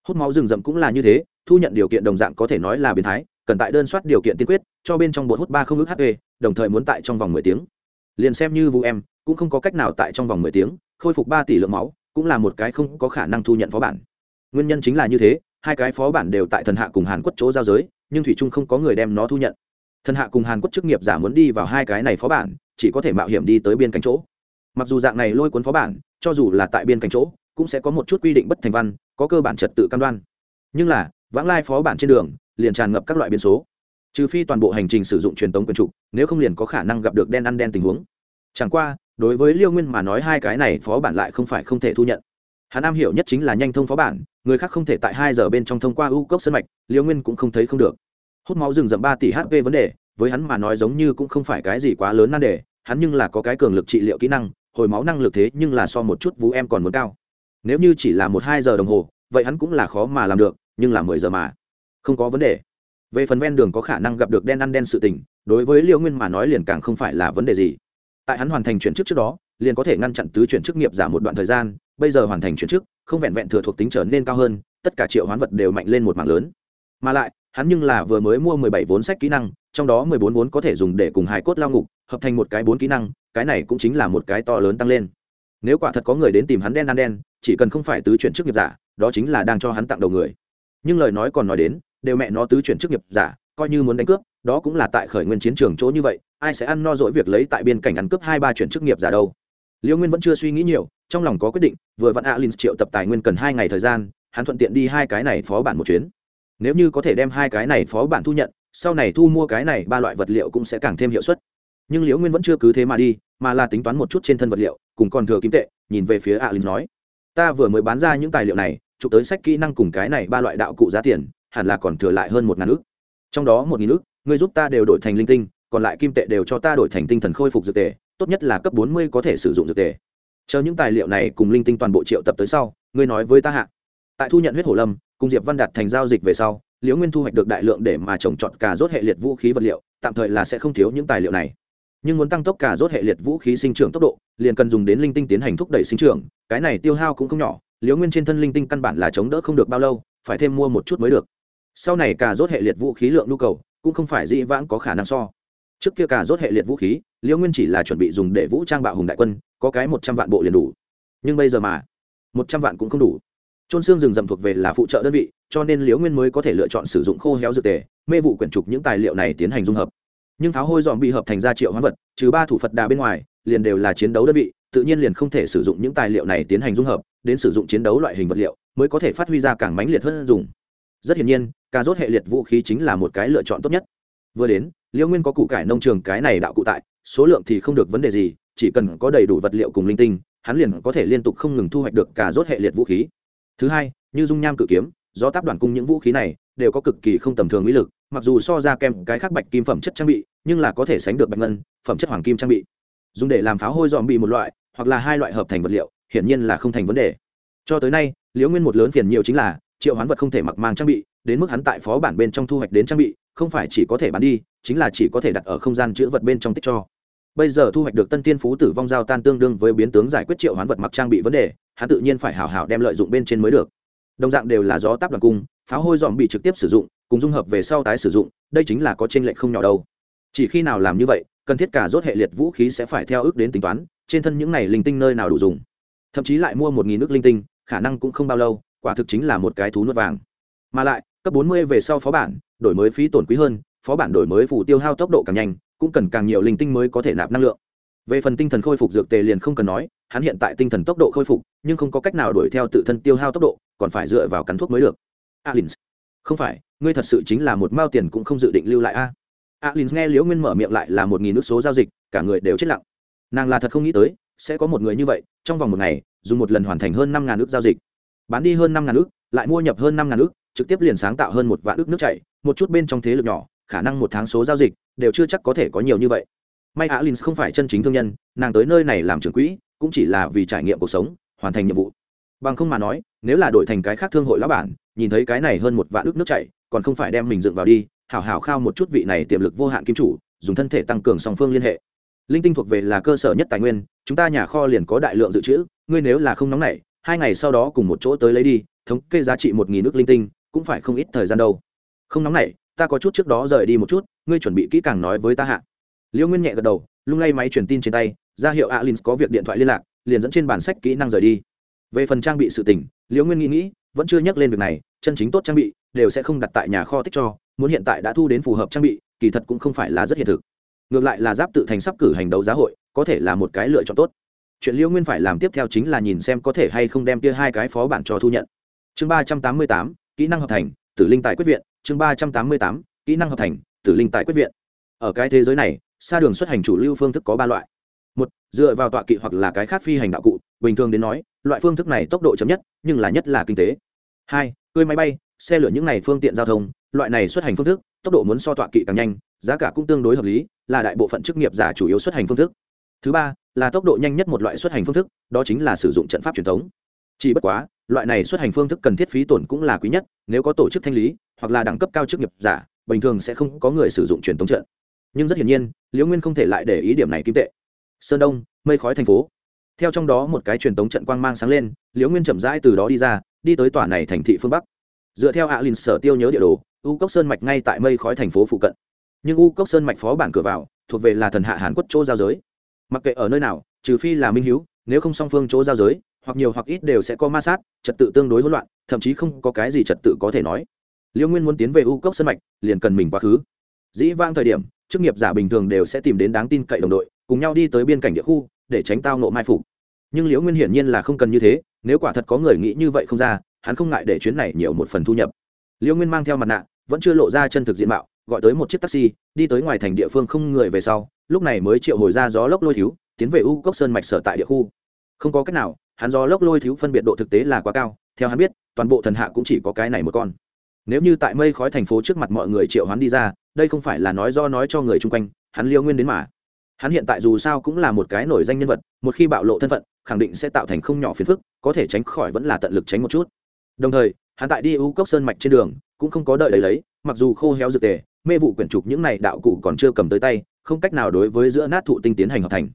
Hút máu rừng rậm cũng là như thế thu nhận điều kiện đồng dạng có thể nói là biến thái, cần tại đơn soát điều kiện tiên quyết, cho bên trong bột hút ba không ước hp đồng thời muốn tại trong vòng mười tiếng. Liền xem như vũ em, cũng không có cách nào tại trong vòng mười tiếng, khôi phục ba tỷ lượng máu, cũng là một cái không có khả năng thu nhận phó bản. Nguyên nhân chính là như thế, hai cái phó bản đều tại thần hạ cùng hàn quất chỗ giao giới, nhưng thủy trung không có người đem nó thu nhận. Thần hạ cùng hàn quất chức nghiệp giả muốn đi vào hai cái này phó bản, chỉ có thể mạo hiểm đi tới biên cảnh chỗ. Mặc dù dạng này lôi cuốn phó bản, cho dù là tại biên cảnh chỗ, cũng sẽ có một chút quy định bất thành văn, có cơ bản trật tự cam đoan. Nhưng là vãng lai phó bản trên đường, liền tràn ngập các loại biến số. Trừ phi toàn bộ hành trình sử dụng truyền tống quyền trục, nếu không liền có khả năng gặp được đen ăn đen tình huống. Chẳng qua, đối với liêu nguyên mà nói hai cái này phó bản lại không phải không thể thu nhận. Hắn am hiểu nhất chính là nhanh thông phó bản, người khác không thể tại hai giờ bên trong thông qua u cốc sân mạch, liêu nguyên cũng không thấy không được. Hút máu rừng rậm ba tỷ hp vấn đề, với hắn mà nói giống như cũng không phải cái gì quá lớn nan đề, hắn nhưng là có cái cường lực trị liệu kỹ năng, hồi máu năng lực thế nhưng là so một chút vũ em còn muốn cao. Nếu như chỉ là một hai giờ đồng hồ, vậy hắn cũng là khó mà làm được nhưng là mười giờ mà. Không có vấn đề. Về phần ven đường có khả năng gặp được đen ăn đen sự tình, đối với liêu nguyên mà nói liền càng không phải là vấn đề gì. Tại hắn hoàn thành chuyển chức trước đó, liền có thể ngăn chặn tứ chuyển chức nghiệp giả một đoạn thời gian, bây giờ hoàn thành chuyển chức, không vẹn vẹn thừa thuộc tính trở nên cao hơn, tất cả triệu hoán vật đều mạnh lên một mạng lớn. Mà lại, hắn nhưng là vừa mới mua mười bảy vốn sách kỹ năng, trong đó mười bốn vốn có thể dùng để cùng hài cốt lao ngục, hợp thành một cái bốn kỹ năng, cái này cũng chính là một cái to lớn tăng lên. Nếu quả thật có người đến tìm hắn đen ăn đen, chỉ cần không phải tứ chuyển chức nghiệp giả, đó chính là đang cho hắn tặng đầu người nhưng lời nói còn nói đến, đều mẹ nó tứ chuyển chức nghiệp giả, coi như muốn đánh cướp, đó cũng là tại khởi nguyên chiến trường chỗ như vậy, ai sẽ ăn no dỗi việc lấy tại biên cảnh ăn cướp hai ba chuyển chức nghiệp giả đâu. Liêu nguyên vẫn chưa suy nghĩ nhiều, trong lòng có quyết định, vừa vặn alin triệu tập tài nguyên cần hai ngày thời gian, hắn thuận tiện đi hai cái này phó bản một chuyến. Nếu như có thể đem hai cái này phó bản thu nhận, sau này thu mua cái này ba loại vật liệu cũng sẽ càng thêm hiệu suất. Nhưng liễu nguyên vẫn chưa cứ thế mà đi, mà là tính toán một chút trên thân vật liệu, cùng còn thừa kim tệ, nhìn về phía alin nói, ta vừa mới bán ra những tài liệu này chụp tới sách kỹ năng cùng cái này ba loại đạo cụ giá tiền, hẳn là còn thừa lại hơn một ngàn ước trong đó một nghìn ước ngươi giúp ta đều đổi thành linh tinh, còn lại kim tệ đều cho ta đổi thành tinh thần khôi phục dược tề, tốt nhất là cấp bốn mươi có thể sử dụng dược tề. Chờ những tài liệu này cùng linh tinh toàn bộ triệu tập tới sau, ngươi nói với ta hạ. Tại thu nhận huyết hổ lâm, cùng diệp văn đạt thành giao dịch về sau, liễu nguyên thu hoạch được đại lượng để mà trồng trọt cả rốt hệ liệt vũ khí vật liệu, tạm thời là sẽ không thiếu những tài liệu này. Nhưng muốn tăng tốc cả rốt hệ liệt vũ khí sinh trưởng tốc độ, liền cần dùng đến linh tinh tiến hành thúc đẩy sinh trưởng, cái này tiêu hao cũng không nhỏ liễu nguyên trên thân linh tinh căn bản là chống đỡ không được bao lâu, phải thêm mua một chút mới được. Sau này cả rốt hệ liệt vũ khí lượng nhu cầu, cũng không phải dĩ vãng có khả năng so. Trước kia cả rốt hệ liệt vũ khí, liễu nguyên chỉ là chuẩn bị dùng để vũ trang bạo hùng đại quân, có cái một trăm vạn bộ liền đủ. Nhưng bây giờ mà, một trăm vạn cũng không đủ. Trôn xương rừng rậm thuộc về là phụ trợ đơn vị, cho nên liễu nguyên mới có thể lựa chọn sử dụng khô héo dược tề, mê vụ quyển trục những tài liệu này tiến hành dung hợp. Nhưng pháo hôi dòm bị hợp thành ra triệu hóa vật, trừ ba thủ phật đà bên ngoài, liền đều là chiến đấu đơn vị, tự nhiên liền không thể sử dụng những tài liệu này tiến hành dung hợp đến sử dụng chiến đấu loại hình vật liệu mới có thể phát huy ra càng mãnh liệt hơn dùng. Rất hiển nhiên, cà rốt hệ liệt vũ khí chính là một cái lựa chọn tốt nhất. Vừa đến liễu nguyên có cụ cải nông trường cái này đạo cụ tại, số lượng thì không được vấn đề gì, chỉ cần có đầy đủ vật liệu cùng linh tinh, hắn liền có thể liên tục không ngừng thu hoạch được cà rốt hệ liệt vũ khí. Thứ hai, như dung nham cự kiếm do tác đoàn cung những vũ khí này đều có cực kỳ không tầm thường mỹ lực, mặc dù so ra kèm cái khác bạch kim phẩm chất trang bị, nhưng là có thể sánh được bạch ngân, phẩm chất hoàng kim trang bị. Dùng để làm pháo hôi dòm bị một loại, hoặc là hai loại hợp thành vật liệu hiển nhiên là không thành vấn đề. Cho tới nay, liễu nguyên một lớn phiền nhiều chính là, triệu hoán vật không thể mặc mang trang bị, đến mức hắn tại phó bản bên trong thu hoạch đến trang bị, không phải chỉ có thể bán đi, chính là chỉ có thể đặt ở không gian chữ vật bên trong tích cho. Bây giờ thu hoạch được tân tiên phú tử vong giao tan tương đương với biến tướng giải quyết triệu hoán vật mặc trang bị vấn đề, hắn tự nhiên phải hào hào đem lợi dụng bên trên mới được. Đồng dạng đều là gió táp đoàn cung, pháo hôi dòm bị trực tiếp sử dụng, cùng dung hợp về sau tái sử dụng, đây chính là có t r ê n lệch không nhỏ đâu. Chỉ khi nào làm như vậy, cần thiết cả rốt hệ liệt vũ khí sẽ phải theo ước đến tính toán, trên thân những này linh tinh nơi nào đủ dùng thậm chí lại mua một nghìn nước linh tinh, khả năng cũng không bao lâu, quả thực chính là một cái thú nuốt vàng. Mà lại, cấp bốn mươi về sau phó bản, đổi mới phí tổn quý hơn, phó bản đổi mới phủ tiêu hao tốc độ càng nhanh, cũng cần càng nhiều linh tinh mới có thể nạp năng lượng. Về phần tinh thần khôi phục dược tề liền không cần nói, hắn hiện tại tinh thần tốc độ khôi phục, nhưng không có cách nào đuổi theo tự thân tiêu hao tốc độ, còn phải dựa vào cắn thuốc mới được. Alin không phải, ngươi thật sự chính là một mao tiền cũng không dự định lưu lại a. Alin nghe liễu nguyên mở miệng lại là một nghìn nước số giao dịch, cả người đều chết lặng. Nàng là thật không nghĩ tới sẽ có một người như vậy, trong vòng một ngày, dùng một lần hoàn thành hơn năm ngàn ước giao dịch. Bán đi hơn năm ngàn ước, lại mua nhập hơn năm ngàn ước, trực tiếp liền sáng tạo hơn một vạn ước nước chảy, một chút bên trong thế lực nhỏ, khả năng một tháng số giao dịch, đều chưa chắc có thể có nhiều như vậy. May alin không phải chân chính thương nhân, nàng tới nơi này làm trưởng quỹ, cũng chỉ là vì trải nghiệm cuộc sống, hoàn thành nhiệm vụ. Bằng không mà nói, nếu là đổi thành cái khác thương hội lão bản, nhìn thấy cái này hơn một vạn ước nước chảy, còn không phải đem mình dựng vào đi, hảo hảo khao một chút vị này tiềm lực vô hạn kim chủ, dùng thân thể tăng cường song phương liên hệ. Linh tinh thuộc về là cơ sở nhất tài nguyên chúng ta nhà kho liền có đại lượng dự trữ, ngươi nếu là không nóng nảy, hai ngày sau đó cùng một chỗ tới lấy đi, thống kê giá trị một nghìn nước linh tinh, cũng phải không ít thời gian đâu. Không nóng nảy, ta có chút trước đó rời đi một chút, ngươi chuẩn bị kỹ càng nói với ta hạ. Liễu nguyên nhẹ gật đầu, lung lay máy truyền tin trên tay, ra hiệu alin có việc điện thoại liên lạc, liền dẫn trên bản sách kỹ năng rời đi. Về phần trang bị sự tình Liễu nguyên nghĩ nghĩ, vẫn chưa nhắc lên việc này, chân chính tốt trang bị, đều sẽ không đặt tại nhà kho tích cho, muốn hiện tại đã thu đến phù hợp trang bị, kỳ thật cũng không phải là rất hiện thực. Ngược lại là giáp tự thành sắp cử hành đấu giá hội có thể là một cái lựa chọn tốt. Chuyện liêu nguyên phải làm tiếp theo chính là nhìn xem có thể hay không đem kia hai cái phó bản cho thu nhận. Chương ba trăm tám mươi tám, kỹ năng hợp thành, tử linh tài quyết viện. Chương ba trăm tám mươi tám, kỹ năng hợp thành, tử linh tài quyết viện. Ở cái thế giới này xa đường xuất hành chủ lưu phương thức có ba loại. Một, dựa vào tọa kỵ hoặc là cái khác phi hành đạo cụ, bình thường đến nói, loại phương thức này tốc độ chậm nhất, nhưng là nhất là kinh tế. Hai cưới máy bay, xe lửa những này phương tiện giao thông, loại này xuất hành phương thức, tốc độ muốn so tọa kỵ càng nhanh, giá cả cũng tương đối hợp lý, là đại bộ phận chức nghiệp giả chủ yếu xuất hành phương thức thứ ba, là tốc độ nhanh nhất một loại xuất hành phương thức, đó chính là sử dụng trận pháp truyền thống. Chỉ bất quá, loại này xuất hành phương thức cần thiết phí tổn cũng là quý nhất, nếu có tổ chức thanh lý, hoặc là đẳng cấp cao chức nghiệp giả, bình thường sẽ không có người sử dụng truyền thống trận. Nhưng rất hiển nhiên, liễu nguyên không thể lại để ý điểm này kim tệ. Sơn đông, mây khói thành phố. Theo trong đó một cái truyền thống trận quang mang sáng lên, liễu nguyên chậm rãi từ đó đi ra, đi tới tòa này thành thị phương bắc. Dựa theo alin sở tiêu nhớ địa đồ, u cốc sơn mạch ngay tại mây khói thành phố phụ cận. Nhưng u cốc sơn mạch phó bản cửa vào, thuộc về là thần hạ hàn quốc chỗ giao giới mặc kệ ở nơi nào, trừ phi là minh h nếu không song phương chỗ giao giới, hoặc nhiều hoặc ít đều sẽ có ma sát, trật tự tương đối hỗn loạn, thậm chí không có cái gì trật tự có thể nói. Liêu nguyên muốn tiến về u cốc sân mạch, liền cần mình quá khứ. Dĩ vang thời điểm, chức nghiệp giả bình thường đều sẽ tìm đến đáng tin cậy đồng đội, cùng nhau đi tới biên cảnh địa khu, để tránh tao nộ mai phục. Nhưng liễu nguyên hiển nhiên là không cần như thế, nếu quả thật có người nghĩ như vậy không ra, hắn không ngại để chuyến này nhiều một phần thu nhập. Liễu nguyên mang theo mặt nạ, vẫn chưa lộ ra chân thực diện mạo gọi tới một chiếc taxi, đi tới ngoài thành địa phương không người về sau, lúc này mới triệu hồi ra gió lốc lôi thiếu, tiến về u cốc sơn mạch sở tại địa khu. Không có cách nào, hắn gió lốc lôi thiếu phân biệt độ thực tế là quá cao, theo hắn biết, toàn bộ thần hạ cũng chỉ có cái này một con. Nếu như tại mây khói thành phố trước mặt mọi người triệu hắn đi ra, đây không phải là nói do nói cho người chung quanh, hắn liêu nguyên đến mà. Hắn hiện tại dù sao cũng là một cái nổi danh nhân vật, một khi bạo lộ thân phận, khẳng định sẽ tạo thành không nhỏ phiền phức, có thể tránh khỏi vẫn là tận lực tránh một chút. Đồng thời, hắn tại đi u cốc sơn mạch trên đường, cũng không có đợi lấy lấy, mặc dù khô héo dược tề mê vụ quyển trục những này đạo cụ còn chưa cầm tới tay, không cách nào đối với giữa nát thụ tinh tiến hành hợp thành.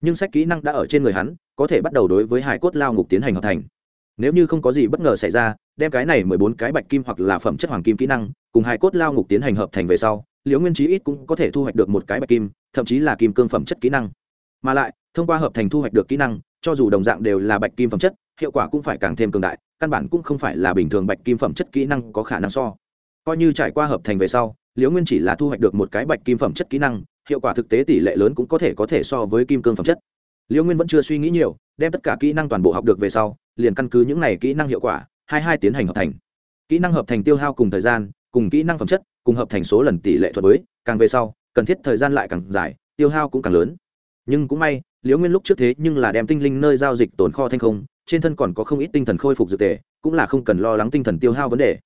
Nhưng sách kỹ năng đã ở trên người hắn, có thể bắt đầu đối với hải cốt lao ngục tiến hành hợp thành. Nếu như không có gì bất ngờ xảy ra, đem cái này mười bốn cái bạch kim hoặc là phẩm chất hoàng kim kỹ năng, cùng hải cốt lao ngục tiến hành hợp thành về sau, liễu nguyên trí ít cũng có thể thu hoạch được một cái bạch kim, thậm chí là kim cương phẩm chất kỹ năng. Mà lại, thông qua hợp thành thu hoạch được kỹ năng, cho dù đồng dạng đều là bạch kim phẩm chất, hiệu quả cũng phải càng thêm cường đại, căn bản cũng không phải là bình thường bạch kim phẩm chất kỹ năng có khả năng so coi như trải qua hợp thành về sau, liễu nguyên chỉ là thu hoạch được một cái bạch kim phẩm chất kỹ năng, hiệu quả thực tế tỷ lệ lớn cũng có thể có thể so với kim cương phẩm chất. Liễu nguyên vẫn chưa suy nghĩ nhiều, đem tất cả kỹ năng toàn bộ học được về sau, liền căn cứ những này kỹ năng hiệu quả, hai hai tiến hành hợp thành. Kỹ năng hợp thành tiêu hao cùng thời gian, cùng kỹ năng phẩm chất, cùng hợp thành số lần tỷ lệ thuật với, càng về sau, cần thiết thời gian lại càng dài, tiêu hao cũng càng lớn. Nhưng cũng may, liễu nguyên lúc trước thế nhưng là đem tinh linh nơi giao dịch tồn kho thanh không, trên thân còn có không ít tinh thần khôi phục dược tề, cũng là không cần lo lắng tinh thần tiêu hao vấn đề.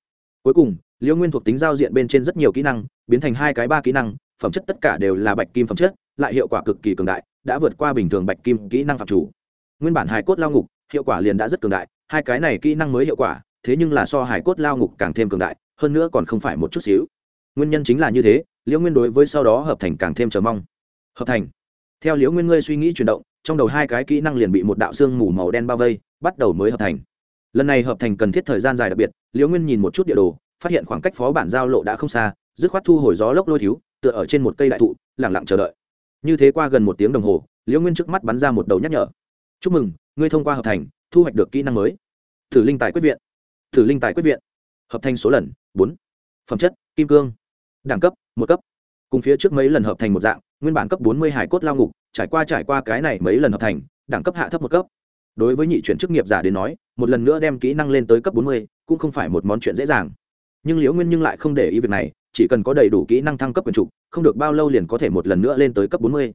Cuối cùng liễu nguyên thuộc tính giao diện bên trên rất nhiều kỹ năng, biến thành hai cái ba kỹ năng, phẩm chất tất cả đều là bạch kim phẩm chất, lại hiệu quả cực kỳ cường đại, đã vượt qua bình thường bạch kim kỹ năng phạm chủ. Nguyên bản Hải cốt lao ngục, hiệu quả liền đã rất cường đại, hai cái này kỹ năng mới hiệu quả, thế nhưng là so hải cốt lao ngục càng thêm cường đại, hơn nữa còn không phải một chút xíu. Nguyên nhân chính là như thế liễu nguyên đối với sau đó hợp thành càng thêm chờ mong. Hợp thành. Theo liễu nguyên ngươi suy nghĩ chuyển động, trong đầu hai cái kỹ năng liền bị một đạo xương mù màu đen bao vây, bắt đầu mới hợp thành. Lần này hợp thành cần thiết thời gian dài đặc biệt liễu nguyên nhìn một chút địa đồ phát hiện khoảng cách phó bản giao lộ đã không xa, dứt khoát thu hồi gió lốc lôi thiếu, tựa ở trên một cây đại thụ, lẳng lặng chờ đợi. Như thế qua gần một tiếng đồng hồ, liễu nguyên trước mắt bắn ra một đầu nhắc nhở. Chúc mừng, ngươi thông qua hợp thành, thu hoạch được kỹ năng mới. Thử linh tài quyết viện. Thử linh tài quyết viện. Hợp thành số lần, bốn. Phẩm chất, kim cương. Đẳng cấp, một cấp. Cùng phía trước mấy lần hợp thành một dạng, nguyên bản cấp bốn mươi hải cốt lao ngục, trải qua trải qua cái này mấy lần hợp thành, đẳng cấp hạ thấp một cấp. Đối với nhị chuyển chức nghiệp giả đến nói, một lần nữa đem kỹ năng lên tới cấp bốn mươi cũng không phải một món chuyện dễ dàng nhưng liễu nguyên nhưng lại không để ý việc này, chỉ cần có đầy đủ kỹ năng thăng cấp quyền trục, không được bao lâu liền có thể một lần nữa lên tới cấp bốn mươi.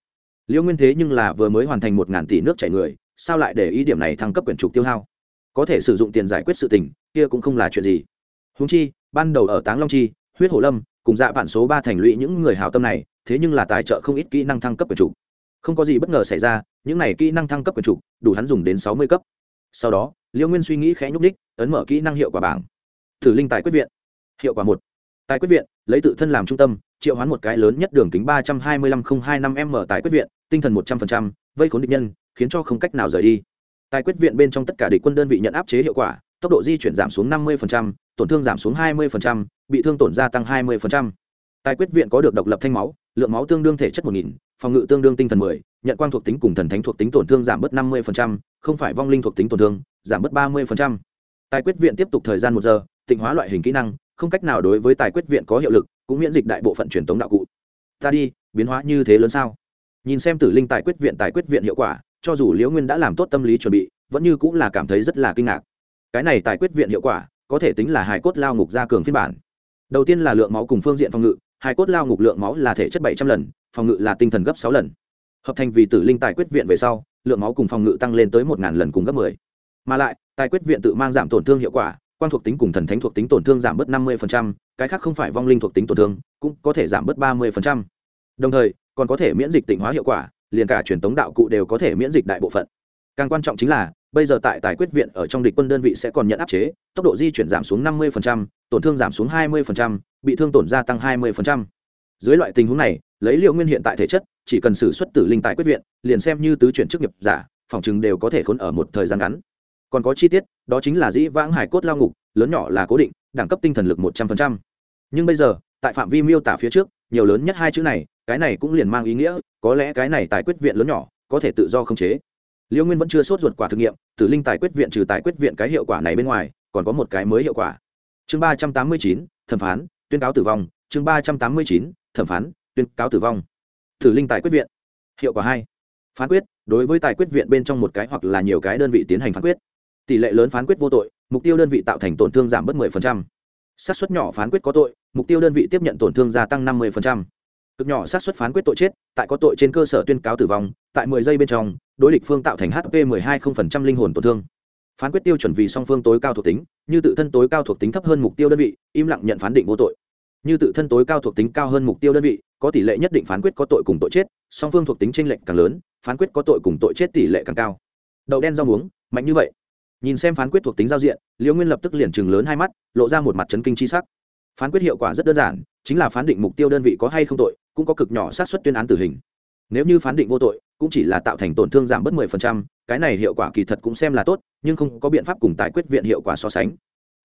Liễu nguyên thế nhưng là vừa mới hoàn thành một ngàn tỷ nước chảy người, sao lại để ý điểm này thăng cấp quyền trục tiêu hao? Có thể sử dụng tiền giải quyết sự tình, kia cũng không là chuyện gì. Húng chi, ban đầu ở táng long chi, huyết hổ lâm, cùng dạ bản số ba thành lũy những người hào tâm này, thế nhưng là tài trợ không ít kỹ năng thăng cấp quyền trục. Không có gì bất ngờ xảy ra, những này kỹ năng thăng cấp quyền trục, đủ hắn dùng đến sáu mươi cấp. Sau đó, liễu nguyên suy nghĩ khẽ nhúc ních ấn mở kỹ năng hiệu quả bảng. Thử linh tài quyết viện hiệu quả một tài quyết viện lấy tự thân làm trung tâm triệu hoán một cái lớn nhất đường kính ba trăm hai mươi lăm không hai năm m tại quyết viện tinh thần một trăm phần trăm, vây khốn địch nhân khiến cho không cách nào rời đi tài quyết viện bên trong tất cả địch quân đơn vị nhận áp chế hiệu quả tốc độ di chuyển giảm xuống năm mươi phần trăm, tổn thương giảm xuống hai mươi phần trăm, bị thương tổn gia tăng hai mươi phần trăm. tài quyết viện có được độc lập thanh máu lượng máu tương đương thể chất một nghìn phòng ngự tương đương tinh thần mười nhận quang thuộc tính cùng thần thánh thuộc tính tổn thương giảm bớt năm mươi phần trăm, không phải vong linh thuộc tính tổn thương giảm bớt ba mươi phần trăm. tài quyết viện tiếp tục thời gian một giờ tịnh hóa loại hình kỹ năng không cách nào đối với tài quyết viện có hiệu lực, cũng miễn dịch đại bộ phận truyền thống đạo cụ. Ta đi, biến hóa như thế lớn sao? Nhìn xem tử linh tài quyết viện, tài quyết viện hiệu quả, cho dù liễu nguyên đã làm tốt tâm lý chuẩn bị, vẫn như cũng là cảm thấy rất là kinh ngạc. Cái này tài quyết viện hiệu quả, có thể tính là hài cốt lao ngục gia cường phiên bản. Đầu tiên là lượng máu cùng phương diện phòng ngự, hài cốt lao ngục lượng máu là thể chất bảy trăm lần, phòng ngự là tinh thần gấp sáu lần. Hợp thành vì tử linh tài quyết viện về sau, lượng máu cùng phòng ngự tăng lên tới một lần cùng gấp mười. Mà lại, tài quyết viện tự mang giảm tổn thương hiệu quả quan thuộc tính cùng thần thánh thuộc tính tổn thương giảm bớt năm mươi cái khác không phải vong linh thuộc tính tổn thương, cũng có thể giảm bớt ba mươi đồng thời, còn có thể miễn dịch tịnh hóa hiệu quả, liền cả truyền tống đạo cụ đều có thể miễn dịch đại bộ phận. Càng quan trọng chính là, bây giờ tại tài quyết viện ở trong địch quân đơn vị sẽ còn nhận áp chế, tốc độ di chuyển giảm xuống năm mươi tổn thương giảm xuống hai mươi bị thương tổn gia tăng hai mươi dưới loại tình huống này, lấy liệu nguyên hiện tại thể chất, chỉ cần sử xuất tử linh tại quyết viện, liền xem như tứ chuyển chức nghiệp giả, phòng chừng đều có thể khốn ở một thời gian ngắn còn có chi tiết, đó chính là dĩ vãng hải cốt lao ngục, lớn nhỏ là cố định, đẳng cấp tinh thần lực một trăm phần trăm. Nhưng bây giờ, tại phạm vi miêu tả phía trước, nhiều lớn nhất hai chữ này, cái này cũng liền mang ý nghĩa, có lẽ cái này tài quyết viện lớn nhỏ, có thể tự do khống chế. Liêu nguyên vẫn chưa sốt ruột quả thực nghiệm, tử linh tài quyết viện trừ tài quyết viện cái hiệu quả này bên ngoài, còn có một cái mới hiệu quả. Chương ba trăm tám mươi chín, thẩm phán, tuyên cáo tử vong. Chương ba trăm tám mươi chín, thẩm phán, tuyên cáo tử vong. Tử linh tài quyết viện. Hiệu quả hai. Phán quyết, đối với tài quyết viện bên trong một cái hoặc là nhiều cái đơn vị tiến hành phán quyết tỷ lệ lớn phán quyết vô tội, mục tiêu đơn vị tạo thành tổn thương giảm bớt 10%. xác suất nhỏ phán quyết có tội, mục tiêu đơn vị tiếp nhận tổn thương gia tăng 50%. cực nhỏ xác suất phán quyết tội chết, tại có tội trên cơ sở tuyên cáo tử vong, tại 10 giây bên trong, đối địch phương tạo thành hp 12% linh hồn tổn thương phán quyết tiêu chuẩn vì song phương tối cao thuộc tính, như tự thân tối cao thuộc tính thấp hơn mục tiêu đơn vị, im lặng nhận phán định vô tội như tự thân tối cao thuộc tính cao hơn mục tiêu đơn vị, có tỷ lệ nhất định phán quyết có tội cùng tội chết, song phương thuộc tính tranh lệch càng lớn, phán quyết có tội cùng tội chết tỷ lệ càng cao đậu đen rau muống, mạnh như vậy nhìn xem phán quyết thuộc tính giao diện liễu nguyên lập tức liền chừng lớn hai mắt, lộ ra một mặt chấn kinh c h i sắc. Phán quyết hiệu quả rất đơn giản, chính là phán định mục tiêu đơn vị có hay không tội, cũng có cực nhỏ xác suất tuyên án tử hình. Nếu như phán định vô tội, cũng chỉ là tạo thành tổn thương giảm bớt mười phần trăm, cái này hiệu quả kỳ thật cũng xem là tốt, nhưng không có biện pháp cùng tài quyết viện hiệu quả so sánh.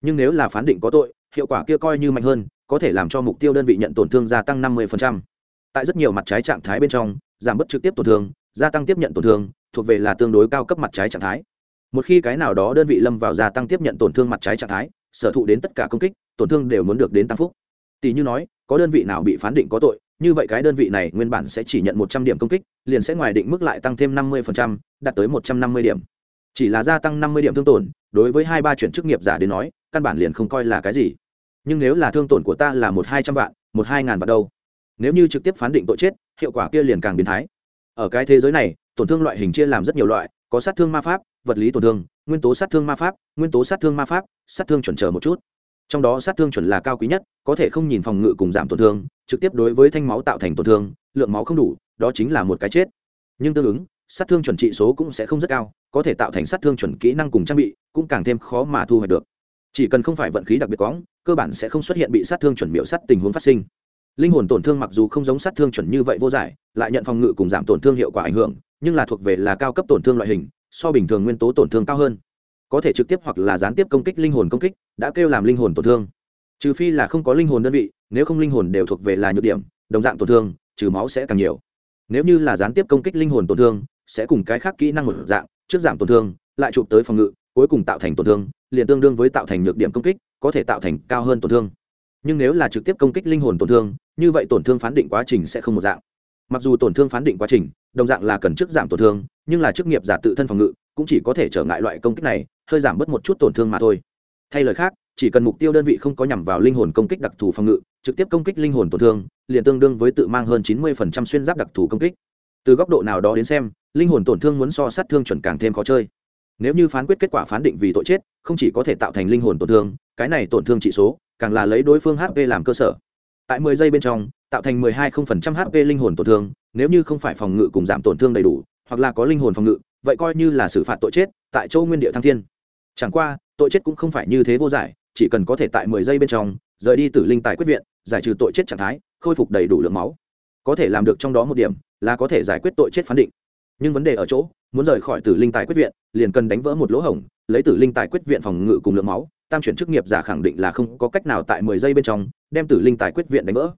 Nhưng nếu là phán định có tội, hiệu quả kia coi như mạnh hơn, có thể làm cho mục tiêu đơn vị nhận tổn thương gia tăng năm mươi phần trăm. Tại rất nhiều mặt trái trạng thái bên trong, giảm bớt trực tiếp tổn thương, gia tăng tiếp nhận tổn thương, thuộc về là tương đối cao cấp mặt trái trạng thái một khi cái nào đó đơn vị lâm vào gia tăng tiếp nhận tổn thương mặt trái trạng thái, sở thụ đến tất cả công kích, tổn thương đều muốn được đến tăng phúc. Tỷ như nói, có đơn vị nào bị phán định có tội, như vậy cái đơn vị này nguyên bản sẽ chỉ nhận một trăm điểm công kích, liền sẽ ngoài định mức lại tăng thêm năm mươi đạt tới một trăm năm mươi điểm. Chỉ là gia tăng năm mươi điểm thương tổn, đối với hai ba chuyển chức nghiệp giả đến nói, căn bản liền không coi là cái gì. Nhưng nếu là thương tổn của ta là một hai trăm vạn, một hai ngàn vạn đâu? Nếu như trực tiếp phán định tội chết, hiệu quả kia liền càng biến thái. Ở cái thế giới này, tổn thương loại hình chia làm rất nhiều loại, có sát thương ma pháp vật lý tổn thương, nguyên tố sát thương ma pháp, nguyên tố sát thương ma pháp, sát thương chuẩn chờ một chút. Trong đó sát thương chuẩn là cao quý nhất, có thể không nhìn phòng ngự cùng giảm tổn thương, trực tiếp đối với thanh máu tạo thành tổn thương, lượng máu không đủ, đó chính là một cái chết. Nhưng tương ứng, sát thương chuẩn trị số cũng sẽ không rất cao, có thể tạo thành sát thương chuẩn kỹ năng cùng trang bị cũng càng thêm khó mà thu hoạch được. Chỉ cần không phải vận khí đặc biệt cóng cơ bản sẽ không xuất hiện bị sát thương chuẩn miễu sát tình huống phát sinh. Linh hồn tổn thương mặc dù không giống sát thương chuẩn như vậy vô giải, lại nhận phòng ngự cùng giảm tổn thương hiệu quả ảnh hưởng, nhưng là thuộc về là cao cấp tổn thương loại hình so bình thường nguyên tố tổn thương cao hơn. Có thể trực tiếp hoặc là gián tiếp công kích linh hồn công kích, đã kêu làm linh hồn tổn thương. Trừ phi là không có linh hồn đơn vị, nếu không linh hồn đều thuộc về là nhược điểm, đồng dạng tổn thương, trừ máu sẽ càng nhiều. Nếu như là gián tiếp công kích linh hồn tổn thương, sẽ cùng cái khác kỹ năng một dạng, trước giảm tổn thương, lại chụp tới phòng ngự, cuối cùng tạo thành tổn thương, liền tương đương với tạo thành nhược điểm công kích, có thể tạo thành cao hơn tổn thương. Nhưng nếu là trực tiếp công kích linh hồn tổn thương, như vậy tổn thương phán định quá trình sẽ không một dạng mặc dù tổn thương phán định quá trình, đồng dạng là cần trước giảm tổn thương, nhưng là chức nghiệp giả tự thân phòng ngự cũng chỉ có thể trở ngại loại công kích này, hơi giảm bớt một chút tổn thương mà thôi. Thay lời khác, chỉ cần mục tiêu đơn vị không có nhằm vào linh hồn công kích đặc thù phòng ngự, trực tiếp công kích linh hồn tổn thương, liền tương đương với tự mang hơn chín mươi xuyên giáp đặc thù công kích. Từ góc độ nào đó đến xem, linh hồn tổn thương muốn so sát thương chuẩn càng thêm khó chơi. Nếu như phán quyết kết quả phán định vì tội chết, không chỉ có thể tạo thành linh hồn tổn thương, cái này tổn thương trị số, càng là lấy đối phương hp làm cơ sở tại mười giây bên trong, tạo thành mười hai không phần trăm hp linh hồn tổn thương, nếu như không phải phòng ngự cùng giảm tổn thương đầy đủ, hoặc là có linh hồn phòng ngự, vậy coi như là xử phạt tội chết tại châu nguyên địa thăng thiên. Chẳng qua, tội chết cũng không phải như thế vô giải, chỉ cần có thể tại mười giây bên trong, rời đi tử linh tài quyết viện, giải trừ tội chết trạng thái, khôi phục đầy đủ lượng máu. Có thể làm được trong đó một điểm, là có thể giải quyết tội chết phán định. Nhưng vấn đề ở chỗ, muốn rời khỏi tử linh tài quyết viện, liền cần đánh vỡ một lỗ hổng, lấy tử linh tài quyết viện phòng ngự cùng lượng máu tam chuyển chức nghiệp giả khẳng định là không có cách nào tại mười giây bên trong đem tử linh tài quyết viện đánh vỡ.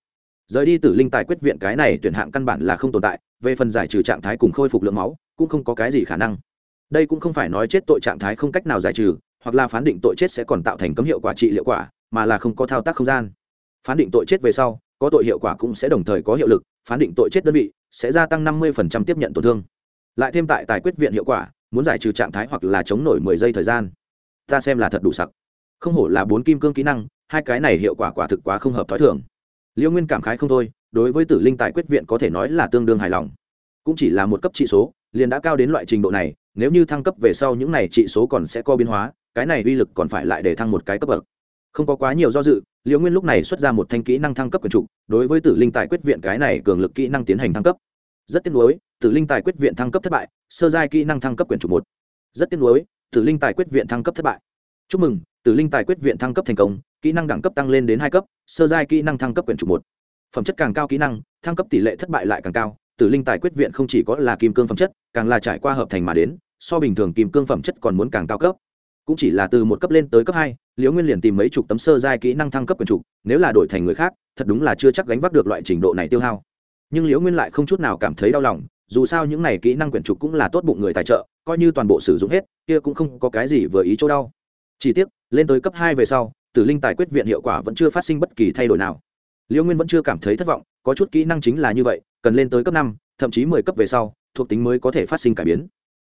Rời đi tử linh tài quyết viện cái này tuyển hạng căn bản là không tồn tại, về phần giải trừ trạng thái cùng khôi phục lượng máu, cũng không có cái gì khả năng. Đây cũng không phải nói chết tội trạng thái không cách nào giải trừ, hoặc là phán định tội chết sẽ còn tạo thành cấm hiệu quả trị liệu quả, mà là không có thao tác không gian. Phán định tội chết về sau, có tội hiệu quả cũng sẽ đồng thời có hiệu lực, phán định tội chết đơn vị sẽ gia tăng năm mươi tiếp nhận tổn thương. Lại thêm tại tài quyết viện hiệu quả, muốn giải trừ trạng thái hoặc là chống nổi mười giây thời gian. Ta xem là thật đủ sặc không hổ là bốn kim cương kỹ năng, hai cái này hiệu quả quả thực quá không hợp t h ó i thường. Liêu nguyên cảm khái không thôi, đối với tử linh tài quyết viện có thể nói là tương đương hài lòng. Cũng chỉ là một cấp trị số, liền đã cao đến loại trình độ này, nếu như thăng cấp về sau những này trị số còn sẽ có biến hóa, cái này uy lực còn phải lại để thăng một cái cấp bậc. Không có quá nhiều do dự liễu nguyên lúc này xuất ra một thanh kỹ năng thăng cấp quyền trục, đối với tử linh tài quyết viện cái này cường lực kỹ năng tiến hành thăng cấp. Rất tiếc nuối, tử linh tài quyết viện thăng cấp thất bại, sơ giai kỹ năng thăng cấp quyền trục một. Rất tiếc nuối, tử linh tài quyết viện thăng cấp thất bại. Chúc mừng tử linh tài quyết viện thăng cấp thành công, kỹ năng đẳng cấp tăng lên đến hai cấp, sơ giai kỹ năng thăng cấp quyển trục một. Phẩm chất càng cao kỹ năng, thăng cấp tỷ lệ thất bại lại càng cao, tử linh tài quyết viện không chỉ có là kim cương phẩm chất, càng là trải qua hợp thành mà đến, so bình thường kim cương phẩm chất còn muốn càng cao cấp. Cũng chỉ là từ một cấp lên tới cấp hai, liễu nguyên liền tìm mấy chục tấm sơ giai kỹ năng thăng cấp quyển trục, nếu là đổi thành người khác, thật đúng là chưa chắc gánh vác được loại trình độ này tiêu hao. Nhưng liễu nguyên lại không chút nào cảm thấy đau lòng, dù sao những này kỹ năng quyển trục cũng là tốt bụng người tài trợ, coi như toàn bộ sử dụng hết, kia cũng không có cái gì vừa ý chỗ đau. Chỉ tiếc lên tới cấp hai về sau, tử linh tài quyết viện hiệu quả vẫn chưa phát sinh bất kỳ thay đổi nào. Liễu nguyên vẫn chưa cảm thấy thất vọng, có chút kỹ năng chính là như vậy, cần lên tới cấp năm, thậm chí mười cấp về sau, thuộc tính mới có thể phát sinh cải biến.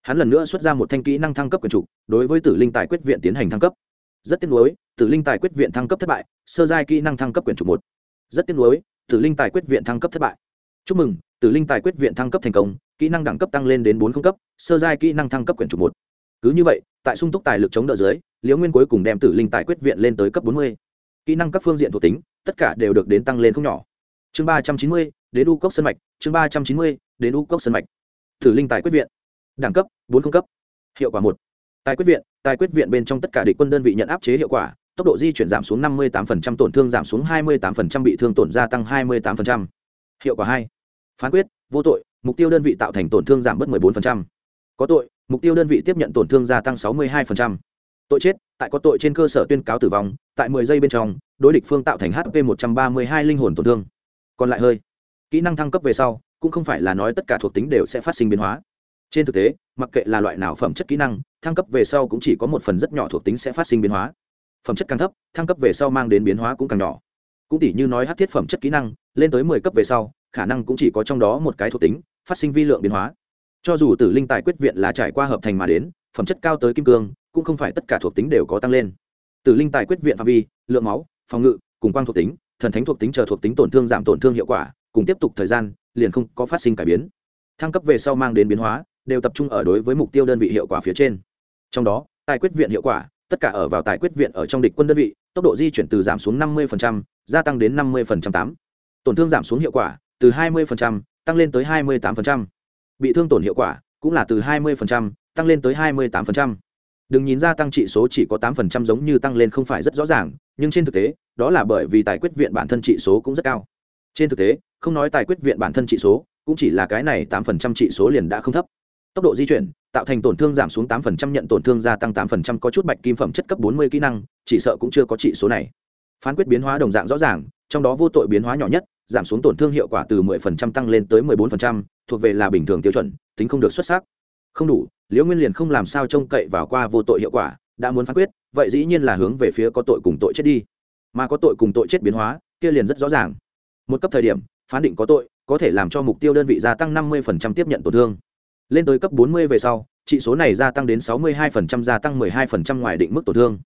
Hắn lần nữa xuất ra một thanh kỹ năng thăng cấp quyền trục đối với tử linh tài quyết viện tiến hành thăng cấp. Rất tiếc nuối, tử linh tài quyết viện thăng cấp thất bại, sơ giai kỹ năng thăng cấp quyền trục một. Rất tiếc nuối, tử linh tài quyết viện thăng cấp thất bại. Chúc mừng, tử linh tài quyết viện thăng cấp thành công, kỹ năng đẳng cấp tăng lên đến bốn không cấp, sơ giai kỹ năng thăng cấp quyền trục một. Cứ như vậy, tại sung túc tài lực chống đỡ dưới liễu nguyên cuối cùng đem tử linh tài quyết viện lên tới cấp bốn mươi. Kỹ năng các phương diện thuộc tính tất cả đều được đến tăng lên không nhỏ. Chương ba trăm chín mươi đến u cốc sân mạch chương ba trăm chín mươi đến u cốc sân mạch. Tử linh tài quyết viện. Đẳng cấp bốn không cấp. Hiệu quả một. Tài quyết viện tài quyết viện bên trong tất cả địch quân đơn vị nhận áp chế hiệu quả tốc độ di chuyển giảm xuống năm mươi 58%, tổn thương giảm xuống hai mươi 28%, bị thương tổn gia tăng hai mươi 28%. hiệu quả hai. Phán quyết vô tội mục tiêu đơn vị tạo thành tổn thương giảm bớt 14%. có tội mục tiêu đơn vị tiếp nhận tổn thương gia tăng 62% tội chết, tại có tội trên cơ sở tuyên cáo tử vong, tại 10 giây bên trong, đối địch phương tạo thành hp 132 linh hồn tổn thương. Còn lại hơi, kỹ năng thăng cấp về sau, cũng không phải là nói tất cả thuộc tính đều sẽ phát sinh biến hóa. Trên thực tế, mặc kệ là loại nào phẩm chất kỹ năng, thăng cấp về sau cũng chỉ có một phần rất nhỏ thuộc tính sẽ phát sinh biến hóa. Phẩm chất càng thấp, thăng cấp về sau mang đến biến hóa cũng càng nhỏ. Cũng tỷ như nói hát thiết phẩm chất kỹ năng, lên tới mười cấp về sau, khả năng cũng chỉ có trong đó một cái thuộc tính, phát sinh vi lượng biến hóa. Cho dù tử linh tài quyết viện là trải qua hợp thành mà đến phẩm chất cao tới kim cương cũng không phải tất cả thuộc tính đều có tăng lên. Từ linh tài quyết viện phạm vi lượng máu phòng ngự cùng quang thuộc tính thần thánh thuộc tính chờ thuộc tính tổn thương giảm tổn thương hiệu quả cùng tiếp tục thời gian liền không có phát sinh cải biến. Thăng cấp về sau mang đến biến hóa đều tập trung ở đối với mục tiêu đơn vị hiệu quả phía trên. Trong đó tài quyết viện hiệu quả tất cả ở vào tài quyết viện ở trong địch quân đơn vị tốc độ di chuyển từ giảm xuống 50%, gia tăng đến 50% tám. Tổn thương giảm xuống hiệu quả từ 20%, tăng lên tới 28%. bị thương tổn hiệu quả cũng là từ 20%, tăng lên tới 28%. đừng nhìn ra tăng trị số chỉ có 8% giống như tăng lên không phải rất rõ ràng nhưng trên thực tế đó là bởi vì tài quyết viện bản thân trị số cũng rất cao. Trên thực tế không nói tài quyết viện bản thân trị số cũng chỉ là cái này 8% trị số liền đã không thấp. Tốc độ di chuyển tạo thành tổn thương giảm xuống 8% nhận tổn thương gia tăng 8% có chút bạch kim phẩm chất cấp 40 kỹ năng chỉ sợ cũng chưa có trị số này. Phán quyết biến hóa đồng dạng rõ ràng trong đó vô tội biến hóa nhỏ nhất giảm xuống tổn thương hiệu quả từ 10% tăng lên tới 14%, thuộc về là bình thường tiêu chuẩn tính không được xuất sắc. Không đủ liễu nguyên liền không làm sao trông cậy vào qua vô tội hiệu quả, đã muốn phán quyết, vậy dĩ nhiên là hướng về phía có tội cùng tội chết đi. Mà có tội cùng tội chết biến hóa, kia liền rất rõ ràng. Một cấp thời điểm, phán định có tội, có thể làm cho mục tiêu đơn vị gia tăng 50% tiếp nhận tổn thương. Lên tới cấp 40 về sau trị số này gia tăng đến 62% gia tăng 12% ngoài định mức tổn thương.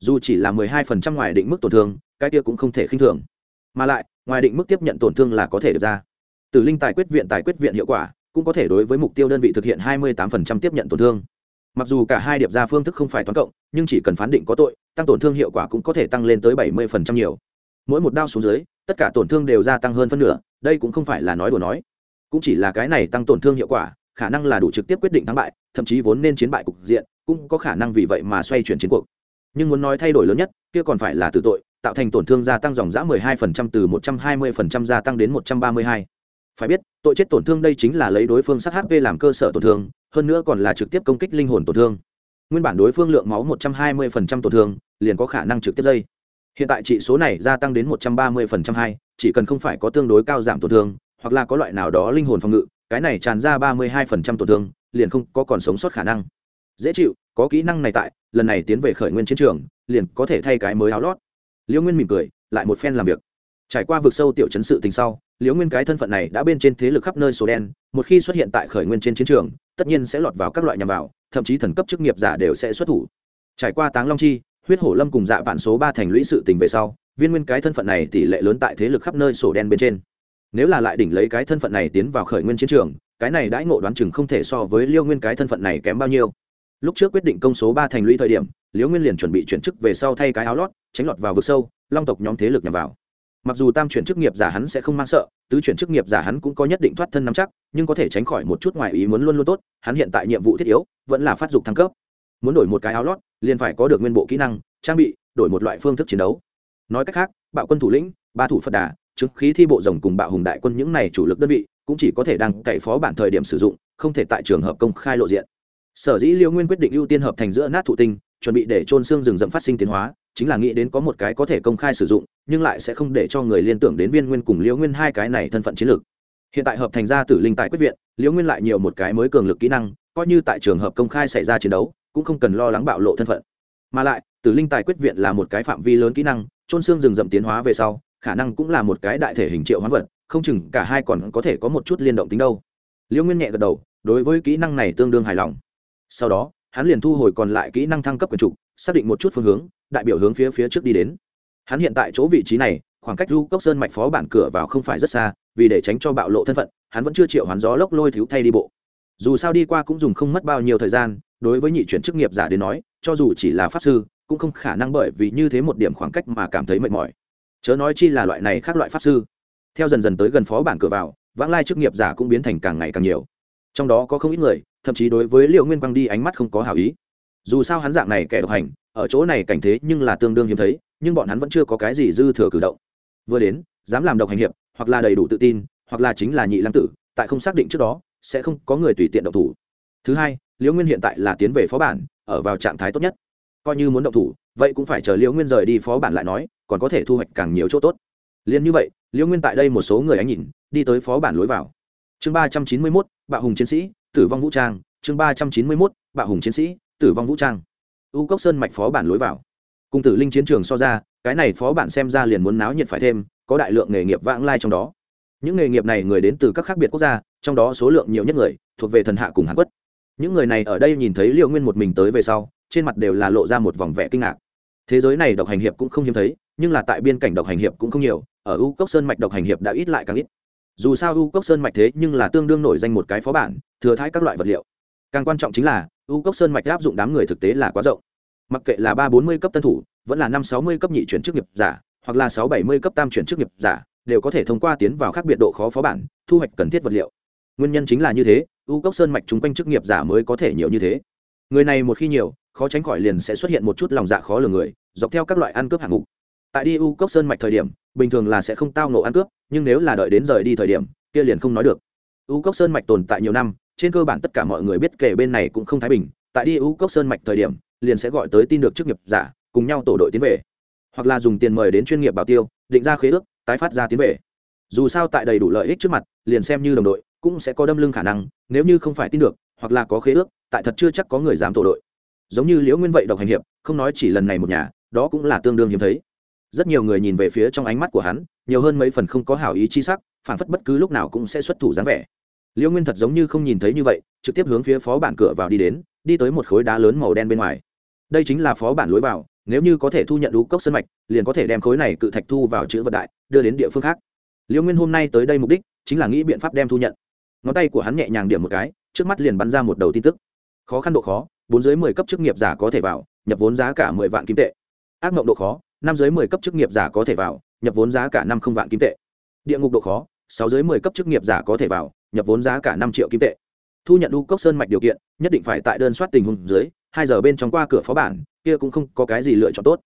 Dù chỉ là 12% ngoài định mức tổn thương, cái kia cũng không thể khinh thường. Mà lại, ngoài định mức tiếp nhận tổn thương là có thể được ra. Từ linh tài quyết viện, tài quyết viện hiệu quả cũng có thể đối với mục tiêu đơn vị thực hiện 28% tiếp nhận tổn thương. Mặc dù cả hai điệp ra phương thức không phải toán cộng, nhưng chỉ cần phán định có tội, tăng tổn thương hiệu quả cũng có thể tăng lên tới 70% nhiều. Mỗi một đao xuống dưới, tất cả tổn thương đều gia tăng hơn phân nửa, đây cũng không phải là nói đùa nói. Cũng chỉ là cái này tăng tổn thương hiệu quả, khả năng là đủ trực tiếp quyết định thắng bại, thậm chí vốn nên chiến bại cục diện, cũng có khả năng vì vậy mà xoay chuyển chiến cuộc. Nhưng muốn nói thay đổi lớn nhất, kia còn phải là từ tội, tạo thành tổn thương gia tăng dòng giã 12% từ 120% gia tăng đến 132 phải biết, tội chết tổn thương đây chính là lấy đối phương sát hp làm cơ sở tổn thương, hơn nữa còn là trực tiếp công kích linh hồn tổn thương. Nguyên bản đối phương lượng máu 120% tổn thương, liền có khả năng trực tiếp dây. Hiện tại trị số này gia tăng đến 130% hai, chỉ cần không phải có tương đối cao giảm tổn thương, hoặc là có loại nào đó linh hồn phòng ngự, cái này tràn ra 32% tổn thương, liền không có còn sống sót khả năng. Dễ chịu, có kỹ năng này tại, lần này tiến về khởi nguyên chiến trường, liền có thể thay cái mới áo lót. Liễu nguyên mỉm cười, lại một phen làm việc trải qua vực sâu tiểu chấn sự tình sau, liễu nguyên cái thân phận này đã bên trên thế lực khắp nơi số đen, một khi xuất hiện tại khởi nguyên trên chiến trường, tất nhiên sẽ lọt vào các loại nhằm vào, thậm chí thần cấp chức nghiệp giả đều sẽ xuất thủ. Trải qua táng long chi, huyết hổ lâm cùng dạ vạn số ba thành lũy sự tình về sau, viên nguyên cái thân phận này tỷ lệ lớn tại thế lực khắp nơi sổ đen bên trên. Nếu là lại đỉnh lấy cái thân phận này tiến vào khởi nguyên chiến trường, cái này đãi ngộ đoán chừng không thể so với liêu nguyên cái thân phận này kém bao nhiêu. Lúc trước quyết định công số ba thành lũy thời điểm, liễu nguyên liền chuẩn bị chuyển chức về sau thay cái áo lót, tránh lọt vào vực sâu, long tộc nhóm thế lực nhằm vào mặc dù tam chuyển chức nghiệp giả hắn sẽ không mang sợ, tứ chuyển chức nghiệp giả hắn cũng có nhất định thoát thân nắm chắc, nhưng có thể tránh khỏi một chút ngoài ý muốn luôn luôn tốt, hắn hiện tại nhiệm vụ thiết yếu, vẫn là phát dục thăng cấp. Muốn đổi một cái áo lót, liền phải có được nguyên bộ kỹ năng, trang bị, đổi một loại phương thức chiến đấu. Nói cách khác, bạo quân thủ lĩnh, ba thủ phật đà, chứng khí thi bộ rồng cùng bạo hùng đại quân những này chủ lực đơn vị, cũng chỉ có thể đăng cậy phó bản thời điểm sử dụng, không thể tại trường hợp công khai lộ diện. Sở dĩ liêu nguyên quyết định ưu tiên hợp thành giữa nát thụ tinh, chuẩn bị để trôn xương rừng rậm phát sinh tiến hóa, chính là nghĩ đến có một cái có thể công khai sử dụng nhưng lại sẽ không để cho người liên tưởng đến viên nguyên cùng liễu nguyên hai cái này thân phận chiến lược. Hiện tại hợp thành ra tử linh tại quyết viện, liễu nguyên lại nhiều một cái mới cường lực kỹ năng, coi như tại trường hợp công khai xảy ra chiến đấu, cũng không cần lo lắng bạo lộ thân phận. Mà lại, tử linh tài quyết viện là một cái phạm vi lớn kỹ năng trôn xương rừng rậm tiến hóa về sau, khả năng cũng là một cái đại thể hình triệu hoán vật, không chừng cả hai còn có thể có một chút liên động tính đâu. Liễu nguyên nhẹ gật đầu, đối với kỹ năng này tương đương hài lòng. Sau đó, hắn liền thu hồi còn lại kỹ năng thăng cấp quyền trục, xác định một chút phương hướng, đại biểu hướng phía phía trước đi đến hắn hiện tại chỗ vị trí này, khoảng cách du cốc sơn mạch phó bản cửa vào không phải rất xa, vì để tránh cho bạo lộ thân phận, hắn vẫn chưa triệu hoán gió lốc lôi thiếu thay đi bộ. Dù sao đi qua cũng dùng không mất bao nhiêu thời gian, đối với nhị chuyển chức nghiệp giả đến nói, cho dù chỉ là pháp sư, cũng không khả năng bởi vì như thế một điểm khoảng cách mà cảm thấy mệt mỏi. Chớ nói chi là loại này khác loại pháp sư. Theo dần dần tới gần phó bản cửa vào, vãng lai chức nghiệp giả cũng biến thành càng ngày càng nhiều. Trong đó có không ít người, thậm chí đối với liệu nguyên quang đi ánh mắt không có hảo ý. Dù sao hắn dạng này kẻ độc hành, ở chỗ này cảnh thế nhưng là tương đương hiếm thấy nhưng bọn hắn vẫn chưa có cái gì dư thừa cử động. Vừa đến, dám làm độc hành hiệp, hoặc là đầy đủ tự tin, hoặc là chính là nhị lăng tử, tại không xác định trước đó, sẽ không có người tùy tiện động thủ. Thứ hai, liễu nguyên hiện tại là tiến về phó bản, ở vào trạng thái tốt nhất. Coi như muốn động thủ, vậy cũng phải chờ liễu nguyên rời đi phó bản lại nói, còn có thể thu hoạch càng nhiều chỗ tốt. Liền như vậy, liễu nguyên tại đây một số người ánh nhìn, đi tới phó bản lối vào. Chương ba trăm chín mươi mốt, bạo hùng chiến sĩ, tử vong vũ trang. Chương ba trăm chín mươi mốt, bạo hùng chiến sĩ, tử vong vũ trang. U cốc sơn mạch phó bản lối vào cùng tử linh chiến trường so ra, cái này phó bản xem ra liền muốn náo nhiệt phải thêm, có đại lượng nghề nghiệp vãng lai trong đó. Những nghề nghiệp này người đến từ các khác biệt quốc gia, trong đó số lượng nhiều nhất người, thuộc về thần hạ cùng hàn quốc những người này ở đây nhìn thấy liệu nguyên một mình tới về sau, trên mặt đều là lộ ra một vòng vẻ kinh ngạc. Thế giới này độc hành hiệp cũng không hiếm thấy, nhưng là tại biên cảnh độc hành hiệp cũng không nhiều, ở u cốc sơn mạch độc hành hiệp đã ít lại càng ít. Dù sao u cốc sơn mạch thế nhưng là tương đương nổi danh một cái phó bản, thừa thái các loại vật liệu. Càng quan trọng chính là, u cốc sơn mạch áp dụng đám người thực tế là quá rộng mặc kệ là ba bốn mươi cấp tân thủ, vẫn là năm sáu mươi cấp nhị chuyển chức nghiệp giả, hoặc là sáu bảy mươi cấp tam chuyển chức nghiệp giả, đều có thể thông qua tiến vào khác biệt độ khó phó bản, thu hoạch cần thiết vật liệu. Nguyên nhân chính là như thế, u cốc sơn mạch chung quanh chức nghiệp giả mới có thể nhiều như thế. Người này một khi nhiều, khó tránh khỏi liền sẽ xuất hiện một chút lòng dạ khó lường người, dọc theo các loại ăn cướp hạng mục. Tại đi u cốc sơn mạch thời điểm, bình thường là sẽ không tao nộ ăn cướp, nhưng nếu là đợi đến rời đi thời điểm, kia liền không nói được. U cốc sơn mạch tồn tại nhiều năm, trên cơ bản tất cả mọi người biết kể bên này cũng không thái bình. Tại đi u cốc sơn mạch thời điểm liền sẽ gọi tới tin được chức nghiệp giả, cùng nhau tổ đội tiến về. Hoặc là dùng tiền mời đến chuyên nghiệp bảo tiêu, định ra khế ước, tái phát ra tiến về. Dù sao tại đầy đủ lợi ích trước mặt, liền xem như đồng đội, cũng sẽ có đâm lưng khả năng, nếu như không phải tin được, hoặc là có khế ước, tại thật chưa chắc có người dám tổ đội. Giống như liễu nguyên vậy độc hành hiệp, không nói chỉ lần này một nhà, đó cũng là tương đương hiếm thấy. Rất nhiều người nhìn về phía trong ánh mắt của hắn, nhiều hơn mấy phần không có hảo ý chi sắc, phản phất bất cứ lúc nào cũng sẽ xuất thủ dáng vẻ. Liễu nguyên thật giống như không nhìn thấy như vậy, trực tiếp hướng phía phó bản cửa vào đi đến đi tới một khối đá lớn màu đen bên ngoài. Đây chính là phó bản lối vào, nếu như có thể thu nhận đủ cốc sân mạch, liền có thể đem khối này cự thạch thu vào chữ vật đại, đưa đến địa phương khác. Liễu nguyên hôm nay tới đây mục đích chính là nghĩ biện pháp đem thu nhận. Ngón tay của hắn nhẹ nhàng điểm một cái, trước mắt liền bắn ra một đầu tin tức. Khó khăn độ khó, bốn dưới mười cấp chức nghiệp giả có thể vào, nhập vốn giá cả mười vạn kim tệ. Ác mộng độ khó, năm dưới mười cấp chức nghiệp giả có thể vào, nhập vốn giá cả năm không vạn kim tệ. Địa ngục độ khó, sáu dưới mười cấp chức nghiệp giả có thể vào, nhập vốn giá cả năm triệu kim tệ thu nhận u cốc sơn mạch điều kiện, nhất định phải tại đơn soát tình huống dưới, hai giờ bên trong qua cửa phó bản, kia cũng không có cái gì lựa chọn tốt.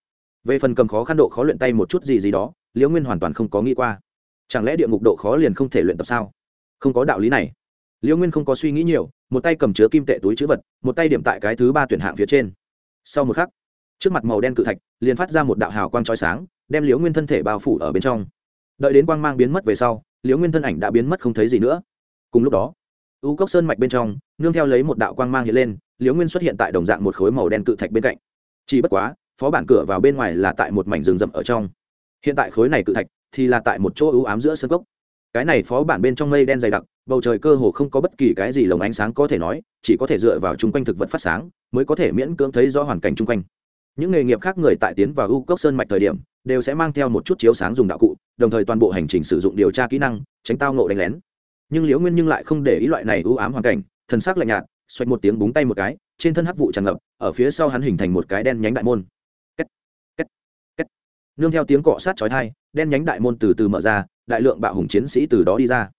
Về phần cầm khó khăn độ khó luyện tay một chút gì gì đó, liễu nguyên hoàn toàn không có nghĩ qua. Chẳng lẽ địa ngục độ khó liền không thể luyện tập sao? Không có đạo lý này. Liễu nguyên không có suy nghĩ nhiều, một tay cầm chứa kim tệ túi chữ vật, một tay điểm tại cái thứ ba tuyển hạng phía trên. Sau một khắc, trước mặt màu đen cự thạch, liền phát ra một đạo hào quang trói sáng, đem liễu nguyên thân thể bao phủ ở bên trong. Đợi đến quang mang biến mất về sau, liễu nguyên thân ảnh đã biến mất không thấy gì nữa. Cùng lúc đó u cốc sơn mạch bên trong, nương theo lấy một đạo quang mang hiện lên, liễu nguyên xuất hiện tại đồng dạng một khối màu đen cự thạch bên cạnh. Chỉ bất quá, phó bản cửa vào bên ngoài là tại một mảnh rừng rậm ở trong. Hiện tại khối này cự thạch thì là tại một chỗ ưu ám giữa sân cốc. Cái này phó bản bên trong mây đen dày đặc, bầu trời cơ hồ không có bất kỳ cái gì lồng ánh sáng có thể nói, chỉ có thể dựa vào chung quanh thực vật phát sáng, mới có thể miễn cưỡng thấy rõ hoàn cảnh chung quanh. Những nghề nghiệp khác người tại tiến vào u cốc sơn mạch thời điểm, đều sẽ mang theo một chút chiếu sáng dùng đạo cụ, đồng thời toàn bộ hành trình sử dụng điều tra kỹ năng, tránh tao nộ đánh lén nhưng liễu nguyên nhưng lại không để ý loại này ưu ám hoàn cảnh thần sắc lạnh nhạt xoạch một tiếng búng tay một cái trên thân hắc vụ tràn ngập ở phía sau hắn hình thành một cái đen nhánh đại môn. Kết, kết, kết. nương theo tiếng cọ sát chói thai đen nhánh đại môn từ từ mở ra đại lượng bạo hùng chiến sĩ từ đó đi ra.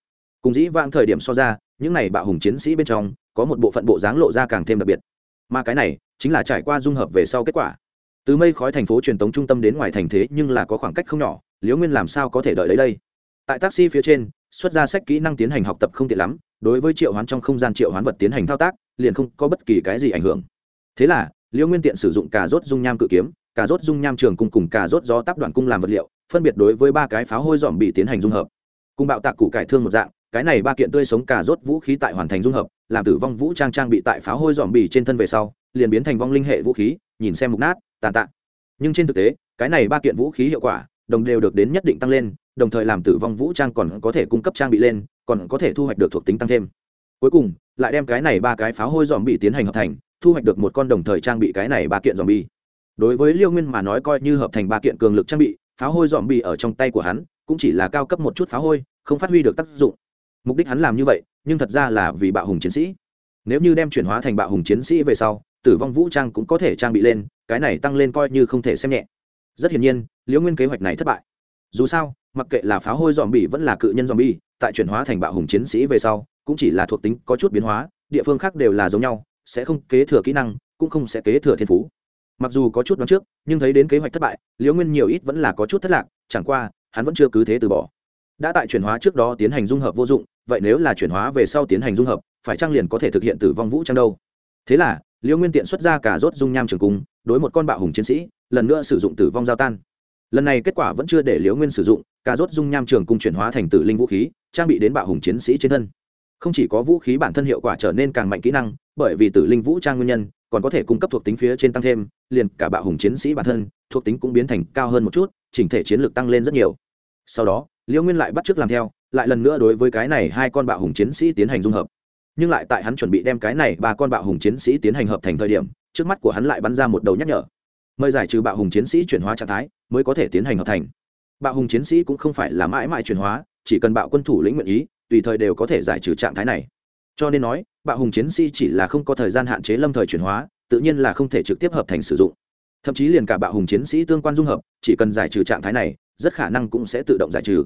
Cùng dĩ vãng thời điểm so ra những này bạo hùng chiến sĩ bên trong có một bộ phận bộ dáng lộ ra càng thêm đặc biệt. Mà cái này chính là trải qua dung hợp về sau kết quả. Từ mây khói thành phố truyền tống trung tâm đến ngoài thành thế nhưng là có khoảng cách không nhỏ liễu nguyên làm sao có thể đợi đấy đây? Tại taxi phía trên xuất ra sách kỹ năng tiến hành học tập không tiện lắm, đối với triệu hoán trong không gian triệu hoán vật tiến hành thao tác, liền không có bất kỳ cái gì ảnh hưởng. Thế là liễu nguyên tiện sử dụng cà rốt dung nham cự kiếm, cà rốt dung nham trường cung cùng cà rốt gió tắp đoạn cung làm vật liệu, phân biệt đối với ba cái pháo hôi dòm bị tiến hành dung hợp. Cùng bạo tạc cụ cải thương một dạng, cái này ba kiện tươi sống cà rốt vũ khí tại hoàn thành dung hợp, làm tử vong vũ trang trang bị tại pháo hôi dòm bì trên thân về sau, liền biến thành vong linh hệ vũ khí, nhìn xem mục nát, tàn tạ. Nhưng trên thực tế, cái này ba kiện vũ khí hiệu quả, đồng đều được đến nhất định tăng lên đồng thời làm tử vong vũ trang còn có thể cung cấp trang bị lên, còn có thể thu hoạch được thuộc tính tăng thêm. Cuối cùng, lại đem cái này ba cái pháo hôi dòm bị tiến hành hợp thành, thu hoạch được một con đồng thời trang bị cái này ba kiện dòm bi đối với liêu nguyên mà nói coi như hợp thành ba kiện cường lực trang bị, pháo hôi dòm bi ở trong tay của hắn, cũng chỉ là cao cấp một chút pháo hôi, không phát huy được tác dụng. Mục đích hắn làm như vậy, nhưng thật ra là vì bạo hùng chiến sĩ. Nếu như đem chuyển hóa thành bạo hùng chiến sĩ về sau, tử vong vũ trang cũng có thể trang bị lên, cái này tăng lên coi như không thể xem nhẹ. Rất hiển nhiên liễu nguyên kế hoạch này thất bại dù sao, mặc kệ là pháo hôi dòm bỉ vẫn là cự nhân dòm bi tại chuyển hóa thành bạo hùng chiến sĩ về sau, cũng chỉ là thuộc tính có chút biến hóa, địa phương khác đều là giống nhau, sẽ không kế thừa kỹ năng, cũng không sẽ kế thừa thiên phú. Mặc dù có chút đoán trước, nhưng thấy đến kế hoạch thất bại, liễu nguyên nhiều ít vẫn là có chút thất lạc, chẳng qua, hắn vẫn chưa cứ thế từ bỏ. Đã tại chuyển hóa trước đó tiến hành dung hợp vô dụng, vậy nếu là chuyển hóa về sau tiến hành dung hợp, phải trang liền có thể thực hiện tử vong vũ trang đâu? Thế là, liễu nguyên tiện xuất ra cả rốt dung nham trường cung, đối một con bạo hùng chiến sĩ, lần nữa sử dụng tử vong giao tan lần này kết quả vẫn chưa để liễu nguyên sử dụng, cà rốt dung nham trường cung chuyển hóa thành tử linh vũ khí, trang bị đến bạo hùng chiến sĩ trên thân. Không chỉ có vũ khí bản thân hiệu quả trở nên càng mạnh kỹ năng, bởi vì tử linh vũ trang nguyên nhân, còn có thể cung cấp thuộc tính phía trên tăng thêm, liền cả bạo hùng chiến sĩ bản thân, thuộc tính cũng biến thành cao hơn một chút, chỉnh thể chiến lược tăng lên rất nhiều. Sau đó, liễu nguyên lại bắt t làm theo, lại lần nữa đối với cái này hai con bạo hùng chiến sĩ tiến hành dung hợp. Nhưng lại tại hắn chuẩn bị đem cái này ba con bạo hùng chiến sĩ tiến hành hợp thành thời điểm, trước mắt của hắn lại bắn ra một đầu nhắc nhở mời giải trừ bạo hùng chiến sĩ chuyển hóa trạng thái mới có thể tiến hành hợp thành. Bạo hùng chiến sĩ cũng không phải là mãi mãi chuyển hóa, chỉ cần bạo quân thủ lĩnh nguyện ý, tùy thời đều có thể giải trừ trạng thái này. Cho nên nói, bạo hùng chiến sĩ chỉ là không có thời gian hạn chế lâm thời chuyển hóa, tự nhiên là không thể trực tiếp hợp thành sử dụng. Thậm chí liền cả bạo hùng chiến sĩ tương quan dung hợp, chỉ cần giải trừ trạng thái này, rất khả năng cũng sẽ tự động giải trừ.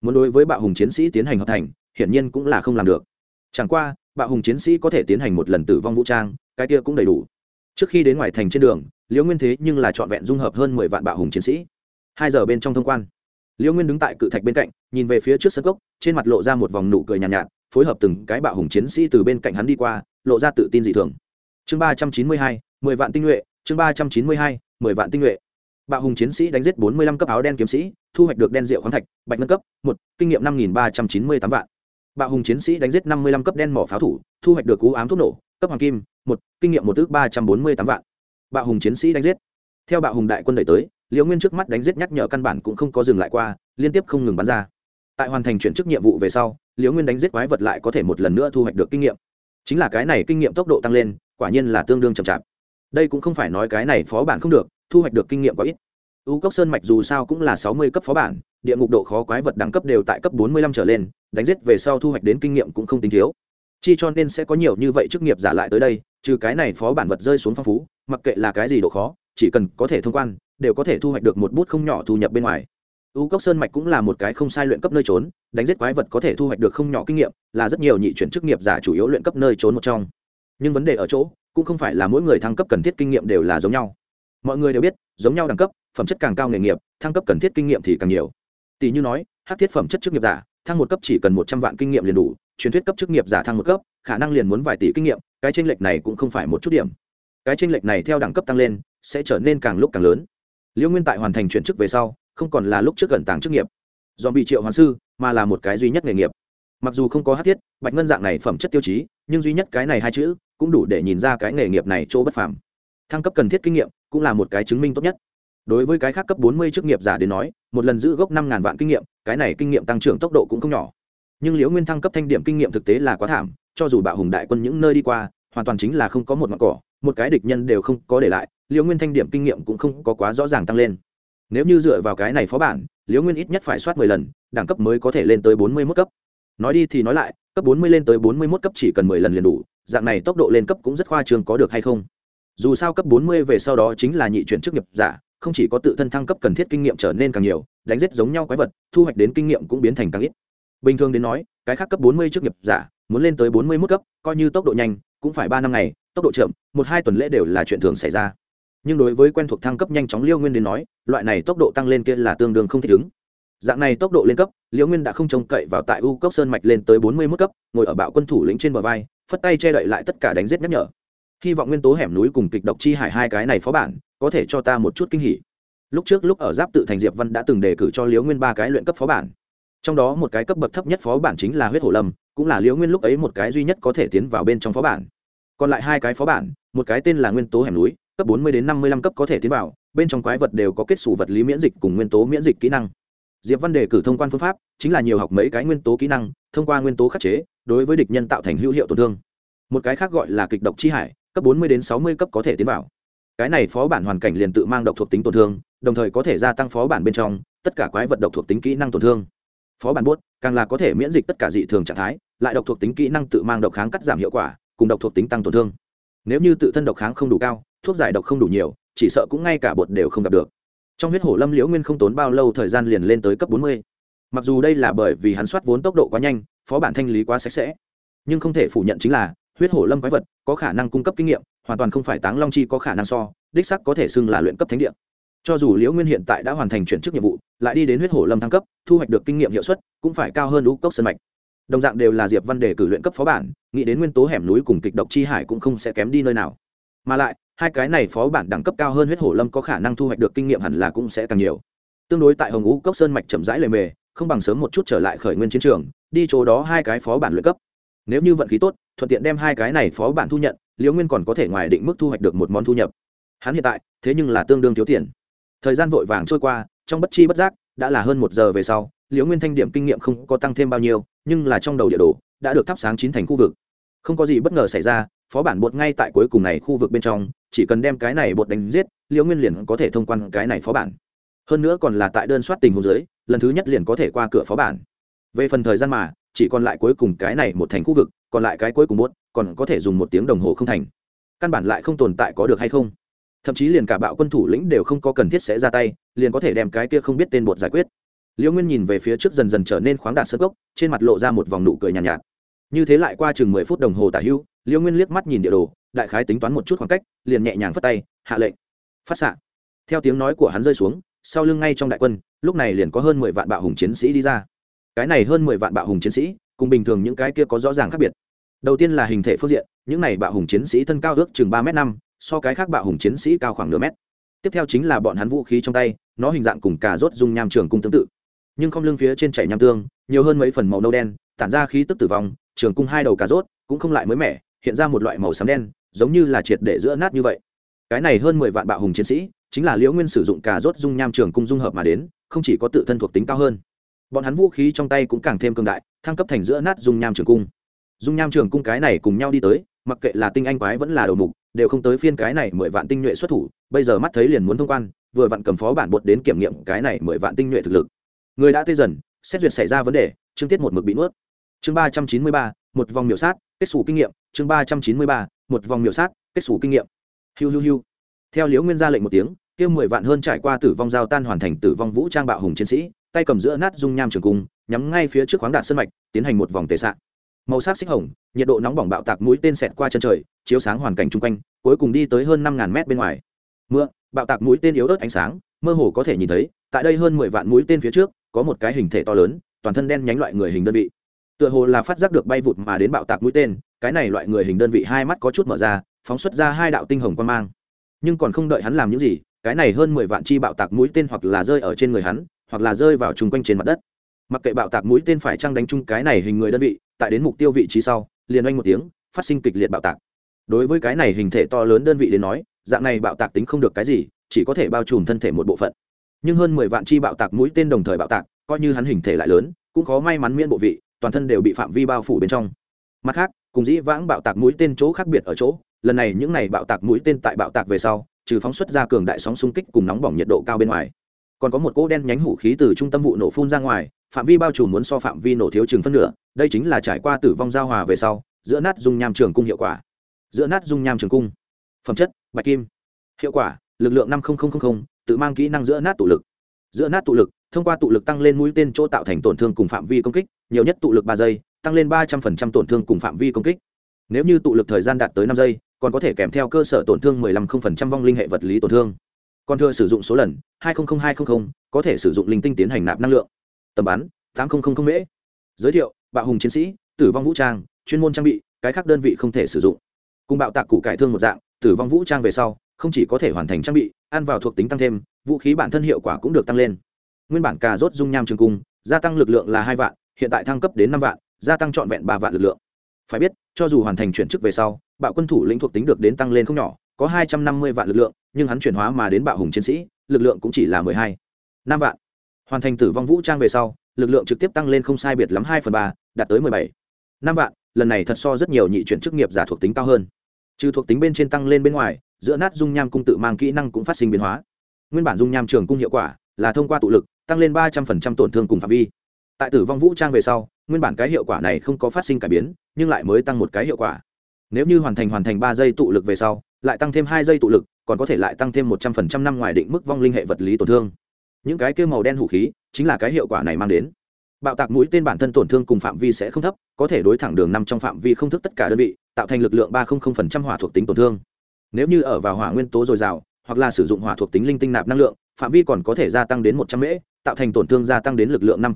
Muốn đối với bạo hùng chiến sĩ tiến hành hợp thành, hiển nhiên cũng là không làm được. Chẳng qua, bạo hùng chiến sĩ có thể tiến hành một lần tử vong vũ trang, cái kia cũng đầy đủ. Trước khi đến ngoài thành trên đường liễu nguyên thế nhưng là trọn vẹn dung hợp hơn mười vạn bạo hùng chiến sĩ. Hai giờ bên trong thông quan liễu nguyên đứng tại cự thạch bên cạnh nhìn về phía trước sân cốc trên mặt lộ ra một vòng nụ cười nhàn nhạt, nhạt phối hợp từng cái bạo hùng chiến sĩ từ bên cạnh hắn đi qua lộ ra tự tin dị thường. Chương ba trăm chín mươi hai mười vạn tinh nhuệ chương ba trăm chín mươi hai mười vạn tinh nhuệ. Bạo hùng chiến sĩ đánh giết bốn mươi lăm cấp áo đen kiếm sĩ thu hoạch được đen rượu khoáng thạch bạch nâng cấp một kinh nghiệm năm nghìn ba trăm chín mươi tám vạn. Bạo hùng chiến sĩ đánh giết năm mươi lăm cấp đen mỏ pháo thủ thu hoạch được cú ám thuốc nổ cấp hoàng kim một kinh nghiệm một ước ba trăm bốn mươi tám vạn bạo hùng chiến sĩ đánh giết. Theo bạo hùng đại quân đẩy tới, liễu nguyên trước mắt đánh giết nhắc nhở căn bản cũng không có dừng lại qua, liên tiếp không ngừng bắn ra. Tại hoàn thành chuyển chức nhiệm vụ về sau, liễu nguyên đánh giết quái vật lại có thể một lần nữa thu hoạch được kinh nghiệm. Chính là cái này kinh nghiệm tốc độ tăng lên, quả nhiên là tương đương chậm chạp. Đây cũng không phải nói cái này phó bản không được, thu hoạch được kinh nghiệm quá ít. U cốc sơn mạch dù sao cũng là sáu mươi cấp phó bản, địa ngục độ khó quái vật đẳng cấp đều tại cấp bốn mươi lăm trở lên, đánh giết về sau thu hoạch đến kinh nghiệm cũng không tính thiếu. Chi cho nên sẽ có nhiều như vậy chức nghiệp giả lại tới đây, trừ cái này phó bản vật rơi xuống phong phú mặc kệ là cái gì độ khó, chỉ cần có thể thông quan, đều có thể thu hoạch được một bút không nhỏ thu nhập bên ngoài. U cốc sơn mạch cũng là một cái không sai luyện cấp nơi trốn, đánh giết quái vật có thể thu hoạch được không nhỏ kinh nghiệm, là rất nhiều nhị chuyển chức nghiệp giả chủ yếu luyện cấp nơi trốn một trong. Nhưng vấn đề ở chỗ, cũng không phải là mỗi người thăng cấp cần thiết kinh nghiệm đều là giống nhau. Mọi người đều biết, giống nhau đẳng cấp, phẩm chất càng cao nghề nghiệp, thăng cấp cần thiết kinh nghiệm thì càng nhiều. Tỷ như nói hát thiết phẩm chất chức nghiệp giả, thăng một cấp chỉ cần một trăm vạn kinh nghiệm liền đủ, truyền thuyết cấp chức nghiệp giả thăng một cấp, khả năng liền muốn vài tỷ kinh nghiệm, cái tranh lệch này cũng không phải một chút điểm cái tranh lệch này theo đẳng cấp tăng lên, sẽ trở nên càng lúc càng lớn. Liễu nguyên tại hoàn thành chuyển chức về sau, không còn là lúc trước gần tàng chức nghiệp. Do bị triệu hoàn sư, mà là một cái duy nhất nghề nghiệp. Mặc dù không có hát thiết, bạch ngân dạng này phẩm chất tiêu chí, nhưng duy nhất cái này hai chữ cũng đủ để nhìn ra cái nghề nghiệp này chỗ bất phàm. Thăng cấp cần thiết kinh nghiệm cũng là một cái chứng minh tốt nhất. Đối với cái khác cấp bốn mươi chức nghiệp giả đến nói, một lần giữ gốc năm ngàn vạn kinh nghiệm, cái này kinh nghiệm tăng trưởng tốc độ cũng không nhỏ. Nhưng liễu nguyên thăng cấp thanh điểm kinh nghiệm thực tế là quá thảm, cho dù bạo hùng đại quân những nơi đi qua, hoàn toàn chính là không có một mặt cỏ một cái địch nhân đều không có để lại, liễu nguyên thanh điểm kinh nghiệm cũng không có quá rõ ràng tăng lên. Nếu như dựa vào cái này phó bản, liễu nguyên ít nhất phải soát mười lần, đẳng cấp mới có thể lên tới bốn mươi mốt cấp. Nói đi thì nói lại, cấp bốn mươi lên tới bốn mươi mốt cấp chỉ cần mười lần liền đủ, dạng này tốc độ lên cấp cũng rất khoa trương có được hay không? Dù sao cấp bốn mươi về sau đó chính là nhị chuyển chức nghiệp giả, không chỉ có tự thân thăng cấp cần thiết kinh nghiệm trở nên càng nhiều, đánh giết giống nhau quái vật, thu hoạch đến kinh nghiệm cũng biến thành càng ít. Bình thường đến nói, cái khác cấp bốn mươi chức nghiệp giả muốn lên tới bốn mươi mức cấp, coi như tốc độ nhanh, cũng phải ba năm ngày, tốc độ chậm, một hai tuần lễ đều là chuyện thường xảy ra. Nhưng đối với quen thuộc thăng cấp nhanh chóng liêu nguyên đến nói, loại này tốc độ tăng lên kia là tương đương không thích ứng. Dạng này tốc độ lên cấp liễu nguyên đã không trông cậy vào tại u cốc sơn mạch lên tới bốn mươi mức cấp, ngồi ở bạo quân thủ lĩnh trên bờ vai, phất tay che đậy lại tất cả đánh giết nhắc nhở. Hy vọng nguyên tố hẻm núi cùng kịch độc chi hải hai cái này phó bản, có thể cho ta một chút kinh hỉ. Lúc trước lúc ở giáp tự thành diệp văn đã từng đề cử cho liễu nguyên ba cái luyện cấp phó bản. Trong đó một cái cấp bậc thấp nhất phó bản chính là huyết hổ lâm cũng là liễu nguyên lúc ấy một cái duy nhất có thể tiến vào bên trong phó bản. Còn lại hai cái phó bản, một cái tên là nguyên tố hẻm núi, cấp bốn mươi đến năm mươi lăm cấp có thể tiến vào, bên trong quái vật đều có kết xù vật lý miễn dịch cùng nguyên tố miễn dịch kỹ năng. Diệp văn đề cử thông quan phương pháp, chính là nhiều học mấy cái nguyên tố kỹ năng, thông qua nguyên tố khắc chế, đối với địch nhân tạo thành hữu hiệu tổn thương. Một cái khác gọi là kịch độc chi hải, cấp bốn mươi đến sáu mươi cấp có thể tiến vào. Cái này phó bản hoàn cảnh liền tự mang độc thuộc tính tổn thương, đồng thời có thể gia tăng phó bản bên trong, tất cả quái vật độc thuộc tính kỹ năng tổn thương. Phó bản buốt, càng là có thể miễn dịch tất cả dị thường trạng thái lại độc thuộc tính kỹ năng tự mang độc kháng cắt giảm hiệu quả, cùng độc thuộc tính tăng tổn thương. Nếu như tự thân độc kháng không đủ cao, thuốc giải độc không đủ nhiều, chỉ sợ cũng ngay cả bột đều không gặp được. Trong huyết hổ lâm liễu nguyên không tốn bao lâu thời gian liền lên tới cấp bốn mươi. Mặc dù đây là bởi vì hắn soát vốn tốc độ quá nhanh, phó bản thanh lý quá sạch sẽ, nhưng không thể phủ nhận chính là, huyết hổ lâm quái vật có khả năng cung cấp kinh nghiệm, hoàn toàn không phải táng long chi có khả năng so, đích sắc có thể xưng là luyện cấp thánh địa. Cho dù liễu nguyên hiện tại đã hoàn thành chuyển chức nhiệm vụ, lại đi đến huyết hổ lâm thăng cấp, thu hoạch được kinh nghiệm hiệu suất cũng phải cao hơn lũ cốc sân mạch đồng dạng đều là diệp văn đề cử luyện cấp phó bản, nghĩ đến nguyên tố hẻm núi cùng kịch độc chi hải cũng không sẽ kém đi nơi nào. Mà lại, hai cái này phó bản đẳng cấp cao hơn huyết hổ lâm có khả năng thu hoạch được kinh nghiệm hẳn là cũng sẽ càng nhiều. Tương đối tại hồng ngũ cốc sơn mạch chậm rãi lề mề, không bằng sớm một chút trở lại khởi nguyên chiến trường, đi chỗ đó hai cái phó bản luyện cấp. Nếu như vận khí tốt, thuận tiện đem hai cái này phó bản thu nhận, liễu nguyên còn có thể ngoài định mức thu hoạch được một món thu nhập. Hắn hiện tại, thế nhưng là tương đương thiếu tiền. Thời gian vội vàng trôi qua, trong bất chi bất giác, đã là hơn một giờ về sau liễu nguyên thanh điểm kinh nghiệm không có tăng thêm bao nhiêu, nhưng là trong đầu địa đồ, đã được thắp sáng chín thành khu vực. Không có gì bất ngờ xảy ra, phó bản bột ngay tại cuối cùng này khu vực bên trong, chỉ cần đem cái này bột đánh giết, liễu nguyên liền có thể thông quan cái này phó bản. Hơn nữa còn là tại đơn soát tình hồ dưới, lần thứ nhất liền có thể qua cửa phó bản. Về phần thời gian mà, chỉ còn lại cuối cùng cái này một thành khu vực, còn lại cái cuối cùng bốt còn có thể dùng một tiếng đồng hồ không thành. Căn bản lại không tồn tại có được hay không. Thậm chí liền cả bạo quân thủ lĩnh đều không có cần thiết sẽ ra tay, liền có thể đem cái kia không biết tên bột giải quyết liễu nguyên nhìn về phía trước dần dần trở nên khoáng đạt sơ gốc trên mặt lộ ra một vòng nụ cười nhàn nhạt, nhạt. Như thế lại qua chừng mười phút đồng hồ tả hưu liêu nguyên liếc mắt nhìn địa đồ đại khái tính toán một chút khoảng cách liền nhẹ nhàng phất tay hạ lệnh. Phát xạ. Theo tiếng nói của hắn rơi xuống sau lưng ngay trong đại quân lúc này liền có hơn mười vạn bạo hùng chiến sĩ đi ra. Cái này hơn mười vạn bạo hùng chiến sĩ cùng bình thường những cái kia có rõ ràng khác biệt. Đầu tiên là hình thể phương diện những này bạo hùng chiến sĩ thân cao ước chừng ba m năm so cái khác bạo hùng chiến sĩ cao khoảng nửa mét. Tiếp theo chính là bọn hắn vũ khí trong tay nó hình dạng cùng cà rốt dung nham trường cung tương tự nhưng không lưng phía trên chảy nham tương, nhiều hơn mấy phần màu nâu đen, tản ra khí tức tử vong, trường cung hai đầu cà rốt cũng không lại mới mẻ, hiện ra một loại màu xám đen, giống như là triệt để giữa nát như vậy. Cái này hơn mười vạn bạo hùng chiến sĩ, chính là liễu nguyên sử dụng cà rốt dung nham trường cung dung hợp mà đến, không chỉ có tự thân thuộc tính cao hơn. Bọn hắn vũ khí trong tay cũng càng thêm cường đại, thăng cấp thành giữa nát dung nham trường cung. Dung nham trường cung cái này cùng nhau đi tới, mặc kệ là tinh anh quái vẫn là đầu mục, đều không tới phiên cái này mười vạn tinh nhuệ xuất thủ, bây giờ mắt thấy liền muốn thông quan, vừa vặn cầm phó bản bột đến kiểm nghiệm cái này mười vạn tinh nhuệ thực lực người đã tê dần, xét duyệt xảy ra vấn đề chương tiết một mực bị nuốt. Chương ba trăm chín mươi ba, một vòng miểu sát, kết xù kinh nghiệm. Chương ba trăm chín mươi ba, một vòng miểu sát, kết xù kinh nghiệm. Hiu hiu hiu. Theo liễu nguyên ra lệnh một tiếng, kia mười vạn hơn trải qua tử vong giao tan hoàn thành tử vong vũ trang bạo hùng chiến sĩ, tay cầm giữa nát dung nham trường cung, nhắm ngay phía trước khoáng đạn sân mạch, tiến hành một vòng tệ xạ màu sắc xích hồng, nhiệt độ nóng bỏng bạo tạc mũi tên xẹt qua chân trời, chiếu sáng hoàn cảnh chung quanh, cuối cùng đi tới hơn năm ngàn mét bên ngoài. Mưa bạo tạc mũi tên yếu ớt ánh sáng, mơ hồ có thể nhìn thấy, tại đây hơn mười vạn mũi tên phía trước có một cái hình thể to lớn, toàn thân đen nhánh loại người hình đơn vị. Tựa hồ là phát giác được bay vụt mà đến bạo tạc mũi tên, cái này loại người hình đơn vị hai mắt có chút mở ra, phóng xuất ra hai đạo tinh hồng quan mang. Nhưng còn không đợi hắn làm những gì, cái này hơn mười vạn chi bạo tạc mũi tên hoặc là rơi ở trên người hắn, hoặc là rơi vào chung quanh trên mặt đất. Mặc kệ bạo tạc mũi tên phải trăng đánh chung cái này hình người đơn vị, tại đến mục tiêu vị trí sau, liền oanh một tiếng, phát sinh kịch liệt bạo tạc. Đối với cái này hình thể to lớn đơn vị đến nói, dạng này bạo tạc tính không được cái gì, chỉ có thể bao trùm thân thể một bộ phận nhưng hơn mười vạn chi bạo tạc mũi tên đồng thời bạo tạc, coi như hắn hình thể lại lớn, cũng có may mắn miễn bộ vị, toàn thân đều bị phạm vi bao phủ bên trong. Mặt khác, cùng dĩ vãng bạo tạc mũi tên chỗ khác biệt ở chỗ, lần này những này bạo tạc mũi tên tại bạo tạc về sau, trừ phóng xuất ra cường đại sóng xung kích cùng nóng bỏng nhiệt độ cao bên ngoài, còn có một cỗ đen nhánh hủ khí từ trung tâm vụ nổ phun ra ngoài, phạm vi bao trùm muốn so phạm vi nổ thiếu chừng phân nửa, đây chính là trải qua tử vong giao hòa về sau, giữa nát dung nham trường cung hiệu quả. Giữa nát dung nham trường cung. Phẩm chất, bạch kim. Hiệu quả, lực lượng năm tự mang kỹ năng giữa nát tụ lực. Giữa nát tụ lực, thông qua tụ lực tăng lên mũi tên chỗ tạo thành tổn thương cùng phạm vi công kích, nhiều nhất tụ lực ba giây, tăng lên ba trăm linh tổn thương cùng phạm vi công kích. Nếu như tụ lực thời gian đạt tới năm giây, còn có thể kèm theo cơ sở tổn thương 15% vong linh hệ vật lý tổn thương. Còn thừa sử dụng số lần 200200 có thể sử dụng linh tinh tiến hành nạp năng lượng. Tầm bắn 8000 mễ. Giới thiệu, bạo hùng chiến sĩ, tử vong vũ trang, chuyên môn trang bị, cái khác đơn vị không thể sử dụng. Cùng bạo tạc cụ cải thương một dạng, tử vong vũ trang về sau, không chỉ có thể hoàn thành trang bị ăn vào thuộc tính tăng thêm, vũ khí bản thân hiệu quả cũng được tăng lên. Nguyên bản cà rốt dung nham trường cung, gia tăng lực lượng là hai vạn, hiện tại thăng cấp đến năm vạn, gia tăng trọn vẹn ba vạn lực lượng. Phải biết, cho dù hoàn thành chuyển chức về sau, bạo quân thủ lĩnh thuộc tính được đến tăng lên không nhỏ, có hai trăm năm mươi vạn lực lượng, nhưng hắn chuyển hóa mà đến bạo hùng chiến sĩ, lực lượng cũng chỉ là mười hai, năm vạn. Hoàn thành tử vong vũ trang về sau, lực lượng trực tiếp tăng lên không sai biệt lắm hai phần ba, đạt tới mười bảy, năm vạn, lần này thật so rất nhiều nhị chuyển chức nghiệp giả thuộc tính cao hơn. Trừ thuộc tính bên trên tăng lên bên ngoài giữa nát dung nham cung tự mang kỹ năng cũng phát sinh biến hóa. Nguyên bản dung nham trường cung hiệu quả là thông qua tụ lực, tăng lên ba trăm linh tổn thương cùng phạm vi. Tại tử vong vũ trang về sau, nguyên bản cái hiệu quả này không có phát sinh cải biến, nhưng lại mới tăng một cái hiệu quả. Nếu như hoàn thành hoàn thành ba giây tụ lực về sau, lại tăng thêm hai giây tụ lực, còn có thể lại tăng thêm một trăm phần trăm năm ngoài định mức vong linh hệ vật lý tổn thương. Những cái kêu màu đen hủ khí chính là cái hiệu quả này mang đến. Bạo tạc mũi tên bản thân tổn thương cùng phạm vi sẽ không thấp, có thể đối thẳng đường nằm trong phạm vi không thức tất cả đơn vị, tạo thành lực lượng ba phần trăm hỏa thuộc tính tổn thương nếu như ở vào hỏa nguyên tố dồi dào, hoặc là sử dụng hỏa thuộc tính linh tinh nạp năng lượng, phạm vi còn có thể gia tăng đến một trăm mễ, tạo thành tổn thương gia tăng đến lực lượng năm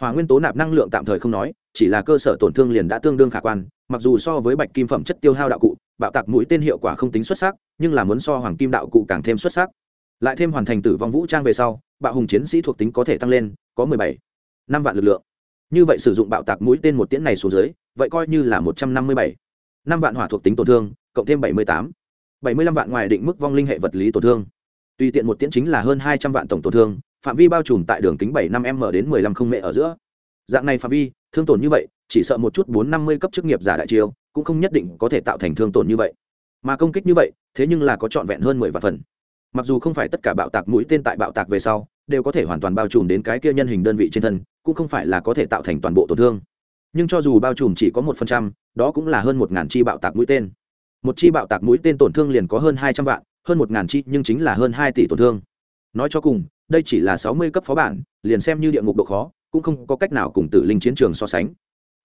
hỏa nguyên tố nạp năng lượng tạm thời không nói, chỉ là cơ sở tổn thương liền đã tương đương khả quan, mặc dù so với bạch kim phẩm chất tiêu hao đạo cụ, bạo tạc mũi tên hiệu quả không tính xuất sắc, nhưng là muốn so hoàng kim đạo cụ càng thêm xuất sắc. Lại thêm hoàn thành tử vong vũ trang về sau, bạo hùng chiến sĩ thuộc tính có thể tăng lên, có mười bảy, năm vạn lực lượng. Như vậy sử dụng bạo tạc mũi tên một tiễn này xuống dưới, vậy coi như là một trăm năm mươi bảy, năm vạn hỏa thuộc tính tổn thương cộng thêm bảy mươi tám, bảy mươi lăm vạn ngoài định mức vong linh hệ vật lý tổn thương. Tùy tiện một tiễn chính là hơn hai trăm vạn tổng tổn thương, phạm vi bao trùm tại đường kính bảy năm m đến mười lăm không mệ ở giữa. Dạng này phạm vi, thương tổn như vậy, chỉ sợ một chút bốn năm mươi cấp chức nghiệp giả đại chiêu, cũng không nhất định có thể tạo thành thương tổn như vậy. Mà công kích như vậy, thế nhưng là có trọn vẹn hơn mười vạn phần. Mặc dù không phải tất cả bạo tạc mũi tên tại bạo tạc về sau, đều có thể hoàn toàn bao trùm đến cái kia nhân hình đơn vị trên thân, cũng không phải là có thể tạo thành toàn bộ tổn thương. Nhưng cho dù bao trùm chỉ có một phần trăm, đó cũng là hơn một ngàn chi bạo tạc mũi tên một chi bạo tạc mũi tên tổn thương liền có hơn hai trăm vạn, hơn một ngàn chi nhưng chính là hơn hai tỷ tổn thương. Nói cho cùng, đây chỉ là sáu mươi cấp phó bản, liền xem như địa ngục độ khó, cũng không có cách nào cùng tử linh chiến trường so sánh.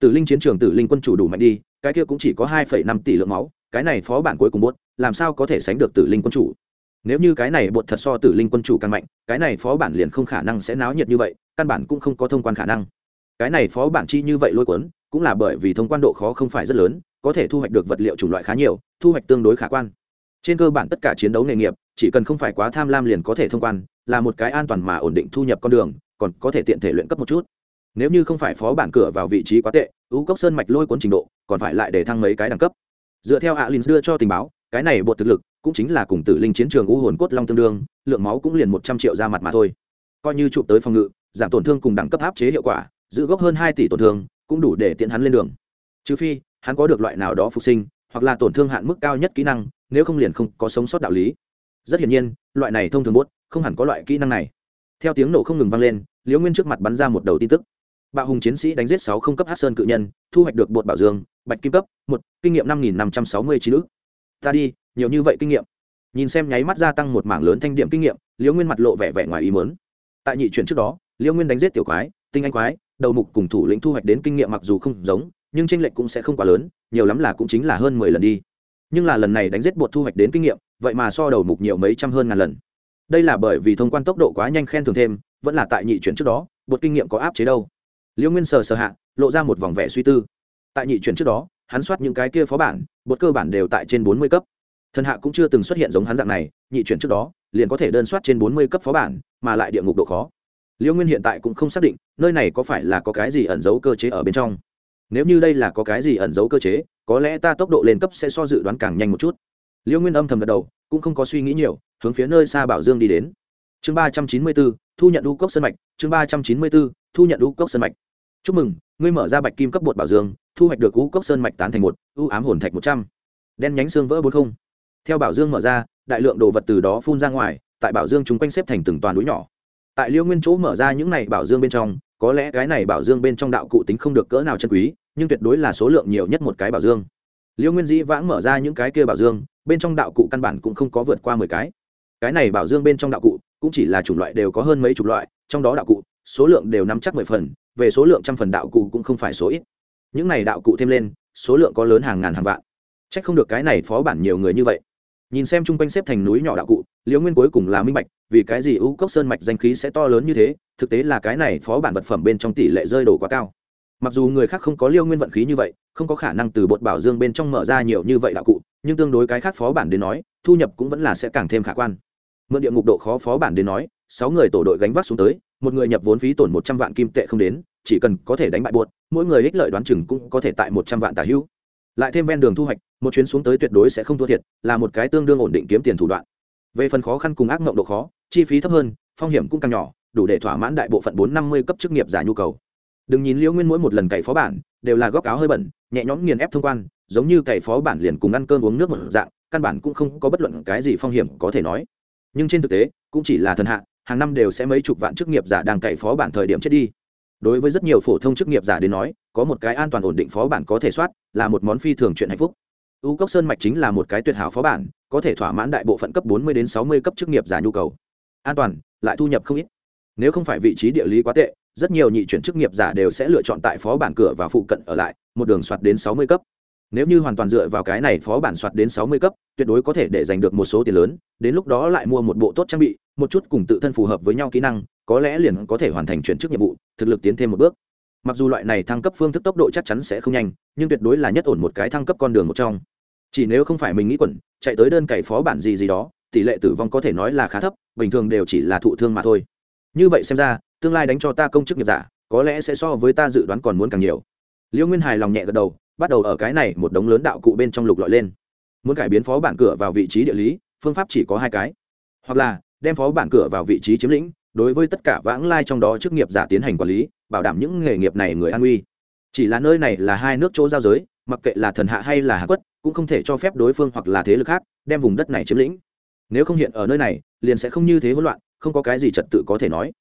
Tử linh chiến trường tử linh quân chủ đủ mạnh đi, cái kia cũng chỉ có hai phẩy năm tỷ lượng máu, cái này phó bản cuối cùng bốt làm sao có thể sánh được tử linh quân chủ? Nếu như cái này bột thật so tử linh quân chủ càng mạnh, cái này phó bản liền không khả năng sẽ náo nhiệt như vậy, căn bản cũng không có thông quan khả năng. Cái này phó bản chi như vậy lôi cuốn, cũng là bởi vì thông quan độ khó không phải rất lớn có thể thu hoạch được vật liệu chủng loại khá nhiều, thu hoạch tương đối khả quan. Trên cơ bản tất cả chiến đấu nghề nghiệp, chỉ cần không phải quá tham lam liền có thể thông quan, là một cái an toàn mà ổn định thu nhập con đường, còn có thể tiện thể luyện cấp một chút. Nếu như không phải phó bản cửa vào vị trí quá tệ ưu cốc sơn mạch lôi cuốn trình độ, còn phải lại để thăng mấy cái đẳng cấp. Dựa theo alin đưa cho tình báo, cái này bột thực lực cũng chính là cùng tử linh chiến trường u hồn cốt long tương đương, lượng máu cũng liền một trăm triệu ra mặt mà thôi. Coi như chụp tới phòng ngự, giảm tổn thương cùng đẳng cấp áp chế hiệu quả, giữ gốc hơn hai tỷ tổn thương, cũng đủ để tiện hắn lên đường. Trừ phi hắn có được loại nào đó phục sinh, hoặc là tổn thương hạn mức cao nhất kỹ năng, nếu không liền không có sống sót đạo lý. Rất hiển nhiên, loại này thông thường bốt không hẳn có loại kỹ năng này. Theo tiếng nổ không ngừng vang lên, liễu nguyên trước mặt bắn ra một đầu tin tức. Bạo hùng chiến sĩ đánh giết sáu không cấp hát sơn cự nhân, thu hoạch được bột bảo dương, bạch kim cấp, một, kinh nghiệm năm nghìn năm trăm sáu mươi chín ước ta đi, nhiều như vậy kinh nghiệm. Nhìn xem nháy mắt gia tăng một mảng lớn thanh điểm kinh nghiệm, liễu nguyên mặt lộ vẻ vẻ ngoài ý mớn tại nhị chuyển trước đó, liễu nguyên đánh giết tiểu quái, tinh anh quái, đầu mục cùng thủ lĩnh thu hoạch đến kinh nghiệm mặc dù không giống nhưng tranh lệch cũng sẽ không quá lớn, nhiều lắm là cũng chính là hơn mười lần đi. Nhưng là lần này đánh giết bột thu hoạch đến kinh nghiệm, vậy mà so đầu mục nhiều mấy trăm hơn ngàn lần. Đây là bởi vì thông quan tốc độ quá nhanh khen thường thêm, vẫn là tại nhị chuyển trước đó, bột kinh nghiệm có áp chế đâu. Liễu nguyên sờ sờ hạ, lộ ra một vòng vẻ suy tư. Tại nhị chuyển trước đó, hắn soát những cái kia phó bản, bột cơ bản đều tại trên bốn mươi cấp. Thần hạ cũng chưa từng xuất hiện giống hắn dạng này, nhị chuyển trước đó, liền có thể đơn soát trên bốn mươi cấp phó bản, mà lại địa ngục độ khó. Liễu nguyên hiện tại cũng không xác định, nơi này có phải là có cái gì ẩn giấu cơ chế ở bên trong nếu như đây là có cái gì ẩn giấu cơ chế, có lẽ ta tốc độ lên cấp sẽ so dự đoán càng nhanh một chút. Liễu nguyên âm thầm gật đầu, cũng không có suy nghĩ nhiều, hướng phía nơi xa bảo dương đi đến. Chương ba trăm chín mươi bốn, thu nhận u cốc sân mạch, chương ba trăm chín mươi bốn, thu nhận u cốc sân mạch. Chúc mừng, ngươi mở ra bạch kim cấp bột bảo dương, thu hoạch được u cốc sơn mạch tán thành một u ám hồn thạch một trăm. Đen nhánh xương vỡ bốn không. Theo bảo dương mở ra, đại lượng đồ vật từ đó phun ra ngoài, tại bảo dương chúng quanh xếp thành từng toàn núi nhỏ. Tại liêu nguyên chỗ mở ra những này bảo dương bên trong có lẽ cái này bảo dương bên trong đạo cụ tính không được cỡ nào chân quý, nhưng tuyệt đối là số lượng nhiều nhất một cái bảo dương. Liêu nguyên dĩ vãng mở ra những cái kia bảo dương, bên trong đạo cụ căn bản cũng không có vượt qua mười cái. Cái này bảo dương bên trong đạo cụ cũng chỉ là chủng loại đều có hơn mấy chục loại, trong đó đạo cụ, số lượng đều nắm chắc mười phần, về số lượng trăm phần đạo cụ cũng không phải số ít. Những này đạo cụ thêm lên, số lượng có lớn hàng ngàn hàng vạn. C h ắ c không được cái này phó bản nhiều người như vậy. Nhìn xem chung quanh xếp thành núi nhỏ đạo cụ liễu nguyên cuối cùng là minh bạch, vì cái gì ưu cốc sơn mạch danh khí sẽ to lớn như thế, thực tế là cái này phó bản vật phẩm bên trong tỷ lệ rơi đổ quá cao. Mặc dù người khác không có liêu nguyên vận khí như vậy, không có khả năng từ bột bảo dương bên trong mở ra nhiều như vậy đạo cụ, nhưng tương đối cái khác phó bản đến nói, thu nhập cũng vẫn là sẽ càng thêm khả quan. Mượn địa ngục độ khó phó bản đến nói, sáu người tổ đội gánh vác xuống tới, một người nhập vốn phí tổn một trăm vạn kim tệ không đến, chỉ cần có thể đánh bại buột mỗi người ích lợi đoán chừng cũng có thể tại một trăm vạn tả hữu. Lại thêm ven đường thu hoạch, một chuyến xuống tới tuyệt đối sẽ không thua thiệt, là một cái tương đương ổn định kiếm tiền thủ đoạn về phần khó khăn cùng ác mộng độ khó, chi phí thấp hơn, phong hiểm cũng càng nhỏ, đủ để thỏa mãn đại bộ phận bốn năm mươi cấp chức nghiệp giả nhu cầu. Đừng nhìn liễu nguyên mỗi một lần cày phó bản, đều là góc áo hơi bẩn, nhẹ nhõm nghiền ép thông quan, giống như cày phó bản liền cùng ăn cơm uống nước một dạng, căn bản cũng không có bất luận cái gì phong hiểm có thể nói. Nhưng trên thực tế, cũng chỉ là thần hạ, hàng năm đều sẽ mấy chục vạn chức nghiệp giả đang cày phó bản thời điểm chết đi. Đối với rất nhiều phổ thông chức nghiệp giả đến nói, có một cái an toàn ổn định phó bản có thể soát, là một món phi thường chuyện hạnh phúc. U cốc sơn mạch chính là một cái tuyệt hảo phó bản có thể thỏa mãn đại bộ phận cấp 40 đến 60 cấp chức nghiệp giả nhu cầu. An toàn, lại thu nhập không ít. Nếu không phải vị trí địa lý quá tệ, rất nhiều nhị chuyển chức nghiệp giả đều sẽ lựa chọn tại phó bản cửa và phụ cận ở lại, một đường soạt đến 60 cấp. Nếu như hoàn toàn dựa vào cái này phó bản soạt đến 60 cấp, tuyệt đối có thể để giành được một số tiền lớn, đến lúc đó lại mua một bộ tốt trang bị, một chút cùng tự thân phù hợp với nhau kỹ năng, có lẽ liền có thể hoàn thành chuyển chức nhiệm vụ, thực lực tiến thêm một bước. Mặc dù loại này thăng cấp phương thức tốc độ chắc chắn sẽ không nhanh, nhưng tuyệt đối là nhất ổn một cái thăng cấp con đường một trong chỉ nếu không phải mình nghĩ quẩn, chạy tới đơn cày phó bản gì gì đó, tỷ lệ tử vong có thể nói là khá thấp, bình thường đều chỉ là thụ thương mà thôi. Như vậy xem ra, tương lai đánh cho ta công chức nghiệp giả, có lẽ sẽ so với ta dự đoán còn muốn càng nhiều. Liêu nguyên hài lòng nhẹ gật đầu, bắt đầu ở cái này một đống lớn đạo cụ bên trong lục lọi lên. Muốn cải biến phó bản cửa vào vị trí địa lý, phương pháp chỉ có hai cái. Hoặc là, đem phó bản cửa vào vị trí chiếm lĩnh, đối với tất cả vãng lai trong đó chức nghiệp giả tiến hành quản lý, bảo đảm những nghề nghiệp này người an uy. Chỉ là nơi này là hai nước chỗ giao giới, mặc kệ là thần hạ hay là hạ quất cũng không thể cho phép đối phương hoặc là thế lực khác đem vùng đất này chiếm lĩnh. Nếu không hiện ở nơi này, liền sẽ không như thế hỗn loạn, không có cái gì trật tự có thể nói.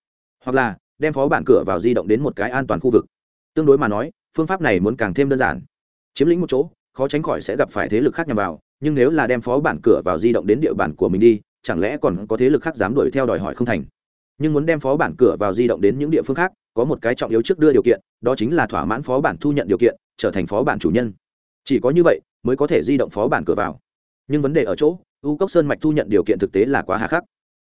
Hoặc là, đem phó bản cửa vào di động đến một cái an toàn khu vực. Tương đối mà nói, phương pháp này muốn càng thêm đơn giản. Chiếm lĩnh một chỗ, khó tránh khỏi sẽ gặp phải thế lực khác nhằm vào, nhưng nếu là đem phó bản cửa vào di động đến địa bàn của mình đi, chẳng lẽ còn có thế lực khác dám đuổi theo đòi hỏi không thành? Nhưng muốn đem phó bản cửa vào di động đến những địa phương khác, có một cái trọng yếu trước đưa điều kiện, đó chính là thỏa mãn phó bản thu nhận điều kiện, trở thành phó bản chủ nhân. Chỉ có như vậy mới có thể di động phó bản cửa vào. Nhưng vấn đề ở chỗ, u cốc sơn mạch thu nhận điều kiện thực tế là quá hà khắc.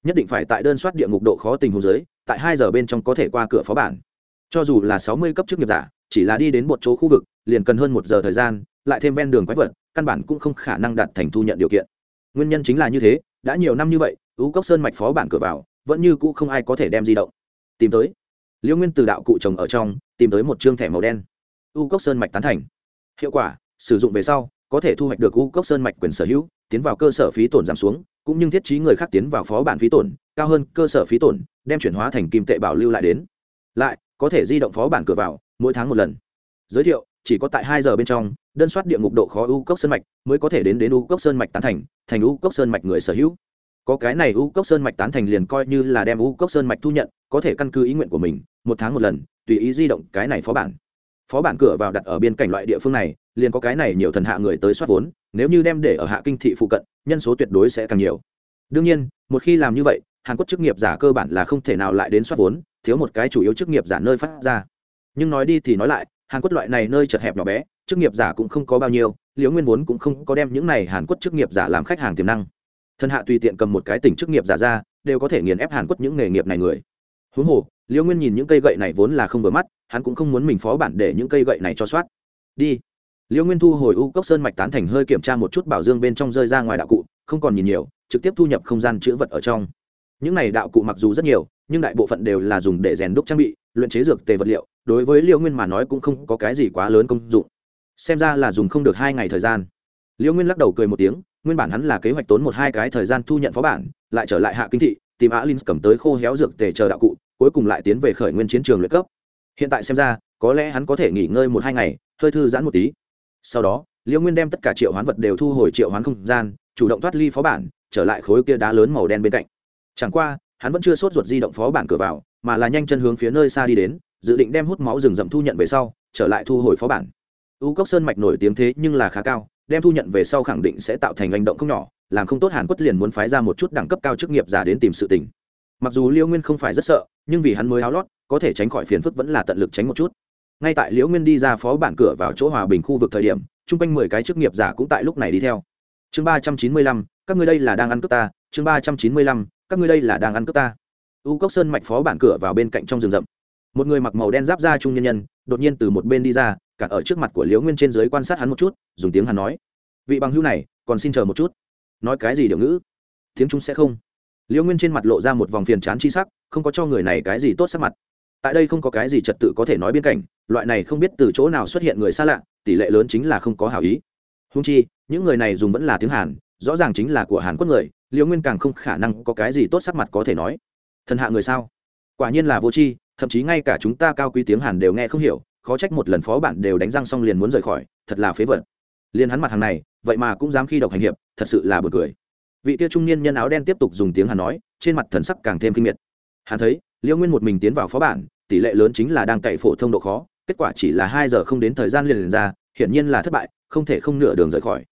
Nhất định phải tại đơn soát địa ngục độ khó tình huống giới tại hai giờ bên trong có thể qua cửa phó bản. Cho dù là sáu mươi cấp chức nghiệp giả, chỉ là đi đến một chỗ khu vực, liền cần hơn một giờ thời gian, lại thêm ven đường quái vật, căn bản cũng không khả năng đạt thành thu nhận điều kiện. Nguyên nhân chính là như thế, đã nhiều năm như vậy, u cốc sơn mạch phó bản cửa vào, vẫn như cũ không ai có thể đem di động. Tìm tới. Liễu nguyên từ đạo cụ chồng ở trong, tìm tới một chương thẻ màu đen. U cốc sơn mạch tán thành. Hiệu quả, sử dụng về sau có thể thu hoạch được u cốc sơn mạch quyền sở hữu, tiến vào cơ sở phí tổn giảm xuống, cũng như thiết trí người khác tiến vào phó bản phí tổn, cao hơn cơ sở phí tổn, đem chuyển hóa thành kim tệ bảo lưu lại đến. Lại, có thể di động phó bản cửa vào, mỗi tháng một lần. Giới thiệu, chỉ có tại hai giờ bên trong, đơn soát địa ngục độ khó u cốc sơn mạch, mới có thể đến đến u cốc sơn mạch tán thành thành u cốc sơn mạch người sở hữu. Có cái này u cốc sơn mạch tán thành liền coi như là đem u cốc sơn mạch thu nhận, có thể căn cứ ý nguyện của mình, một tháng một lần, tùy ý di động cái này phó bản phó bản cửa vào đặt ở biên cảnh loại địa phương này, liền có cái này nhiều thần hạ người tới soát vốn, nếu như đem để ở hạ kinh thị phụ cận, nhân số tuyệt đối sẽ càng nhiều. Đương nhiên, một khi làm như vậy, hàn quốc chức nghiệp giả cơ bản là không thể nào lại đến soát vốn, thiếu một cái chủ yếu chức nghiệp giả nơi phát ra. Nhưng nói đi thì nói lại, hàn quốc loại này nơi chật hẹp nhỏ bé, chức nghiệp giả cũng không có bao nhiêu, liễu nguyên vốn cũng không có đem những này hàn quốc chức nghiệp giả làm khách hàng tiềm năng. Thần hạ tùy tiện cầm một cái tỉnh chức nghiệp giả ra, đều có thể nghiền ép hàn quốc những nghề nghiệp này người. Huống hồ, liễu nguyên nhìn những cây gậy này vốn là không vừa mắt hắn cũng không muốn mình phó bản để những cây gậy này cho soát. Đi. Liễu nguyên thu hồi u cốc sơn mạch tán thành hơi kiểm tra một chút bảo dương bên trong rơi ra ngoài đạo cụ, không còn nhìn nhiều, trực tiếp thu nhập không gian chữ vật ở trong. Những này đạo cụ mặc dù rất nhiều, nhưng đại bộ phận đều là dùng để rèn đúc trang bị, luyện chế dược tề vật liệu, đối với liễu nguyên mà nói cũng không có cái gì quá lớn công dụng. Xem ra là dùng không được hai ngày thời gian. Liễu nguyên lắc đầu cười một tiếng, nguyên bản hắn là kế hoạch tốn một hai cái thời gian thu nhận phó bản, lại trở lại hạ kinh thị, tìm á linh cầm tới khô héo dược tề chờ đạo cụ, cuối cùng lại tiến về khởi nguyên chiến trường luyện cấp hiện tại xem ra, có lẽ hắn có thể nghỉ ngơi một hai ngày, hơi thư giãn một tí. Sau đó liễu nguyên đem tất cả triệu hoán vật đều thu hồi triệu hoán không gian, chủ động thoát ly phó bản, trở lại khối kia đá lớn màu đen bên cạnh. Chẳng qua, hắn vẫn chưa sốt ruột di động phó bản cửa vào, mà là nhanh chân hướng phía nơi xa đi đến, dự định đem hút máu rừng rậm thu nhận về sau, trở lại thu hồi phó bản. U cốc sơn mạch nổi tiếng thế nhưng là khá cao, đem thu nhận về sau khẳng định sẽ tạo thành hành động không nhỏ, làm không tốt hàn quất liền muốn phái ra một chút đẳng cấp cao chức nghiệp giả đến tìm sự tình. Mặc dù liễu nguyên không phải rất sợ, nhưng vì hắn mới áo lót có thể tránh khỏi phiền phức vẫn là tận lực tránh một chút. Ngay tại liễu nguyên đi ra phó bản cửa vào chỗ hòa bình khu vực thời điểm, chung quanh mười cái chức nghiệp giả cũng tại lúc này đi theo. Chương ba trăm chín mươi lăm, các ngươi đây là đang ăn cướp ta. Chương ba trăm chín mươi lăm, các ngươi đây là đang ăn cướp ta. U cốc sơn mạch phó bản cửa vào bên cạnh trong rừng rậm. Một người mặc màu đen giáp da trung nhân nhân, đột nhiên từ một bên đi ra, cả ở trước mặt của liễu nguyên trên dưới quan sát hắn một chút, dùng tiếng hắn nói, vị bằng hữu này, còn xin chờ một chút. Nói cái gì điều ngữ? Tiếng chúng sẽ không. Liễu nguyên trên mặt lộ ra một vòng phiền chán chi sắc, không có cho người này cái gì tốt sắc mặt tại đây không có cái gì trật tự có thể nói biên cảnh, loại này không biết từ chỗ nào xuất hiện người xa lạ, tỷ lệ lớn chính là không có hảo ý. Húng chi, những người này dùng vẫn là tiếng hàn, rõ ràng chính là của hàn quốc người, liễu nguyên càng không khả năng có cái gì tốt sắc mặt có thể nói. Thần hạ người sao? Quả nhiên là vô tri, thậm chí ngay cả chúng ta cao quý tiếng hàn đều nghe không hiểu, khó trách một lần phó bản đều đánh răng xong liền muốn rời khỏi, thật là phế vật. Liền hắn mặt hàng này, vậy mà cũng dám khi độc hành hiệp, thật sự là bực cười. Vị tia trung niên nhân áo đen tiếp tục dùng tiếng hàn nói, trên mặt thần sắc càng thêm kinh miệt. Hắn thấy liễu nguyên một mình tiến vào phó bản tỷ lệ lớn chính là đang cậy phổ thông độ khó kết quả chỉ là hai giờ không đến thời gian liền, liền ra hiển nhiên là thất bại không thể không nửa đường rời khỏi.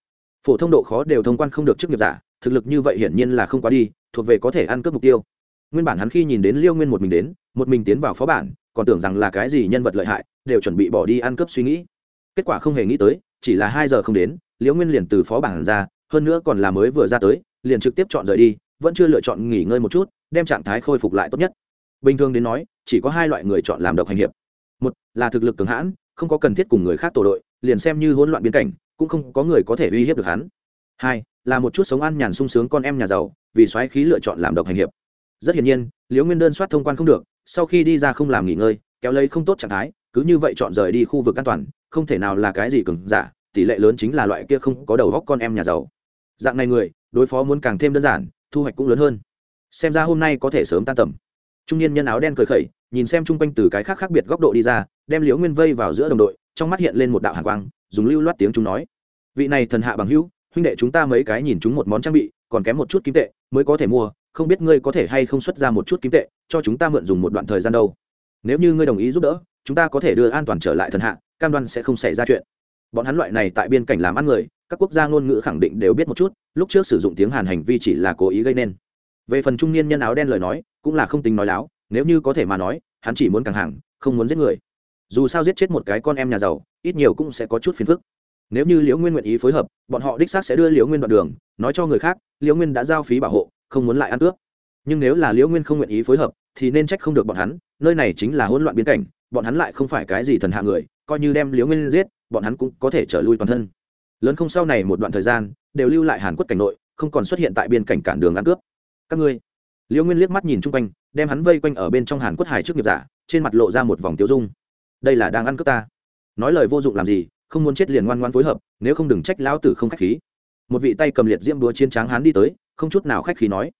Phổ thông độ khó đều thông quan không được chức nghiệp giả thực lực như vậy hiển nhiên là không quá đi thuộc về có thể ăn cướp mục tiêu. Nguyên bản hắn khi nhìn đến liêu nguyên một mình đến một mình tiến vào phó bản còn tưởng rằng là cái gì nhân vật lợi hại đều chuẩn bị bỏ đi ăn cướp suy nghĩ. Kết quả không hề nghĩ tới chỉ là hai giờ không đến liễu nguyên liền từ phó bản ra hơn nữa còn là mới vừa ra tới liền trực tiếp chọn rời đi vẫn chưa lựa chọn nghỉ ngơi một chút đem trạng thái khôi phục lại tốt nhất bình thường đến nói, chỉ có hai loại người chọn làm độc hành hiệp. Một là thực lực cường hãn, không có cần thiết cùng người khác tổ đội, liền xem như hỗn loạn biến cảnh, cũng không có người có thể uy hiếp được hắn. Hai là một chút sống ăn nhàn sung sướng con em nhà giàu, vì xoáy khí lựa chọn làm độc hành hiệp. Rất hiển nhiên, liễu nguyên đơn soát thông quan không được, sau khi đi ra không làm nghỉ ngơi, kéo lấy không tốt trạng thái, cứ như vậy chọn rời đi khu vực an toàn, không thể nào là cái gì cứng giả, tỷ lệ lớn chính là loại kia không có đầu góc con em nhà giàu. Dạng này người, đối phó muốn càng thêm đơn giản, thu hoạch cũng lớn hơn. Xem ra hôm nay có thể sớm tan tầm trung niên nhân áo đen cười khẩy, nhìn xem chung quanh từ cái khác khác biệt góc độ đi ra, đem liễu nguyên vây vào giữa đồng đội, trong mắt hiện lên một đạo hàng quang, dùng lưu loát tiếng chúng nói. Vị này thần hạ bằng hữu, huynh đệ chúng ta mấy cái nhìn chúng một món trang bị, còn kém một chút kim tệ, mới có thể mua, không biết ngươi có thể hay không xuất ra một chút kim tệ, cho chúng ta mượn dùng một đoạn thời gian đâu. Nếu như ngươi đồng ý giúp đỡ, chúng ta có thể đưa an toàn trở lại thần hạ, cam đoan sẽ không xảy ra chuyện. Bọn hắn loại này tại biên cảnh làm ăn người, các quốc gia ngôn ngữ khẳng định đều biết một chút, lúc trước sử dụng tiếng hàn hành vi chỉ là cố ý gây nên về phần trung niên nhân áo đen lời nói, cũng là không tính nói láo, nếu như có thể mà nói, hắn chỉ muốn càng hàng, không muốn giết người. Dù sao giết chết một cái con em nhà giàu, ít nhiều cũng sẽ có chút phiền phức. Nếu như liễu nguyên nguyện ý phối hợp, bọn họ đích xác sẽ đưa liễu nguyên đoạn đường, nói cho người khác, liễu nguyên đã giao phí bảo hộ, không muốn lại ăn cướp. Nhưng nếu là liễu nguyên không nguyện ý phối hợp, thì nên trách không được bọn hắn, nơi này chính là hỗn loạn biến cảnh, bọn hắn lại không phải cái gì thần hạ người, coi như đem liễu nguyên giết, bọn hắn cũng có thể trở lui toàn thân. Lớn không sau này một đoạn thời gian, đều lưu lại hàn quốc cảnh nội, không còn xuất hiện tại biên cảnh cản đường ăn cướp các ngươi. Liễu nguyên liếc mắt nhìn chung quanh, đem hắn vây quanh ở bên trong hàn quất hải trước nghiệp giả, trên mặt lộ ra một vòng tiêu dung. Đây là đang ăn cướp ta. Nói lời vô dụng làm gì, không muốn chết liền ngoan ngoan phối hợp, nếu không đừng trách lão tử không khách khí. Một vị tay cầm liệt diễm đúa chiến tráng hắn đi tới, không chút nào khách khí nói.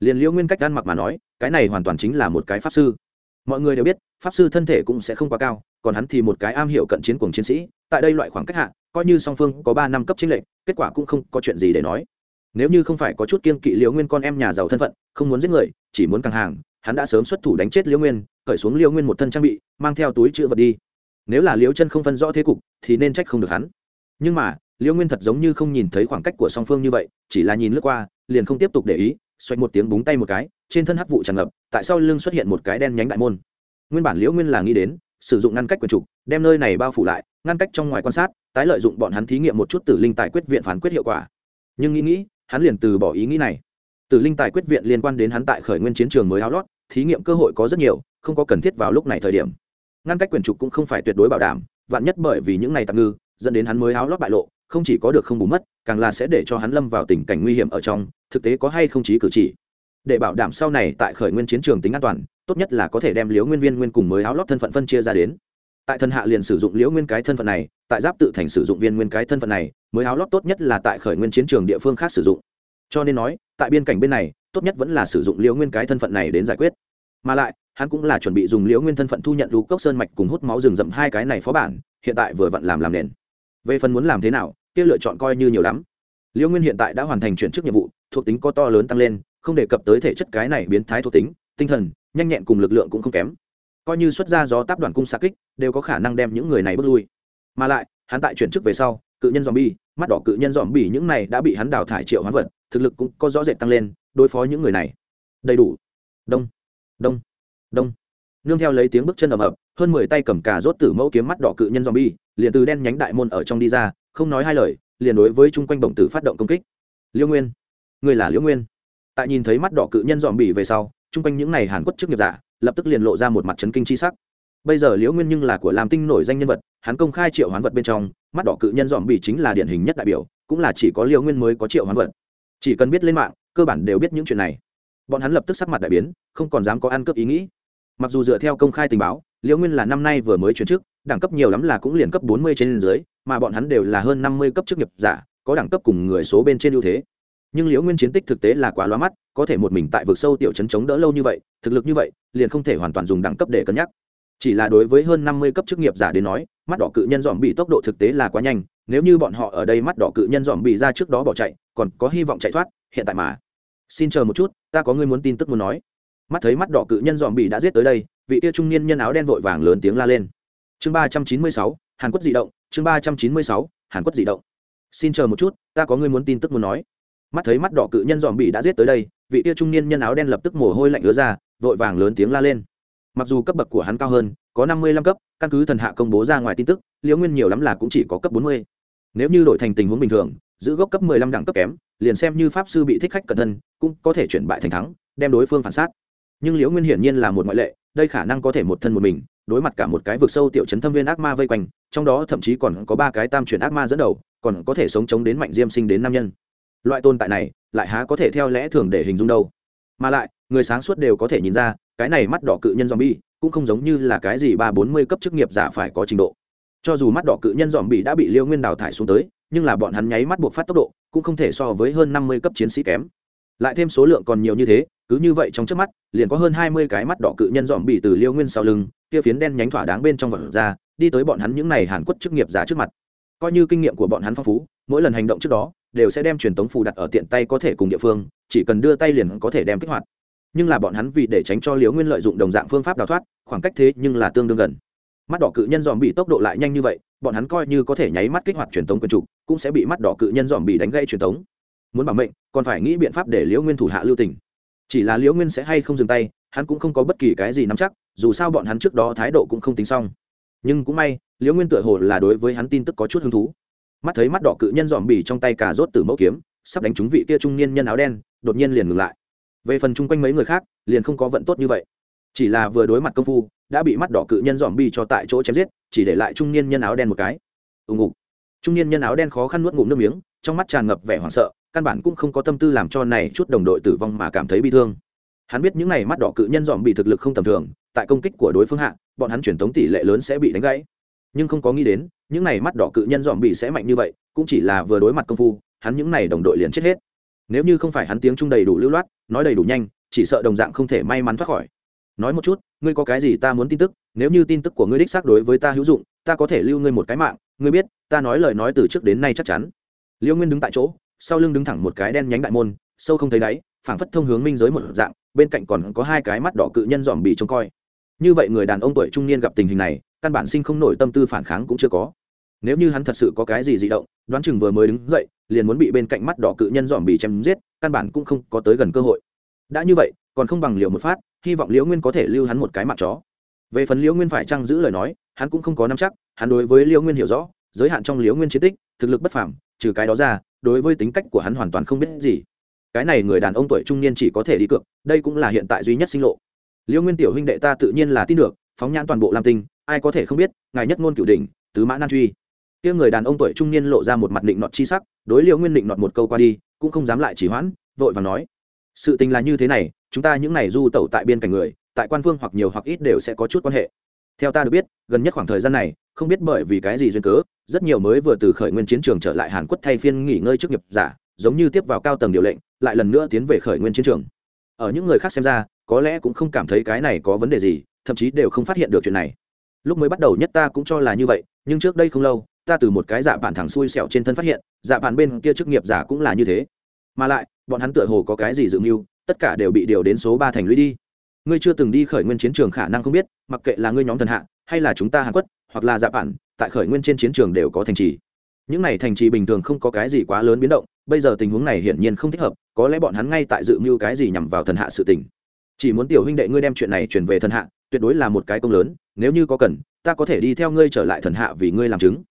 Liền liễu nguyên cách ăn mặc mà nói, cái này hoàn toàn chính là một cái pháp sư. Mọi người đều biết, pháp sư thân thể cũng sẽ không quá cao, còn hắn thì một cái am hiểu cận chiến cùng chiến sĩ, tại đây loại khoảng cách hạ, coi như song phương có ba năm cấp chính lệnh kết quả cũng không có chuyện gì để nói nếu như không phải có chút kiên kỵ liễu nguyên con em nhà giàu thân phận, không muốn giết người, chỉ muốn càng hàng, hắn đã sớm xuất thủ đánh chết liễu nguyên khởi xuống liễu nguyên một thân trang bị, mang theo túi chữ vật đi. Nếu là liễu chân không phân rõ thế cục, thì nên trách không được hắn. Nhưng mà, liễu nguyên thật giống như không nhìn thấy khoảng cách của song phương như vậy, chỉ là nhìn lướt qua, liền không tiếp tục để ý xoay một tiếng búng tay một cái, trên thân hắc vụ tràn ngập, tại sau lưng xuất hiện một cái đen nhánh đại môn. Nguyên bản liễu nguyên là nghĩ đến, sử dụng ngăn cách quyền trục, đem nơi này bao phủ lại, ngăn cách trong ngoài quan sát, tái lợi dụng bọn hắn thí nghiệm một chút tử linh tài quyết viện phán quyết hiệu quả. Nhưng nghĩ nghĩ hắn liền từ bỏ ý nghĩ này. Tử linh tài quyết viện liên quan đến hắn tại khởi nguyên chiến trường mới áo lót, thí nghiệm cơ hội có rất nhiều, không có cần thiết vào lúc này thời điểm. Ngăn cách quyền trục cũng không phải tuyệt đối bảo đảm, vạn nhất bởi vì những này tạm ngư, dẫn đến hắn mới áo lót bại lộ, không chỉ có được không bù mất, càng là sẽ để cho hắn lâm vào tình cảnh nguy hiểm ở trong, thực tế có hay không chí cử chỉ. Để bảo đảm sau này tại khởi nguyên chiến trường tính an toàn, tốt nhất là có thể đem liếu nguyên viên nguyên cùng mới áo lót thân phận phân chia ra đến tại thần hạ liền sử dụng liễu nguyên cái thân phận này, tại giáp tự thành sử dụng viên nguyên cái thân phận này, mới áo lót tốt nhất là tại khởi nguyên chiến trường địa phương khác sử dụng. Cho nên nói, tại biên cảnh bên này, tốt nhất vẫn là sử dụng liễu nguyên cái thân phận này đến giải quyết. Mà lại, hắn cũng là chuẩn bị dùng liễu nguyên thân phận thu nhận lũ cốc sơn mạch cùng hút máu rừng rậm hai cái này phó bản, hiện tại vừa vặn làm làm nền. Về phần muốn làm thế nào, kia lựa chọn coi như nhiều lắm. Liễu nguyên hiện tại đã hoàn thành chuyển chức nhiệm vụ, thuộc tính có to lớn tăng lên, không đề cập tới thể chất cái này biến thái thuộc tính, tinh thần, nhanh nhẹn cùng lực lượng cũng không kém coi như xuất ra gió táp đoàn cung xa kích, đều có khả năng đem những người này bước lui. Mà lại, hắn tại chuyển chức về sau, cự nhân dòm bi mắt đỏ cự nhân dòm bỉ những này đã bị hắn đào thải triệu hoán vật, thực lực cũng có rõ rệt tăng lên, đối phó những người này. Đầy đủ. Đông. Đông. Đông. Nương theo lấy tiếng bước chân ầm ập, hơn mười tay cầm cà rốt tử mẫu kiếm mắt đỏ cự nhân dòm bi liền từ đen nhánh đại môn ở trong đi ra, không nói hai lời, liền đối với chung quanh bổng tử phát động công kích. Liễu nguyên. Người là liễu nguyên. Tại nhìn thấy mắt đỏ cự nhân dòm bỉ về sau, chung quanh những n à y hàn quất chức nghiệp giả lập tức liền lộ ra một mặt trấn kinh chi sắc. Bây giờ liễu nguyên nhưng là của làm tinh nổi danh nhân vật, hắn công khai triệu hoán vật bên trong, mắt đỏ cự nhân dòm bỉ chính là điển hình nhất đại biểu, cũng là chỉ có liễu nguyên mới có triệu hoán vật. Chỉ cần biết lên mạng, cơ bản đều biết những chuyện này. Bọn hắn lập tức sắc mặt đại biến, không còn dám có ăn cướp ý nghĩ. Mặc dù dựa theo công khai tình báo, liễu nguyên là năm nay vừa mới chuyển chức, đẳng cấp nhiều lắm là cũng liền cấp bốn mươi trên dưới, mà bọn hắn đều là hơn năm mươi cấp chức nghiệp giả, có đẳng cấp cùng người số bên trên ưu thế nhưng liễu nguyên chiến tích thực tế là quá loa mắt, có thể một mình tại vực sâu tiểu chấn chống đỡ lâu như vậy, thực lực như vậy, liền không thể hoàn toàn dùng đẳng cấp để cân nhắc. Chỉ là đối với hơn năm mươi cấp chức nghiệp giả đến nói, mắt đỏ cự nhân dòm bị tốc độ thực tế là quá nhanh, nếu như bọn họ ở đây mắt đỏ cự nhân dòm bị ra trước đó bỏ chạy, còn có hy vọng chạy thoát, hiện tại mà. Xin chờ một chút, ta có người muốn tin tức muốn nói. Mắt thấy mắt đỏ cự nhân dòm bị đã giết tới đây, vị tia trung niên nhân áo đen vội vàng lớn tiếng la lên. Chương ba trăm chín mươi sáu, hàn quốc di động, chương ba trăm chín mươi sáu, hàn quốc di động. Xin chờ một chút, ta có người muốn tin tức muốn nói mắt thấy mắt đỏ cự nhân dòm bị đã giết tới đây, vị tia trung niên nhân áo đen lập tức mồ hôi lạnh ứa ra, vội vàng lớn tiếng la lên. Mặc dù cấp bậc của hắn cao hơn, có năm mươi lăm cấp, căn cứ thần hạ công bố ra ngoài tin tức, liễu nguyên nhiều lắm là cũng chỉ có cấp bốn mươi. Nếu như đổi thành tình huống bình thường, giữ gốc cấp mười lăm đẳng cấp kém, liền xem như pháp sư bị thích khách cẩn thân, cũng có thể chuyển bại thành thắng, đem đối phương phản sát. Nhưng liễu nguyên hiển nhiên là một ngoại lệ, đây khả năng có thể một thân một mình, đối mặt cả một cái vực sâu tiểu chấn thâm viên ác ma vây quanh, trong đó thậm chí còn có ba cái tam chuyển ác ma dẫn đầu, còn có thể sống chống đến mạnh diêm sinh đến nam nhân loại tồn tại này lại há có thể theo lẽ thường để hình dung đâu. Mà lại, người sáng suốt đều có thể nhìn ra, cái này mắt đỏ cự nhân zombie cũng không giống như là cái gì ba bốn mươi cấp chức nghiệp giả phải có trình độ. Cho dù mắt đỏ cự nhân zombie đã bị liêu nguyên đào thải xuống tới, nhưng là bọn hắn nháy mắt buộc phát tốc độ cũng không thể so với hơn năm mươi cấp chiến sĩ kém. Lại thêm số lượng còn nhiều như thế, cứ như vậy trong trước mắt, liền có hơn hai mươi cái mắt đỏ cự nhân dòm bị từ liêu nguyên sau lưng, kia phiến đen nhánh thỏa đáng bên trong vật ra, đi tới bọn hắn những n à y hàn quất chức nghiệp giả trước mặt. Coi như kinh nghiệm của bọn hắn phong phú, mỗi lần hành động trước đó đều sẽ đem truyền tống phù đặt ở tiện tay có thể cùng địa phương, chỉ cần đưa tay liền có thể đem kích hoạt. Nhưng là bọn hắn vì để tránh cho liễu nguyên lợi dụng đồng dạng phương pháp đào thoát, khoảng cách thế nhưng là tương đương gần. Mắt đỏ cự nhân dòm bị tốc độ lại nhanh như vậy, bọn hắn coi như có thể nháy mắt kích hoạt truyền tống quyền trục cũng sẽ bị mắt đỏ cự nhân dòm bị đánh gây truyền tống. Muốn bảo mệnh, còn phải nghĩ biện pháp để liễu nguyên thủ hạ lưu tình. Chỉ là liễu nguyên sẽ hay không dừng tay, hắn cũng không có bất kỳ cái gì nắm chắc, dù sao bọn hắn trước đó thái độ cũng không tính xong. Nhưng cũng may, liễu nguyên tựa hồ là đối với hắn tin tức có chút hứng thú mắt thấy mắt đỏ cự nhân dòm bì trong tay cà rốt từ mẫu kiếm, sắp đánh trúng vị kia trung niên nhân áo đen, đột nhiên liền ngừng lại. Về phần chung quanh mấy người khác, liền không có vận tốt như vậy. Chỉ là vừa đối mặt công phu, đã bị mắt đỏ cự nhân dòm bì cho tại chỗ chém giết, chỉ để lại trung niên nhân áo đen một cái. Ù ngục. Trung niên nhân áo đen khó khăn nuốt ngụm nước miếng, trong mắt tràn ngập vẻ hoảng sợ, căn bản cũng không có tâm tư làm cho này chút đồng đội tử vong mà cảm thấy bi thương. Hắn biết những n à y mắt đỏ cự nhân dòm bị thực lực không tầm thường, tại công kích của đối phương hạ, bọn hắn truyền thống tỷ lệ lớn sẽ bị đánh gãy. Nhưng không có nghĩ đến những này mắt đỏ cự nhân dòm bị sẽ mạnh như vậy, cũng chỉ là vừa đối mặt công phu, hắn những này đồng đội liền chết hết. Nếu như không phải hắn tiếng trung đầy đủ lưu loát, nói đầy đủ nhanh, chỉ sợ đồng dạng không thể may mắn thoát khỏi. Nói một chút, ngươi có cái gì ta muốn tin tức, nếu như tin tức của ngươi đích xác đối với ta hữu dụng, ta có thể lưu ngươi một cái mạng, ngươi biết, ta nói lời nói từ trước đến nay chắc chắn. Liễu nguyên đứng tại chỗ, sau lưng đứng thẳng một cái đen nhánh đại môn, sâu không thấy đáy, phảng phất thông hướng minh giới một dạng, bên cạnh còn có hai cái mắt đỏ cự nhân dòm bị trông coi. Như vậy người đàn ông tuổi trung niên gặp tình hình này, căn bản sinh không nổi tâm tư phản kháng cũng chưa có nếu như hắn thật sự có cái gì dị động, đoán chừng vừa mới đứng dậy, liền muốn bị bên cạnh mắt đỏ cự nhân dòm bì chém giết, căn bản cũng không có tới gần cơ hội. Đã như vậy, còn không bằng liều một phát, hy vọng liễu nguyên có thể lưu hắn một cái mạng chó. Về phần liễu nguyên phải trăng giữ lời nói, hắn cũng không có nắm chắc, hắn đối với liễu nguyên hiểu rõ, giới hạn trong liễu nguyên chiến tích, thực lực bất phẳng trừ cái đó ra, đối với tính cách của hắn hoàn toàn không biết gì. Cái này người đàn ông tuổi trung niên chỉ có thể đi cược, đây cũng là hiện tại duy nhất sinh lộ. Liễu nguyên tiểu huynh đệ ta tự nhiên là tin được, phóng nhãn toàn bộ lam tinh, ai có thể không biết, ngài nhất ngôn cửu đỉnh, tứ mã nan truy kia người đàn ông tuổi trung niên lộ ra một mặt định nọt chi sắc, đối liệu nguyên định nọt một câu qua đi, cũng không dám lại chỉ hoãn, vội và nói, sự tình là như thế này, chúng ta những này du tẩu tại biên cảnh người, tại quan phương hoặc nhiều hoặc ít đều sẽ có chút quan hệ. Theo ta được biết, gần nhất khoảng thời gian này, không biết bởi vì cái gì duyên cớ, rất nhiều mới vừa từ khởi nguyên chiến trường trở lại hàn quốc thay phiên nghỉ ngơi trước nghiệp giả, giống như tiếp vào cao tầng điều lệnh, lại lần nữa tiến về khởi nguyên chiến trường. Ở những người khác xem ra, có lẽ cũng không cảm thấy cái này có vấn đề gì, thậm chí đều không phát hiện được chuyện này. Lúc mới bắt đầu nhất ta cũng cho là như vậy, nhưng trước đây không lâu ta từ một cái dạ bản thẳng xui xẻo trên thân phát hiện dạ bản bên kia chức nghiệp giả cũng là như thế. Mà lại, bọn hắn tựa hồ có cái gì dự mưu, tất cả đều bị điều đến số ba thành lũy đi. Ngươi chưa từng đi khởi nguyên chiến trường khả năng không biết, mặc kệ là ngươi nhóm thần hạ, hay là chúng ta hàn quất hoặc là dạ bản tại khởi nguyên trên chiến trường đều có thành trì. Những này thành trì bình thường không có cái gì quá lớn biến động, bây giờ tình huống này hiển nhiên không thích hợp, có lẽ bọn hắn ngay tại dự mưu cái gì nhằm vào thần hạ sự tình. Chỉ muốn tiểu huynh đệ ngươi đem chuyện này chuyển về thần hạ, tuyệt đối là một cái công lớn, nếu như có cần, ta có thể đi theo ngươi trở lại thần hạ vì ngươi làm chứng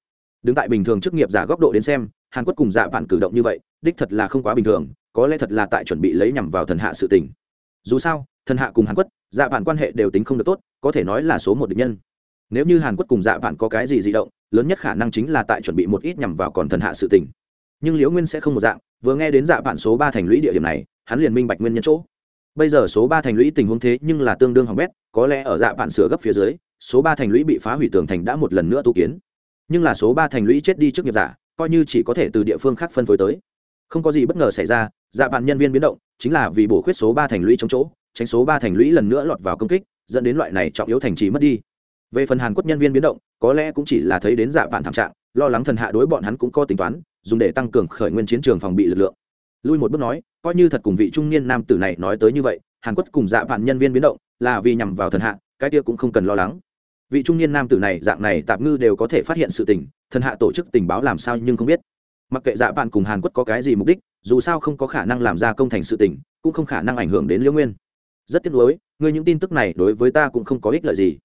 đứng tại bình thường chức nghiệp giả góc độ đến xem, hàn quốc cùng dạ vạn cử động như vậy, đích thật là không quá bình thường, có lẽ thật là tại chuẩn bị lấy nhằm vào thần hạ sự tình. Dù sao, thần hạ cùng hàn quốc dạ vạn quan hệ đều tính không được tốt, có thể nói là số một địch nhân. Nếu như hàn quốc cùng dạ vạn có cái gì di động, lớn nhất khả năng chính là tại chuẩn bị một ít nhằm vào còn thần hạ sự tình. Nhưng liễu nguyên sẽ không một dạng, vừa nghe đến dạ vạn số ba thành lũy địa điểm này, hắn liền minh bạch nguyên nhân chỗ. Bây giờ số ba thành lũy tình huống thế nhưng là tương đương hỏng bét, có lẽ ở dạ vạn sửa gấp phía dưới, số ba thành lũy bị phá hủy tường thành đã một lần nữa tu kiến nhưng là số ba thành lũy chết đi trước nghiệp giả, coi như chỉ có thể từ địa phương khác phân phối tới. Không có gì bất ngờ xảy ra dạ bạn nhân viên biến động, chính là vì bổ khuyết số ba thành lũy chống chỗ, tránh số ba thành lũy lần nữa lọt vào công kích, dẫn đến loại này trọng yếu thành trì mất đi. Về phần hàn quốc nhân viên biến động, có lẽ cũng chỉ là thấy đến dạ bạn thảm trạng, lo lắng thần hạ đối bọn hắn cũng có tính toán, dùng để tăng cường khởi nguyên chiến trường phòng bị lực lượng. Lui một bước nói, coi như thật cùng vị trung niên nam tử này nói tới như vậy, hàn quốc cùng dạ bạn nhân viên biến động là vì nhằm vào thần hạ, cái kia cũng không cần lo lắng vị trung niên nam tử này dạng này tạm ngư đều có thể phát hiện sự tình, thần hạ tổ chức tình báo làm sao nhưng không biết. Mặc kệ dạ bạn cùng hàn quốc có cái gì mục đích, dù sao không có khả năng làm ra công thành sự tình, cũng không khả năng ảnh hưởng đến liễu nguyên. Rất tiếc nuối, ngươi những tin tức này đối với ta cũng không có ích lợi gì.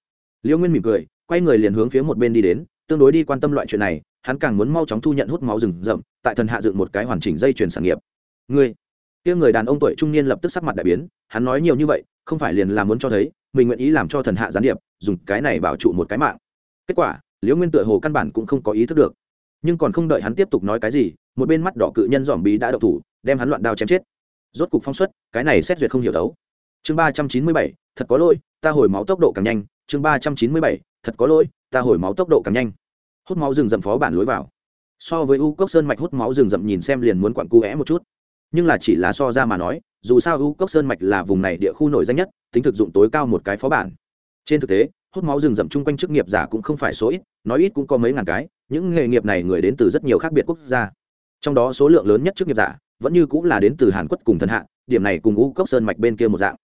Liễu nguyên mỉm cười, quay người liền hướng phía một bên đi đến, tương đối đi quan tâm loại chuyện này, hắn càng muốn mau chóng thu nhận hút máu rừng rậm, tại thần hạ dựng một cái hoàn chỉnh dây chuyển sản nghiệp. Ngươi, kia người đàn ông tuổi trung niên lập tức sắc mặt đại biến, hắn nói nhiều như vậy, không phải liền là muốn cho thấy, mình nguyện ý làm cho thần hạ gián điệp dùng cái này bảo trụ một cái mạng. Kết quả, liễu nguyên tựa hồ căn bản cũng không có ý thức được. Nhưng còn không đợi hắn tiếp tục nói cái gì, một bên mắt đỏ cự nhân dòm bí đã đậu thủ, đem hắn loạn đao chém chết. Rốt cục phong xuất, cái này xét duyệt không hiểu đấu. Chương ba trăm chín mươi bảy, thật có lỗi, ta hồi máu tốc độ càng nhanh. Chương ba trăm chín mươi bảy, thật có lỗi, ta hồi máu tốc độ càng nhanh. Hút máu rừng rậm phó bản lối vào. So với u cốc sơn mạch hút máu rừng rậm nhìn xem liền muốn quặn cu vẽ một chút. Nhưng là chỉ là so ra mà nói, dù sao u cốc sơn mạch là vùng này địa khu nổi danh nhất, tính thực dụng tối cao một cái phó bản trên thực tế, hút máu rừng rậm chung quanh chức nghiệp giả cũng không phải số ít, nói ít cũng có mấy ngàn cái, những nghề nghiệp này người đến từ rất nhiều khác biệt quốc gia. Trong đó số lượng lớn nhất chức nghiệp giả vẫn như cũng là đến từ hàn quốc cùng thần hạ, điểm này cùng u cốc sơn mạch bên kia một dạng.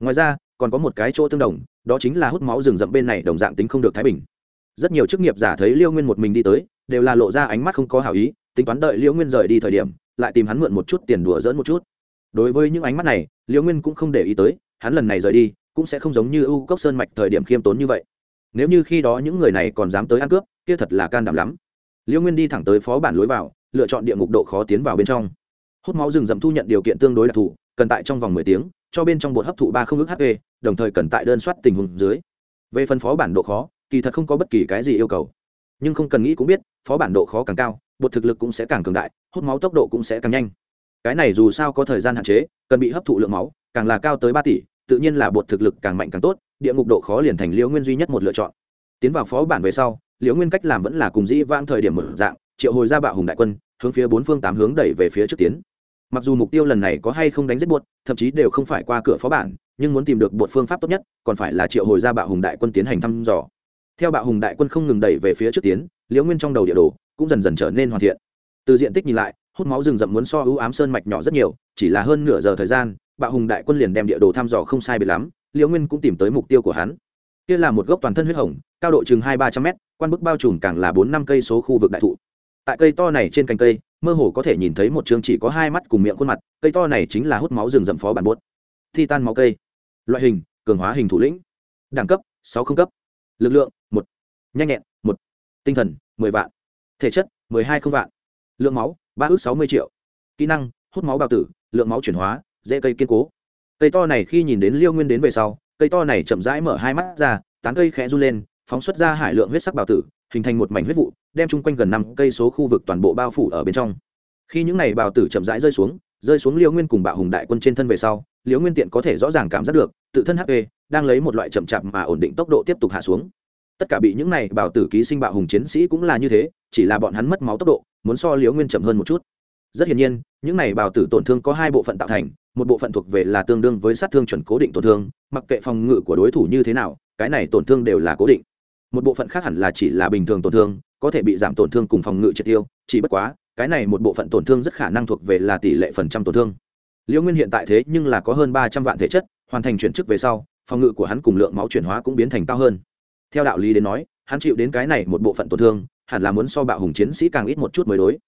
Ngoài ra, còn có một cái chỗ tương đồng, đó chính là hút máu rừng rậm bên này đồng dạng tính không được thái bình. Rất nhiều chức nghiệp giả thấy liêu nguyên một mình đi tới, đều là lộ ra ánh mắt không có hảo ý, tính toán đợi liêu nguyên rời đi thời điểm, lại tìm hắn mượn một chút tiền đùa dỡn một chút. Đối với những ánh mắt này, liêu nguyên cũng không để ý tới, hắn lần này rời đi cũng sẽ không giống như u cốc sơn mạch thời điểm khiêm tốn như vậy. Nếu như khi đó những người này còn dám tới ăn cướp, kia thật là can đảm lắm. Liễu nguyên đi thẳng tới phó bản lối vào, lựa chọn địa ngục độ khó tiến vào bên trong. Hút máu rừng rậm thu nhận điều kiện tương đối đặc thù, cần tại trong vòng mười tiếng, cho bên trong bột hấp thụ ba không ước hp đồng thời cần tại đơn soát tình huống dưới. Về phân phó bản độ khó, kỳ thật không có bất kỳ cái gì yêu cầu. Nhưng không cần nghĩ cũng biết, phó bản độ khó càng cao, bột thực lực cũng sẽ càng cường đại, hút máu tốc độ cũng sẽ càng nhanh. Cái này dù sao có thời gian hạn chế, cần bị hấp thụ lượng máu, càng là cao tới ba tỷ tự nhiên là bột thực lực càng mạnh càng tốt địa ngục độ khó liền thành liễu nguyên duy nhất một lựa chọn. Tiến vào phó bản về sau liễu nguyên cách làm vẫn là cùng dĩ vãng thời điểm mở dạng triệu hồi ra bạo hùng đại quân hướng phía bốn phương tám hướng đẩy về phía trước tiến. Mặc dù mục tiêu lần này có hay không đánh giết bột, thậm chí đều không phải qua cửa phó bản nhưng muốn tìm được bột phương pháp tốt nhất còn phải là triệu hồi ra bạo hùng đại quân tiến hành thăm dò. Theo bạo hùng đại quân không ngừng đẩy về phía trước tiến liễu nguyên trong đầu địa đồ cũng dần dần trở nên hoàn thiện. Từ diện tích nhìn lại hút máu rừng rậm muốn so ưu ám sơn mạch nhỏ rất nhiều chỉ là hơn nửa giờ thời gian bạo hùng đại quân liền đem địa đồ thăm dò không sai biệt lắm, liễu nguyên cũng tìm tới mục tiêu của hắn. Kia là một gốc toàn thân huyết hồng, cao độ chừng hai ba trăm mét, quan bức bao trùm càng là bốn năm cây số khu vực đại thụ. Tại cây to này trên cành cây, mơ hồ có thể nhìn thấy một chương chỉ có hai mắt cùng miệng khuôn mặt, cây to này chính là hút máu rừng rậm phó bản bốt. Thi tan máu cây. Loại hình, cường hóa hình thủ lĩnh. Đẳng cấp, sáu không cấp. Lực lượng, một. Nhanh nhẹn, một. Tinh thần, mười vạn. Thể chất, mười hai không vạn. Lượng máu, ba ước sáu mươi triệu. Kỹ năng, hút máu bào tử, lượng máu chuyển hóa dễ cây kiên cố. Cây to này khi nhìn đến liêu nguyên đến về sau, cây to này chậm rãi mở hai mắt ra, tán cây khẽ run lên, phóng xuất ra hải lượng huyết sắc bào tử, hình thành một mảnh huyết vụ, đem chung quanh gần năm cây số khu vực toàn bộ bao phủ ở bên trong. Khi những này bào tử chậm rãi rơi xuống rơi xuống liêu nguyên cùng bạo hùng đại quân trên thân về sau, liêu nguyên tiện có thể rõ ràng cảm giác được, tự thân hp đang lấy một loại chậm chạp mà ổn định tốc độ tiếp tục hạ xuống. Tất cả bị những này bào tử ký sinh bạo hùng chiến sĩ cũng là như thế, chỉ là bọn hắn mất máu tốc độ, muốn so liêu nguyên chậm hơn một chút rất hiển nhiên, những này bào tử tổn thương có hai bộ phận tạo thành, một bộ phận thuộc về là tương đương với sát thương chuẩn cố định tổn thương, mặc kệ phòng ngự của đối thủ như thế nào, cái này tổn thương đều là cố định. Một bộ phận khác hẳn là chỉ là bình thường tổn thương, có thể bị giảm tổn thương cùng phòng ngự triệt tiêu, chỉ bất quá, cái này một bộ phận tổn thương rất khả năng thuộc về là tỷ lệ phần trăm tổn thương. Liễu nguyên hiện tại thế nhưng là có hơn ba trăm vạn thể chất, hoàn thành chuyển chức về sau, phòng ngự của hắn cùng lượng máu chuyển hóa cũng biến thành cao hơn. Theo đạo lý đến nói, hắn chịu đến cái này một bộ phận tổn thương, hẳn là muốn so bạo hùng chiến sĩ càng ít một chút mới đối.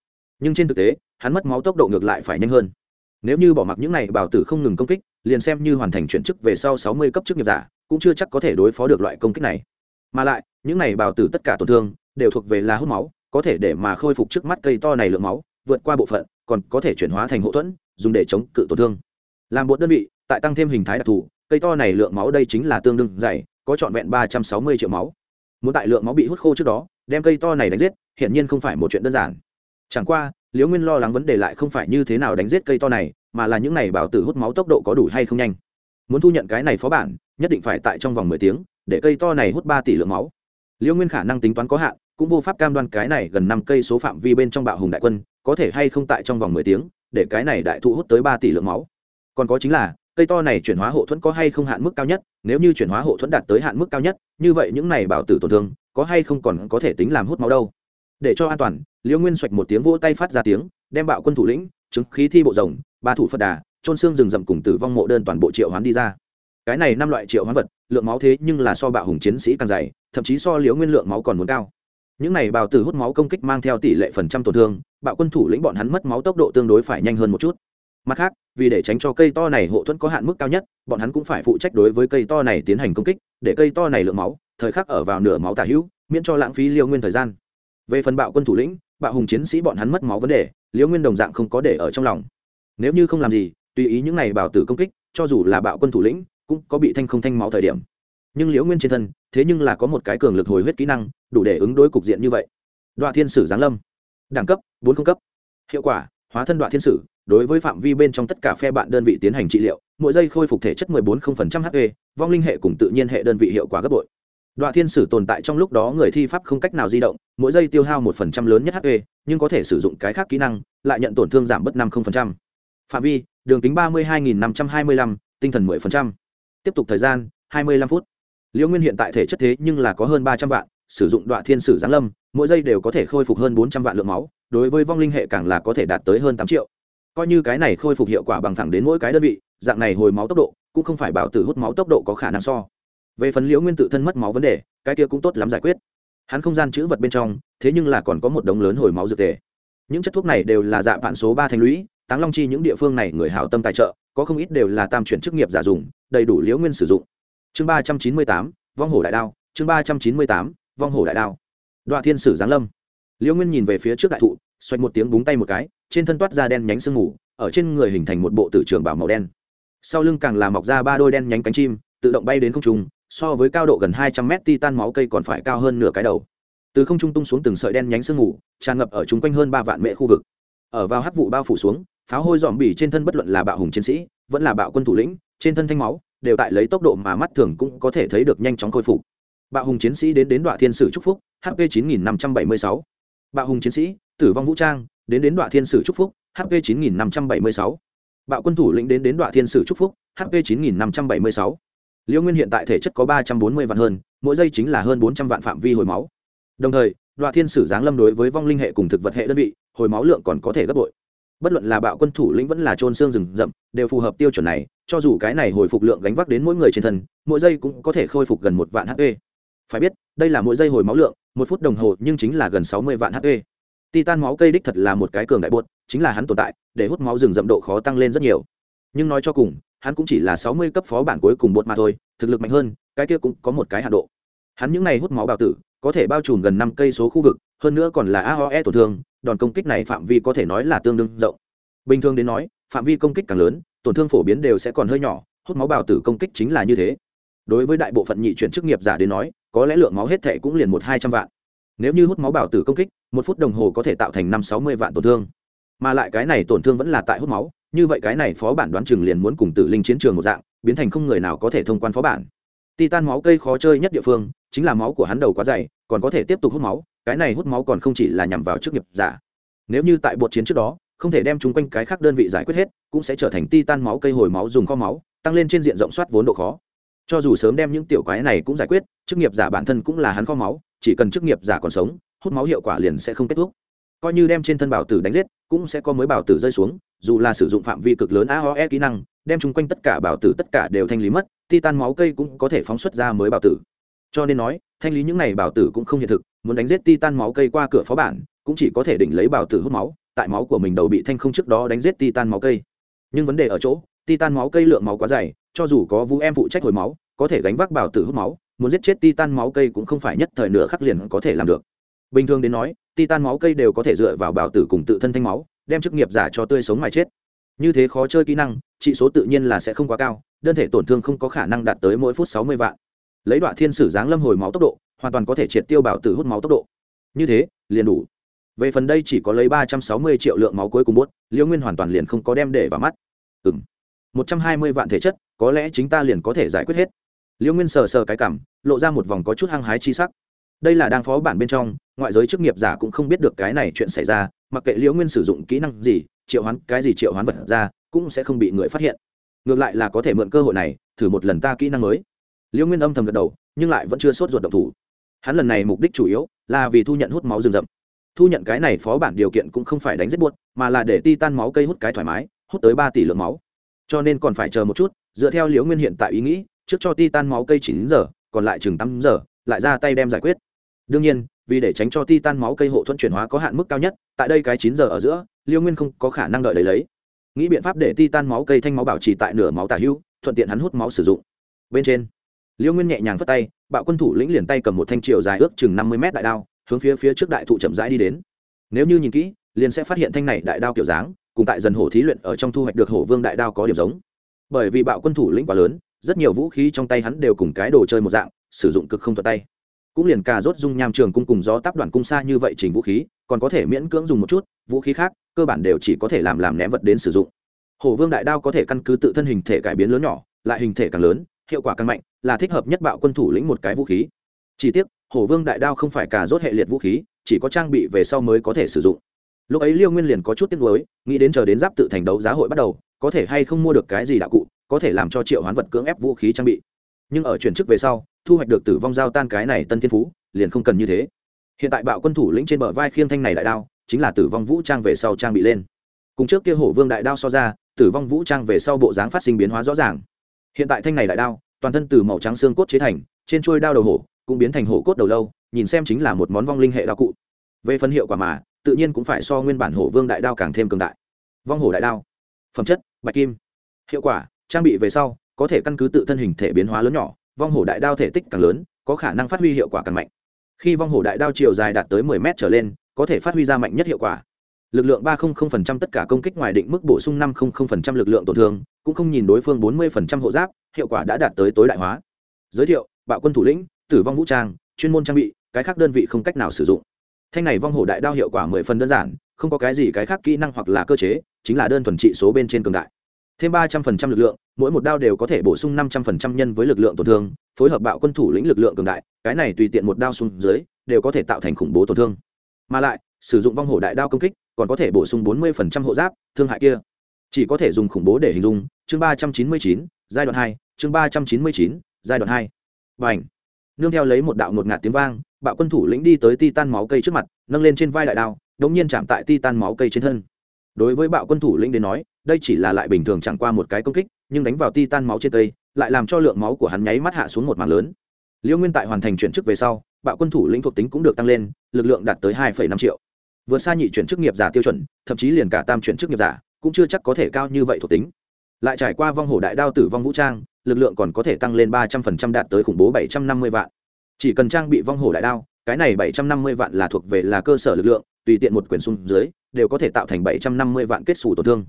Nhưng trên thực tế hắn mất máu tốc độ ngược lại phải nhanh hơn. Nếu như bỏ mặc những này, bảo tử không ngừng công kích, liền xem như hoàn thành chuyển chức về sau sáu mươi cấp chức nghiệp giả, cũng chưa chắc có thể đối phó được loại công kích này. Mà lại, những này bảo tử tất cả tổn thương, đều thuộc về là hút máu, có thể để mà khôi phục trước mắt cây to này lượng máu, vượt qua bộ phận, còn có thể chuyển hóa thành hậu thuẫn, dùng để chống cự tổn thương. Làm một đơn vị, tại tăng thêm hình thái đặc thù, cây to này lượng máu đây chính là tương đương dày, có trọn vẹn ba trăm sáu mươi triệu máu. Muốn tại lượng máu bị hút khô trước đó, đem cây to này đánh giết, hiển nhiên không phải một chuyện đơn giản. Chẳng qua liễu nguyên lo lắng vấn đề lại không phải như thế nào đánh giết cây to này, mà là những này bảo tử hút máu tốc độ có đủ hay không nhanh. Muốn thu nhận cái này phó bản, nhất định phải tại trong vòng mười tiếng, để cây to này hút ba tỷ lượng máu. Liễu nguyên khả năng tính toán có hạn, cũng vô pháp cam đoan cái này gần năm cây số phạm vi bên trong bạo hùng đại quân, có thể hay không tại trong vòng mười tiếng, để cái này đại thụ hút tới ba tỷ lượng máu. Còn có chính là, cây to này chuyển hóa hộ thuẫn có hay không hạn mức cao nhất, nếu như chuyển hóa hộ thuẫn đạt tới hạn mức cao nhất, như vậy những này bảo tử tổn thương, có hay không còn có thể tính làm hút máu đâu để cho an toàn, liễu nguyên xoạch một tiếng vỗ tay phát ra tiếng, đem bạo quân thủ lĩnh, chứng khí thi bộ rồng, ba thủ phật đà trôn xương rừng rậm cùng tử vong mộ đơn toàn bộ triệu hoán đi ra. Cái này năm loại triệu hoán vật, lượng máu thế nhưng là so bạo hùng chiến sĩ càng dày, thậm chí so liễu nguyên lượng máu còn muốn cao. Những này bào tử hút máu công kích mang theo tỷ lệ phần trăm tổn thương, bạo quân thủ lĩnh bọn hắn mất máu tốc độ tương đối phải nhanh hơn một chút. Mặt khác, vì để tránh cho cây to này hộ thuẫn có hạn mức cao nhất, bọn hắn cũng phải phụ trách đối với cây to này tiến hành công kích, để cây to này lượng máu, thời khắc ở vào nửa máu tả hữu, miễn cho lãng phí liêu nguyên thời gian về phần bạo quân thủ lĩnh, bạo hùng chiến sĩ bọn hắn mất máu vấn đề, liễu nguyên đồng dạng không có để ở trong lòng. Nếu như không làm gì, tùy ý những này bảo tử công kích, cho dù là bạo quân thủ lĩnh, cũng có bị thanh không thanh máu thời điểm. Nhưng liễu nguyên trên thân, thế nhưng là có một cái cường lực hồi huyết kỹ năng, đủ để ứng đối cục diện như vậy. Đoạn thiên sử giáng lâm. Đẳng cấp, bốn không cấp. Hiệu quả, hóa thân đoạn thiên sử, đối với phạm vi bên trong tất cả phe bạn đơn vị tiến hành trị liệu, mỗi giây khôi phục thể chất 14% hp vong linh hệ cùng tự nhiên hệ đơn vị hiệu quả gấp bội đoạn thiên sử tồn tại trong lúc đó người thi pháp không cách nào di động, mỗi giây tiêu hao một phần trăm lớn nhất hp nhưng có thể sử dụng cái khác kỹ năng, lại nhận tổn thương giảm bớt năm phạm vi, đường kính ba mươi hai nghìn năm trăm hai mươi lăm, tinh thần mười phần trăm. Tiếp tục thời gian, hai mươi lăm phút. Liễu nguyên hiện tại thể chất thế nhưng là có hơn ba trăm vạn, sử dụng đoạn thiên sử giáng lâm, mỗi giây đều có thể khôi phục hơn bốn trăm vạn lượng máu, đối với vong linh hệ càng là có thể đạt tới hơn tám triệu. Coi như cái này khôi phục hiệu quả bằng thẳng đến mỗi cái đơn vị, dạng này hồi máu tốc độ, cũng không phải bảo tử hút máu tốc độ có khả năng so về phần liễu nguyên tự thân mất máu vấn đề, cái kia cũng tốt lắm giải quyết. Hắn không gian chữ vật bên trong, thế nhưng là còn có một đống lớn hồi máu dược tề. Những chất thuốc này đều là dạ vạn số ba thành lũy, táng long chi những địa phương này người hảo tâm tài trợ, có không ít đều là tam chuyển chức nghiệp giả dùng, đầy đủ liễu nguyên sử dụng. Chương ba trăm chín mươi tám, vong hổ đại đao, chương ba trăm chín mươi tám, vong hổ đại đao. Đoạn thiên sử giáng lâm. Liễu nguyên nhìn về phía trước đại thụ, xoạch một tiếng búng tay một cái, trên thân toát ra đen nhánh sương mù, ở trên người hình thành một bộ tử trường bảo màu đen. Sau lưng càng là mọc ra ba đôi đen nhánh cánh chim, tự động bay đến không trung so với cao độ gần 200m titan máu cây còn phải cao hơn nửa cái đầu từ không trung tung xuống từng sợi đen nhánh sương mù, tràn ngập ở chúng quanh hơn ba vạn mệ khu vực ở vào hắc vụ bao phủ xuống, pháo hôi dòm bỉ trên thân bất luận là bạo hùng chiến sĩ, vẫn là bạo quân thủ lĩnh, trên thân thanh máu, đều tại lấy tốc độ mà mắt thường cũng có thể thấy được nhanh chóng khôi phục bạo hùng chiến sĩ đến đến đoạn thiên sử chúc phúc hp 9576. bạo hùng chiến sĩ, tử vong vũ trang, đến đến đoạn thiên sử chúc phúc hp 9576. bạo quân thủ lĩnh đến đến đoạn thiên sử chúc phúc hp 9576 liễu nguyên hiện tại thể chất có ba trăm bốn mươi vạn hơn, mỗi giây chính là hơn bốn trăm vạn phạm vi hồi máu. Đồng thời đoạn thiên sử giáng lâm đối với vong linh hệ cùng thực vật hệ đơn vị, hồi máu lượng còn có thể gấp bội. Bất luận là bạo quân thủ lĩnh vẫn là trôn xương rừng rậm, đều phù hợp tiêu chuẩn này, cho dù cái này hồi phục lượng gánh vác đến mỗi người trên thân, mỗi giây cũng có thể khôi phục gần một vạn hp phải biết, đây là mỗi giây hồi máu lượng, một phút đồng hồ nhưng chính là gần sáu mươi vạn hp titan máu cây đích thật là một cái cường đại buột chính là hắn tồn tại, để hút máu rừng rậm độ khó tăng lên rất nhiều. Nhưng nói cho cùng hắn cũng chỉ là sáu mươi cấp phó bản cuối cùng bột mà thôi, thực lực mạnh hơn, cái kia cũng có một cái hạ độ. Hắn những n à y hút máu bào tử, có thể bao trùm gần năm cây số khu vực, hơn nữa còn là aoe tổn thương, đòn công kích này phạm vi có thể nói là tương đương rộng. Bình thường đến nói, phạm vi công kích càng lớn, tổn thương phổ biến đều sẽ còn hơi nhỏ, hút máu bào tử công kích chính là như thế. Đối với đại bộ phận nhị chuyển chức nghiệp giả đến nói, có lẽ lượng máu hết thệ cũng liền một hai trăm vạn. Nếu như hút máu bào tử công kích, một phút đồng hồ có thể tạo thành năm sáu mươi vạn tổn thương. Mà lại cái này tổn thương vẫn là tại hút máu như vậy cái này phó bản đoán chừng liền muốn cùng tử linh chiến trường một dạng, biến thành không người nào có thể thông quan phó bản. Titan máu cây khó chơi nhất địa phương, chính là máu của hắn đầu quá dày, còn có thể tiếp tục hút máu, cái này hút máu còn không chỉ là nhằm vào chức nghiệp giả. Nếu như tại bột chiến trước đó, không thể đem chúng quanh cái khác đơn vị giải quyết hết, cũng sẽ trở thành titan máu cây hồi máu dùng kho máu, tăng lên trên diện rộng soát vốn độ khó. Cho dù sớm đem những tiểu quái này cũng giải quyết, chức nghiệp giả bản thân cũng là hắn kho máu, chỉ cần chức nghiệp giả còn sống, hút máu hiệu quả liền sẽ không kết thúc coi như đem trên thân bảo tử đánh giết, cũng sẽ có mới bảo tử rơi xuống, dù là sử dụng phạm vi cực lớn aoe kỹ năng, đem chung quanh tất cả bảo tử tất cả đều thanh lý mất, titan máu cây cũng có thể phóng xuất ra mới bảo tử. Cho nên nói, thanh lý những này bảo tử cũng không hiện thực, muốn đánh giết titan máu cây qua cửa phó bản, cũng chỉ có thể đỉnh lấy bảo tử hút máu, tại máu của mình đầu bị thanh không trước đó đánh giết titan máu cây. Nhưng vấn đề ở chỗ, titan máu cây lượng máu quá dày, cho dù có vũ em phụ trách hồi máu, có thể gánh vác bảo tử hút máu, muốn giết chết titan máu cây cũng không phải nhất thời nửa khắc liền có thể làm được. Bình thường đến nói titan máu cây đều có thể dựa vào bảo tử cùng tự thân thanh máu, đem chức nghiệp giả cho tươi sống mà chết. Như thế khó chơi kỹ năng, trị số tự nhiên là sẽ không quá cao, đơn thể tổn thương không có khả năng đạt tới mỗi phút sáu mươi vạn. Lấy đoạn thiên sử giáng lâm hồi máu tốc độ, hoàn toàn có thể triệt tiêu bảo tử hút máu tốc độ. Như thế, liền đủ. Về phần đây chỉ có lấy ba trăm sáu mươi triệu lượng máu cuối cùng bốt liễu nguyên hoàn toàn liền không có đem để vào mắt. Ừ m một trăm hai mươi vạn thể chất, có lẽ chính ta liền có thể giải quyết hết. Liễu nguyên sờ sờ cái cảm, lộ ra một vòng có chút hăng hái chi sắc đây là đang phó bản bên trong, ngoại giới chức nghiệp giả cũng không biết được cái này chuyện xảy ra, mặc kệ liễu nguyên sử dụng kỹ năng gì, triệu hoán cái gì triệu hoán vật ra, cũng sẽ không bị người phát hiện. Ngược lại là có thể mượn cơ hội này, thử một lần ta kỹ năng mới. Liễu nguyên âm thầm gật đầu, nhưng lại vẫn chưa sốt ruột động thủ. Hắn lần này mục đích chủ yếu là vì thu nhận hút máu rừng rậm. Thu nhận cái này phó bản điều kiện cũng không phải đánh rất buốt, mà là để ti tan máu cây hút cái thoải mái, hút tới ba tỷ lượng máu. Cho nên còn phải chờ một chút, dựa theo liễu nguyên hiện tại ý nghĩ, trước cho ti tan máu cây chín giờ, còn lại chừng tám giờ, lại ra tay đem giải quyết đương nhiên vì để tránh cho ti tan máu cây hộ thuận chuyển hóa có hạn mức cao nhất tại đây cái chín giờ ở giữa liêu nguyên không có khả năng đợi lấy lấy. Nghĩ biện pháp để ti tan máu cây thanh máu bảo trì tại nửa máu tả hưu, thuận tiện hắn hút máu sử dụng. Bên trên liêu nguyên nhẹ nhàng phất tay bạo quân thủ lĩnh liền tay cầm một thanh triều dài ước chừng năm mươi mét đại đao hướng phía phía trước đại thụ chậm rãi đi đến. Nếu như nhìn kỹ liền sẽ phát hiện thanh này đại đao kiểu dáng cùng tại dần hổ thí luyện ở trong thu hoạch được hổ vương đại đao có điểm giống. Bởi vì bạo quân thủ lĩnh quá lớn rất nhiều vũ khí trong tay hắn đều cùng cái đồ chơi một dạng sử dụng cực không thuật tay cũng liền cà rốt dung nham trường cung cùng gió táp đoàn cung xa như vậy chỉnh vũ khí, còn có thể miễn cưỡng dùng một chút, vũ khí khác, cơ bản đều chỉ có thể làm làm ném vật đến sử dụng. Hổ vương đại đao có thể căn cứ tự thân hình thể cải biến lớn nhỏ, lại hình thể càng lớn, hiệu quả càng mạnh, là thích hợp nhất bạo quân thủ lĩnh một cái vũ khí. Chỉ tiếc hổ vương đại đao không phải cà rốt hệ liệt vũ khí, chỉ có trang bị về sau mới có thể sử dụng. Lúc ấy liêu nguyên liền có chút tiếc nuối, nghĩ đến chờ đến giáp tự thành đấu giá hội bắt đầu, có thể hay không mua được cái gì đạo cụ, có thể làm cho triệu hoán vật cưỡng ép vũ khí trang bị nhưng ở chuyển chức về sau, thu hoạch được tử vong giao tan cái này tân thiên phú, liền không cần như thế. Hiện tại bạo quân thủ lĩnh trên bờ vai khiêng thanh này đại đao, chính là tử vong vũ trang về sau trang bị lên. Cùng trước kia hổ vương đại đao so ra, tử vong vũ trang về sau bộ dáng phát sinh biến hóa rõ ràng. Hiện tại thanh này đại đao, toàn thân từ màu trắng xương cốt chế thành, trên trôi đao đầu hổ cũng biến thành hổ cốt đầu lâu, nhìn xem chính là một món vong linh hệ đao cụ. Về phân hiệu quả mà, tự nhiên cũng phải so nguyên bản hổ vương đại đao càng thêm cường đại. Vong hổ đại đao. Phẩm chất, bạch kim. Hiệu quả, trang bị về sau có thể căn cứ tự thân hình thể biến hóa lớn nhỏ, vong hổ đại đao thể tích càng lớn, có khả năng phát huy hiệu quả càng mạnh. Khi vong hổ đại đao chiều dài đạt tới 10 m trở lên, có thể phát huy ra mạnh nhất hiệu quả. Lực lượng 300% tất cả công kích ngoài định mức bổ sung 500% lực lượng tổn thương, cũng không nhìn đối phương 40% hộ giáp, hiệu quả đã đạt tới tối đại hóa. Giới thiệu, bạo quân thủ lĩnh, tử vong vũ trang, chuyên môn trang bị, cái khác đơn vị không cách nào sử dụng. Thanh này vong hổ đại đao hiệu quả mười phần đơn giản, không có cái gì cái khác kỹ năng hoặc là cơ chế, chính là đơn thuần trị số bên trên cường đại thêm ba trăm phần trăm lực lượng, mỗi một đao đều có thể bổ sung năm trăm phần trăm nhân với lực lượng tổn thương, phối hợp bạo quân thủ lĩnh lực lượng cường đại, cái này tùy tiện một đao xuống dưới, đều có thể tạo thành khủng bố tổn thương. Mà lại, sử dụng vong hổ đại đao công kích, còn có thể bổ sung bốn mươi phần trăm hộ giáp, thương hại kia. Chỉ có thể dùng khủng bố để hình dung, chương ba trăm chín mươi chín, giai đoạn hai, chương ba trăm chín mươi chín, giai đoạn hai. Và ảnh nương theo lấy một đạo ngột ngạt tiếng vang, bạo quân thủ lĩnh đi tới ti tan máu cây trước mặt, nâng lên trên vai đại đao, đống nhiên chạm tại ti tan máu cây trên thân đối với bạo quân thủ lĩnh đến nói, đây chỉ là lại bình thường chẳng qua một cái công kích, nhưng đánh vào ti tan máu trên tây, lại làm cho lượng máu của hắn nháy mắt hạ xuống một mảng lớn. Liễu nguyên tại hoàn thành chuyển chức về sau, bạo quân thủ lĩnh thuộc tính cũng được tăng lên, lực lượng đạt tới hai năm triệu. Vượt xa nhị chuyển chức nghiệp giả tiêu chuẩn, thậm chí liền cả tam chuyển chức nghiệp giả, cũng chưa chắc có thể cao như vậy thuộc tính. Lại trải qua vong hổ đại đao tử vong vũ trang, lực lượng còn có thể tăng lên ba trăm phần trăm đạt tới khủng bố bảy trăm năm mươi vạn. Chỉ cần trang bị vong hổ đại đao, cái này bảy trăm năm mươi vạn là thuộc về là cơ sở lực lượng, tùy tiện một quyển xung dưới đều có thể tạo thành bảy trăm năm mươi vạn kết xù tổn thương.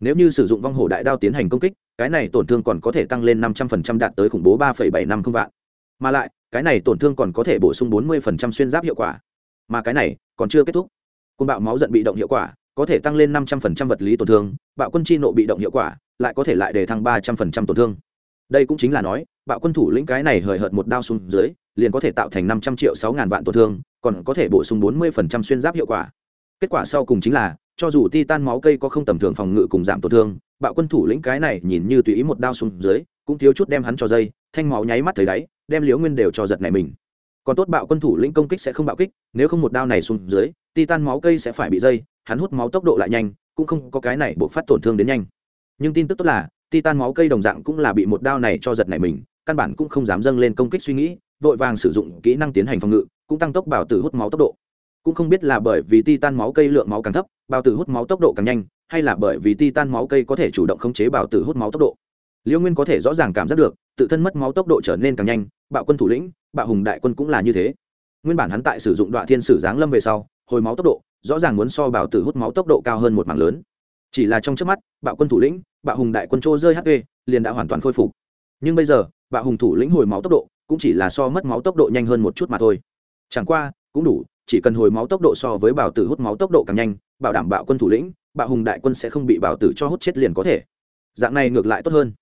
Nếu như sử dụng vong hổ đại đao tiến hành công kích, cái này tổn thương còn có thể tăng lên năm trăm phần trăm đạt tới khủng bố ba phẩy bảy năm không vạn. Mà lại, cái này tổn thương còn có thể bổ sung bốn mươi phần trăm xuyên giáp hiệu quả. Mà cái này còn chưa kết thúc. Côn bạo máu giận bị động hiệu quả, có thể tăng lên năm trăm phần trăm vật lý tổn thương, bạo quân chi nộ bị động hiệu quả, lại có thể lại để thăng ba trăm phần trăm tổn thương. Đây cũng chính là nói, bạo quân thủ lĩnh cái này hời hợt một đao xuống dưới, liền có thể tạo thành năm trăm triệu sáu ngàn vạn tổn thương, còn có thể bổ sung bốn mươi phần trăm xuyên giáp hiệu quả kết quả sau cùng chính là, cho dù ti tan máu cây có không tầm thường phòng ngự cùng giảm tổn thương, bạo quân thủ lĩnh cái này nhìn như tùy ý một đao xuống dưới, cũng thiếu chút đem hắn cho dây, thanh máu nháy mắt thấy đáy, đem liễu nguyên đều cho giật này mình. Còn tốt bạo quân thủ lĩnh công kích sẽ không bạo kích, nếu không một đao này xuống dưới ti tan máu cây sẽ phải bị dây, hắn hút máu tốc độ lại nhanh, cũng không có cái này buộc phát tổn thương đến nhanh. Nhưng tin tức tốt là ti tan máu cây đồng dạng cũng là bị một đao này cho giật này mình, căn bản cũng không dám dâng lên công kích suy nghĩ, vội vàng sử dụng kỹ năng tiến hành phòng ngự, cũng tăng tốc bảo tử hút máu tốc độ cũng không biết là bởi vì ti tan máu cây lượng máu càng thấp, bào tử hút máu tốc độ càng nhanh, hay là bởi vì ti tan máu cây có thể chủ động khống chế bào tử hút máu tốc độ. Liễu nguyên có thể rõ ràng cảm giác được, tự thân mất máu tốc độ trở nên càng nhanh, bạo quân thủ lĩnh, bạo hùng đại quân cũng là như thế. Nguyên bản hắn tại sử dụng đoạn thiên sử giáng lâm về sau, hồi máu tốc độ, rõ ràng muốn so bào tử hút máu tốc độ cao hơn một mảng lớn. Chỉ là trong trước mắt, bạo quân thủ lĩnh, bạo hùng đại quân trô rơi hp liền đã hoàn toàn khôi phục. Nhưng bây giờ, bạo hùng thủ lĩnh hồi máu tốc độ cũng chỉ là so mất máu tốc độ nhanh hơn một chút mà thôi. Chẳng qua, cũng đủ chỉ cần hồi máu tốc độ so với bảo tử hút máu tốc độ càng nhanh, bảo đảm bạo quân thủ lĩnh, bạo hùng đại quân sẽ không bị bảo tử cho hút chết liền có thể. Dạng này ngược lại tốt hơn.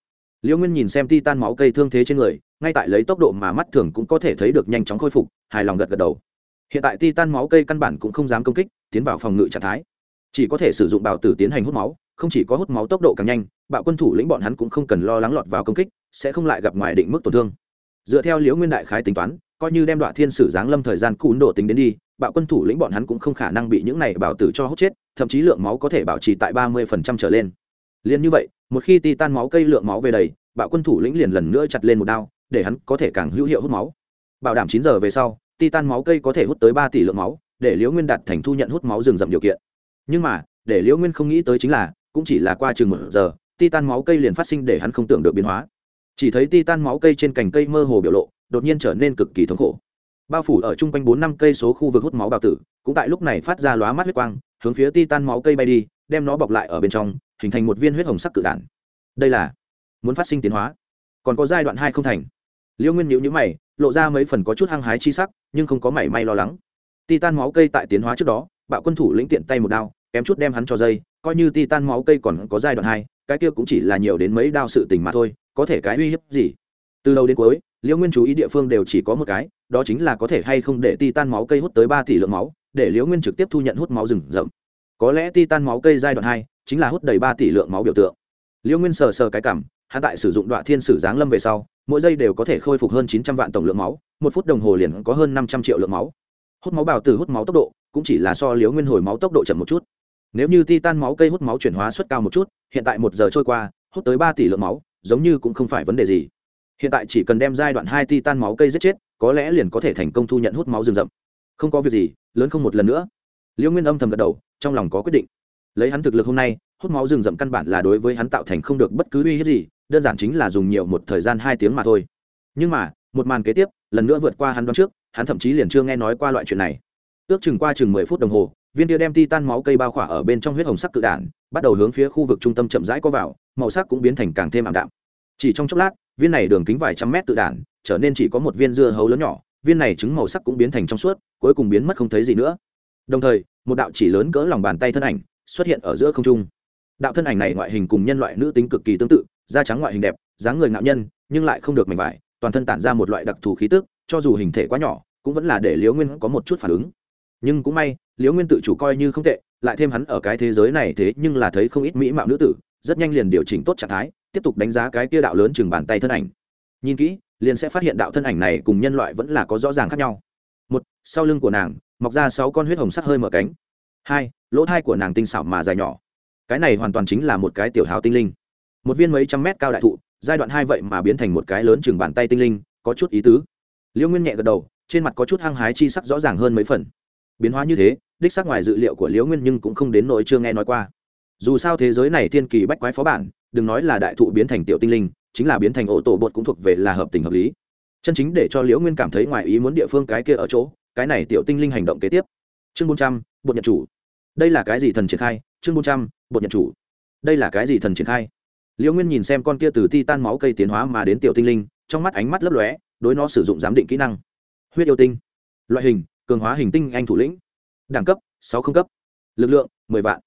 Liễu nguyên nhìn xem ti tan máu cây thương thế trên người, ngay tại lấy tốc độ mà mắt thường cũng có thể thấy được nhanh chóng khôi phục, hài lòng gật gật đầu. Hiện tại ti tan máu cây căn bản cũng không dám công kích, tiến vào phòng ngự trạng thái. Chỉ có thể sử dụng bảo tử tiến hành hút máu, không chỉ có hút máu tốc độ càng nhanh, bạo quân thủ lĩnh bọn hắn cũng không cần lo lắng lọt vào công kích, sẽ không lại gặp ngoài định mức tổn thương. Dựa theo liễu nguyên đại khái tính toán, coi như đem đoạn thiên sử giáng lâm thời gian cún độ tính đến đi bạo quân thủ lĩnh bọn hắn cũng không khả năng bị những này bảo tử cho hút chết, thậm chí lượng máu có thể bảo trì tại ba mươi phần trăm trở lên. Liền như vậy, một khi ti tan máu cây lượng máu về đầy, bạo quân thủ lĩnh liền lần nữa chặt lên một đao, để hắn có thể càng hữu hiệu hút máu. Bảo đảm chín giờ về sau ti tan máu cây có thể hút tới ba tỷ lượng máu, để liễu nguyên đạt thành thu nhận hút máu rừng rậm điều kiện. Nhưng mà, để liễu nguyên không nghĩ tới chính là, cũng chỉ là qua chừng một giờ ti tan máu cây liền phát sinh để hắn không tưởng được biến hóa. Chỉ thấy ti tan máu cây trên cành cây mơ hồ biểu lộ, đột nhiên trở nên cực kỳ thống khổ bao phủ ở chung quanh bốn năm cây số khu vực hút máu bào tử, cũng tại lúc này phát ra lóa mắt huyết quang, hướng phía ti tan máu cây bay đi, đem nó bọc lại ở bên trong, hình thành một viên huyết hồng sắc cự đản. Đây là muốn phát sinh tiến hóa. Còn có giai đoạn hai không thành. Liêu nguyên nhữ nhữ mày, lộ ra mấy phần có chút hăng hái chi sắc, nhưng không có mảy may lo lắng. Ti tan máu cây tại tiến hóa trước đó, bạo quân thủ lĩnh tiện tay một đao, kém chút đem hắn cho dây, coi như ti tan máu cây còn có giai đoạn hai, cái kia cũng chỉ là nhiều đến mấy đao sự tình mà thôi, có thể cái uy hiếp gì? Từ đầu đến cuối liễu nguyên chú ý địa phương đều chỉ có một cái, đó chính là có thể hay không để ti tan máu cây hút tới ba tỷ lượng máu, để liễu nguyên trực tiếp thu nhận hút máu rừng rậm. Có lẽ ti tan máu cây giai đoạn hai chính là hút đầy ba tỷ lượng máu biểu tượng. Liễu nguyên sờ sờ cái cảm hạ tại sử dụng đoạn thiên sử giáng lâm về sau, mỗi giây đều có thể khôi phục hơn chín trăm vạn tổng lượng máu, một phút đồng hồ liền có hơn năm trăm triệu lượng máu. Hút máu bào từ hút máu tốc độ cũng chỉ là so liễu nguyên hồi máu tốc độ chậm một chút. Nếu như titan máu cây hút máu chuyển hóa suất cao một chút, hiện tại một giờ trôi qua, hút tới ba tỷ lượng máu, giống như cũng không phải vấn đề gì hiện tại chỉ cần đem giai đoạn hai titan máu cây giết chết, có lẽ liền có thể thành công thu nhận hút máu rừng rậm. Không có việc gì, lớn không một lần nữa. Liễu nguyên âm thầm gật đầu, trong lòng có quyết định. Lấy hắn thực lực hôm nay, hút máu rừng rậm căn bản là đối với hắn tạo thành không được bất cứ uy hiếp gì, đơn giản chính là dùng nhiều một thời gian hai tiếng mà thôi. Nhưng mà, một màn kế tiếp, lần nữa vượt qua hắn đoán trước, hắn thậm chí liền chưa nghe nói qua loại chuyện này. Ước chừng qua chừng mười phút đồng hồ, viên tia đem ti tan máu cây bao khỏa ở bên trong huyết hồng sắc cự đản, bắt đầu hướng phía khu vực trung tâm chậm rãi có vào, màu sắc cũng biến thành càng thêm ảm đạm. Chỉ trong chốc lát viên này đường kính vài trăm mét tự đản, trở nên chỉ có một viên dưa hấu lớn nhỏ, viên này trứng màu sắc cũng biến thành trong suốt, cuối cùng biến mất không thấy gì nữa. Đồng thời, một đạo chỉ lớn cỡ lòng bàn tay thân ảnh xuất hiện ở giữa không trung. Đạo thân ảnh này ngoại hình cùng nhân loại nữ tính cực kỳ tương tự, da trắng ngoại hình đẹp, dáng người ngạo nhân, nhưng lại không được mảnh vải, toàn thân tản ra một loại đặc thù khí tức, cho dù hình thể quá nhỏ, cũng vẫn là để liễu nguyên có một chút phản ứng. Nhưng cũng may, liễu nguyên tự chủ coi như không tệ, lại thêm hắn ở cái thế giới này thế nhưng là thấy không ít mỹ mạo nữ tử, rất nhanh liền điều chỉnh tốt trạng thái tiếp tục đánh giá cái kia đạo lớn chừng bàn tay thân ảnh. Nhìn kỹ, liền sẽ phát hiện đạo thân ảnh này cùng nhân loại vẫn là có rõ ràng khác nhau. Một, sau lưng của nàng, mọc ra sáu con huyết hồng sắc hơi mở cánh. Hai, lỗ thai của nàng tinh xảo mà dài nhỏ. Cái này hoàn toàn chính là một cái tiểu hào tinh linh. Một viên mấy trăm mét cao đại thụ, giai đoạn hai vậy mà biến thành một cái lớn chừng bàn tay tinh linh, có chút ý tứ. Liễu nguyên nhẹ gật đầu, trên mặt có chút hăng hái chi sắc rõ ràng hơn mấy phần. Biến hóa như thế, đích sắc ngoài dự liệu của liễu nguyên nhưng cũng không đến nỗi chưa nghe nói qua. Dù sao thế giới này thiên kỳ bách quái phó bản đừng nói là đại thụ biến thành tiểu tinh linh, chính là biến thành ổ tổ bột cũng thuộc về là hợp tình hợp lý. Chân chính để cho liễu nguyên cảm thấy ngoài ý muốn địa phương cái kia ở chỗ, cái này tiểu tinh linh hành động kế tiếp. Chương bốn trăm, bột nhật chủ. Đây là cái gì thần triển khai? Chương bốn trăm, bột nhật chủ. Đây là cái gì thần triển khai? Liễu nguyên nhìn xem con kia từ ti tan máu cây tiến hóa mà đến tiểu tinh linh, trong mắt ánh mắt lấp lóe, đối nó sử dụng giám định kỹ năng. Huyết yêu tinh. Loại hình, cường hóa hình tinh anh thủ lĩnh. Đẳng cấp, sáu không cấp. Lực lượng, mười vạn.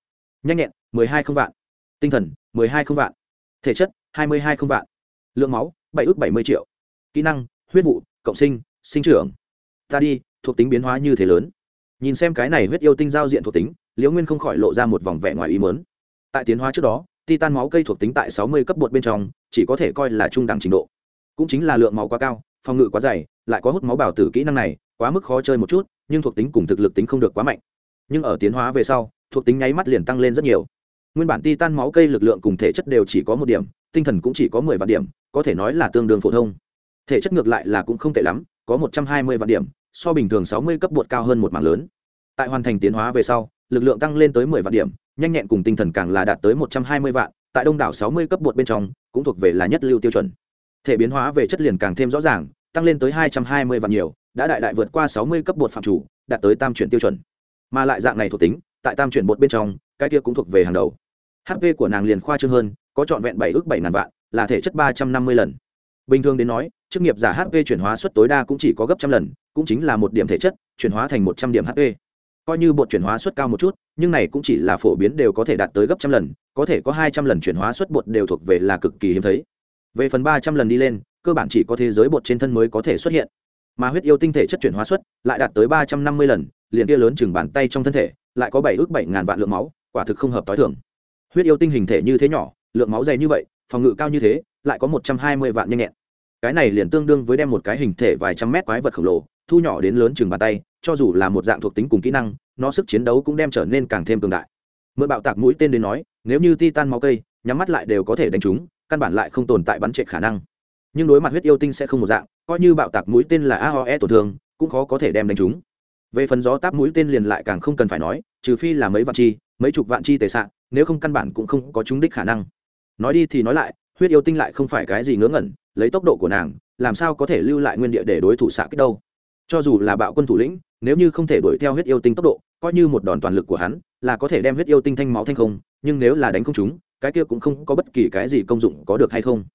Nhanh nhẹn, mười hai không vạn tinh thần, mười hai không vạn. Thể chất, hai mươi hai không vạn. Lượng máu, bảy ước bảy mươi triệu. Kỹ năng, huyết vụ, cộng sinh sinh trưởng. Ta đi, thuộc tính biến hóa như thế lớn. Nhìn xem cái này huyết yêu tinh giao diện thuộc tính, liễu nguyên không khỏi lộ ra một vòng vẻ ngoài ý mớn tại tiến hóa trước đó, titan máu cây thuộc tính tại sáu mươi cấp bột bên trong, chỉ có thể coi là trung đẳng trình độ. Cũng chính là lượng máu quá cao, phòng ngự quá dày, lại có hút máu bảo tử kỹ năng này, quá mức khó chơi một chút, nhưng thuộc tính cùng thực lực tính không được quá mạnh. Nhưng ở tiến hóa về sau, thuộc tính nháy mắt liền tăng lên rất nhiều nguyên bản titan máu cây lực lượng cùng thể chất đều chỉ có một điểm, tinh thần cũng chỉ có mười vạn điểm, có thể nói là tương đương phổ thông. Thể chất ngược lại là cũng không tệ lắm, có một trăm hai mươi vạn điểm, so bình thường sáu mươi cấp bột cao hơn một mảng lớn. Tại hoàn thành tiến hóa về sau, lực lượng tăng lên tới mười vạn điểm, nhanh nhẹn cùng tinh thần càng là đạt tới một trăm hai mươi vạn, tại đông đảo sáu mươi cấp bột bên trong, cũng thuộc về là nhất lưu tiêu chuẩn. Thể biến hóa về chất liền càng thêm rõ ràng, tăng lên tới hai trăm hai mươi vạn nhiều, đã đại đại vượt qua sáu mươi cấp bột phạm chủ, đạt tới tam chuyển tiêu chuẩn. Mà lại dạng này thuộc tính, tại tam chuyển bột bên trong, cái kia cũng thuộc về hàng đầu hp của nàng liền khoa trương hơn, có trọn vẹn bảy ước bảy ngàn vạn, là thể chất ba trăm năm mươi lần. Bình thường đến nói, chức nghiệp giả hp chuyển hóa suất tối đa cũng chỉ có gấp trăm lần, cũng chính là một điểm thể chất, chuyển hóa thành một trăm điểm hp coi như bột chuyển hóa suất cao một chút, nhưng này cũng chỉ là phổ biến đều có thể đạt tới gấp trăm lần, có thể có hai trăm lần chuyển hóa suất bột đều thuộc về là cực kỳ hiếm thấy. Về phần ba trăm lần đi lên, cơ bản chỉ có thế giới bột trên thân mới có thể xuất hiện. Mà huyết yêu tinh thể chất chuyển hóa suất lại đạt tới ba trăm năm mươi lần, liền kia lớn chừng bàn tay trong thân thể, lại có bảy ước bảy ngàn vạn lượng máu, quả thực không hợp t h i thường huyết yêu tinh hình thể như thế nhỏ, lượng máu dày như vậy, phòng ngự cao như thế, lại có một trăm hai mươi vạn nhanh nhẹn. Cái này liền tương đương với đem một cái hình thể vài trăm mét quái vật khổng lồ, thu nhỏ đến lớn chừng bàn tay, cho dù là một dạng thuộc tính cùng kỹ năng, nó sức chiến đấu cũng đem trở nên càng thêm cường đại. Mượn bạo tạc mũi tên đến nói, nếu như titan máu cây, nhắm mắt lại đều có thể đánh chúng căn bản lại không tồn tại bắn trệ khả năng. Nhưng đối mặt huyết yêu tinh sẽ không một dạng, coi như bạo tạc mũi tên là aoe tổn thương, cũng khó có thể đem đánh chúng về phần gió táp mũi tên liền lại càng không cần phải nói, trừ phi là mấy vạn chi, mấy chục vạn chi tệ sạn nếu không căn bản cũng không có trúng đích khả năng. Nói đi thì nói lại, huyết yêu tinh lại không phải cái gì ngớ ngẩn, lấy tốc độ của nàng, làm sao có thể lưu lại nguyên địa để đối thủ xạ kích đâu? Cho dù là bạo quân thủ lĩnh, nếu như không thể đuổi theo huyết yêu tinh tốc độ, coi như một đòn toàn lực của hắn, là có thể đem huyết yêu tinh thanh máu thanh không, nhưng nếu là đánh không chúng cái kia cũng không có bất kỳ cái gì công dụng có được hay không.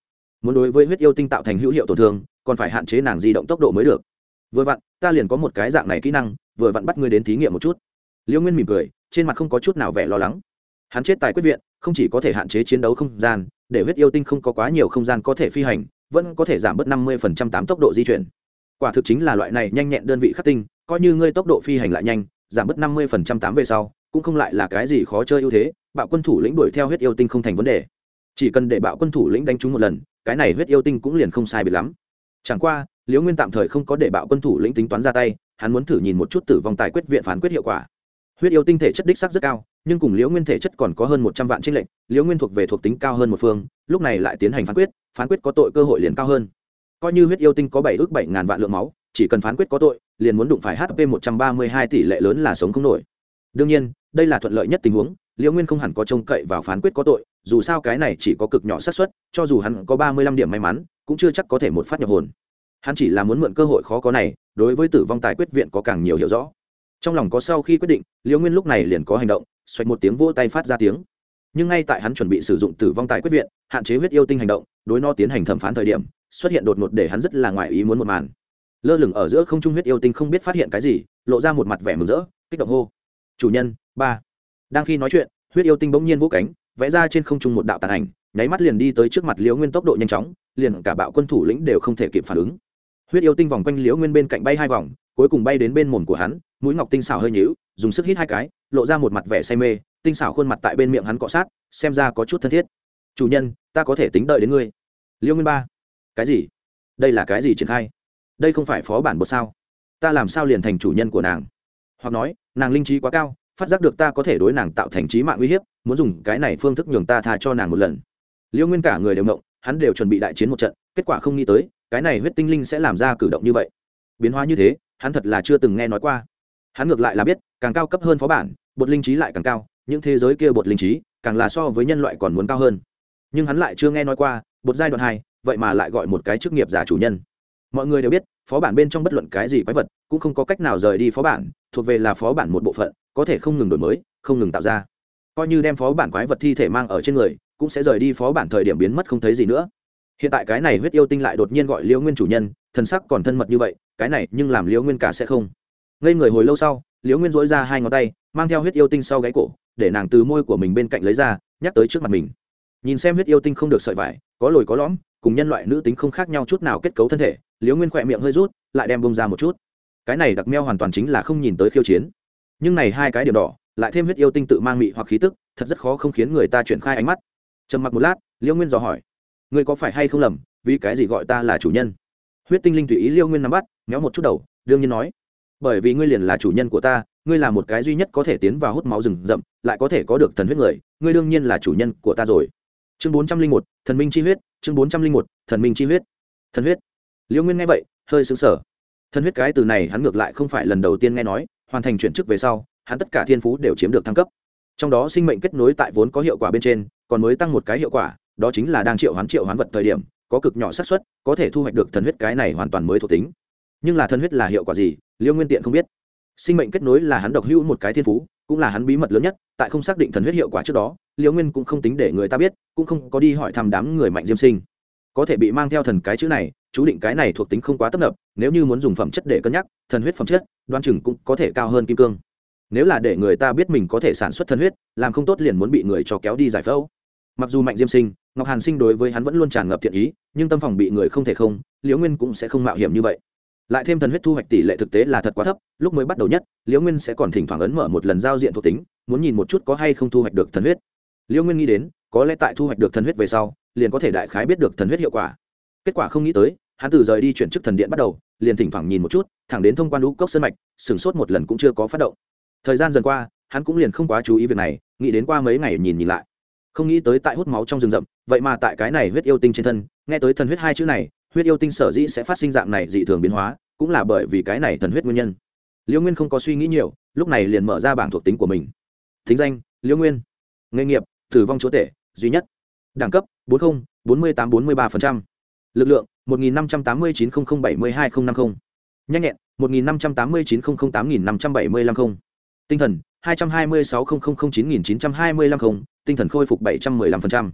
Muốn đối với huyết yêu tinh tạo thành hữu hiệu tổn thương, còn phải hạn chế nàng di động tốc độ mới được. Vừa vặn, ta liền có một cái dạng này kỹ năng, vừa vặn bắt ngươi đến thí nghiệm một chút. Liễu nguyên mỉm cười, trên mặt không có chút nào vẻ lo lắng hắn chết tại quyết viện, không chỉ có thể hạn chế chiến đấu không gian, để huyết yêu tinh không có quá nhiều không gian có thể phi hành, vẫn có thể giảm bớt năm mươi tám tốc độ di chuyển. Quả thực chính là loại này nhanh nhẹn đơn vị khắc tinh, coi như ngươi tốc độ phi hành lại nhanh, giảm bớt năm mươi tám về sau, cũng không lại là cái gì khó chơi ưu thế, bạo quân thủ lĩnh đuổi theo huyết yêu tinh không thành vấn đề. Chỉ cần để bạo quân thủ lĩnh đánh trúng một lần, cái này huyết yêu tinh cũng liền không sai biệt lắm. Chẳng qua, liễu nguyên tạm thời không có để bạo quân thủ lĩnh tính toán ra tay, hắn muốn thử nhìn một chút tử vong tài quyết viện phán quyết hiệu quả. Huyết yêu tinh thể chất đích sắc rất cao nhưng cùng liễu nguyên thể chất còn có hơn một trăm vạn trích lệnh liễu nguyên thuộc về thuộc tính cao hơn một phương, lúc này lại tiến hành phán quyết phán quyết có tội cơ hội liền cao hơn. Coi như huyết yêu tinh có bảy ước bảy ngàn vạn lượng máu, chỉ cần phán quyết có tội, liền muốn đụng phải hp một trăm ba mươi hai tỷ lệ lớn là sống không nổi. Đương nhiên, đây là thuận lợi nhất tình huống, liễu nguyên không hẳn có trông cậy vào phán quyết có tội, dù sao cái này chỉ có cực nhỏ xác suất, cho dù hắn có ba mươi lăm điểm may mắn, cũng chưa chắc có thể một phát nhập hồn. Hắn chỉ là muốn mượn cơ hội khó có này, đối với tử vong tài quyết viện có càng nhiều hiểu rõ trong lòng có sau khi quyết định, liễu nguyên lúc này liền có hành động xoạch một tiếng vỗ tay phát ra tiếng. Nhưng ngay tại hắn chuẩn bị sử dụng tử vong tài quyết viện, hạn chế huyết yêu tinh hành động, đối nó tiến hành thẩm phán thời điểm, xuất hiện đột ngột để hắn rất là ngoài ý muốn một màn. Lơ lửng ở giữa không trung huyết yêu tinh không biết phát hiện cái gì, lộ ra một mặt vẻ mừng rỡ, kích động hô. Chủ nhân, ba. Đang khi nói chuyện, huyết yêu tinh bỗng nhiên vỗ cánh, vẽ ra trên không trung một đạo tàn ảnh, nháy mắt liền đi tới trước mặt liễu nguyên tốc độ nhanh chóng, liền cả bạo quân thủ lĩnh đều không thể kịp phản ứng. Huyết yêu tinh vòng quanh liễu nguyên bên cạnh bay hai vòng, cuối cùng bay đến bên mồm của hắn mũi ngọc tinh xảo hơi nhíu, dùng sức hít hai cái, lộ ra một mặt vẻ say mê, tinh xảo khuôn mặt tại bên miệng hắn cọ sát, xem ra có chút thân thiết. Chủ nhân, ta có thể tính đợi đến ngươi. Liêu nguyên ba. Cái gì? Đây là cái gì triển khai? Đây không phải phó bản bột sao? Ta làm sao liền thành chủ nhân của nàng? Hoặc nói, nàng linh trí quá cao, phát giác được ta có thể đối nàng tạo thành trí mạng uy hiếp, muốn dùng cái này phương thức nhường ta tha cho nàng một lần. Liêu nguyên cả người đều động, hắn đều chuẩn bị đại chiến một trận, kết quả không nghĩ tới, cái này huyết tinh linh sẽ làm ra cử động như vậy. Biến hóa như thế, hắn thật là chưa từng nghe nói qua hắn ngược lại là biết, càng cao cấp hơn phó bản, bột linh trí lại càng cao, những thế giới kia bột linh trí, càng là so với nhân loại còn muốn cao hơn. Nhưng hắn lại chưa nghe nói qua, bột giai đoạn hai, vậy mà lại gọi một cái chức nghiệp giả chủ nhân. Mọi người đều biết, phó bản bên trong bất luận cái gì quái vật, cũng không có cách nào rời đi phó bản, thuộc về là phó bản một bộ phận, có thể không ngừng đổi mới, không ngừng tạo ra. Coi như đem phó bản quái vật thi thể mang ở trên người, cũng sẽ rời đi phó bản thời điểm biến mất không thấy gì nữa. Hiện tại cái này huyết yêu tinh lại đột nhiên gọi liễu nguyên chủ nhân, thần sắc còn thân mật như vậy, cái này nhưng làm liễu nguyên cả sẽ không ngây người hồi lâu sau, liễu nguyên dỗi ra hai ngón tay, mang theo huyết yêu tinh sau gáy cổ, để nàng từ môi của mình bên cạnh lấy ra, nhắc tới trước mặt mình. Nhìn xem huyết yêu tinh không được sợi vải, có lồi có lõm, cùng nhân loại nữ tính không khác nhau chút nào kết cấu thân thể, liễu nguyên khỏe miệng hơi rút, lại đem bông ra một chút. Cái này đặc meo hoàn toàn chính là không nhìn tới khiêu chiến. Nhưng này hai cái điểm đỏ, lại thêm huyết yêu tinh tự mang mị hoặc khí tức, thật rất khó không khiến người ta chuyển khai ánh mắt. Trầm mặc một lát, liễu nguyên dò hỏi, ngươi có phải hay không lầm, vì cái gì gọi ta là chủ nhân? Huyết tinh linh tùy ý liễu nguyên nắm bắt, méo một chút đầu, đương nhiên nói bởi vì ngươi liền là chủ nhân của ta, ngươi là một cái duy nhất có thể tiến vào hút máu rừng rậm, lại có thể có được thần huyết người, ngươi đương nhiên là chủ nhân của ta rồi. Chương bốn trăm linh một, thần minh chi huyết, chương bốn trăm linh một, thần minh chi huyết. Thần huyết. Liễu nguyên nghe vậy, hơi xứng sở thần huyết cái từ này hắn ngược lại không phải lần đầu tiên nghe nói, hoàn thành chuyển chức về sau, hắn tất cả thiên phú đều chiếm được thăng cấp. Trong đó sinh mệnh kết nối tại vốn có hiệu quả bên trên, còn mới tăng một cái hiệu quả, đó chính là đang triệu hoán triệu hoán vật thời điểm, có cực nhỏ xác suất, có thể thu hoạch được thần huyết cái này hoàn toàn mới thuộc tính nhưng là thần huyết là hiệu quả gì, liêu nguyên tiện không biết. Sinh mệnh kết nối là hắn độc hữu một cái thiên phú, cũng là hắn bí mật lớn nhất, tại không xác định thần huyết hiệu quả trước đó, liêu nguyên cũng không tính để người ta biết, cũng không có đi hỏi thăm đám người mạnh diêm sinh. Có thể bị mang theo thần cái chữ này, chú định cái này thuộc tính không quá tấp nập, nếu như muốn dùng phẩm chất để cân nhắc, thần huyết phẩm chất, đoan chừng cũng có thể cao hơn kim cương. Nếu là để người ta biết mình có thể sản xuất thần huyết, làm không tốt liền muốn bị người cho kéo đi giải phẫu. Mặc dù mạnh diêm sinh, ngọc hàn sinh đối với hắn vẫn luôn tràn ngập thiện ý, nhưng tâm phòng bị người không thể không liễu nguyên cũng sẽ không mạo hiểm như vậy lại thêm thần huyết thu hoạch tỷ lệ thực tế là thật quá thấp, lúc mới bắt đầu nhất, liễu nguyên sẽ còn thỉnh thoảng ấn mở một lần giao diện thuộc tính, muốn nhìn một chút có hay không thu hoạch được thần huyết. Liễu nguyên nghĩ đến, có lẽ tại thu hoạch được thần huyết về sau, liền có thể đại khái biết được thần huyết hiệu quả. Kết quả không nghĩ tới, hắn từ rời đi chuyển chức thần điện bắt đầu, liền thỉnh thoảng nhìn một chút, thẳng đến thông quan lũ cốc sân mạch, sửng sốt một lần cũng chưa có phát động. Thời gian dần qua, hắn cũng liền không quá chú ý việc này, nghĩ đến qua mấy ngày nhìn nhìn lại. Không nghĩ tới tại hút máu trong rừng rậm, vậy mà tại cái này huyết yêu tinh trên thân, nghe tới thần huyết hai chữ này huyết yêu tinh sở dĩ sẽ phát sinh dạng này dị thường biến hóa, cũng là bởi vì cái này thần huyết nguyên nhân. Liễu nguyên không có suy nghĩ nhiều, lúc này liền mở ra bảng thuộc tính của mình. Thính danh liễu nguyên. Nghề nghiệp, tử vong chúa tể, duy nhất. Đẳng cấp, bốn mươi bốn mươi tám, bốn mươi ba lực lượng, một nghìn năm trăm tám mươi chín bảy mươi hai nghìn năm mươi nhanh nhẹn, một nghìn năm trăm tám mươi chín tám nghìn năm trăm bảy mươi năm không. Tinh thần, hai trăm hai mươi sáu chín nghìn chín trăm hai mươi năm không. Tinh thần khôi phục bảy trăm m ư ơ i năm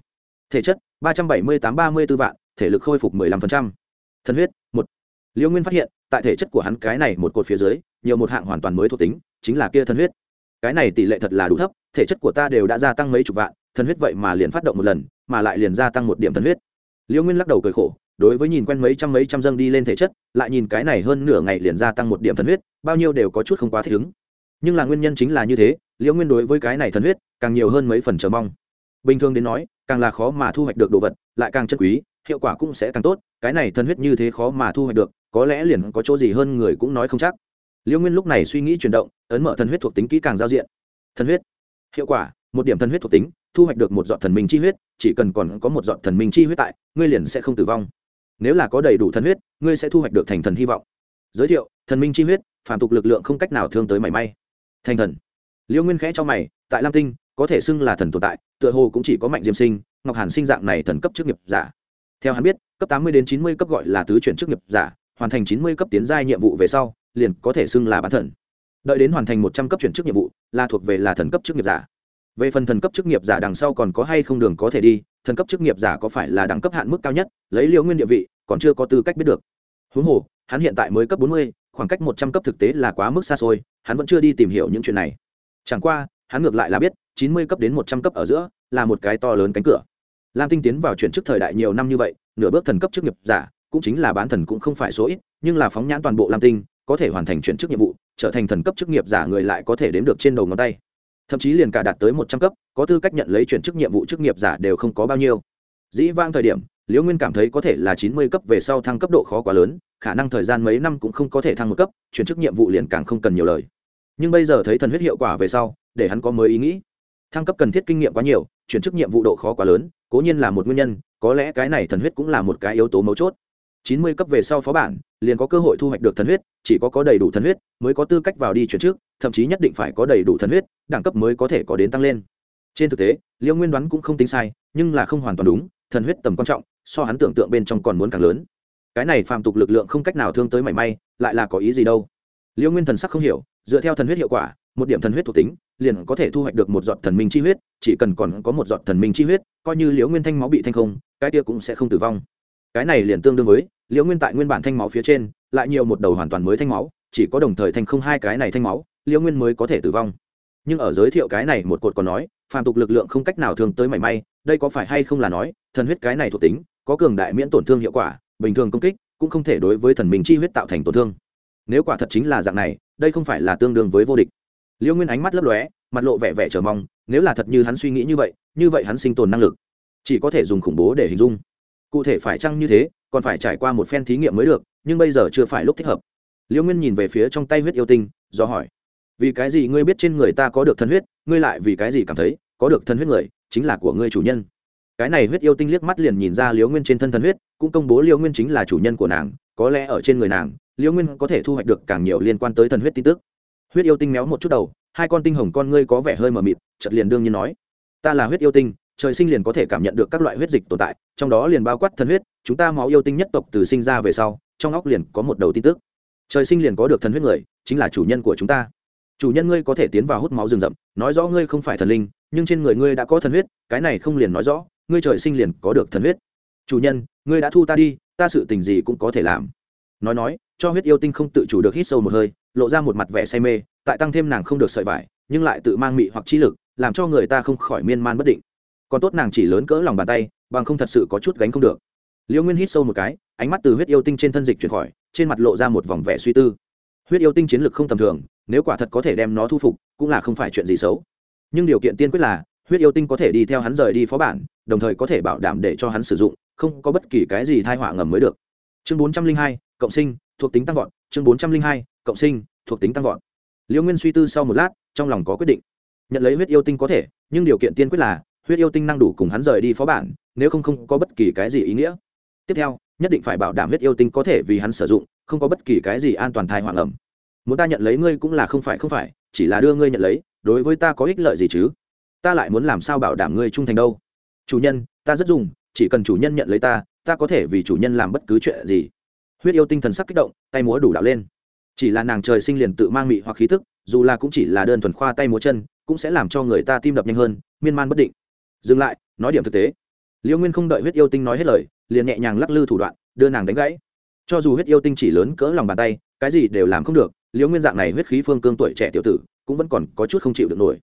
thể chất, ba trăm bảy mươi tám, ba mươi b ố vạn thể lực khôi phục mười lăm phần trăm. Thần huyết, một. Liễu nguyên phát hiện, tại thể chất của hắn cái này một cột phía dưới, nhiều một hạng hoàn toàn mới thuộc tính, chính là kia thần huyết. Cái này tỷ lệ thật là đủ thấp, thể chất của ta đều đã gia tăng mấy chục vạn, thần huyết vậy mà liền phát động một lần, mà lại liền gia tăng một điểm thần huyết. Liễu nguyên lắc đầu cười khổ, đối với nhìn quen mấy trăm mấy trăm dâng đi lên thể chất, lại nhìn cái này hơn nửa ngày liền gia tăng một điểm thần huyết, bao nhiêu đều có chút không quá thích ứng. Nhưng là nguyên nhân chính là như thế liễu nguyên đối với cái này thần huyết, càng nhiều hơn mấy phần chờ mong. Bình thường đến nói, càng là khó mà thu hoạch được đồ vật, lại càng chân quý hiệu quả cũng sẽ càng tốt, cái này thần huyết như thế khó mà thu hoạch được, có lẽ liền có chỗ gì hơn người cũng nói không chắc. Liễu nguyên lúc này suy nghĩ chuyển động, ấn mở thần huyết thuộc tính kỹ càng giao diện. Thần huyết. Hiệu quả, một điểm thần huyết thuộc tính, thu hoạch được một dọn thần minh chi huyết, chỉ cần còn có một dọn thần minh chi huyết tại, ngươi liền sẽ không tử vong. Nếu là có đầy đủ thần huyết, ngươi sẽ thu hoạch được thành thần hy vọng. Giới thiệu, thần minh chi huyết phản tục lực lượng không cách nào thương tới mảy may. Thành thần. Liêu nguyên khẽ cho mày, tại lam tinh, có thể xưng là thần tồn tại, tựa hồ cũng chỉ có mạnh diêm sinh, ngọc hàn sinh dạng này thần cấp chức nghiệp giả theo hắn biết, cấp tám mươi đến chín mươi cấp gọi là tứ chuyển chức nghiệp giả, hoàn thành chín mươi cấp tiến giai nhiệm vụ về sau, liền có thể xưng là bán thần. Đợi đến hoàn thành một trăm cấp chuyển chức nhiệm vụ, là thuộc về là thần cấp chức nghiệp giả. Về phần thần cấp chức nghiệp giả đằng sau còn có hay không đường có thể đi, thần cấp chức nghiệp giả có phải là đẳng cấp hạn mức cao nhất, lấy liều nguyên địa vị, còn chưa có tư cách biết được. Huống hồ, hắn hiện tại mới cấp bốn mươi, khoảng cách một trăm cấp thực tế là quá mức xa xôi, hắn vẫn chưa đi tìm hiểu những chuyện này. Chẳng qua, hắn ngược lại là biết, chín mươi cấp đến một trăm cấp ở giữa là một cái to lớn cánh cửa lam tinh tiến vào chuyển chức thời đại nhiều năm như vậy, nửa bước thần cấp chức nghiệp giả, cũng chính là bán thần cũng không phải số ít, nhưng là phóng nhãn toàn bộ lam tinh, có thể hoàn thành chuyển chức nhiệm vụ, trở thành thần cấp chức nghiệp giả người lại có thể đếm được trên đầu ngón tay. Thậm chí liền cả đạt tới một trăm cấp, có tư cách nhận lấy chuyển chức nhiệm vụ chức nghiệp giả đều không có bao nhiêu. Dĩ vang thời điểm, liễu nguyên cảm thấy có thể là chín mươi cấp về sau thăng cấp độ khó quá lớn, khả năng thời gian mấy năm cũng không có thể thăng một cấp, chuyển chức nhiệm vụ liền càng không cần nhiều lời. Nhưng bây giờ thấy thần huyết hiệu quả về sau, để hắn có mới ý nghĩ. Thăng cấp cần thiết kinh nghiệm quá nhiều chuyển chức nhiệm vụ độ khó quá lớn, cố nhiên là một nguyên nhân, có lẽ cái này thần huyết cũng là một cái yếu tố mấu chốt. Chín mươi cấp về sau phó bản, liền có cơ hội thu hoạch được thần huyết, chỉ có có đầy đủ thần huyết mới có tư cách vào đi chuyển trước thậm chí nhất định phải có đầy đủ thần huyết, đẳng cấp mới có thể có đến tăng lên. Trên thực tế, liêu nguyên đoán cũng không tính sai, nhưng là không hoàn toàn đúng, thần huyết tầm quan trọng, so hắn tưởng tượng bên trong còn muốn càng lớn. Cái này phàm tục lực lượng không cách nào thương tới mảy may, lại là có ý gì đâu? Liêu nguyên thần sắc không hiểu, dựa theo thần huyết hiệu quả, một điểm thần huyết thuộc tính liền có thể thu hoạch được một giọt thần minh chi huyết, chỉ cần còn có một giọt thần minh chi huyết, coi như liễu nguyên thanh máu bị thanh không, cái kia cũng sẽ không tử vong. Cái này liền tương đương với, liễu nguyên tại nguyên bản thanh máu phía trên, lại nhiều một đầu hoàn toàn mới thanh máu, chỉ có đồng thời thanh không hai cái này thanh máu, liễu nguyên mới có thể tử vong. Nhưng ở giới thiệu cái này một cột còn nói, phàm tục lực lượng không cách nào thường tới mảy may, đây có phải hay không là nói, thần huyết cái này thuộc tính, có cường đại miễn tổn thương hiệu quả, bình thường công kích, cũng không thể đối với thần minh chi huyết tạo thành tổn thương. Nếu quả thật chính là dạng này, đây không phải là tương đương với vô địch liêu nguyên ánh mắt lấp lóe, mặt lộ vẻ vẻ chờ mong, nếu là thật như hắn suy nghĩ như vậy như vậy hắn sinh tồn năng lực, chỉ có thể dùng khủng bố để hình dung. Cụ thể phải chăng như thế, còn phải trải qua một phen thí nghiệm mới được, nhưng bây giờ chưa phải lúc thích hợp. Liêu nguyên nhìn về phía trong tay huyết yêu tinh, do hỏi, vì cái gì ngươi biết trên người ta có được thân huyết, ngươi lại vì cái gì cảm thấy có được thân huyết người, chính là của ngươi chủ nhân? Cái này huyết yêu tinh liếc mắt liền nhìn ra liêu nguyên trên thân thân huyết, cũng công bố liêu nguyên chính là chủ nhân của nàng, có lẽ ở trên người nàng, liêu nguyên có thể thu hoạch được càng nhiều liên quan tới thần huyết tin tức huyết yêu tinh méo một chút đầu, hai con tinh hồng con ngươi có vẻ hơi mờ mịt chật liền đương nhiên nói, ta là huyết yêu tinh, trời sinh liền có thể cảm nhận được các loại huyết dịch tồn tại, trong đó liền bao quát thần huyết, chúng ta máu yêu tinh nhất tộc từ sinh ra về sau, trong óc liền có một đầu tin tức. Trời sinh liền có được thần huyết người, chính là chủ nhân của chúng ta. Chủ nhân ngươi có thể tiến vào hút máu rừng rậm, nói rõ ngươi không phải thần linh, nhưng trên người ngươi đã có thần huyết, cái này không liền nói rõ, ngươi trời sinh liền có được thần huyết. Chủ nhân, ngươi đã thu ta đi, ta sự tình gì cũng có thể làm. Nói nói, cho huyết yêu tinh không tự chủ được hít sâu một hơi lộ ra một mặt vẻ say mê, tại tăng thêm nàng không được sợi vải, nhưng lại tự mang mị hoặc trí lực, làm cho người ta không khỏi miên man bất định. Còn tốt nàng chỉ lớn cỡ lòng bàn tay, bằng không thật sự có chút gánh không được. Liễu nguyên hít sâu một cái, ánh mắt từ huyết yêu tinh trên thân dịch chuyển khỏi, trên mặt lộ ra một vòng vẻ suy tư. Huyết yêu tinh chiến lực không tầm thường, nếu quả thật có thể đem nó thu phục, cũng là không phải chuyện gì xấu. Nhưng điều kiện tiên quyết là, huyết yêu tinh có thể đi theo hắn rời đi phó bản, đồng thời có thể bảo đảm để cho hắn sử dụng, không có bất kỳ cái gì thai họa ngầm mới được. Chương bốn trăm linh hai, cộng sinh, thuộc tính tăng vọt chương bốn trăm linh hai, cộng sinh, thuộc tính tăng vọt. Liễu nguyên suy tư sau một lát, trong lòng có quyết định. Nhận lấy huyết yêu tinh có thể, nhưng điều kiện tiên quyết là, huyết yêu tinh năng đủ cùng hắn rời đi phó bản, nếu không không có bất kỳ cái gì ý nghĩa. Tiếp theo, nhất định phải bảo đảm huyết yêu tinh có thể vì hắn sử dụng, không có bất kỳ cái gì an toàn thai hoàng ẩm. Muốn ta nhận lấy ngươi cũng là không phải không phải, chỉ là đưa ngươi nhận lấy, đối với ta có ích lợi gì chứ? Ta lại muốn làm sao bảo đảm ngươi trung thành đâu? Chủ nhân, ta rất dùng, chỉ cần chủ nhân nhận lấy ta ta có thể vì chủ nhân làm bất cứ chuyện gì huyết yêu tinh thần sắc kích động, tay múa đủ đạo lên. Chỉ là nàng trời sinh liền tự mang mị hoặc khí thức dù là cũng chỉ là đơn thuần khoa tay múa chân, cũng sẽ làm cho người ta tim đập nhanh hơn, miên man bất định. Dừng lại, nói điểm thực tế. Liễu nguyên không đợi huyết yêu tinh nói hết lời, liền nhẹ nhàng lắc lư thủ đoạn, đưa nàng đánh gãy. Cho dù huyết yêu tinh chỉ lớn cỡ lòng bàn tay, cái gì đều làm không được liễu nguyên dạng này huyết khí phương cương tuổi trẻ tiểu tử, cũng vẫn còn có chút không chịu được nổi.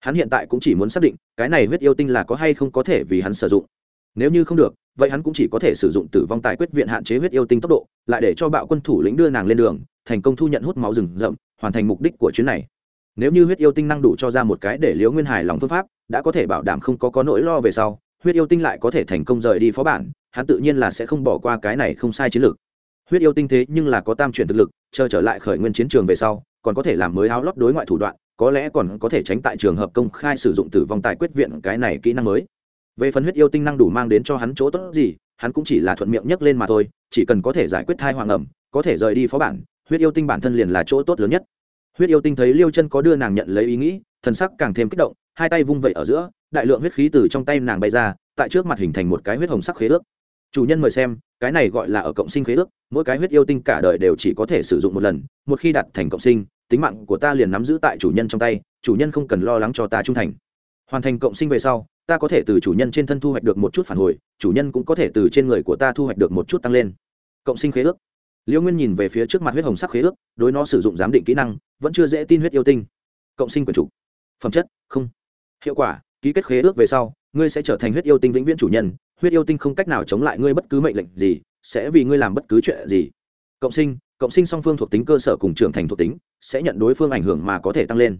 Hắn hiện tại cũng chỉ muốn xác định, cái này huyết yêu tinh là có hay không có thể vì hắn sử dụng nếu như không được, vậy hắn cũng chỉ có thể sử dụng tử vong tài quyết viện hạn chế huyết yêu tinh tốc độ, lại để cho bạo quân thủ lĩnh đưa nàng lên đường, thành công thu nhận hút máu rừng rậm, hoàn thành mục đích của chuyến này. Nếu như huyết yêu tinh năng đủ cho ra một cái để liễu nguyên hài lòng phương pháp, đã có thể bảo đảm không có có nỗi lo về sau, huyết yêu tinh lại có thể thành công rời đi phó bản, hắn tự nhiên là sẽ không bỏ qua cái này không sai chiến lược. Huyết yêu tinh thế nhưng là có tam chuyển thực lực, chờ trở lại khởi nguyên chiến trường về sau, còn có thể làm mới áo lót đối ngoại thủ đoạn, có lẽ còn có thể tránh tại trường hợp công khai sử dụng tử vong tài quyết viện cái này kỹ năng mới về phần huyết yêu tinh năng đủ mang đến cho hắn chỗ tốt gì, hắn cũng chỉ là thuận miệng nhấc lên mà thôi, chỉ cần có thể giải quyết thai hoàng ẩm, có thể rời đi phó bản, huyết yêu tinh bản thân liền là chỗ tốt lớn nhất. Huyết yêu tinh thấy liêu chân có đưa nàng nhận lấy ý nghĩ, thần sắc càng thêm kích động, hai tay vung vẩy ở giữa, đại lượng huyết khí từ trong tay nàng bay ra, tại trước mặt hình thành một cái huyết hồng sắc khế ước. Chủ nhân mời xem, cái này gọi là ở cộng sinh khế ước, mỗi cái huyết yêu tinh cả đời đều chỉ có thể sử dụng một lần, một khi đặt thành cộng sinh, tính mạng của ta liền nắm giữ tại chủ nhân trong tay, chủ nhân không cần lo lắng cho ta trung thành. Hoàn thành cộng sinh về sau ta có thể từ chủ nhân trên thân thu hoạch được một chút phản hồi, chủ nhân cũng có thể từ trên người của ta thu hoạch được một chút tăng lên. Cộng sinh khế ước. Liễu nguyên nhìn về phía trước mặt huyết hồng sắc khế ước, đối nó sử dụng giám định kỹ năng, vẫn chưa dễ tin huyết yêu tinh. Cộng sinh quyền chủ. Phẩm chất, không. Hiệu quả, ký kết khế ước về sau, ngươi sẽ trở thành huyết yêu tinh vĩnh viễn chủ nhân, huyết yêu tinh không cách nào chống lại ngươi bất cứ mệnh lệnh gì, sẽ vì ngươi làm bất cứ chuyện gì. Cộng sinh cộng sinh song phương thuộc tính cơ sở cùng trưởng thành thuộc tính, sẽ nhận đối phương ảnh hưởng mà có thể tăng lên.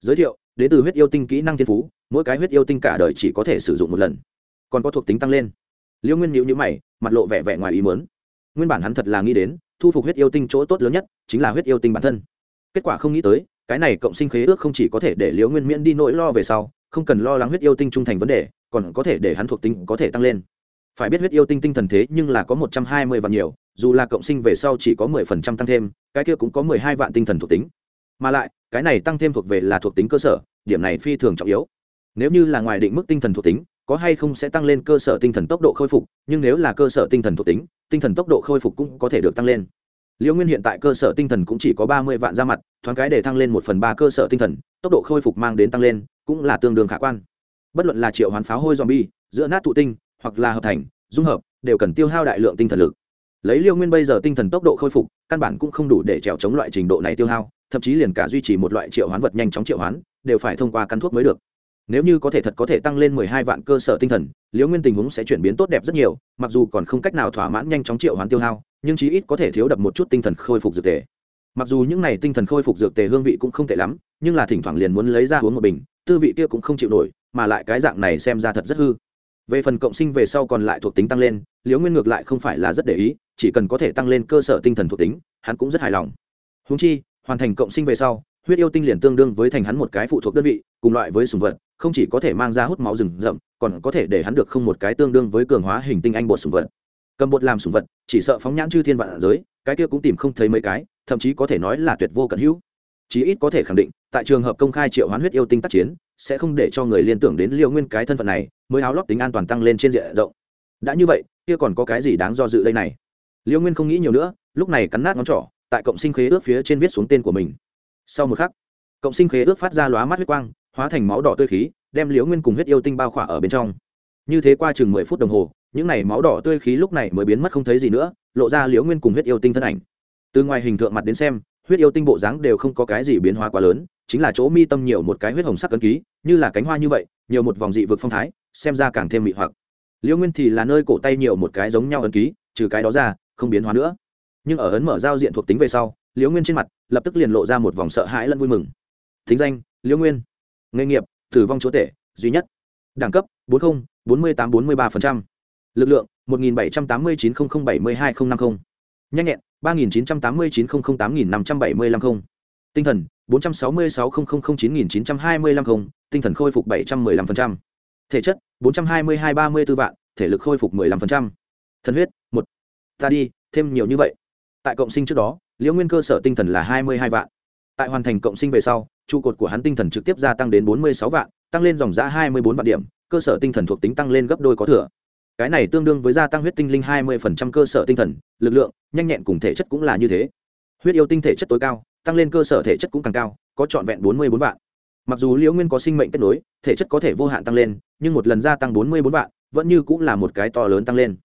Giới thiệu đến từ huyết yêu tinh kỹ năng thiên phú, mỗi cái huyết yêu tinh cả đời chỉ có thể sử dụng một lần. Còn có thuộc tính tăng lên. Liêu nguyên nhịu nhữ mày, mặt lộ vẻ vẻ ngoài ý mớn nguyên bản hắn thật là nghĩ đến, thu phục huyết yêu tinh chỗ tốt lớn nhất chính là huyết yêu tinh bản thân. Kết quả không nghĩ tới, cái này cộng sinh khế ước không chỉ có thể để liễu nguyên miễn đi nỗi lo về sau, không cần lo lắng huyết yêu tinh trung thành vấn đề, còn có thể để hắn thuộc tính có thể tăng lên. Phải biết huyết yêu tinh tinh thần thế nhưng là có một trăm hai mươi vạn nhiều, dù là cộng sinh về sau chỉ có mười phần trăm tăng thêm, cái kia cũng có mười hai vạn tinh thần thuộc tính. Mà lại cái này tăng thêm thuộc về là thuộc tính cơ sở, điểm này phi thường trọng yếu. Nếu như là ngoài định mức tinh thần thuộc tính, có hay không sẽ tăng lên cơ sở tinh thần tốc độ khôi phục, nhưng nếu là cơ sở tinh thần thuộc tính, tinh thần tốc độ khôi phục cũng có thể được tăng lên. Liễu nguyên hiện tại cơ sở tinh thần cũng chỉ có ba mươi vạn ra mặt, thoáng cái để thăng lên một phần ba cơ sở tinh thần, tốc độ khôi phục mang đến tăng lên, cũng là tương đương khả quan. Bất luận là triệu hoán pháo hôi zombie, giữa nát thụ tinh, hoặc là hợp thành, dung hợp, đều cần tiêu hao đại lượng tinh thần lực. Lấy liêu nguyên bây giờ tinh thần tốc độ khôi phục, căn bản cũng không đủ để trèo chống loại trình độ này tiêu hao thậm chí liền cả duy trì một loại triệu hoán vật nhanh chóng triệu hoán, đều phải thông qua căn thuốc mới được. Nếu như có thể thật có thể tăng lên mười hai vạn cơ sở tinh thần, liễu nguyên tình huống sẽ chuyển biến tốt đẹp rất nhiều, mặc dù còn không cách nào thỏa mãn nhanh chóng triệu hoán tiêu hao, nhưng chí ít có thể thiếu đập một chút tinh thần khôi phục dược tề. Mặc dù những n à y tinh thần khôi phục dược tề hương vị cũng không tệ lắm, nhưng là thỉnh thoảng liền muốn lấy ra uống một bình, tư vị kia cũng không chịu nổi, mà lại cái dạng này xem ra thật rất hư. Về phần cộng sinh về sau còn lại thuộc tính tăng lên, liễu nguyên ngược lại không phải là rất để ý, chỉ cần có thể tăng lên cơ sở tinh thần thuộc tính, hắn cũng rất hài lòng. Húng chi hoàn thành cộng sinh về sau, huyết yêu tinh liền tương đương với thành hắn một cái phụ thuộc đơn vị, cùng loại với sùng vật, không chỉ có thể mang ra hút máu rừng rậm, còn có thể để hắn được không một cái tương đương với cường hóa hình tinh anh bột sùng vật. Cầm bột làm sùng vật, chỉ sợ phóng nhãn chư thiên vạn giới, cái kia cũng tìm không thấy mấy cái, thậm chí có thể nói là tuyệt vô cận hữu. Chí ít có thể khẳng định, tại trường hợp công khai triệu hoán huyết yêu tinh tác chiến, sẽ không để cho người liên tưởng đến liêu nguyên cái thân phận này, mới áo lót tính an toàn tăng lên trên diện rộng. Đã như vậy, kia còn có cái gì đáng do dự đây này? Liêu nguyên không nghĩ nhiều nữa, lúc này cắn nát ngón trỏ tại cộng sinh khế ước phía trên viết xuống tên của mình. Sau một khắc, cộng sinh khế ước phát ra lóa mắt huyết quang, hóa thành máu đỏ tươi khí, đem liễu nguyên cùng huyết yêu tinh bao khỏa ở bên trong. Như thế qua chừng mười phút đồng hồ, những n à y máu đỏ tươi khí lúc này mới biến mất không thấy gì nữa, lộ ra liễu nguyên cùng huyết yêu tinh thân ảnh. Từ ngoài hình tượng mặt đến xem, huyết yêu tinh bộ dáng đều không có cái gì biến hóa quá lớn, chính là chỗ mi tâm nhiều một cái huyết hồng sắc cân ký, như là cánh hoa như vậy, nhiều một vòng dị vực phong thái, xem ra càng thêm mị hoặc. Liễu nguyên thì là nơi cổ tay nhiều một cái giống nhau ấn ký, trừ cái đó ra, không biến hóa nữa nhưng ở ấn mở giao diện thuộc tính về sau, liễu nguyên trên mặt lập tức liền lộ ra một vòng sợ hãi lẫn vui mừng. Thính danh, liễu nguyên. Nghề nghiệp, tử vong chúa tể, duy nhất. Đẳng cấp, bốn mươi bốn mươi tám, bốn mươi ba lực lượng, một nghìn bảy trăm tám mươi chín nghìn bảy mươi hai nghìn năm mươi nhanh nhẹn, ba nghìn chín trăm tám mươi chín nghìn tám nghìn năm trăm bảy mươi năm mươi tinh thần, bốn trăm sáu mươi sáu nghìn chín nghìn chín trăm hai mươi năm mươi tinh thần khôi phục bảy trăm m ư ơ i năm thể chất, bốn trăm hai mươi hai ba mươi b ố vạn. Thể lực khôi phục một mươi năm thần huyết, một. Ta đi, thêm nhiều như vậy tại cộng sinh trước đó, liễu nguyên cơ sở tinh thần là hai mươi hai vạn. Tại hoàn thành cộng sinh về sau, trụ cột của hắn tinh thần trực tiếp gia tăng đến bốn mươi sáu vạn, tăng lên dòng giã hai mươi bốn vạn điểm, cơ sở tinh thần thuộc tính tăng lên gấp đôi có thừa. Cái này tương đương với gia tăng huyết tinh linh hai mươi cơ sở tinh thần, lực lượng, nhanh nhẹn cùng thể chất cũng là như thế. Huyết yêu tinh thể chất tối cao, tăng lên cơ sở thể chất cũng càng cao, có trọn vẹn bốn mươi bốn vạn. Mặc dù liễu nguyên có sinh mệnh kết nối, thể chất có thể vô hạn tăng lên, nhưng một lần gia tăng bốn mươi bốn vạn, vẫn như cũng là một cái to lớn tăng lên.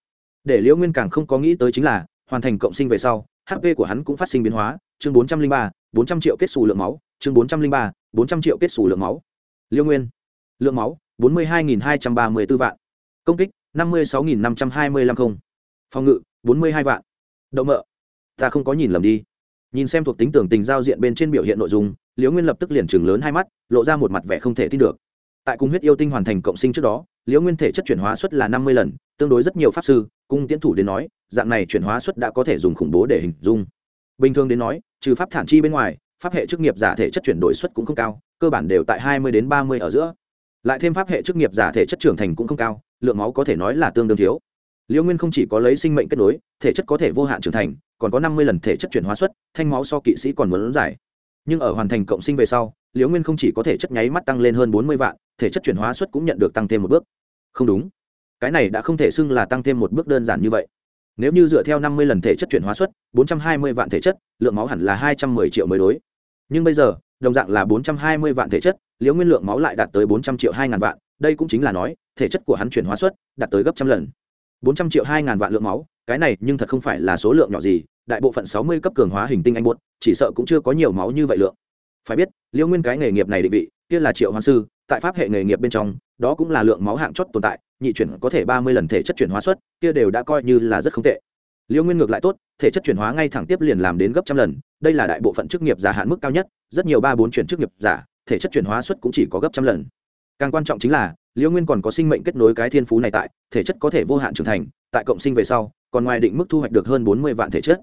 Để liễu nguyên càng không có nghĩ tới chính là, hoàn thành cộng sinh về sau hp của hắn cũng phát sinh biến hóa, chương bốn trăm linh ba, bốn trăm triệu kết xù lượng máu, chương bốn trăm linh ba, bốn trăm triệu kết xù lượng máu. Liêu nguyên. Lượng máu, bốn mươi hai hai trăm ba mươi b ố vạn. Công kích, năm mươi sáu năm trăm hai mươi năm không. Phòng ngự, bốn mươi hai vạn. Đậu mợ. Ta không có nhìn lầm đi. Nhìn xem thuộc tính tưởng tình giao diện bên trên biểu hiện nội dung liễu nguyên lập tức liền chừng lớn hai mắt, lộ ra một mặt vẻ không thể tin được tại cung huyết yêu tinh hoàn thành cộng sinh trước đó, liễu nguyên thể chất chuyển hóa suất là năm mươi lần, tương đối rất nhiều pháp sư, cung tiến thủ đến nói, dạng này chuyển hóa suất đã có thể dùng khủng bố để hình dung. Bình thường đến nói, trừ pháp thản chi bên ngoài, pháp hệ chức nghiệp giả thể chất chuyển đổi suất cũng không cao, cơ bản đều tại hai mươi đến ba mươi ở giữa. Lại thêm pháp hệ chức nghiệp giả thể chất trưởng thành cũng không cao, lượng máu có thể nói là tương đương thiếu. Liễu nguyên không chỉ có lấy sinh mệnh kết nối, thể chất có thể vô hạn trưởng thành, còn có năm mươi lần thể chất chuyển hóa suất, thanh máu so kỵ sĩ còn muốn giải nhưng ở hoàn thành cộng sinh về sau liễu nguyên không chỉ có thể chất nháy mắt tăng lên hơn bốn mươi vạn, thể chất chuyển hóa suất cũng nhận được tăng thêm một bước. Không đúng. Cái này đã không thể xưng là tăng thêm một bước đơn giản như vậy. Nếu như dựa theo năm mươi lần thể chất chuyển hóa suất, bốn trăm hai mươi vạn thể chất, lượng máu hẳn là hai trăm mười triệu mới đối. Nhưng bây giờ, đồng dạng là bốn trăm hai mươi vạn thể chất, liễu nguyên lượng máu lại đạt tới bốn trăm triệu hai ngàn vạn, đây cũng chính là nói, thể chất của hắn chuyển hóa suất đạt tới gấp trăm lần. Bốn trăm triệu hai ngàn vạn lượng máu, cái này nhưng thật không phải là số lượng nhỏ gì, đại bộ phận sáu mươi cấp cường hóa hình tinh anh buốt chỉ sợ cũng chưa có nhiều máu như vậy lượng phải biết liễu nguyên cái nghề nghiệp này định vị, kia là triệu hoa sư, tại pháp hệ nghề nghiệp bên trong, đó cũng là lượng máu hạng chót tồn tại, nhị chuyển có thể ba mươi lần thể chất chuyển hóa suất, kia đều đã coi như là rất không tệ. Liễu nguyên ngược lại tốt, thể chất chuyển hóa ngay thẳng tiếp liền làm đến gấp trăm lần, đây là đại bộ phận chức nghiệp giả hạn mức cao nhất, rất nhiều ba bốn chuyển chức nghiệp giả, thể chất chuyển hóa suất cũng chỉ có gấp trăm lần. Càng quan trọng chính là liễu nguyên còn có sinh mệnh kết nối cái thiên phú này tại, thể chất có thể vô hạn trưởng thành, tại cộng sinh về sau, còn ngoài định mức thu hoạch được hơn bốn mươi vạn thể chất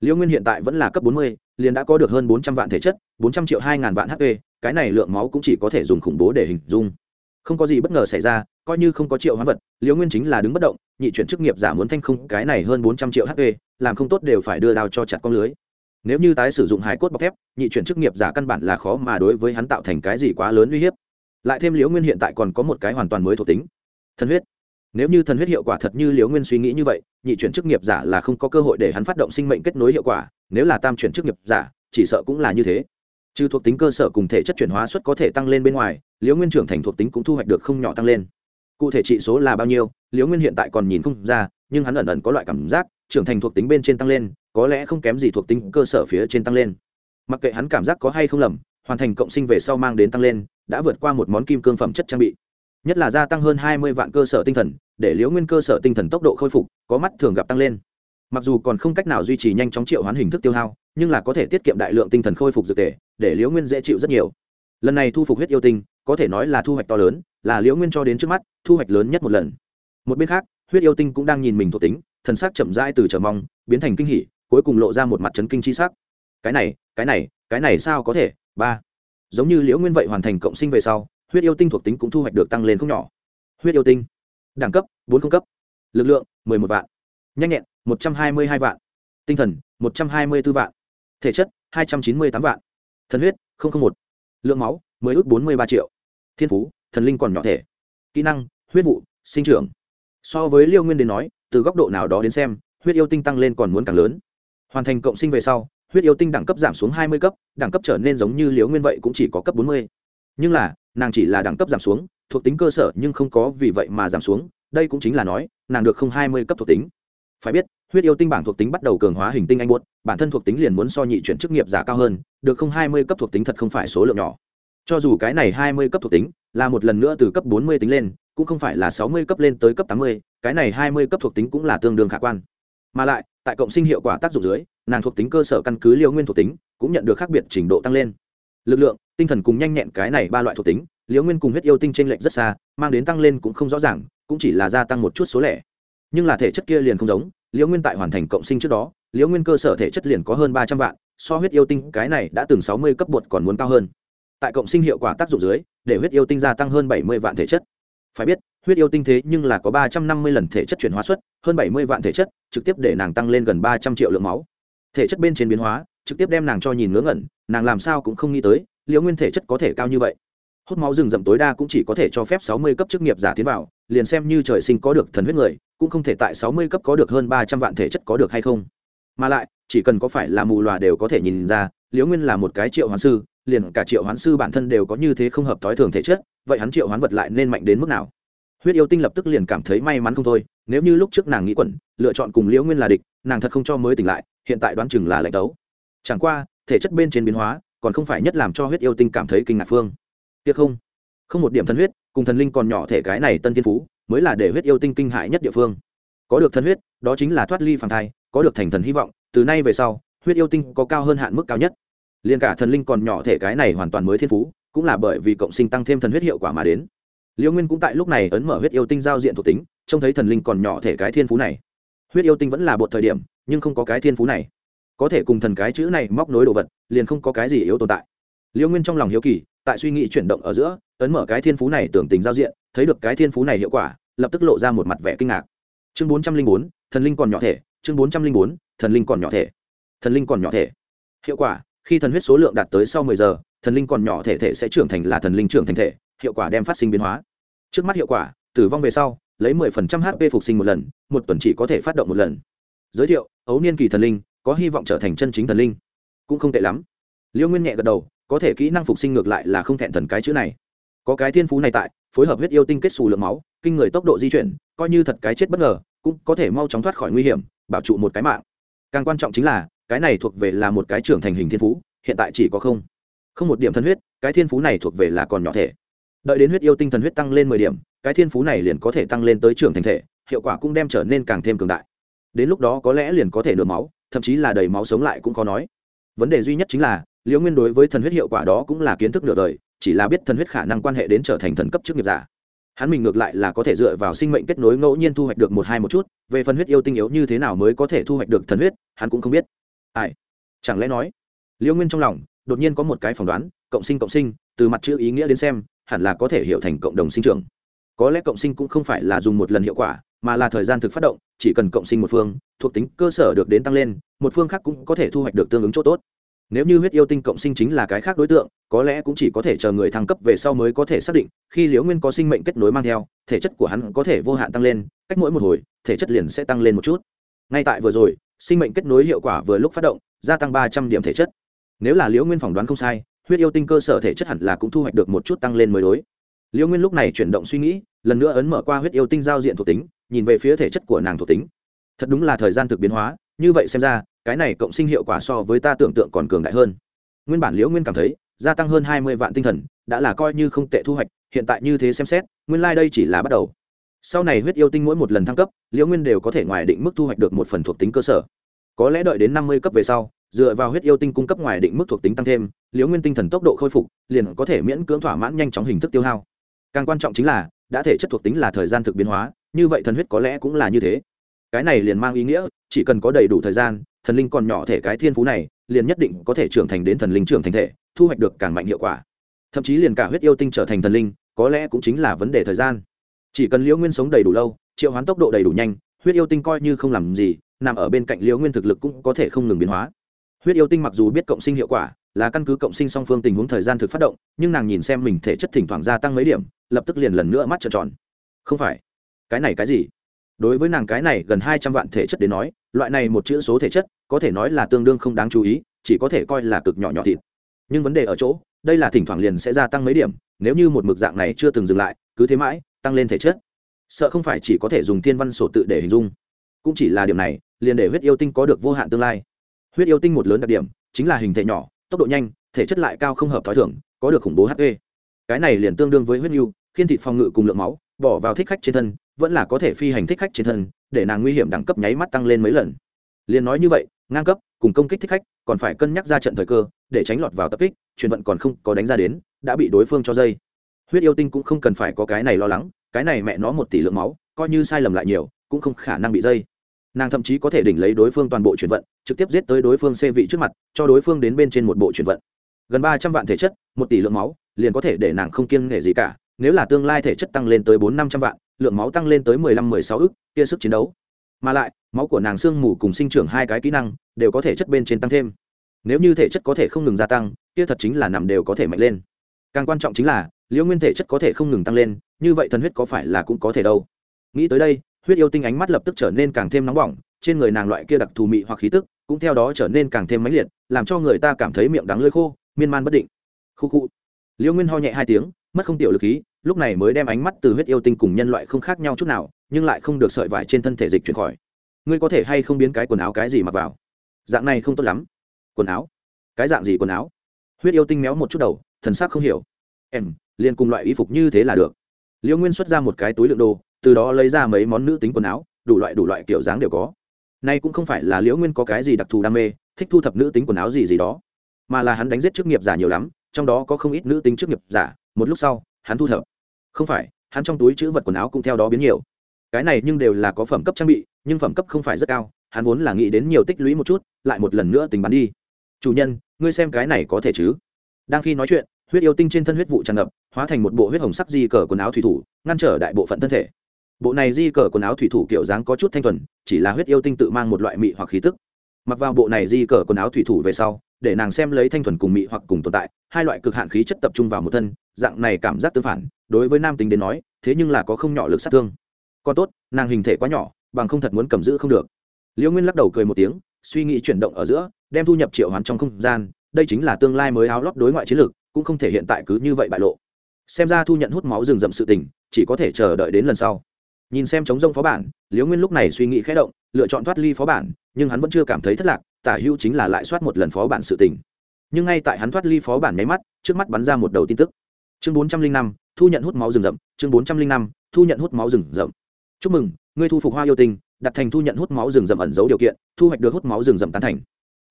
liễu nguyên hiện tại vẫn là cấp bốn mươi, liền đã có được hơn bốn trăm vạn thể chất, bốn trăm triệu hai ngàn vạn hp cái này lượng máu cũng chỉ có thể dùng khủng bố để hình dung. Không có gì bất ngờ xảy ra, coi như không có triệu hóa vật liễu nguyên chính là đứng bất động, nhị chuyển chức nghiệp giả muốn thanh không, cái này hơn bốn trăm triệu hp làm không tốt đều phải đưa đao cho chặt con lưới. Nếu như tái sử dụng hài cốt bọc thép, nhị chuyển chức nghiệp giả căn bản là khó mà đối với hắn tạo thành cái gì quá lớn uy hiếp. Lại thêm liễu nguyên hiện tại còn có một cái hoàn toàn mới thuộc tính. Thần huyết nếu như thần huyết hiệu quả thật như liễu nguyên suy nghĩ như vậy, nhị chuyển chức nghiệp giả là không có cơ hội để hắn phát động sinh mệnh kết nối hiệu quả, nếu là tam chuyển chức nghiệp giả, chỉ sợ cũng là như thế. Trừ thuộc tính cơ sở cùng thể chất chuyển hóa suất có thể tăng lên bên ngoài, liễu nguyên trưởng thành thuộc tính cũng thu hoạch được không nhỏ tăng lên. Cụ thể trị số là bao nhiêu, liễu nguyên hiện tại còn nhìn không ra, nhưng hắn ẩn ẩn có loại cảm giác, trưởng thành thuộc tính bên trên tăng lên, có lẽ không kém gì thuộc tính cơ sở phía trên tăng lên. Mặc kệ hắn cảm giác có hay không lầm, hoàn thành cộng sinh về sau mang đến tăng lên, đã vượt qua một món kim cương phẩm chất trang bị nhất là gia tăng hơn hai mươi vạn cơ sở tinh thần, để liễu nguyên cơ sở tinh thần tốc độ khôi phục, có mắt thường gặp tăng lên. Mặc dù còn không cách nào duy trì nhanh chóng triệu hoán hình thức tiêu hao, nhưng là có thể tiết kiệm đại lượng tinh thần khôi phục dược thể để liễu nguyên dễ chịu rất nhiều. Lần này thu phục huyết yêu tinh, có thể nói là thu hoạch to lớn, là liễu nguyên cho đến trước mắt, thu hoạch lớn nhất một lần. Một bên khác, huyết yêu tinh cũng đang nhìn mình thuộc tính, thần sắc chậm rãi từ chờ mong, biến thành kinh hỉ, cuối cùng lộ ra một mặt chấn kinh chi sắc. Cái này cái này cái này sao có thể? Ba. Giống như liễu nguyên vậy hoàn thành cộng sinh về sau huyết yêu tinh thuộc tính cũng thu hoạch được tăng lên không nhỏ. Huyết yêu tinh, đẳng cấp, bốn không cấp. Lực lượng, mười một vạn. Nhanh nhẹn, một trăm hai mươi hai vạn. Tinh thần, một trăm hai mươi b ố vạn. Thể chất, hai trăm chín mươi tám vạn. Thần huyết một. Lượng máu mới ước bốn mươi ba triệu. Thiên phú, thần linh còn nhỏ thể. Kỹ năng, huyết vụ, sinh trưởng. So với liêu nguyên đến nói, từ góc độ nào đó đến xem, huyết yêu tinh tăng lên còn muốn càng lớn. Hoàn thành cộng sinh về sau, huyết yêu tinh đẳng cấp giảm xuống hai mươi cấp, đẳng cấp trở nên giống như liều nguyên vậy cũng chỉ có cấp bốn mươi. Nhưng là nàng chỉ là đẳng cấp giảm xuống, thuộc tính cơ sở nhưng không có vì vậy mà giảm xuống, đây cũng chính là nói, nàng được không hai mươi cấp thuộc tính. Phải biết, huyết yêu tinh bảng thuộc tính bắt đầu cường hóa hình tinh anh buốt, bản thân thuộc tính liền muốn so nhị chuyển chức nghiệp giả cao hơn, được không hai mươi cấp thuộc tính thật không phải số lượng nhỏ. Cho dù cái này hai mươi cấp thuộc tính là một lần nữa từ cấp bốn mươi tính lên, cũng không phải là sáu mươi cấp lên tới cấp tám mươi, cái này hai mươi cấp thuộc tính cũng là tương đương khả quan. Mà lại, tại cộng sinh hiệu quả tác dụng dưới, nàng thuộc tính cơ sở căn cứ liêu nguyên thuộc tính cũng nhận được khác biệt trình độ tăng lên lực lượng, tinh thần cùng nhanh nhẹn cái này ba loại thuộc tính, liễu nguyên cùng huyết yêu tinh t r ê n lệch rất xa, mang đến tăng lên cũng không rõ ràng, cũng chỉ là gia tăng một chút số lẻ. Nhưng là thể chất kia liền không giống, liễu nguyên tại hoàn thành cộng sinh trước đó, liễu nguyên cơ sở thể chất liền có hơn ba trăm vạn, so huyết yêu tinh cái này đã từng sáu mươi cấp bột còn muốn cao hơn. Tại cộng sinh hiệu quả tác dụng dưới, để huyết yêu tinh gia tăng hơn bảy mươi vạn thể chất. Phải biết, huyết yêu tinh thế nhưng là có ba trăm năm mươi lần thể chất chuyển hóa suất, hơn bảy mươi vạn thể chất, trực tiếp để nàng tăng lên gần ba trăm triệu lượng máu. Thể chất bên trên biến hóa trực tiếp đem nàng cho nhìn ngớ ngẩn, nàng làm sao cũng không nghĩ tới, liễu nguyên thể chất có thể cao như vậy. Hút máu rừng rậm tối đa cũng chỉ có thể cho phép sáu mươi cấp chức nghiệp giả tiến vào, liền xem như trời sinh có được thần huyết người, cũng không thể tại sáu mươi cấp có được hơn ba trăm vạn thể chất có được hay không. Mà lại, chỉ cần có phải là mù loà đều có thể nhìn ra, liễu nguyên là một cái triệu hoán sư, liền cả triệu hoán sư bản thân đều có như thế không hợp t ố i thường thể chất, vậy hắn triệu hoán vật lại nên mạnh đến mức nào? Huyết yêu tinh lập tức liền cảm thấy may mắn không thôi, nếu như lúc trước nàng nghĩ quẩn, lựa chọn cùng liễu nguyên là địch, nàng thật không cho mới tỉnh lại, hiện tại đoán chừng là lệnh đấu chẳng qua, thể chất bên trên biến hóa còn không phải nhất làm cho huyết yêu tinh cảm thấy kinh ngạc phương. Tiếc không không một điểm thân huyết, cùng thần linh còn nhỏ thể cái này tân thiên phú mới là để huyết yêu tinh kinh hại nhất địa phương. Có được thân huyết, đó chính là thoát ly phản thai, có được thành thần hy vọng, từ nay về sau, huyết yêu tinh có cao hơn hạn mức cao nhất. Liền cả thần linh còn nhỏ thể cái này hoàn toàn mới thiên phú, cũng là bởi vì cộng sinh tăng thêm thần huyết hiệu quả mà đến. Liêu nguyên cũng tại lúc này ấn mở huyết yêu tinh giao diện thuộc tính, trông thấy thần linh còn nhỏ thể cái thiên phú này. Huyết yêu tinh vẫn là bột thời điểm, nhưng không có cái thiên phú này có thể cùng thần cái chữ này móc nối đồ vật, liền không có cái gì yếu tồn tại. Liêu nguyên trong lòng hiếu kỳ, tại suy nghĩ chuyển động ở giữa, ấn mở cái thiên phú này tưởng tình giao diện, thấy được cái thiên phú này hiệu quả, lập tức lộ ra một mặt vẻ kinh ngạc. Chương bốn trăm linh bốn, thần linh còn nhỏ thể, chương bốn trăm linh bốn, thần linh còn nhỏ thể. Thần linh còn nhỏ thể. Hiệu quả, khi thần huyết số lượng đạt tới sau mười giờ, thần linh còn nhỏ thể thể sẽ trưởng thành là thần linh trưởng thành thể, hiệu quả đem phát sinh biến hóa. Trước mắt hiệu quả, tử vong về sau, lấy mười phần trăm hp phục sinh một lần, một tuần chỉ có thể phát động một lần. Giới thiệu, ấu niên kỳ thần linh có hy vọng trở thành chân chính thần linh. Cũng không tệ lắm. Liêu nguyên nhẹ gật đầu, có thể kỹ năng phục sinh ngược lại là không thẹn thần cái chữ này. Có cái thiên phú này tại, phối hợp huyết yêu tinh kết xù lượng máu, kinh người tốc độ di chuyển, coi như thật cái chết bất ngờ, cũng có thể mau chóng thoát khỏi nguy hiểm, bảo trụ một cái mạng. Càng quan trọng chính là, cái này thuộc về là một cái trưởng thành hình thiên phú, hiện tại chỉ có không. Không một điểm thân huyết, cái thiên phú này thuộc về là còn nhỏ thể. Đợi đến huyết yêu tinh thần huyết tăng lên mười điểm, cái thiên phú này liền có thể tăng lên tới trưởng thành thể, hiệu quả cũng đem trở nên càng thêm cường đại. Đến lúc đó có lẽ liền có thể nửa máu thậm chí là đầy máu sống lại cũng khó nói. Vấn đề duy nhất chính là, liễu nguyên đối với thần huyết hiệu quả đó cũng là kiến thức nửa đời, chỉ là biết thần huyết khả năng quan hệ đến trở thành thần cấp chức nghiệp giả. Hắn mình ngược lại là có thể dựa vào sinh mệnh kết nối ngẫu nhiên thu hoạch được một hai một chút, về phần huyết yêu tinh yếu như thế nào mới có thể thu hoạch được thần huyết, hắn cũng không biết. Ai? Chẳng lẽ nói, liễu nguyên trong lòng, đột nhiên có một cái phỏng đoán, cộng sinh cộng sinh, từ mặt chữ ý nghĩa đến xem, hẳn là có thể hiểu thành cộng đồng sinh trưởng có lẽ cộng sinh cũng không phải là dùng một lần hiệu quả, mà là thời gian thực phát động, chỉ cần cộng sinh một phương, thuộc tính cơ sở được đến tăng lên, một phương khác cũng có thể thu hoạch được tương ứng chỗ tốt. Nếu như huyết yêu tinh cộng sinh chính là cái khác đối tượng, có lẽ cũng chỉ có thể chờ người thăng cấp về sau mới có thể xác định, khi liễu nguyên có sinh mệnh kết nối mang theo, thể chất của hắn có thể vô hạn tăng lên, cách mỗi một hồi, thể chất liền sẽ tăng lên một chút. Ngay tại vừa rồi, sinh mệnh kết nối hiệu quả vừa lúc phát động, gia tăng ba trăm điểm thể chất. Nếu là liễu nguyên phỏng đoán không sai, huyết yêu tinh cơ sở thể chất hẳn là cũng thu hoạch được một chút tăng lên mới đối. Liễu nguyên lúc này chuyển động suy nghĩ lần nữa ấn mở qua huyết yêu tinh giao diện thuộc tính, nhìn về phía thể chất của nàng thuộc tính. Thật đúng là thời gian thực biến hóa, như vậy xem ra, cái này cộng sinh hiệu quả so với ta tưởng tượng còn cường đại hơn. Nguyên bản liễu nguyên cảm thấy, gia tăng hơn hai mươi vạn tinh thần, đã là coi như không tệ thu hoạch, hiện tại như thế xem xét, nguyên lai、like、đây chỉ là bắt đầu. Sau này huyết yêu tinh mỗi một lần thăng cấp, liễu nguyên đều có thể ngoài định mức thu hoạch được một phần thuộc tính cơ sở. Có lẽ đợi đến năm mươi cấp về sau, dựa vào huyết yêu tinh cung cấp ngoài định mức thuộc tính tăng thêm, liễu nguyên tinh thần tốc độ khôi phục, liền có thể miễn cưỡng thỏa mãn nhanh chóng hình thức tiêu hao. Càng quan trọng chính là đã thể chất thuộc tính là thời gian thực biến hóa, như vậy thần huyết có lẽ cũng là như thế. Cái này liền mang ý nghĩa, chỉ cần có đầy đủ thời gian, thần linh còn nhỏ thể cái thiên phú này, liền nhất định có thể trưởng thành đến thần linh trưởng thành thể, thu hoạch được càng mạnh hiệu quả. Thậm chí liền cả huyết yêu tinh trở thành thần linh, có lẽ cũng chính là vấn đề thời gian. Chỉ cần liễu nguyên sống đầy đủ lâu, triệu hoán tốc độ đầy đủ nhanh, huyết yêu tinh coi như không làm gì, nằm ở bên cạnh liễu nguyên thực lực cũng có thể không ngừng biến hóa. Huyết yêu tinh mặc dù biết cộng sinh hiệu quả, là căn cứ cộng sinh song phương tình huống thời gian thực phát động, nhưng nàng nhìn xem mình thể chất thỉnh thoảng gia tăng mấy điểm lập tức liền lần nữa mắt trợn tròn. Không phải. Cái này cái gì? Đối với nàng cái này gần hai trăm vạn thể chất đến nói, loại này một chữ số thể chất, có thể nói là tương đương không đáng chú ý, chỉ có thể coi là cực nhỏ nhỏ thịt. Nhưng vấn đề ở chỗ, đây là thỉnh thoảng liền sẽ gia tăng mấy điểm, nếu như một mực dạng này chưa từng dừng lại, cứ thế mãi, tăng lên thể chất. Sợ không phải chỉ có thể dùng thiên văn sổ tự để hình dung. Cũng chỉ là điểm này, liền để huyết yêu tinh có được vô hạn tương lai. Huyết yêu tinh một lớn đặc điểm, chính là hình thể nhỏ, tốc độ nhanh, thể chất lại cao không hợp t h ó i thưởng có được khủng bố hp cái này liền tương đương với huyết yêu khiên thịt phòng ngự cùng lượng máu, bỏ vào thích khách trên thân, vẫn là có thể phi hành thích khách trên thân, để nàng nguy hiểm đẳng cấp nháy mắt tăng lên mấy lần. Liền nói như vậy, ngang cấp, cùng công kích thích khách, còn phải cân nhắc ra trận thời cơ, để tránh lọt vào tập kích chuyển vận còn không có đánh ra đến, đã bị đối phương cho dây. Huyết yêu tinh cũng không cần phải có cái này lo lắng, cái này mẹ nó một tỷ lượng máu, coi như sai lầm lại nhiều, cũng không khả năng bị dây. Nàng thậm chí có thể đỉnh lấy đối phương toàn bộ chuyển vận, trực tiếp giết tới đối phương xê vị trước mặt, cho đối phương đến bên trên một bộ chuyển vận. Gần ba trăm vạn thể chất, một tỷ lượng máu, liền có thể để nàng không kiêng nể gì cả nếu là tương lai thể chất tăng lên tới bốn năm trăm vạn, lượng máu tăng lên tới mười lăm, mười sáu ức, kia sức chiến đấu. Mà lại, máu của nàng xương mù cùng sinh trưởng hai cái kỹ năng đều có thể chất bên trên tăng thêm. Nếu như thể chất có thể không ngừng gia tăng, kia thật chính là nằm đều có thể mạnh lên. Càng quan trọng chính là, liễu nguyên thể chất có thể không ngừng tăng lên, như vậy thần huyết có phải là cũng có thể đâu? Nghĩ tới đây, huyết yêu tinh ánh mắt lập tức trở nên càng thêm nóng bỏng, trên người nàng loại kia đặc thù mị hoặc khí tức cũng theo đó trở nên càng thêm mãnh liệt, làm cho người ta cảm thấy miệng đắng lơi khô, miên man bất định. Khu khu. Liễu nguyên ho nhẹ hai tiếng mất không tiểu lực khí, lúc này mới đem ánh mắt từ huyết yêu tinh cùng nhân loại không khác nhau chút nào, nhưng lại không được sợi vải trên thân thể dịch chuyển khỏi. Ngươi có thể hay không biến cái quần áo cái gì mặc vào? Dạng này không tốt lắm. Quần áo? Cái dạng gì quần áo? Huyết yêu tinh méo một chút đầu, thần sắc không hiểu. Em, liền cùng loại y phục như thế là được. Liễu nguyên xuất ra một cái túi lượng đồ, từ đó lấy ra mấy món nữ tính quần áo, đủ loại đủ loại kiểu dáng đều có. Nay cũng không phải là liễu nguyên có cái gì đặc thù đam mê, thích thu thập nữ tính quần áo gì gì đó, mà là hắn đánh giết chức nghiệp giả nhiều lắm, trong đó có không ít nữ tính chức nghiệp giả một lúc sau, hắn thu thập. Không phải, hắn trong túi chữ vật quần áo cũng theo đó biến nhiều. Cái này nhưng đều là có phẩm cấp trang bị, nhưng phẩm cấp không phải rất cao, hắn vốn là nghĩ đến nhiều tích lũy một chút, lại một lần nữa tính bắn đi. Chủ nhân, ngươi xem cái này có thể chứ? Đang khi nói chuyện, huyết yêu tinh trên thân huyết vụ tràn ngập, hóa thành một bộ huyết hồng sắc di cờ quần áo thủy thủ, ngăn trở đại bộ phận thân thể. Bộ này di cờ quần áo thủy thủ kiểu dáng có chút thanh thuần, chỉ là huyết yêu tinh tự mang một loại mị hoặc khí tức. Mặc vào bộ này di cờ quần áo thủy thủ về sau để nàng xem lấy thanh thuần cùng mị hoặc cùng tồn tại, hai loại cực hạn khí chất tập trung vào một thân, dạng này cảm giác tương phản, đối với nam tính đến nói, thế nhưng là có không nhỏ lực sát thương. Còn tốt, nàng hình thể quá nhỏ, bằng không thật muốn cầm giữ không được. Liễu nguyên lắc đầu cười một tiếng, suy nghĩ chuyển động ở giữa, đem thu nhập triệu hoán trong không gian, đây chính là tương lai mới áo lót đối ngoại chiến lược, cũng không thể hiện tại cứ như vậy bại lộ. Xem ra thu nhận hút máu rừng rậm sự tình, chỉ có thể chờ đợi đến lần sau nhìn xem chống rông phó bản, liễu nguyên lúc này suy nghĩ khẽ động, lựa chọn thoát ly phó bản, nhưng hắn vẫn chưa cảm thấy thất lạc, tả hữu chính là lại soát một lần phó bản sự tình. Nhưng ngay tại hắn thoát ly phó bản nháy mắt, trước mắt bắn ra một đầu tin tức. Chương bốn trăm linh năm, thu nhận hút máu rừng rậm, chương bốn trăm linh năm, thu nhận hút máu rừng rậm. Chúc mừng, ngươi thu phục hoa yêu tinh, đặt thành thu nhận hút máu rừng rậm ẩn giấu điều kiện, thu hoạch được hút máu rừng rậm tán thành.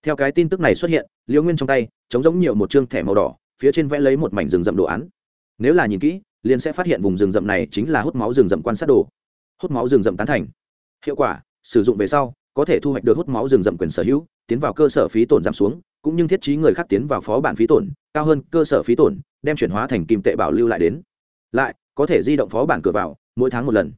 Theo cái tin tức này xuất hiện, liễu nguyên trong tay chống giống nhiều một chương thẻ màu đỏ, phía trên vẽ lấy một mảnh rừng rậm đồ án. Nếu là nhìn kỹ, liền sẽ phát hiện vùng rừng rậm này chính là hút máu rừng rậm quan sát đồ hút máu rừng rậm tán thành. Hiệu quả, sử dụng về sau, có thể thu hoạch được hút máu rừng rậm quyền sở hữu, tiến vào cơ sở phí tổn giảm xuống, cũng như thiết trí người khác tiến vào phó bản phí tổn, cao hơn cơ sở phí tổn, đem chuyển hóa thành kim tệ bảo lưu lại đến. Lại, có thể di động phó bản cửa vào, mỗi tháng một lần.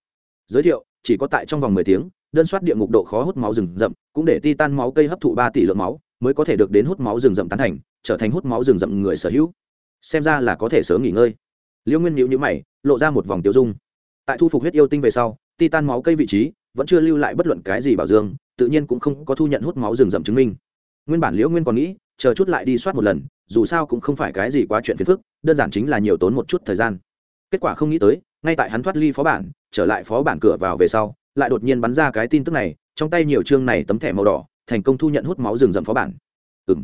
Giới thiệu, chỉ có tại trong vòng mười tiếng, đơn soát địa ngục độ khó hút máu rừng rậm, cũng để ti tan máu cây hấp thụ ba tỷ lượng máu, mới có thể được đến hút máu rừng rậm tán thành, trở thành hút máu rừng rậm người sở hữu. Xem ra là có thể sớm nghỉ ngơi. Liễu nguyên nhịu nhữ mày, lộ ra một vòng tiêu dung. Tại thu phục huyết yêu tinh về sau ti tan máu cây vị trí, vẫn chưa lưu lại bất luận cái gì bảo dương, tự nhiên cũng không có thu nhận hút máu rừng rậm chứng minh. Nguyên bản liễu nguyên còn nghĩ, chờ chút lại đi soát một lần, dù sao cũng không phải cái gì quá chuyện phiền phức, đơn giản chính là nhiều tốn một chút thời gian. Kết quả không nghĩ tới, ngay tại hắn thoát ly phó bản, trở lại phó bản cửa vào về sau, lại đột nhiên bắn ra cái tin tức này, trong tay nhiều chương này tấm thẻ màu đỏ, thành công thu nhận hút máu rừng rậm phó bản. Ừ m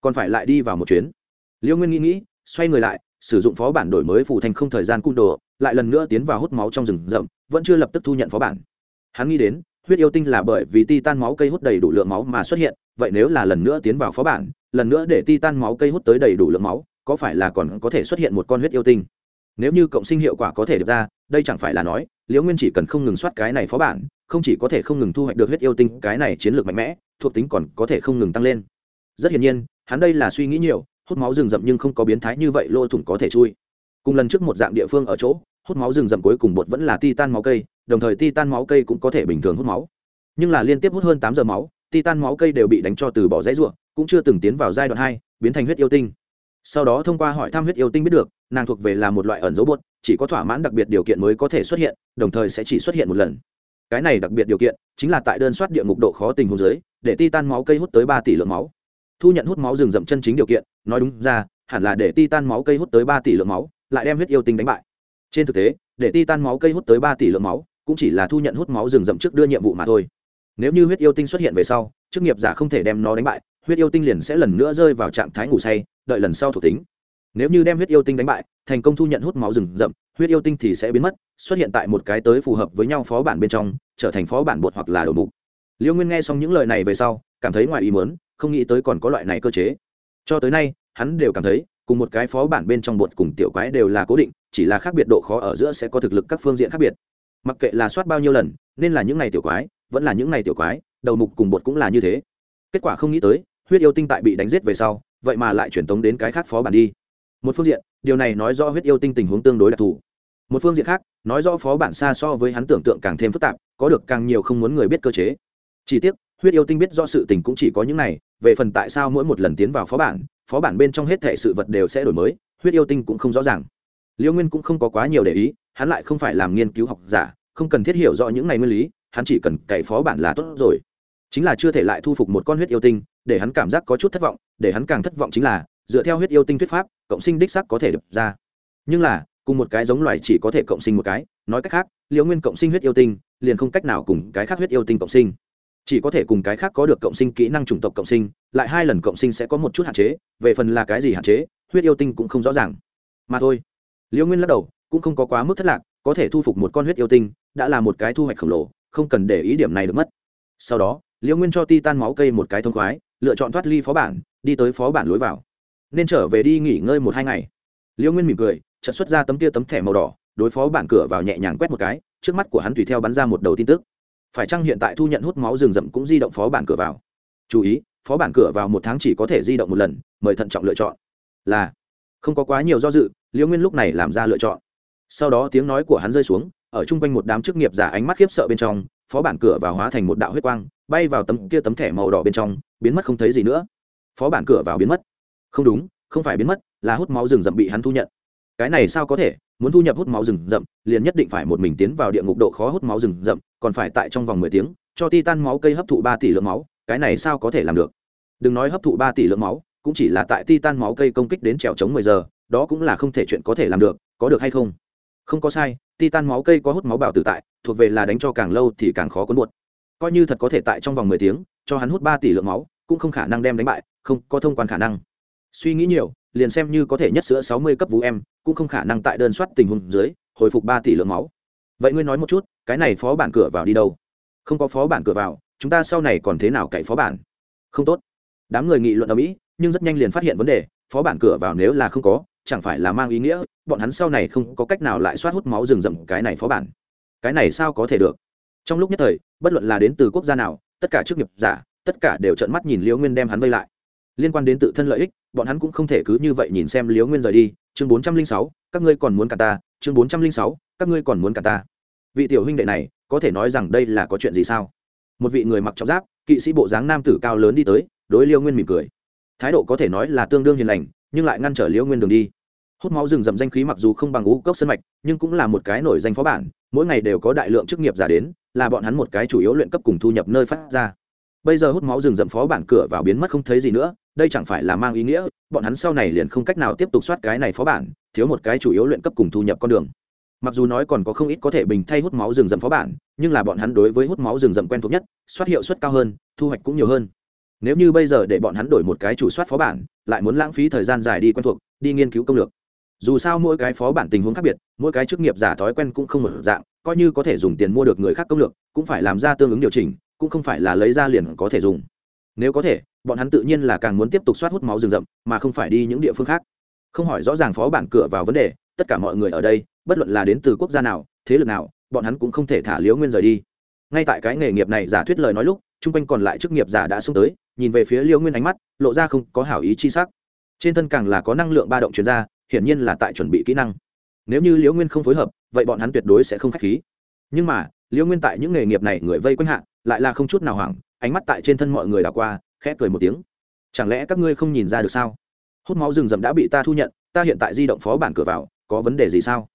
còn phải lại đi vào một chuyến. Liễu nguyên nghĩ nghĩ, xoay người lại, sử dụng phó bản đổi mới phủ thành không thời gian cung đồ lại lần nữa tiến vào hút máu trong rừng rậm, vẫn chưa lập tức thu nhận phó bản. Hắn nghĩ đến, huyết yêu tinh là bởi vì ti tan máu cây hút đầy đủ lượng máu mà xuất hiện, vậy nếu là lần nữa tiến vào phó bản, lần nữa để ti tan máu cây hút tới đầy đủ lượng máu, có phải là còn có thể xuất hiện một con huyết yêu tinh? Nếu như cộng sinh hiệu quả có thể được ra, đây chẳng phải là nói, liễu nguyên chỉ cần không ngừng soát cái này phó bản, không chỉ có thể không ngừng thu hoạch được huyết yêu tinh, cái này chiến lược mạnh mẽ, thuộc tính còn có thể không ngừng tăng lên. Rất hiển nhiên, hắn đây là suy nghĩ nhiều, hút máu rừng rậm nhưng không có biến thái như vậy, lỗ thủng có thể chui cùng lần trước một dạng địa phương ở chỗ, hút máu rừng rậm cuối cùng bột vẫn là titan máu cây, đồng thời titan máu cây cũng có thể bình thường hút máu. Nhưng là liên tiếp hút hơn tám giờ máu, titan máu cây đều bị đánh cho từ bỏ dãy ruộng, cũng chưa từng tiến vào giai đoạn hai, biến thành huyết yêu tinh. Sau đó thông qua hỏi thăm huyết yêu tinh biết được, nàng thuộc về là một loại ẩn dấu bột, chỉ có thỏa mãn đặc biệt điều kiện mới có thể xuất hiện, đồng thời sẽ chỉ xuất hiện một lần. Cái này đặc biệt điều kiện, chính là tại đơn soát địa ngục độ khó tình huống dưới, để titan máu cây hút tới ba tỷ lượng máu. Thu nhận hút máu rừng rậm chân chính điều kiện, nói đúng ra, hẳn là để titan máu cây hút tới ba tỷ lượng máu lại đem huyết yêu tinh đánh bại. Trên thực tế, để ti tan máu cây hút tới ba tỷ lượng máu, cũng chỉ là thu nhận hút máu rừng rậm trước đưa nhiệm vụ mà thôi. Nếu như huyết yêu tinh xuất hiện về sau, chức nghiệp giả không thể đem nó đánh bại, huyết yêu tinh liền sẽ lần nữa rơi vào trạng thái ngủ say, đợi lần sau thuộc tính. Nếu như đem huyết yêu tinh đánh bại, thành công thu nhận hút máu rừng rậm, huyết yêu tinh thì sẽ biến mất, xuất hiện tại một cái tới phù hợp với nhau phó bản bên trong, trở thành phó bản bột hoặc là đầu mục. Liêu nguyên nghe xong những lời này về sau, cảm thấy ngoài ý mớn không nghĩ tới còn có loại này cơ chế. Cho tới nay, hắn đều cảm thấy cùng một cái phó bản bên trong bột cùng tiểu quái đều là cố định, chỉ là khác biệt độ khó ở giữa sẽ có thực lực các phương diện khác biệt. Mặc kệ là soát bao nhiêu lần, nên là những ngày tiểu quái, vẫn là những ngày tiểu quái, đầu mục cùng bột cũng là như thế. Kết quả không nghĩ tới, huyết yêu tinh tại bị đánh giết về sau, vậy mà lại truyền tống đến cái khác phó bản đi. Một phương diện, điều này nói do huyết yêu tinh tình huống tương đối đặc thù. Một phương diện khác, nói do phó bản xa so với hắn tưởng tượng càng thêm phức tạp, có được càng nhiều không muốn người biết cơ chế. Chỉ tiếc, huyết yêu tinh biết do sự tình cũng chỉ có những này, về phần tại sao mỗi một lần tiến vào phó bản phó bản bên trong hết thể sự vật đều sẽ đổi mới, huyết yêu tinh cũng không rõ ràng. Liêu nguyên cũng không có quá nhiều để ý, hắn lại không phải làm nghiên cứu học giả, không cần thiết hiểu rõ những này nguyên lý, hắn chỉ cần cày phó bản là tốt rồi. Chính là chưa thể lại thu phục một con huyết yêu tinh, để hắn cảm giác có chút thất vọng, để hắn càng thất vọng chính là, dựa theo huyết yêu tinh thuyết pháp, cộng sinh đích sắc có thể được ra. Nhưng là, cùng một cái giống loài chỉ có thể cộng sinh một cái, nói cách khác liễu nguyên cộng sinh huyết yêu tinh, liền không cách nào cùng cái khác huyết yêu tinh cộng sinh chỉ có thể cùng cái khác có được cộng sinh kỹ năng chủng tộc cộng sinh, lại hai lần cộng sinh sẽ có một chút hạn chế, về phần là cái gì hạn chế, huyết yêu tinh cũng không rõ ràng. Mà thôi. Liễu nguyên lắc đầu, cũng không có quá mức thất lạc, có thể thu phục một con huyết yêu tinh, đã là một cái thu hoạch khổng lồ, không cần để ý điểm này được mất. Sau đó liễu nguyên cho ti tan máu cây một cái thông khoái, lựa chọn thoát ly phó bản, đi tới phó bản lối vào. Nên trở về đi nghỉ ngơi một hai ngày. Liễu nguyên mỉm cười trận xuất ra tấm kia tấm thẻ màu đỏ, đối phó bản cửa vào nhẹ nhàng quét một cái, trước mắt của hắn tùy theo bắn ra một đầu tin tức phải chăng hiện tại thu nhận hút máu rừng rậm cũng di động phó bản cửa vào? Chú ý, phó bản cửa vào một tháng chỉ có thể di động một lần, mời thận trọng lựa chọn. Là, không có quá nhiều do dự, liễu nguyên lúc này làm ra lựa chọn. Sau đó tiếng nói của hắn rơi xuống, ở chung quanh một đám chức nghiệp giả ánh mắt khiếp sợ bên trong, phó bản cửa vào hóa thành một đạo huyết quang, bay vào tấm kia tấm thẻ màu đỏ bên trong, biến mất không thấy gì nữa. Phó bản cửa vào biến mất. Không đúng, không phải biến mất, là hút máu rừng rậm bị hắn thu nhận cái này sao có thể, muốn thu nhập hút máu rừng rậm, liền nhất định phải một mình tiến vào địa ngục độ khó hút máu rừng rậm, còn phải tại trong vòng mười tiếng, cho ti tan máu cây hấp thụ ba tỷ lượng máu, cái này sao có thể làm được? Đừng nói hấp thụ ba tỷ lượng máu, cũng chỉ là tại ti tan máu cây công kích đến trèo chống mười giờ, đó cũng là không thể chuyện có thể làm được, có được hay không? Không có sai ti tan máu cây có hút máu bảo tử tại, thuộc về là đánh cho càng lâu thì càng khó cuốn buột. Coi như thật có thể tại trong vòng mười tiếng, cho hắn hút ba tỷ lượng máu, cũng không khả năng đem đánh bại, không có thông quan khả năng. Suy nghĩ nhiều liền xem như có thể nhất sữa sáu mươi cấp vũ em, cũng không khả năng tại đơn soát tình huống dưới, hồi phục ba tỷ lượng máu. Vậy ngươi nói một chút, cái này phó bản cửa vào đi đâu? Không có phó bản cửa vào, chúng ta sau này còn thế nào cậy phó bản? Không tốt. Đám người nghị luận ở mỹ, nhưng rất nhanh liền phát hiện vấn đề, phó bản cửa vào nếu là không có, chẳng phải là mang ý nghĩa, bọn hắn sau này không có cách nào lại soát hút máu rừng rậm cái này phó bản. Cái này sao có thể được? Trong lúc nhất thời, bất luận là đến từ quốc gia nào, tất cả chức nghiệp giả, tất cả đều trợn mắt nhìn liễu nguyên đem hắn vây lại. Liên quan đến tự thân lợi ích bọn hắn cũng không thể cứ như vậy nhìn xem liếu nguyên rời đi. Chương bốn trăm linh sáu, các ngươi còn muốn cả ta. Chương bốn trăm linh sáu, các ngươi còn muốn cả ta. Vị tiểu huynh đệ này, có thể nói rằng đây là có chuyện gì sao? Một vị người mặc trọng giáp, kỵ sĩ bộ dáng nam tử cao lớn đi tới, đối liêu nguyên mỉm cười. Thái độ có thể nói là tương đương hiền lành, nhưng lại ngăn trở liêu nguyên đường đi. Hút máu rừng rậm danh khí mặc dù không bằng ngũ cốc sân mạch, nhưng cũng là một cái nổi danh phó bản, mỗi ngày đều có đại lượng chức nghiệp giả đến, là bọn hắn một cái chủ yếu luyện cấp cùng thu nhập nơi phát ra. Bây giờ hút máu rừng rậm phó bản cửa vào biến mất không thấy gì nữa đây chẳng phải là mang ý nghĩa, bọn hắn sau này liền không cách nào tiếp tục soát cái này phó bản, thiếu một cái chủ yếu luyện cấp cùng thu nhập con đường. Mặc dù nói còn có không ít có thể bình thay hút máu rừng rậm phó bản, nhưng là bọn hắn đối với hút máu rừng rậm quen thuộc nhất, soát hiệu suất cao hơn, thu hoạch cũng nhiều hơn. Nếu như bây giờ để bọn hắn đổi một cái chủ soát phó bản, lại muốn lãng phí thời gian dài đi quen thuộc, đi nghiên cứu công lược. Dù sao mỗi cái phó bản tình huống khác biệt, mỗi cái chức nghiệp giả thói quen cũng không một dạng, coi như có thể dùng tiền mua được người khác công lược, cũng phải làm ra tương ứng điều chỉnh, cũng không phải là lấy ra liền có thể dùng nếu có thể, bọn hắn tự nhiên là càng muốn tiếp tục soát hút máu rừng rậm, mà không phải đi những địa phương khác. Không hỏi rõ ràng phó bản cửa vào vấn đề, tất cả mọi người ở đây, bất luận là đến từ quốc gia nào, thế lực nào, bọn hắn cũng không thể thả liếu nguyên rời đi. Ngay tại cái nghề nghiệp này giả thuyết lời nói lúc, chung quanh còn lại chức nghiệp giả đã xuống tới, nhìn về phía liêu nguyên ánh mắt, lộ ra không có hảo ý chi sắc. Trên thân càng là có năng lượng ba động chuyển ra, hiển nhiên là tại chuẩn bị kỹ năng. Nếu như liễu nguyên không phối hợp, vậy bọn hắn tuyệt đối sẽ không k h á c h khí. Nhưng mà, liễu nguyên tại những nghề nghiệp này người vây quanh hạ, lại là không chút nào hoảng ánh mắt tại trên thân mọi người đảo qua, khẽ cười một tiếng. Chẳng lẽ các ngươi không nhìn ra được sao? Hút máu rừng rậm đã bị ta thu nhận, ta hiện tại di động phó bản cửa vào, có vấn đề gì sao?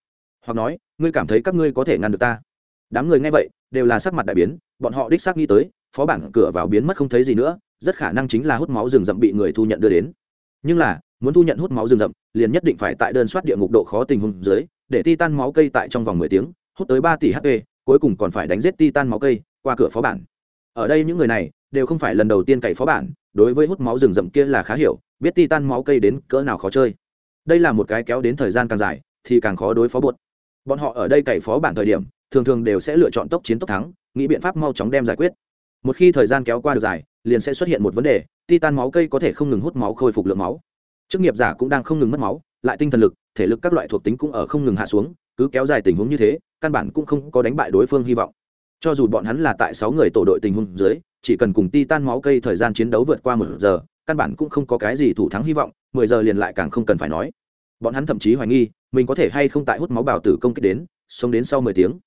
Hoặc nói, ngươi cảm thấy các ngươi có thể ngăn được ta? Đám người nghe vậy, đều là sắc mặt đại biến, bọn họ đích xác nghĩ tới, phó bản cửa vào biến mất không thấy gì nữa, rất khả năng chính là hút máu rừng rậm bị người thu nhận đưa đến. Nhưng là, muốn thu nhận hút máu rừng rậm, liền nhất định phải tại đơn soát địa ngục độ khó tình huống dưới, để ti tan máu cây tại trong vòng mười tiếng, hút tới ba tỷ hp cuối cùng còn phải đánh giết ti tan máu cây qua cửa phó bản ở đây những người này đều không phải lần đầu tiên cày phó bản, đối với hút máu rừng rậm kia là khá hiểu, biết ti tan máu cây đến cỡ nào khó chơi. Đây là một cái kéo đến thời gian càng dài thì càng khó đối phó buột bọn họ ở đây cày phó bản thời điểm, thường thường đều sẽ lựa chọn tốc chiến tốc thắng, nghĩ biện pháp mau chóng đem giải quyết. Một khi thời gian kéo qua được dài, liền sẽ xuất hiện một vấn đề, titan máu cây có thể không ngừng hút máu khôi phục lượng máu. Chức nghiệp giả cũng đang không ngừng mất máu, lại tinh thần lực, thể lực các loại thuộc tính cũng ở không ngừng hạ xuống, cứ kéo dài tình huống như thế, căn bản cũng không có đánh bại đối phương hy vọng cho dù bọn hắn là tại sáu người tổ đội tình huống dưới, chỉ cần cùng titan máu cây thời gian chiến đấu vượt qua một giờ, căn bản cũng không có cái gì thủ thắng hy vọng, mười giờ liền lại càng không cần phải nói. Bọn hắn thậm chí hoài nghi, mình có thể hay không tại hút máu bào tử công kích đến, sống đến sau mười tiếng.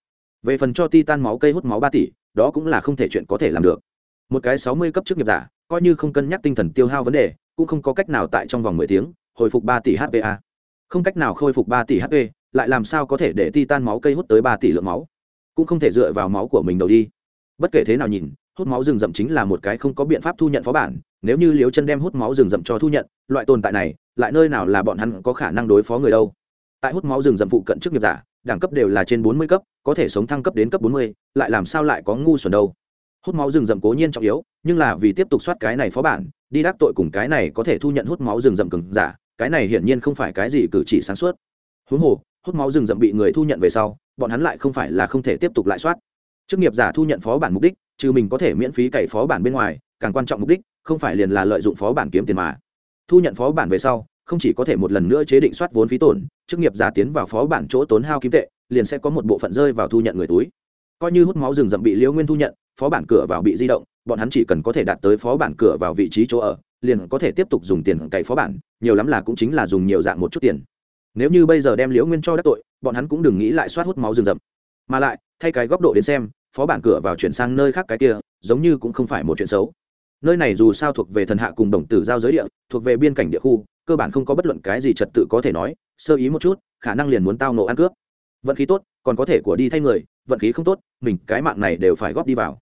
Về phần cho titan máu cây hút máu ba tỷ, đó cũng là không thể chuyện có thể làm được. Một cái sáu mươi cấp chức nghiệp giả, coi như không cân nhắc tinh thần tiêu hao vấn đề, cũng không có cách nào tại trong vòng mười tiếng, hồi phục ba tỷ hpa không cách nào khôi phục ba tỷ hp lại làm sao có thể để titan máu cây hút tới ba tỷ lượng máu? Cũng không thể dựa vào máu của mình đầu đi. Bất kể thế nào nhìn, hút máu rừng rậm chính là một cái không có biện pháp thu nhận phó bản. Nếu như liếu chân đem hút máu rừng rậm cho thu nhận, loại tồn tại này, lại nơi nào là bọn hắn có khả năng đối phó người đâu? Tại hút máu rừng rậm phụ cận chức nghiệp giả, đẳng cấp đều là trên bốn mươi cấp, có thể sống thăng cấp đến cấp bốn mươi, lại làm sao lại có ngu xuẩn đâu? Hút máu rừng rậm cố nhiên trọng yếu, nhưng là vì tiếp tục soát cái này phó bản, đi đắc tội cùng cái này có thể thu nhận hút máu rừng rậm cứng giả, cái này hiển nhiên không phải cái gì cử chỉ sáng suốt. Huống hồ hút máu rừng rậm bị người thu nhận về sau, bọn hắn lại không phải là không thể tiếp tục lại soát. Chức nghiệp giả thu nhận phó bản mục đích, trừ mình có thể miễn phí cày phó bản bên ngoài, càng quan trọng mục đích, không phải liền là lợi dụng phó bản kiếm tiền mà. Thu nhận phó bản về sau, không chỉ có thể một lần nữa chế định soát vốn phí tổn, chức nghiệp giả tiến vào phó bản chỗ tốn hao kim tệ, liền sẽ có một bộ phận rơi vào thu nhận người túi. Coi như hút máu rừng rậm bị liễu nguyên thu nhận, phó bản cửa vào bị di động, bọn hắn chỉ cần có thể đạt tới phó bản cửa vào vị trí chỗ ở, liền có thể tiếp tục dùng tiền cày phó bản, nhiều lắm là cũng chính là dùng nhiều dạng một chút tiền nếu như bây giờ đem liễu nguyên cho đắc tội, bọn hắn cũng đừng nghĩ lại soát hút máu rừng rậm. Mà lại, thay cái góc độ đến xem, phó bản cửa vào chuyển sang nơi khác cái kia, giống như cũng không phải một chuyện xấu. Nơi này dù sao thuộc về thần hạ cùng đồng tử giao giới địa, thuộc về biên cảnh địa khu, cơ bản không có bất luận cái gì trật tự có thể nói, sơ ý một chút, khả năng liền muốn tao nộ ăn cướp. Vận khí tốt, còn có thể của đi thay người, vận khí không tốt, mình cái mạng này đều phải góp đi vào.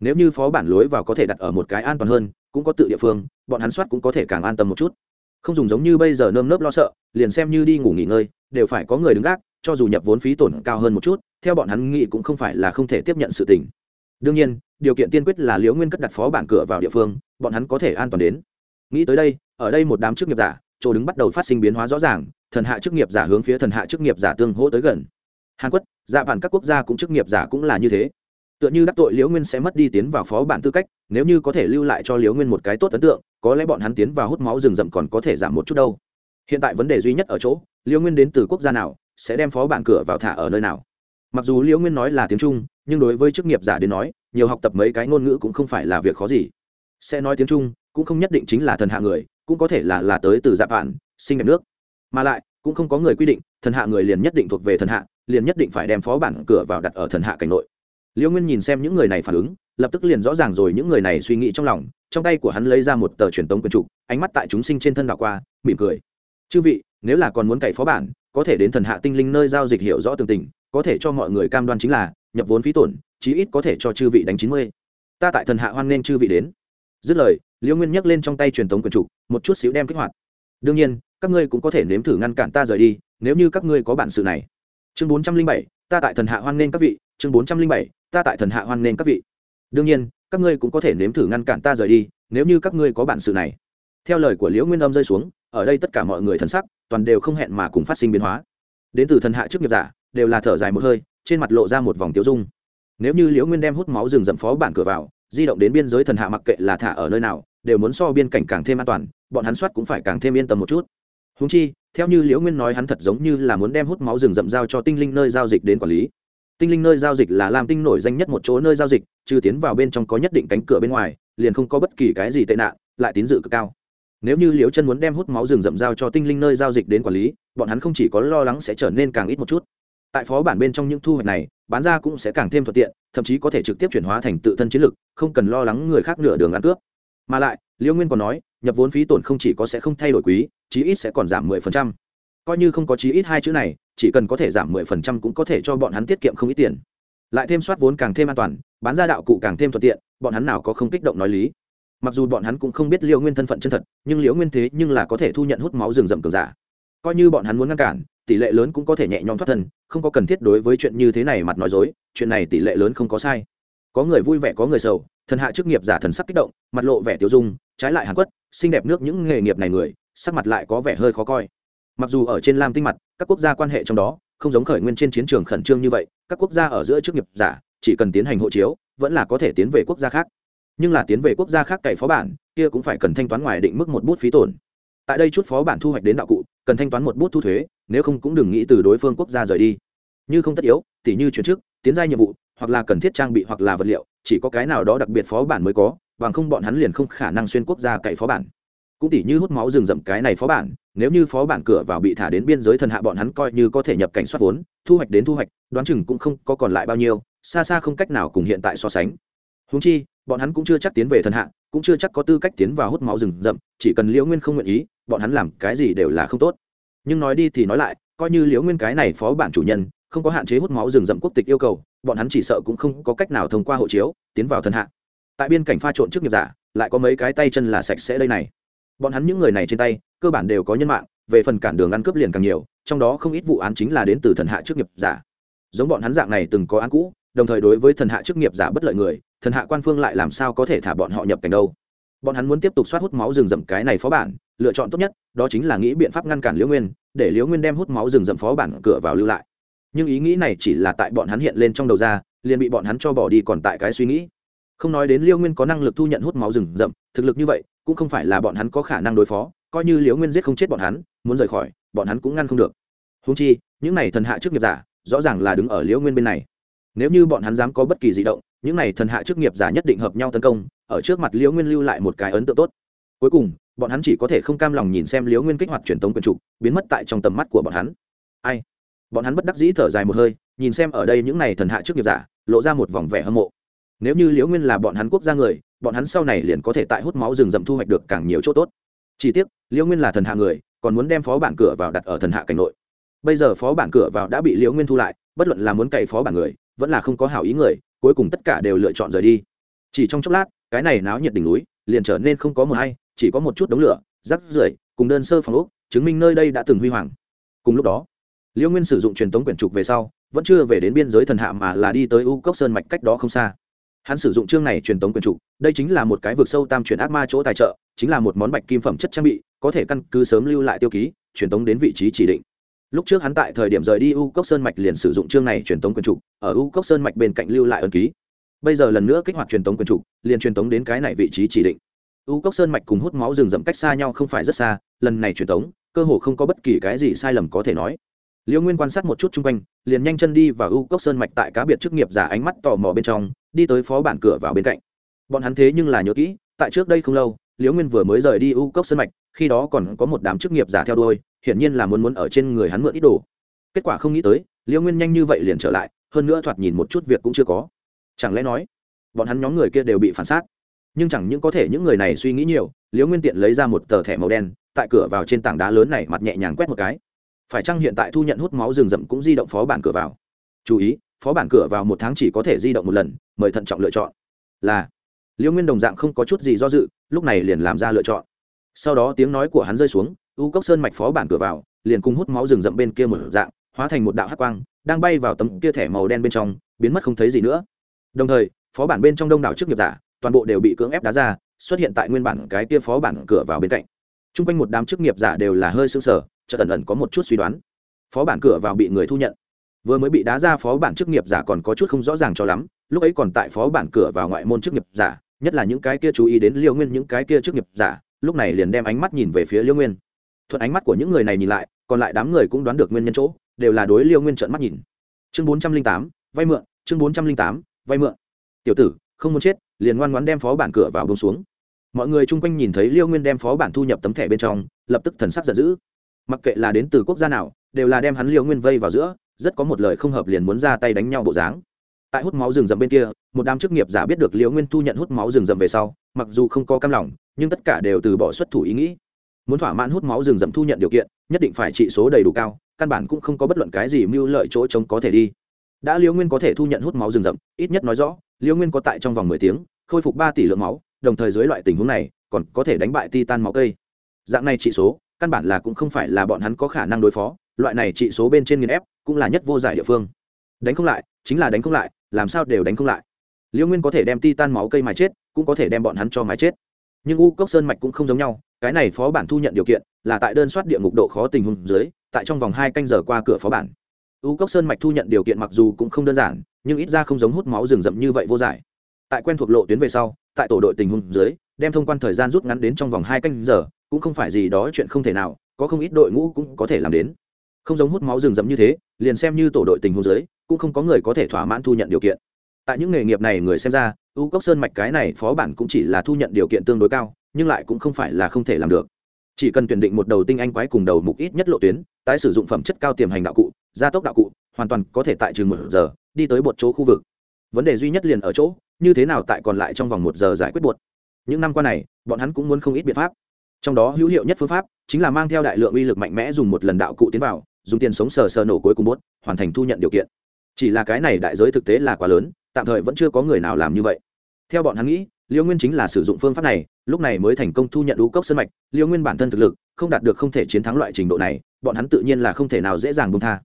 Nếu như phó bản lối vào có thể đặt ở một cái an toàn hơn, cũng có tự địa phương, bọn hắn soát cũng có thể càng an tâm một chút không dùng giống như bây giờ nơm nớp lo sợ, liền xem như đi ngủ nghỉ ngơi, đều phải có người đứng gác, cho dù nhập vốn phí tổn cao hơn một chút, theo bọn hắn nghĩ cũng không phải là không thể tiếp nhận sự tình. Đương nhiên, điều kiện tiên quyết là liễu nguyên cất đặt phó bản cửa vào địa phương, bọn hắn có thể an toàn đến. Nghĩ tới đây, ở đây một đám chức nghiệp giả, chỗ đứng bắt đầu phát sinh biến hóa rõ ràng, thần hạ chức nghiệp giả hướng phía thần hạ chức nghiệp giả tương hỗ tới gần. Hàn quốc dạ bản các quốc gia cũng chức nghiệp giả cũng là như thế tựa như đắc tội liễu nguyên sẽ mất đi tiến vào phó bản tư cách, nếu như có thể lưu lại cho liễu nguyên một cái tốt ấn tượng, có lẽ bọn hắn tiến vào hút máu rừng rậm còn có thể giảm một chút đâu. Hiện tại vấn đề duy nhất ở chỗ, liễu nguyên đến từ quốc gia nào, sẽ đem phó bản cửa vào thả ở nơi nào? Mặc dù liễu nguyên nói là tiếng trung, nhưng đối với chức nghiệp giả đến nói, nhiều học tập mấy cái ngôn ngữ cũng không phải là việc khó gì. Sẽ nói tiếng trung, cũng không nhất định chính là thần hạ người, cũng có thể là là tới từ dạ bản sinh đẹp nước. Mà lại, cũng không có người quy định, thần hạ người liền nhất định thuộc về thần hạ, liền nhất định phải đem phó bản cửa vào đặt ở thần hạ cảnh nội liễu nguyên nhìn xem những người này phản ứng, lập tức liền rõ ràng rồi những người này suy nghĩ trong lòng, trong tay của hắn lấy ra một tờ truyền tống quyền trục, ánh mắt tại chúng sinh trên thân đảo qua, mỉm cười. Chư vị, nếu là còn muốn cày phó bản, có thể đến thần hạ tinh linh nơi giao dịch hiểu rõ tường tình, có thể cho mọi người cam đoan chính là, nhập vốn phí tổn, chí ít có thể cho chư vị đánh chín mươi. Ta tại thần hạ hoan nên chư vị đến. Dứt lời liễu nguyên nhấc lên trong tay truyền tống quyền trục, một chút xíu đem kích hoạt. Đương nhiên, các ngươi cũng có thể nếm thử ngăn cản ta rời đi, nếu như các ngươi có bản sự này. Chương bốn trăm linh bảy ta tại thần hạ hoan nên các vị, chương bốn trăm linh bảy, ta tại thần hạ hoan nên các vị. Đương nhiên, các ngươi cũng có thể nếm thử ngăn cản ta rời đi, nếu như các ngươi có bản sự này. Theo lời của liễu nguyên âm rơi xuống, ở đây tất cả mọi người thần sắc, toàn đều không hẹn mà cùng phát sinh biến hóa. Đến từ thần hạ trước nghiệp giả, đều là thở dài một hơi, trên mặt lộ ra một vòng tiêu dung. Nếu như liễu nguyên đem hút máu rừng dậm phó bản cửa vào, di động đến biên giới thần hạ mặc kệ là thả ở nơi nào, đều muốn so biên cảnh càng thêm an toàn, bọn hắn soát cũng phải càng thêm yên tâm một chút. Húng chi theo như liễu nguyên nói, hắn thật giống như là muốn đem hút máu rừng rậm giao cho tinh linh nơi giao dịch đến quản lý. Tinh linh nơi giao dịch là lam tinh nổi danh nhất một chỗ nơi giao dịch, trừ tiến vào bên trong có nhất định cánh cửa bên ngoài, liền không có bất kỳ cái gì tệ nạn, lại tín dự cực cao. Nếu như liễu chân muốn đem hút máu rừng rậm giao cho tinh linh nơi giao dịch đến quản lý, bọn hắn không chỉ có lo lắng sẽ trở nên càng ít một chút. Tại phó bản bên trong những thu hoạch này, bán ra cũng sẽ càng thêm thuận tiện, thậm chí có thể trực tiếp chuyển hóa thành tự thân chiến lực, không cần lo lắng người khác nửa đường ăn cướp. Mà lại, liễu nguyên còn nói, nhập vốn phí tổn không chỉ có sẽ không thay đổi quý chí ít sẽ còn giảm mười phần trăm. Coi như không có chí ít hai chữ này, chỉ cần có thể giảm mười phần trăm cũng có thể cho bọn hắn tiết kiệm không ít tiền. Lại thêm soát vốn càng thêm an toàn, bán ra đạo cụ càng thêm thuận tiện, bọn hắn nào có không kích động nói lý. Mặc dù bọn hắn cũng không biết liễu nguyên thân phận chân thật, nhưng liễu nguyên thế nhưng là có thể thu nhận hút máu rừng rậm cường giả. Coi như bọn hắn muốn ngăn cản, tỷ lệ lớn cũng có thể nhẹ nhõm thoát thân, không có cần thiết đối với chuyện như thế này mặt nói dối, chuyện này tỷ lệ lớn không có sai. Có người vui vẻ, có người sầu, thần hạ chức nghiệp giả thần sắc kích động, mặt lộ vẻ tiêu dung, trái lại hàn quất, xinh đẹp nước những nghề nghiệp này người sắc mặt lại có vẻ hơi khó coi. Mặc dù ở trên lam tinh mặt, các quốc gia quan hệ trong đó không giống khởi nguyên trên chiến trường khẩn trương như vậy, các quốc gia ở giữa chức nghiệp giả chỉ cần tiến hành hộ chiếu, vẫn là có thể tiến về quốc gia khác. Nhưng là tiến về quốc gia khác cậy phó bản, kia cũng phải cần thanh toán ngoài định mức một bút phí tổn. Tại đây chút phó bản thu hoạch đến đạo cụ, cần thanh toán một bút thu thuế, nếu không cũng đừng nghĩ từ đối phương quốc gia rời đi. Như không tất yếu, tỉ như chuyển chức, tiến gia nhiệm vụ, hoặc là cần thiết trang bị hoặc là vật liệu, chỉ có cái nào đó đặc biệt phó bản mới có, bằng không bọn hắn liền không khả năng xuyên quốc gia cậy phó bản cũng tỉ như hút máu rừng rậm cái này phó bản, nếu như phó bản cửa vào bị thả đến biên giới thần hạ bọn hắn coi như có thể nhập cảnh soát vốn, thu hoạch đến thu hoạch, đoán chừng cũng không có còn lại bao nhiêu, xa xa không cách nào cùng hiện tại so sánh. Húng chi, bọn hắn cũng chưa chắc tiến về thần hạ, cũng chưa chắc có tư cách tiến vào hút máu rừng rậm, chỉ cần liễu nguyên không nguyện ý, bọn hắn làm cái gì đều là không tốt. Nhưng nói đi thì nói lại, coi như liễu nguyên cái này phó bản chủ nhân, không có hạn chế hút máu rừng rậm quốc tịch yêu cầu, bọn hắn chỉ sợ cũng không có cách nào thông qua hộ chiếu, tiến vào thần hạ. Tại biên cảnh pha trộn trước nghiệp giả, lại có mấy cái tay chân là sạch sẽ đây này bọn hắn những người này trên tay, cơ bản đều có nhân mạng, về phần cản đường ăn cướp liền càng nhiều, trong đó không ít vụ án chính là đến từ thần hạ trước nghiệp giả. Giống bọn hắn dạng này từng có án cũ, đồng thời đối với thần hạ chức nghiệp giả bất lợi người, thần hạ quan phương lại làm sao có thể thả bọn họ nhập cảnh đâu? Bọn hắn muốn tiếp tục soát hút máu rừng rậm cái này phó bản, lựa chọn tốt nhất, đó chính là nghĩ biện pháp ngăn cản liễu nguyên, để liễu nguyên đem hút máu rừng rậm phó bản cửa vào lưu lại. Nhưng ý nghĩ này chỉ là tại bọn hắn hiện lên trong đầu ra, liền bị bọn hắn cho bỏ đi còn tại cái suy nghĩ. Không nói đến liễu nguyên có năng lực thu nhận hút máu rừng rậm, thực lực như vậy cũng không phải là bọn hắn có khả năng đối phó, coi như liễu nguyên giết không chết bọn hắn, muốn rời khỏi, bọn hắn cũng ngăn không được. Húng chi, những này thần hạ trước nghiệp giả, rõ ràng là đứng ở liễu nguyên bên này. Nếu như bọn hắn dám có bất kỳ di động, những này thần hạ chức nghiệp giả nhất định hợp nhau tấn công, ở trước mặt liễu nguyên lưu lại một cái ấn tượng tốt. Cuối cùng, bọn hắn chỉ có thể không cam lòng nhìn xem liễu nguyên kích hoạt truyền tống quyền trục, biến mất tại trong tầm mắt của bọn hắn. Ai? Bọn hắn bất đắc dĩ thở dài một hơi, nhìn xem ở đây những này thần hạ chức nghiệp giả, lộ ra một vòng vẻ hâm mộ nếu như liễu nguyên là bọn hắn quốc gia người, bọn hắn sau này liền có thể tại hút máu rừng rậm thu hoạch được càng nhiều chỗ tốt. Chỉ tiếc, liễu nguyên là thần hạ người, còn muốn đem phó bản cửa vào đặt ở thần hạ cảnh nội. Bây giờ phó bản cửa vào đã bị liễu nguyên thu lại, bất luận là muốn cậy phó bản người, vẫn là không có hảo ý người, cuối cùng tất cả đều lựa chọn rời đi. Chỉ trong chốc lát, cái này náo nhiệt đỉnh núi liền trở nên không có mùa hay, chỉ có một chút đống lửa rắc rưởi, cùng đơn sơ phòng úc chứng minh nơi đây đã từng huy hoàng. Cùng lúc đó, liễu nguyên sử dụng truyền tống quyển trục về sau, vẫn chưa về đến biên giới thần hạ mà là đi tới u cốc sơn mạch cách đó không xa hắn sử dụng chương này truyền tống quyền trục đây chính là một cái vực sâu tam truyền ác ma chỗ tài trợ, chính là một món bạch kim phẩm chất trang bị, có thể căn cứ sớm lưu lại tiêu ký, truyền tống đến vị trí chỉ định. Lúc trước hắn tại thời điểm rời đi u cốc sơn mạch liền sử dụng chương này truyền tống quyền trục ở u cốc sơn mạch bên cạnh lưu lại ân ký. Bây giờ lần nữa kích hoạt truyền tống quyền trục liền truyền tống đến cái này vị trí chỉ định. U cốc sơn mạch cùng hút máu rừng rậm cách xa nhau không phải rất xa, lần này truyền tống, cơ hồ không có bất kỳ cái gì sai lầm có thể nói liễu nguyên quan sát một chút chung quanh, liền nhanh chân đi và u cốc sơn mạch tại cá biệt chức nghiệp giả ánh mắt tò mò bên trong, đi tới phó bản cửa vào bên cạnh. Bọn hắn thế nhưng là nhớ kỹ, tại trước đây không lâu liễu nguyên vừa mới rời đi u cốc sơn mạch, khi đó còn có một đám chức nghiệp giả theo đuôi, hiển nhiên là muốn muốn ở trên người hắn mượn ít đồ. Kết quả không nghĩ tới liễu nguyên nhanh như vậy liền trở lại, hơn nữa thoạt nhìn một chút việc cũng chưa có. Chẳng lẽ nói, bọn hắn nhóm người kia đều bị phản xác? Nhưng chẳng những có thể những người này suy nghĩ nhiều liễu nguyên tiện lấy ra một tờ thẻ màu đen, tại cửa vào trên tảng đá lớn này mặt nhẹ nhàng quét một cái phải chăng hiện tại thu nhận hút máu rừng rậm cũng di động phó bản cửa vào? Chú ý, phó bản cửa vào một tháng chỉ có thể di động một lần, mời thận trọng lựa chọn. Là liễu nguyên đồng dạng không có chút gì do dự, lúc này liền làm ra lựa chọn. Sau đó tiếng nói của hắn rơi xuống, u cốc sơn mạch phó bản cửa vào, liền cùng hút máu rừng rậm bên kia một dạng, hóa thành một đạo hát quang, đang bay vào tấm kia thẻ màu đen bên trong, biến mất không thấy gì nữa. Đồng thời, phó bản bên trong đông đảo chức nghiệp giả, toàn bộ đều bị cưỡng ép đá ra, xuất hiện tại nguyên bản cái kia phó bản cửa vào bên cạnh. T r u n g quanh một đám chức nghiệp giả đều là hơi s ư ơ n g sở chợt ẩn ẩn có một chút suy đoán. Phó bản cửa vào bị người thu nhận. Vừa mới bị đá ra phó bản chức nghiệp giả còn có chút không rõ ràng cho lắm, lúc ấy còn tại phó bản cửa vào ngoại môn chức nghiệp giả, nhất là những cái kia chú ý đến liêu nguyên, những cái kia chức nghiệp giả, lúc này liền đem ánh mắt nhìn về phía liêu nguyên. Thuận ánh mắt của những người này nhìn lại, còn lại đám người cũng đoán được nguyên nhân chỗ, đều là đối liêu nguyên trợn mắt nhìn. Chương bốn trăm linh tám, vay mượn, chương bốn trăm linh tám, vay mượn. Tiểu tử, không muốn chết, liền ngoan ngoãn đem phó bản cửa vào bông xuống. Mọi người chung quanh nhìn thấy liêu nguyên đem phó bản thu nhập tấm thẻ bên trong, lập tức thần sắc giận dữ mặc kệ là đến từ quốc gia nào, đều là đem hắn liều nguyên vây vào giữa, rất có một lời không hợp liền muốn ra tay đánh nhau bộ dáng. Tại hút máu rừng rậm bên kia, một đám chức nghiệp giả biết được liều nguyên thu nhận hút máu rừng rậm về sau, mặc dù không có cam lòng, nhưng tất cả đều từ bỏ xuất thủ ý nghĩ. Muốn thỏa mãn hút máu rừng rậm thu nhận điều kiện, nhất định phải trị số đầy đủ cao, căn bản cũng không có bất luận cái gì mưu lợi chỗ chống có thể đi. Đã liễu nguyên có thể thu nhận hút máu rừng rậm, ít nhất nói rõ liễu nguyên có tại trong vòng mười tiếng, khôi phục ba tỷ lượng máu, đồng thời dưới loại tình huống này, còn có thể đánh bại titan máu cây. Dạng này trị số căn bản là cũng không phải là bọn hắn có khả năng đối phó, loại này trị số bên trên nghiền ép cũng là nhất vô giải địa phương. Đánh không lại, chính là đánh không lại, làm sao đều đánh không lại. Liêu nguyên có thể đem titan máu cây mái chết, cũng có thể đem bọn hắn cho mái chết. Nhưng u cốc sơn mạch cũng không giống nhau, cái này phó bản thu nhận điều kiện là tại đơn soát địa ngục độ khó tình huống dưới, tại trong vòng hai canh giờ qua cửa phó bản. U cốc sơn mạch thu nhận điều kiện mặc dù cũng không đơn giản, nhưng ít ra không giống hút máu rừng rậm như vậy vô giải. Tại quen thuộc lộ tuyến về sau, tại tổ đội tình huống dưới, đem thông quan thời gian rút ngắn đến trong vòng hai canh giờ cũng không phải gì đó chuyện không thể nào, có không ít đội ngũ cũng có thể làm đến. Không giống hút máu rừng rậm như thế, liền xem như tổ đội tình huống dưới, cũng không có người có thể thỏa mãn thu nhận điều kiện. Tại những nghề nghiệp này người xem ra, u cốc sơn mạch cái này phó bản cũng chỉ là thu nhận điều kiện tương đối cao, nhưng lại cũng không phải là không thể làm được. Chỉ cần tuyển định một đầu tinh anh quái cùng đầu mục ít nhất lộ tuyến, tái sử dụng phẩm chất cao tiềm hành đạo cụ, gia tốc đạo cụ, hoàn toàn có thể tại trường một giờ, đi tới một chỗ khu vực. Vấn đề duy nhất liền ở chỗ, như thế nào tại còn lại trong vòng một giờ giải quyết buột những năm qua này, bọn hắn cũng muốn không ít biện pháp trong đó hữu hiệu nhất phương pháp chính là mang theo đại lượng uy lực mạnh mẽ dùng một lần đạo cụ tiến vào, dùng tiền sống sờ sờ nổ cuối cùng bốt, hoàn thành thu nhận điều kiện. Chỉ là cái này đại giới thực tế là quá lớn, tạm thời vẫn chưa có người nào làm như vậy. Theo bọn hắn nghĩ, liêu nguyên chính là sử dụng phương pháp này, lúc này mới thành công thu nhận đũ cốc sân mạch. Liêu nguyên bản thân thực lực không đạt được không thể chiến thắng loại trình độ này, bọn hắn tự nhiên là không thể nào dễ dàng bông tha.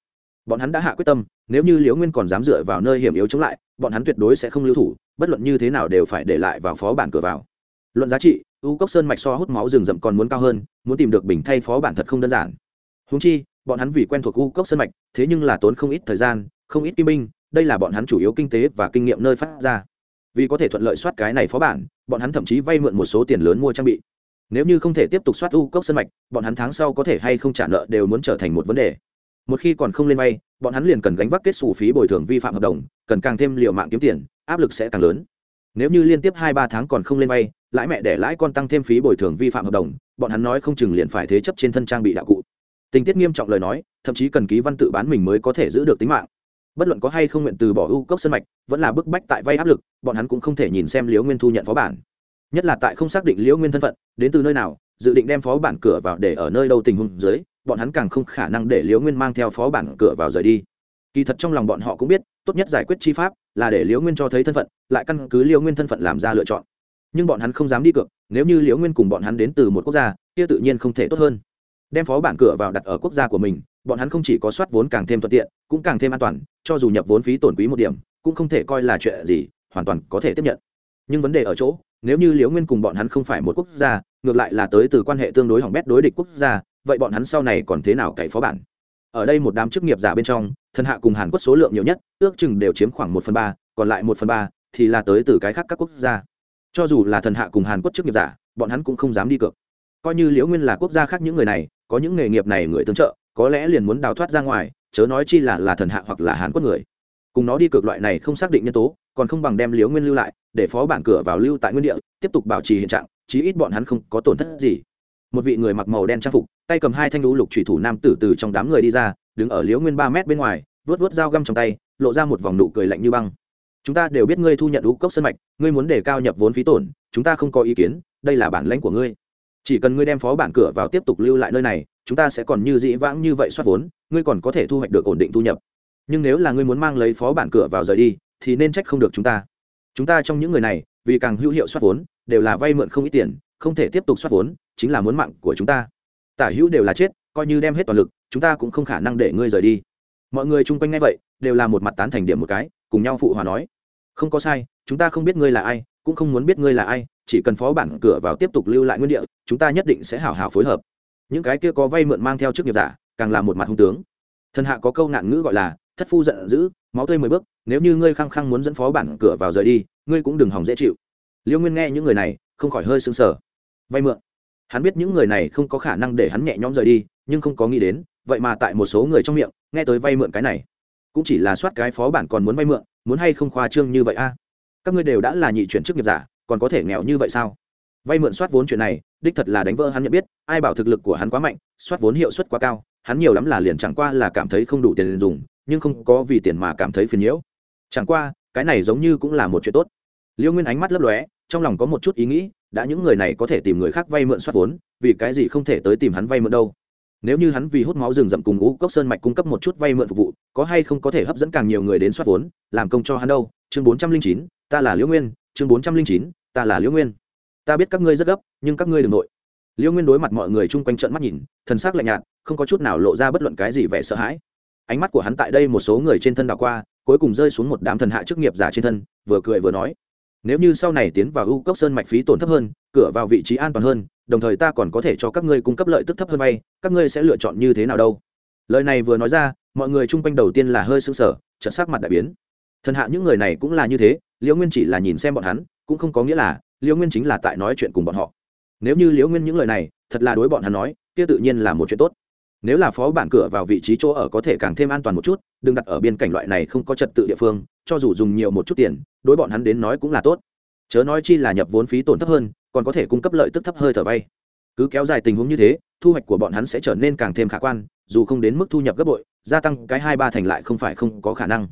Bọn hắn đã hạ quyết tâm, nếu như liễu nguyên còn dám dựa vào nơi hiểm yếu chống lại, bọn hắn tuyệt đối sẽ không lưu thủ, bất luận như thế nào đều phải để lại vào phó bản cửa vào. Luận giá trị u cốc sơn mạch so hút máu rừng rậm còn muốn cao hơn, muốn tìm được bình thay phó bản thật không đơn giản. Húng chi, bọn hắn vì quen thuộc u cốc sơn mạch, thế nhưng là tốn không ít thời gian, không ít kim binh, đây là bọn hắn chủ yếu kinh tế và kinh nghiệm nơi phát ra. Vì có thể thuận lợi soát cái này phó bản, bọn hắn thậm chí vay mượn một số tiền lớn mua trang bị. Nếu như không thể tiếp tục soát u cốc sơn mạch, bọn hắn tháng sau có thể hay không trả nợ đều muốn trở thành một vấn đề. Một khi còn không lên vay, bọn hắn liền cần gánh vác kết xù phí bồi thường vi phạm hợp đồng, cần càng thêm liệu mạng kiếm tiền, áp lực sẽ càng lớn. Nếu như liên tiếp hai ba tháng còn không lên vay lãi mẹ để lãi con tăng thêm phí bồi thường vi phạm hợp đồng, bọn hắn nói không chừng liền phải thế chấp trên thân trang bị đạo cụ. Tình tiết nghiêm trọng lời nói, thậm chí cần ký văn tự bán mình mới có thể giữ được tính mạng. Bất luận có hay không nguyện từ bỏ ưu cốc sân mạch, vẫn là bức bách tại vay áp lực, bọn hắn cũng không thể nhìn xem liễu nguyên thu nhận phó bản. Nhất là tại không xác định liễu nguyên thân phận, đến từ nơi nào, dự định đem phó bản cửa vào để ở nơi đâu tình huống dưới, bọn hắn càng không khả năng để liễu nguyên mang theo phó bản cửa vào rời đi. Kỳ thật trong lòng bọn họ cũng biết, tốt nhất giải quyết chi pháp là để liễu nguyên cho thấy thân phận, lại căn cứ liễu nguyên thân phận làm ra lựa chọn nhưng bọn hắn không dám đi cược, nếu như liễu nguyên cùng bọn hắn đến từ một quốc gia, kia tự nhiên không thể tốt hơn. Đem phó bản cửa vào đặt ở quốc gia của mình, bọn hắn không chỉ có soát vốn càng thêm thuận tiện, cũng càng thêm an toàn, cho dù nhập vốn phí tổn quý một điểm, cũng không thể coi là chuyện gì hoàn toàn có thể tiếp nhận. Nhưng vấn đề ở chỗ, nếu như liễu nguyên cùng bọn hắn không phải một quốc gia, ngược lại là tới từ quan hệ tương đối hỏng bét đối địch quốc gia, vậy bọn hắn sau này còn thế nào cậy phó bản? Ở đây một đám chức nghiệp giả bên trong, thần hạ cùng hàn quốc số lượng nhiều nhất, ước chừng đều chiếm khoảng một phần ba, còn lại một phần ba thì là tới từ cái khác các quốc gia cho dù là thần hạ cùng hàn quốc chức nghiệp giả, bọn hắn cũng không dám đi cược. Coi như liễu nguyên là quốc gia khác những người này, có những nghề nghiệp này người tương trợ, có lẽ liền muốn đào thoát ra ngoài, chớ nói chi là là thần hạ hoặc là hàn quốc người. Cùng nó đi cược loại này không xác định nhân tố, còn không bằng đem liễu nguyên lưu lại, để phó bản cửa vào lưu tại nguyên địa, tiếp tục bảo trì hiện trạng, chí ít bọn hắn không có tổn thất gì. Một vị người mặc màu đen trang phục, tay cầm hai thanh lũ lục thủy thủ nam tử từ trong đám người đi ra, đứng ở liễu nguyên ba mét bên ngoài vớt vớt dao găm trong tay, lộ ra một vòng nụ cười lạnh như băng chúng ta đều biết ngươi thu nhận lũ cốc sân mạch, ngươi muốn để cao nhập vốn phí tổn, chúng ta không có ý kiến, đây là bản lãnh của ngươi. Chỉ cần ngươi đem phó bản cửa vào tiếp tục lưu lại nơi này, chúng ta sẽ còn như dĩ vãng như vậy soát vốn, ngươi còn có thể thu hoạch được ổn định thu nhập. Nhưng nếu là ngươi muốn mang lấy phó bản cửa vào rời đi, thì nên trách không được chúng ta. Chúng ta trong những người này, vì càng hữu hiệu soát vốn, đều là vay mượn không ít tiền, không thể tiếp tục soát vốn, chính là muốn mạng của chúng ta. Tả hữu đều là chết, coi như đem hết toàn lực, chúng ta cũng không khả năng để ngươi rời đi. Mọi người chung quanh ngay vậy, đều là một mặt tán thành điểm một cái cùng nhau phụ hòa nói, không có sai, chúng ta không biết ngươi là ai, cũng không muốn biết ngươi là ai, chỉ cần phó bản cửa vào tiếp tục lưu lại nguyên địa, chúng ta nhất định sẽ hảo hảo phối hợp. Những cái kia có vay mượn mang theo chức nghiệp giả, càng là một mặt hung tướng. Thần hạ có câu nạn ngữ gọi là, thất phu giận dữ, máu tươi mười bước, nếu như ngươi khăng khăng muốn dẫn phó bản cửa vào rời đi, ngươi cũng đừng hỏng dễ chịu. Liêu nguyên nghe những người này, không khỏi hơi sưng sờ. Vay mượn. Hắn biết những người này không có khả năng để hắn nhẹ nhõm rời đi, nhưng không có nghĩ đến, vậy mà tại một số người trong miệng, nghe tới vay mượn cái này cũng chỉ là soát cái phó bản còn muốn vay mượn, muốn hay không khoa trương như vậy a? Các ngươi đều đã là nhị chuyển chức nghiệp giả, còn có thể nghèo như vậy sao? Vay mượn soát vốn chuyện này, đích thật là đánh vỡ hắn nhận biết, ai bảo thực lực của hắn quá mạnh, soát vốn hiệu suất quá cao, hắn nhiều lắm là liền chẳng qua là cảm thấy không đủ tiền dùng, nhưng không có vì tiền mà cảm thấy phiền nhiễu. Chẳng qua, cái này giống như cũng là một chuyện tốt. Liêu nguyên ánh mắt lấp lóe, trong lòng có một chút ý nghĩ, đã những người này có thể tìm người khác vay mượn soát vốn, vì cái gì không thể tới tìm hắn vay mượn đâu? Nếu như hắn vì hút máu rừng rậm cùng ngũ cốc sơn mạch cung cấp một chút vay mượn phục vụ, có hay không có thể hấp dẫn càng nhiều người đến soát vốn, làm công cho hắn đâu? Chương bốn trăm linh chín, ta là liễu nguyên, chương bốn trăm linh chín, ta là liễu nguyên. Ta biết các ngươi rất gấp, nhưng các ngươi đ ừ n g nội. Liễu nguyên đối mặt mọi người chung quanh trận mắt nhìn, thần s ắ c lạnh nhạt, không có chút nào lộ ra bất luận cái gì vẻ sợ hãi. Ánh mắt của hắn tại đây một số người trên thân đảo qua, cuối cùng rơi xuống một đám thần hạ chức nghiệp giả trên thân, vừa cười vừa nói. Nếu như sau này tiến vào u cốc sơn mạch phí tổn thấp hơn, cửa vào vị trí an toàn hơn đồng thời ta còn có thể cho các ngươi cung cấp lợi tức thấp hơn vay, các ngươi sẽ lựa chọn như thế nào đâu? Lời này vừa nói ra, mọi người chung quanh đầu tiên là hơi sưng sở trận sắc mặt đại biến. Thần hạ những người này cũng là như thế, liễu nguyên chỉ là nhìn xem bọn hắn, cũng không có nghĩa là liễu nguyên chính là tại nói chuyện cùng bọn họ. Nếu như liễu nguyên những lời này, thật là đối bọn hắn nói, kia tự nhiên là một chuyện tốt. Nếu là phó bản cửa vào vị trí chỗ ở có thể càng thêm an toàn một chút, đừng đặt ở biên cảnh loại này không có trật tự địa phương, cho dù dùng nhiều một chút tiền, đối bọn hắn đến nói cũng là tốt. Chớ nói chi là nhập vốn phí tổn thấp hơn còn có thể cung cấp lợi tức thấp hơi thở vay. Cứ kéo dài tình huống như thế, thu hoạch của bọn hắn sẽ trở nên càng thêm khả quan, dù không đến mức thu nhập gấp bội, gia tăng cái hai ba thành lại không phải không có khả năng.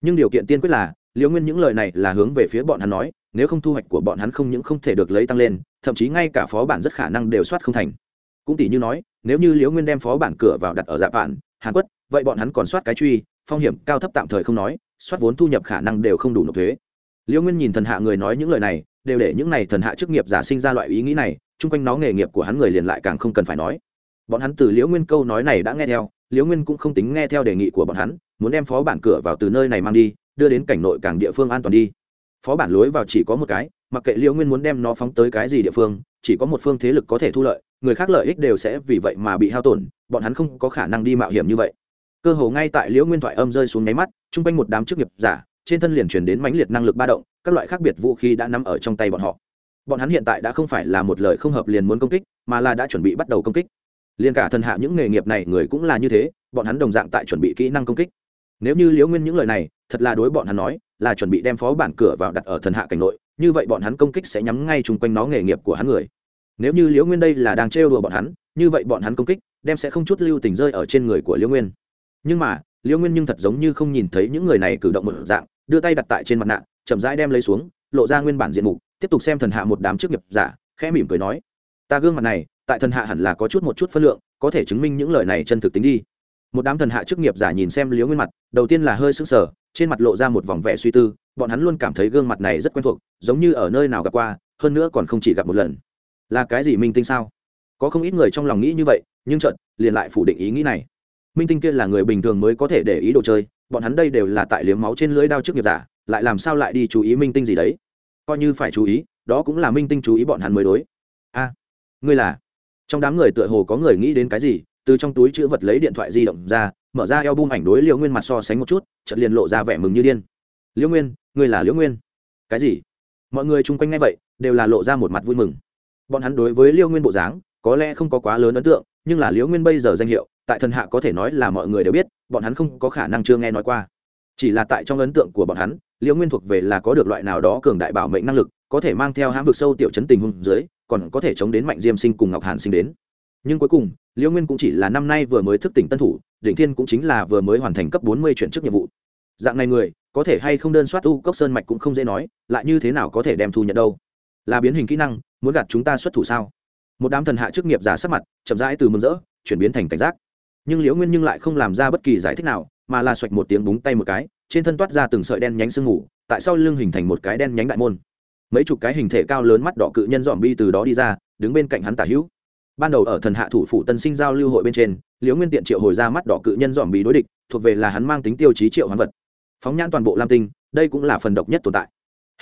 Nhưng điều kiện tiên quyết là, liễu nguyên những lời này là hướng về phía bọn hắn nói, nếu không thu hoạch của bọn hắn không những không thể được lấy tăng lên, thậm chí ngay cả phó bản rất khả năng đều soát không thành. Cũng tỷ như nói, nếu như liễu nguyên đem phó bản cửa vào đặt ở dạ bản hàn quất, vậy bọn hắn còn soát cái truy, phong hiểm cao thấp tạm thời không nói, soát vốn thu nhập khả năng đều không đủ nộp thuế. Liễu nguyên nhìn thần hạ người nói những lời này đều để những này thần hạ chức nghiệp giả sinh ra loại ý nghĩ này, chung quanh nó nghề nghiệp của hắn người liền lại càng không cần phải nói. Bọn hắn từ liễu nguyên câu nói này đã nghe theo, liễu nguyên cũng không tính nghe theo đề nghị của bọn hắn, muốn đem phó bản cửa vào từ nơi này mang đi, đưa đến cảnh nội cảng địa phương an toàn đi. Phó bản lối vào chỉ có một cái, mặc kệ liễu nguyên muốn đem nó phóng tới cái gì địa phương, chỉ có một phương thế lực có thể thu lợi, người khác lợi ích đều sẽ vì vậy mà bị hao tổn, bọn hắn không có khả năng đi mạo hiểm như vậy. Cơ hồ ngay tại liễu nguyên thoại âm rơi xuống nháy mắt, chung quanh một đám chức nghiệp giả, trên thân liền truyền đến mãnh liệt năng lực ba động các loại khác biệt vũ khí đã nằm ở trong tay bọn họ. Bọn hắn hiện tại đã không phải là một lời không hợp liền muốn công kích, mà là đã chuẩn bị bắt đầu công kích. Liền cả thần hạ những nghề nghiệp này người cũng là như thế, bọn hắn đồng dạng tại chuẩn bị kỹ năng công kích. Nếu như liễu nguyên những lời này, thật là đối bọn hắn nói, là chuẩn bị đem phó bản cửa vào đặt ở thần hạ cảnh nội, như vậy bọn hắn công kích sẽ nhắm ngay chung quanh nó nghề nghiệp của hắn người. Nếu như liễu nguyên đây là đang trêu đùa bọn hắn, như vậy bọn hắn công kích đem sẽ không chút lưu tình rơi ở trên người của liễu nguyên. Nhưng mà, liễu nguyên nhưng thật giống như không nhìn thấy những người này cử động một dạng, đưa tay đặt tại trên mặt nạ chậm rãi đem lấy xuống, lộ ra nguyên bản diện mục, tiếp tục xem thần hạ một đám chức nghiệp giả, khẽ mỉm cười nói, ta gương mặt này, tại thần hạ hẳn là có chút một chút phân lượng, có thể chứng minh những lời này chân thực tính đi. Một đám thần hạ chức nghiệp giả nhìn xem liễu nguyên mặt, đầu tiên là hơi sững sờ, trên mặt lộ ra một vòng vẻ suy tư, bọn hắn luôn cảm thấy gương mặt này rất quen thuộc, giống như ở nơi nào gặp qua, hơn nữa còn không chỉ gặp một lần. Là cái gì minh tinh sao? Có không ít người trong lòng nghĩ như vậy, nhưng trận liền lại phủ định ý nghĩ này. Minh tinh kia là người bình thường mới có thể để ý đồ chơi, bọn hắn đây đều là tại liếm máu trên lưỡi đao trước nghiệp giả lại làm sao lại đi chú ý minh tinh gì đấy? Coi như phải chú ý, đó cũng là minh tinh chú ý bọn hắn mới đối. A, ngươi là? Trong đám người tựa hồ có người nghĩ đến cái gì, từ trong túi chữ vật lấy điện thoại di động ra, mở ra eo bung ảnh đối liễu nguyên mặt so sánh một chút, chợt liền lộ ra vẻ mừng như điên. Liễu nguyên, ngươi là liễu nguyên? Cái gì? Mọi người chung quanh ngay vậy, đều là lộ ra một mặt vui mừng. Bọn hắn đối với liễu nguyên bộ dáng, có lẽ không có quá lớn ấn tượng, nhưng là liễu nguyên bây giờ danh hiệu, tại thần hạ có thể nói là mọi người đều biết, bọn hắn không có khả năng chưa nghe nói qua. Chỉ là tại trong ấn tượng của bọn hắn liễu nguyên thuộc về là có được loại nào đó cường đại bảo mệnh năng lực, có thể mang theo hãm vực sâu tiểu chấn tình hùng dưới, còn có thể chống đến mạnh diêm sinh cùng ngọc hàn sinh đến. Nhưng cuối cùng, liễu nguyên cũng chỉ là năm nay vừa mới thức tỉnh tân thủ, định thiên cũng chính là vừa mới hoàn thành cấp bốn mươi chuyển chức nhiệm vụ. Dạng này người, có thể hay không đơn soát u cốc sơn mạch cũng không dễ nói, lại như thế nào có thể đem thu nhận đâu? Là biến hình kỹ năng, muốn gạt chúng ta xuất thủ sao? Một đám thần hạ chức nghiệp giả sắc mặt, chậm rãi từ mừng rỡ, chuyển biến thành cảnh giác. Nhưng liễu nguyên nhưng lại không làm ra bất kỳ giải thích nào, mà là xoạch một tiếng búng tay một cái trên thân toát ra từng sợi đen nhánh sương mù, tại sau lưng hình thành một cái đen nhánh đại môn. Mấy chục cái hình thể cao lớn mắt đỏ cự nhân dòm bi từ đó đi ra, đứng bên cạnh hắn tả hữu. Ban đầu ở thần hạ thủ phủ tân sinh giao lưu hội bên trên, liễu nguyên tiện triệu hồi ra mắt đỏ cự nhân dòm bi đối địch, thuộc về là hắn mang tính tiêu chí triệu hoán vật. Phóng nhãn toàn bộ lam tinh, đây cũng là phần độc nhất tồn tại.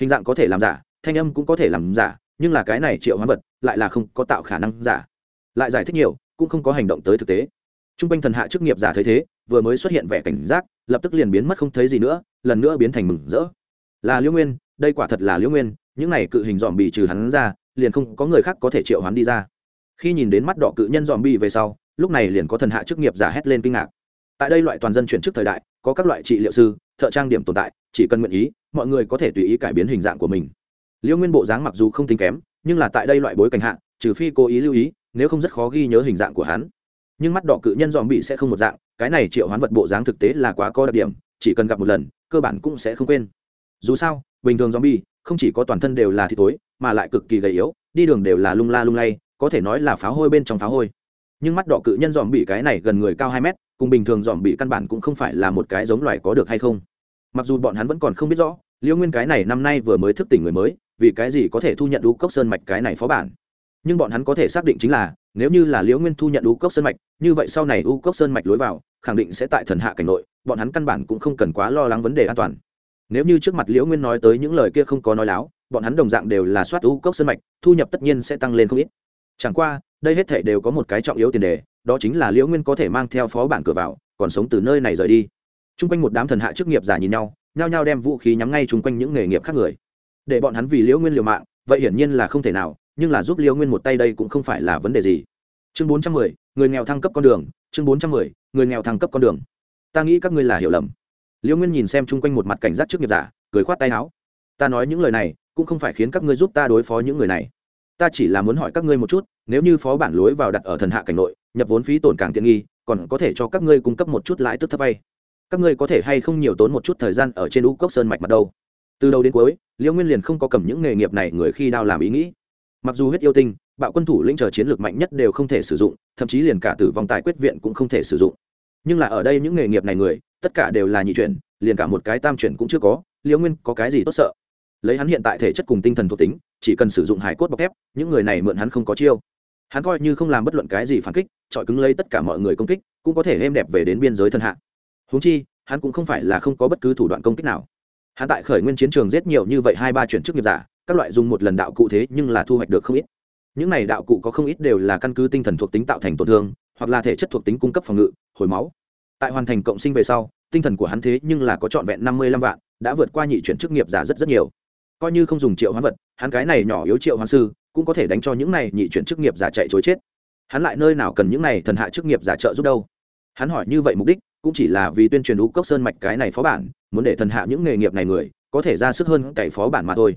Hình dạng có thể làm giả, thanh âm cũng có thể làm giả, nhưng là cái này triệu hoán vật lại là không có tạo khả năng giả. Lại giải thích nhiều, cũng không có hành động tới thực tế. T r u n g quanh thần hạ chức nghiệp giả thấy thế vừa mới xuất hiện vẻ cảnh giác, lập tức liền biến mất không thấy gì nữa, lần nữa biến thành mừng rỡ. Là liễu nguyên, đây quả thật là liễu nguyên, những này cự hình dòm bị trừ hắn ra, liền không có người khác có thể triệu hắn đi ra. Khi nhìn đến mắt đỏ cự nhân dòm bị về sau, lúc này liền có thần hạ chức nghiệp giả hét lên kinh ngạc. Tại đây loại toàn dân chuyển chức thời đại, có các loại trị liệu sư, thợ trang điểm tồn tại, chỉ cần nguyện ý, mọi người có thể tùy ý cải biến hình dạng của mình. Liễu nguyên bộ dáng mặc dù không tính kém, nhưng là tại đây loại bối cảnh hạ, trừ phi cố ý lưu ý, nếu không rất khó ghi nhớ hình dạng của hắn. Nhưng mắt đỏ cự nhân dòm bị sẽ không một dạng cái này triệu hoán vật bộ dáng thực tế là quá có đặc điểm, chỉ cần gặp một lần, cơ bản cũng sẽ không quên. Dù sao, bình thường zombie, không chỉ có toàn thân đều là thịt tối mà lại cực kỳ gầy yếu, đi đường đều là lung la lung lay, có thể nói là pháo hôi bên trong pháo hôi. Nhưng mắt đỏ cự nhân dòm bị cái này gần người cao hai mét, cùng bình thường dòm bị căn bản cũng không phải là một cái giống loài có được hay không. Mặc dù bọn hắn vẫn còn không biết rõ liễu nguyên cái này năm nay vừa mới thức tỉnh người mới, vì cái gì có thể thu nhận u cốc sơn mạch cái này phó bản? Nhưng bọn hắn có thể xác định chính là, nếu như là liễu nguyên thu nhận u cốc sơn mạch, như vậy sau này u cốc sơn mạch lối vào khẳng định sẽ tại thần hạ cảnh nội, bọn hắn căn bản cũng không cần quá lo lắng vấn đề an toàn. Nếu như trước mặt liễu nguyên nói tới những lời kia không có nói láo, bọn hắn đồng dạng đều là soát u cốc sơn mạch, thu nhập tất nhiên sẽ tăng lên không ít. Chẳng qua, đây hết thể đều có một cái trọng yếu tiền đề, đó chính là liễu nguyên có thể mang theo phó bản cửa vào, còn sống từ nơi này rời đi. T r u n g quanh một đám thần hạ chức nghiệp giả nhìn nhau, nhao nhao đem vũ khí nhắm ngay chung quanh những nghề nghiệp khác người. Để bọn hắn vì liễu nguyên liều mạng, vậy hiển nhiên là không thể nào, nhưng là giúp liễu nguyên một tay đây cũng không phải là vấn đề gì. Chương bốn trăm mười, người nghèo thăng cấp con đường, chương bốn trăm mười người nghèo thăng cấp con đường. Ta nghĩ các ngươi là hiểu lầm. Liễu nguyên nhìn xem chung quanh một mặt cảnh giác trước nghiệp giả, cười khoát tay áo. Ta nói những lời này, cũng không phải khiến các ngươi giúp ta đối phó những người này. Ta chỉ là muốn hỏi các ngươi một chút, nếu như phó bản lối vào đặt ở thần hạ cảnh nội, nhập vốn phí tổn càng tiện nghi, còn có thể cho các ngươi cung cấp một chút lãi tức thấp vay. Các ngươi có thể hay không nhiều tốn một chút thời gian ở trên u cốc sơn mạch mặt đâu? Từ đầu đến cuối liễu nguyên liền không có cầm những nghề nghiệp này người khi đao làm ý nghĩ. Mặc dù huyết yêu tinh bạo quân thủ lĩnh chờ chiến lược mạnh nhất đều không thể sử dụng, thậm chí liền cả tử vong tài quyết viện cũng không thể sử dụng. Nhưng là ở đây những nghề nghiệp này người, tất cả đều là nhị chuyển, liền cả một cái tam chuyển cũng chưa có, liễu nguyên có cái gì tốt sợ? Lấy hắn hiện tại thể chất cùng tinh thần thuộc tính, chỉ cần sử dụng hải cốt bọc thép, những người này mượn hắn không có chiêu. Hắn coi như không làm bất luận cái gì phản kích trọi cứng lấy tất cả mọi người công kích, cũng có thể êm đẹp về đến biên giới thân hạ. Húng chi, hắn cũng không phải là không có bất cứ thủ đoạn công kích nào. Hắn tại khởi nguyên chiến trường giết nhiều như vậy hai ba chuyển chức nghiệp giả, các loại dùng một lần đạo cụ thế nhưng là thu hoạch được không ít những này đạo cụ có không ít đều là căn cứ tinh thần thuộc tính tạo thành tổn thương, hoặc là thể chất thuộc tính cung cấp phòng ngự, hồi máu. Tại hoàn thành cộng sinh về sau, tinh thần của hắn thế nhưng là có trọn vẹn năm mươi lăm vạn, đã vượt qua nhị chuyển chức nghiệp giả rất rất nhiều. Coi như không dùng triệu hoán vật, hắn cái này nhỏ yếu triệu hoán sư, cũng có thể đánh cho những này nhị chuyển chức nghiệp giả chạy chối chết. Hắn lại nơi nào cần những này thần hạ chức nghiệp giả trợ giúp đâu? Hắn hỏi như vậy mục đích, cũng chỉ là vì tuyên truyền u cốc sơn mạch cái này phó bản, muốn để thần hạ những nghề nghiệp này người, có thể ra sức hơn cày phó bản mà thôi.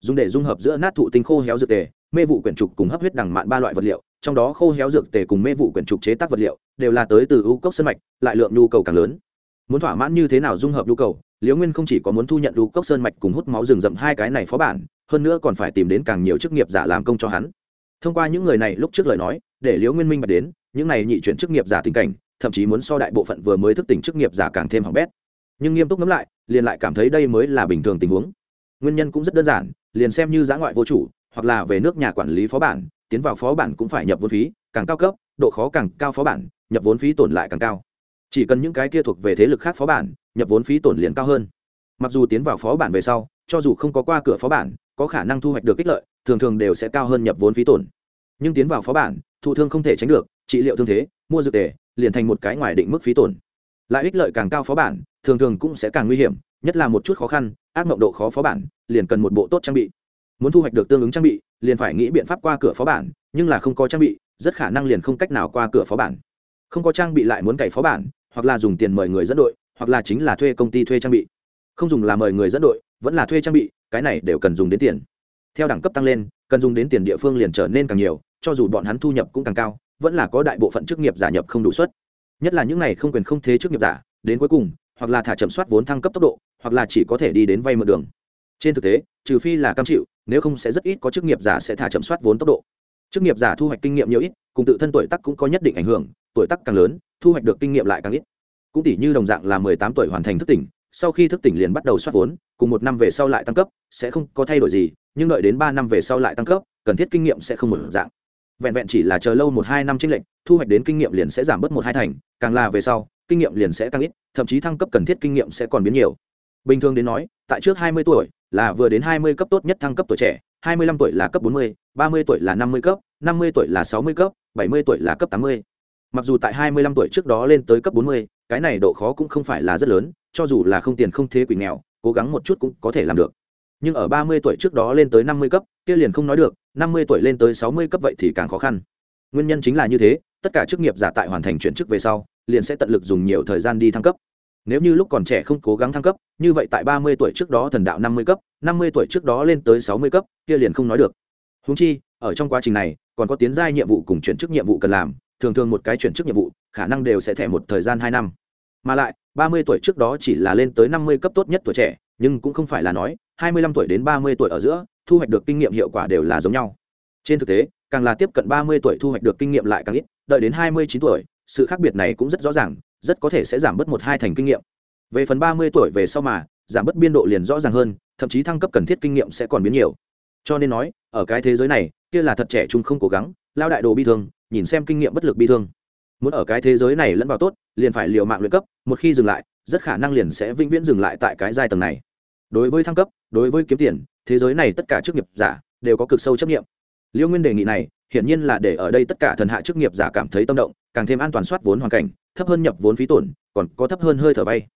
Dùng để dung hợp giữa nát thụ tinh khô héo dược tề mê vụ quyển trục cùng hấp huyết đằng mạn ba loại vật liệu, trong đó khô héo dược tề cùng mê vụ quyển trục chế tác vật liệu đều là tới từ u cốc sơn mạch, lại lượng nhu cầu càng lớn. Muốn thỏa mãn như thế nào dung hợp nhu cầu, liễu nguyên không chỉ có muốn thu nhận ưu cốc sơn mạch cùng hút máu rừng rậm hai cái này phó bản, hơn nữa còn phải tìm đến càng nhiều chức nghiệp giả làm công cho hắn. Thông qua những người này lúc trước lời nói, để liễu nguyên minh bạch đến, những này nhị chuyển chức nghiệp giả tình cảnh, thậm chí muốn so đại bộ phận vừa mới thức tỉnh chức nghiệp giả càng thêm hỏng bét. Nhưng nghiêm túc ngẫm lại, liền lại cảm thấy đây mới là bình thường tình huống. Nguyên nhân cũng rất đơn giản, liền xem như giã ngoại vô chủ hoặc là về nước nhà quản lý phó bản, tiến vào phó bản cũng phải nhập vốn phí, càng cao cấp, độ khó càng cao phó bản, nhập vốn phí tổn lại càng cao. Chỉ cần những cái kia thuộc về thế lực khác phó bản, nhập vốn phí tổn liền cao hơn. Mặc dù tiến vào phó bản về sau, cho dù không có qua cửa phó bản, có khả năng thu hoạch được ích lợi, thường thường đều sẽ cao hơn nhập vốn phí tổn. Nhưng tiến vào phó bản, thụ thương không thể tránh được, trị liệu thương thế, mua dược tề, liền thành một cái ngoài định mức phí tổn. Lại ích lợi càng cao phó bản, thường thường cũng sẽ càng nguy hiểm, nhất là một chút khó khăn, ác mộng độ khó phó bản, liền cần một bộ tốt trang bị muốn thu hoạch được tương ứng trang bị, liền phải nghĩ biện pháp qua cửa phó bản, nhưng là không có trang bị, rất khả năng liền không cách nào qua cửa phó bản. Không có trang bị lại muốn cày phó bản, hoặc là dùng tiền mời người dẫn đội, hoặc là chính là thuê công ty thuê trang bị. Không dùng là mời người dẫn đội, vẫn là thuê trang bị, cái này đều cần dùng đến tiền. Theo đẳng cấp tăng lên, cần dùng đến tiền địa phương liền trở nên càng nhiều, cho dù bọn hắn thu nhập cũng càng cao, vẫn là có đại bộ phận chức nghiệp giả nhập không đủ suất. Nhất là những này không quyền không thế chức nghiệp giả, đến cuối cùng, hoặc là thả chậm soát vốn thăng cấp tốc độ, hoặc là chỉ có thể đi đến vay mượn đường. Trên thực tế, trừ phi là cam chịu nếu không sẽ rất ít có chức nghiệp giả sẽ thả chậm soát vốn tốc độ. Chức nghiệp giả thu hoạch kinh nghiệm nhiều ít, cùng tự thân tuổi tác cũng có nhất định ảnh hưởng, tuổi tác càng lớn, thu hoạch được kinh nghiệm lại càng ít. Cũng tỷ như đồng dạng là mười tám tuổi hoàn thành thức tỉnh, sau khi thức tỉnh liền bắt đầu soát vốn, cùng một năm về sau lại tăng cấp, sẽ không có thay đổi gì, nhưng đợi đến ba năm về sau lại tăng cấp, cần thiết kinh nghiệm sẽ không một dạng. Vẹn vẹn chỉ là chờ lâu một hai năm tranh lệnh thu hoạch đến kinh nghiệm liền sẽ giảm bớt một hai thành, càng là về sau, kinh nghiệm liền sẽ tăng ít, thậm chí thăng cấp cần thiết kinh nghiệm sẽ còn biến nhiều. Bình thường đến nói, tại trước hai mươi tuổi là vừa đến hai mươi cấp tốt nhất thăng cấp tuổi trẻ, hai mươi lăm tuổi là cấp bốn mươi, ba mươi tuổi là năm mươi cấp, năm mươi tuổi là sáu mươi cấp, bảy mươi tuổi là cấp tám mươi. Mặc dù tại hai mươi lăm tuổi trước đó lên tới cấp bốn mươi, cái này độ khó cũng không phải là rất lớn, cho dù là không tiền không thế quỷ nghèo, cố gắng một chút cũng có thể làm được. Nhưng ở ba mươi tuổi trước đó lên tới năm mươi cấp, kia liền không nói được, năm mươi tuổi lên tới sáu mươi cấp vậy thì càng khó khăn. Nguyên nhân chính là như thế, tất cả chức nghiệp giả tại hoàn thành chuyển chức về sau, liền sẽ tận lực dùng nhiều thời gian đi thăng cấp nếu như lúc còn trẻ không cố gắng thăng cấp, như vậy tại ba mươi tuổi trước đó thần đạo năm mươi cấp, năm mươi tuổi trước đó lên tới sáu mươi cấp, kia liền không nói được. Húng chi, ở trong quá trình này, còn có tiến giai nhiệm vụ cùng chuyển chức nhiệm vụ cần làm, thường thường một cái chuyển chức nhiệm vụ, khả năng đều sẽ thẻ một thời gian hai năm. Mà lại, ba mươi tuổi trước đó chỉ là lên tới năm mươi cấp tốt nhất tuổi trẻ, nhưng cũng không phải là nói, hai mươi lăm tuổi đến ba mươi tuổi ở giữa, thu hoạch được kinh nghiệm hiệu quả đều là giống nhau. Trên thực tế, càng là tiếp cận ba mươi tuổi thu hoạch được kinh nghiệm lại càng ít, đợi đến hai mươi chín tuổi, sự khác biệt này cũng rất rõ ràng rất có thể sẽ giảm bớt một hai thành kinh nghiệm. Về phần ba mươi tuổi về sau mà, giảm bớt biên độ liền rõ ràng hơn, thậm chí thăng cấp cần thiết kinh nghiệm sẽ còn biến nhiều. Cho nên nói, ở cái thế giới này, kia là thật trẻ trung không cố gắng, lao đại đồ bi thương, nhìn xem kinh nghiệm bất lực bi thương. Muốn ở cái thế giới này lẫn vào tốt, liền phải liều mạng luyện cấp, một khi dừng lại, rất khả năng liền sẽ vĩnh viễn dừng lại tại cái giai tầng này. Đối với thăng cấp, đối với kiếm tiền, thế giới này tất cả chức nghiệp giả đều có cực sâu chấp nghiệm liêu nguyên đề nghị này, hiển nhiên là để ở đây tất cả thần hạ chức nghiệp giả cảm thấy tâm động, càng thêm an toàn soát vốn hoàn cảnh thấp hơn nhập vốn phí tổn, còn có thấp hơn hơi thở vay.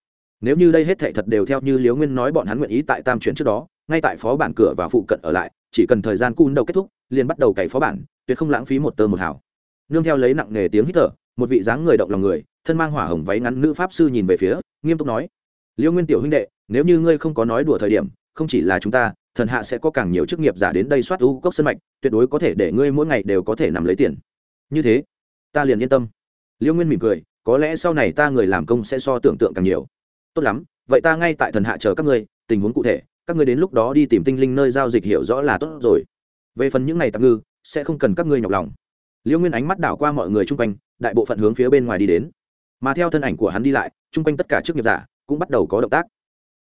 Nếu như đây hết thệ thật đều theo như liêu nguyên nói bọn hắn nguyện ý tại tam chuyển trước đó, ngay tại phó bản cửa và phụ cận ở lại, chỉ cần thời gian cun đầu kết thúc, liền bắt đầu cày phó bản, tuyệt không lãng phí một tơ một hào. Nương theo lấy nặng nghề tiếng hít thở, một vị dáng người động lòng người, thân mang hỏa hồng váy ngắn nữ pháp sư nhìn về phía, nghiêm túc nói liêu nguyên tiểu huynh đệ, nếu như ngươi không có nói đùa thời điểm, không chỉ là chúng ta, thần hạ sẽ có càng nhiều chức nghiệp giả đến đây soát u cốc sân mạch, tuyệt đối có thể để ngươi mỗi ngày đều có thể nằm lấy tiền. Như thế, ta liền yên tâm. Liêu nguyên mỉm cười có lẽ sau này ta người làm công sẽ so tưởng tượng càng nhiều. Tốt lắm, vậy ta ngay tại thần hạ chờ các ngươi, tình huống cụ thể, các ngươi đến lúc đó đi tìm tinh linh nơi giao dịch hiểu rõ là tốt rồi. Về phần những ngày tạm ngư, sẽ không cần các ngươi nhọc lòng. Liêu nguyên ánh mắt đảo qua mọi người chung quanh, đại bộ phận hướng phía bên ngoài đi đến. Mà theo thân ảnh của hắn đi lại, chung quanh tất cả chức nghiệp giả cũng bắt đầu có động tác.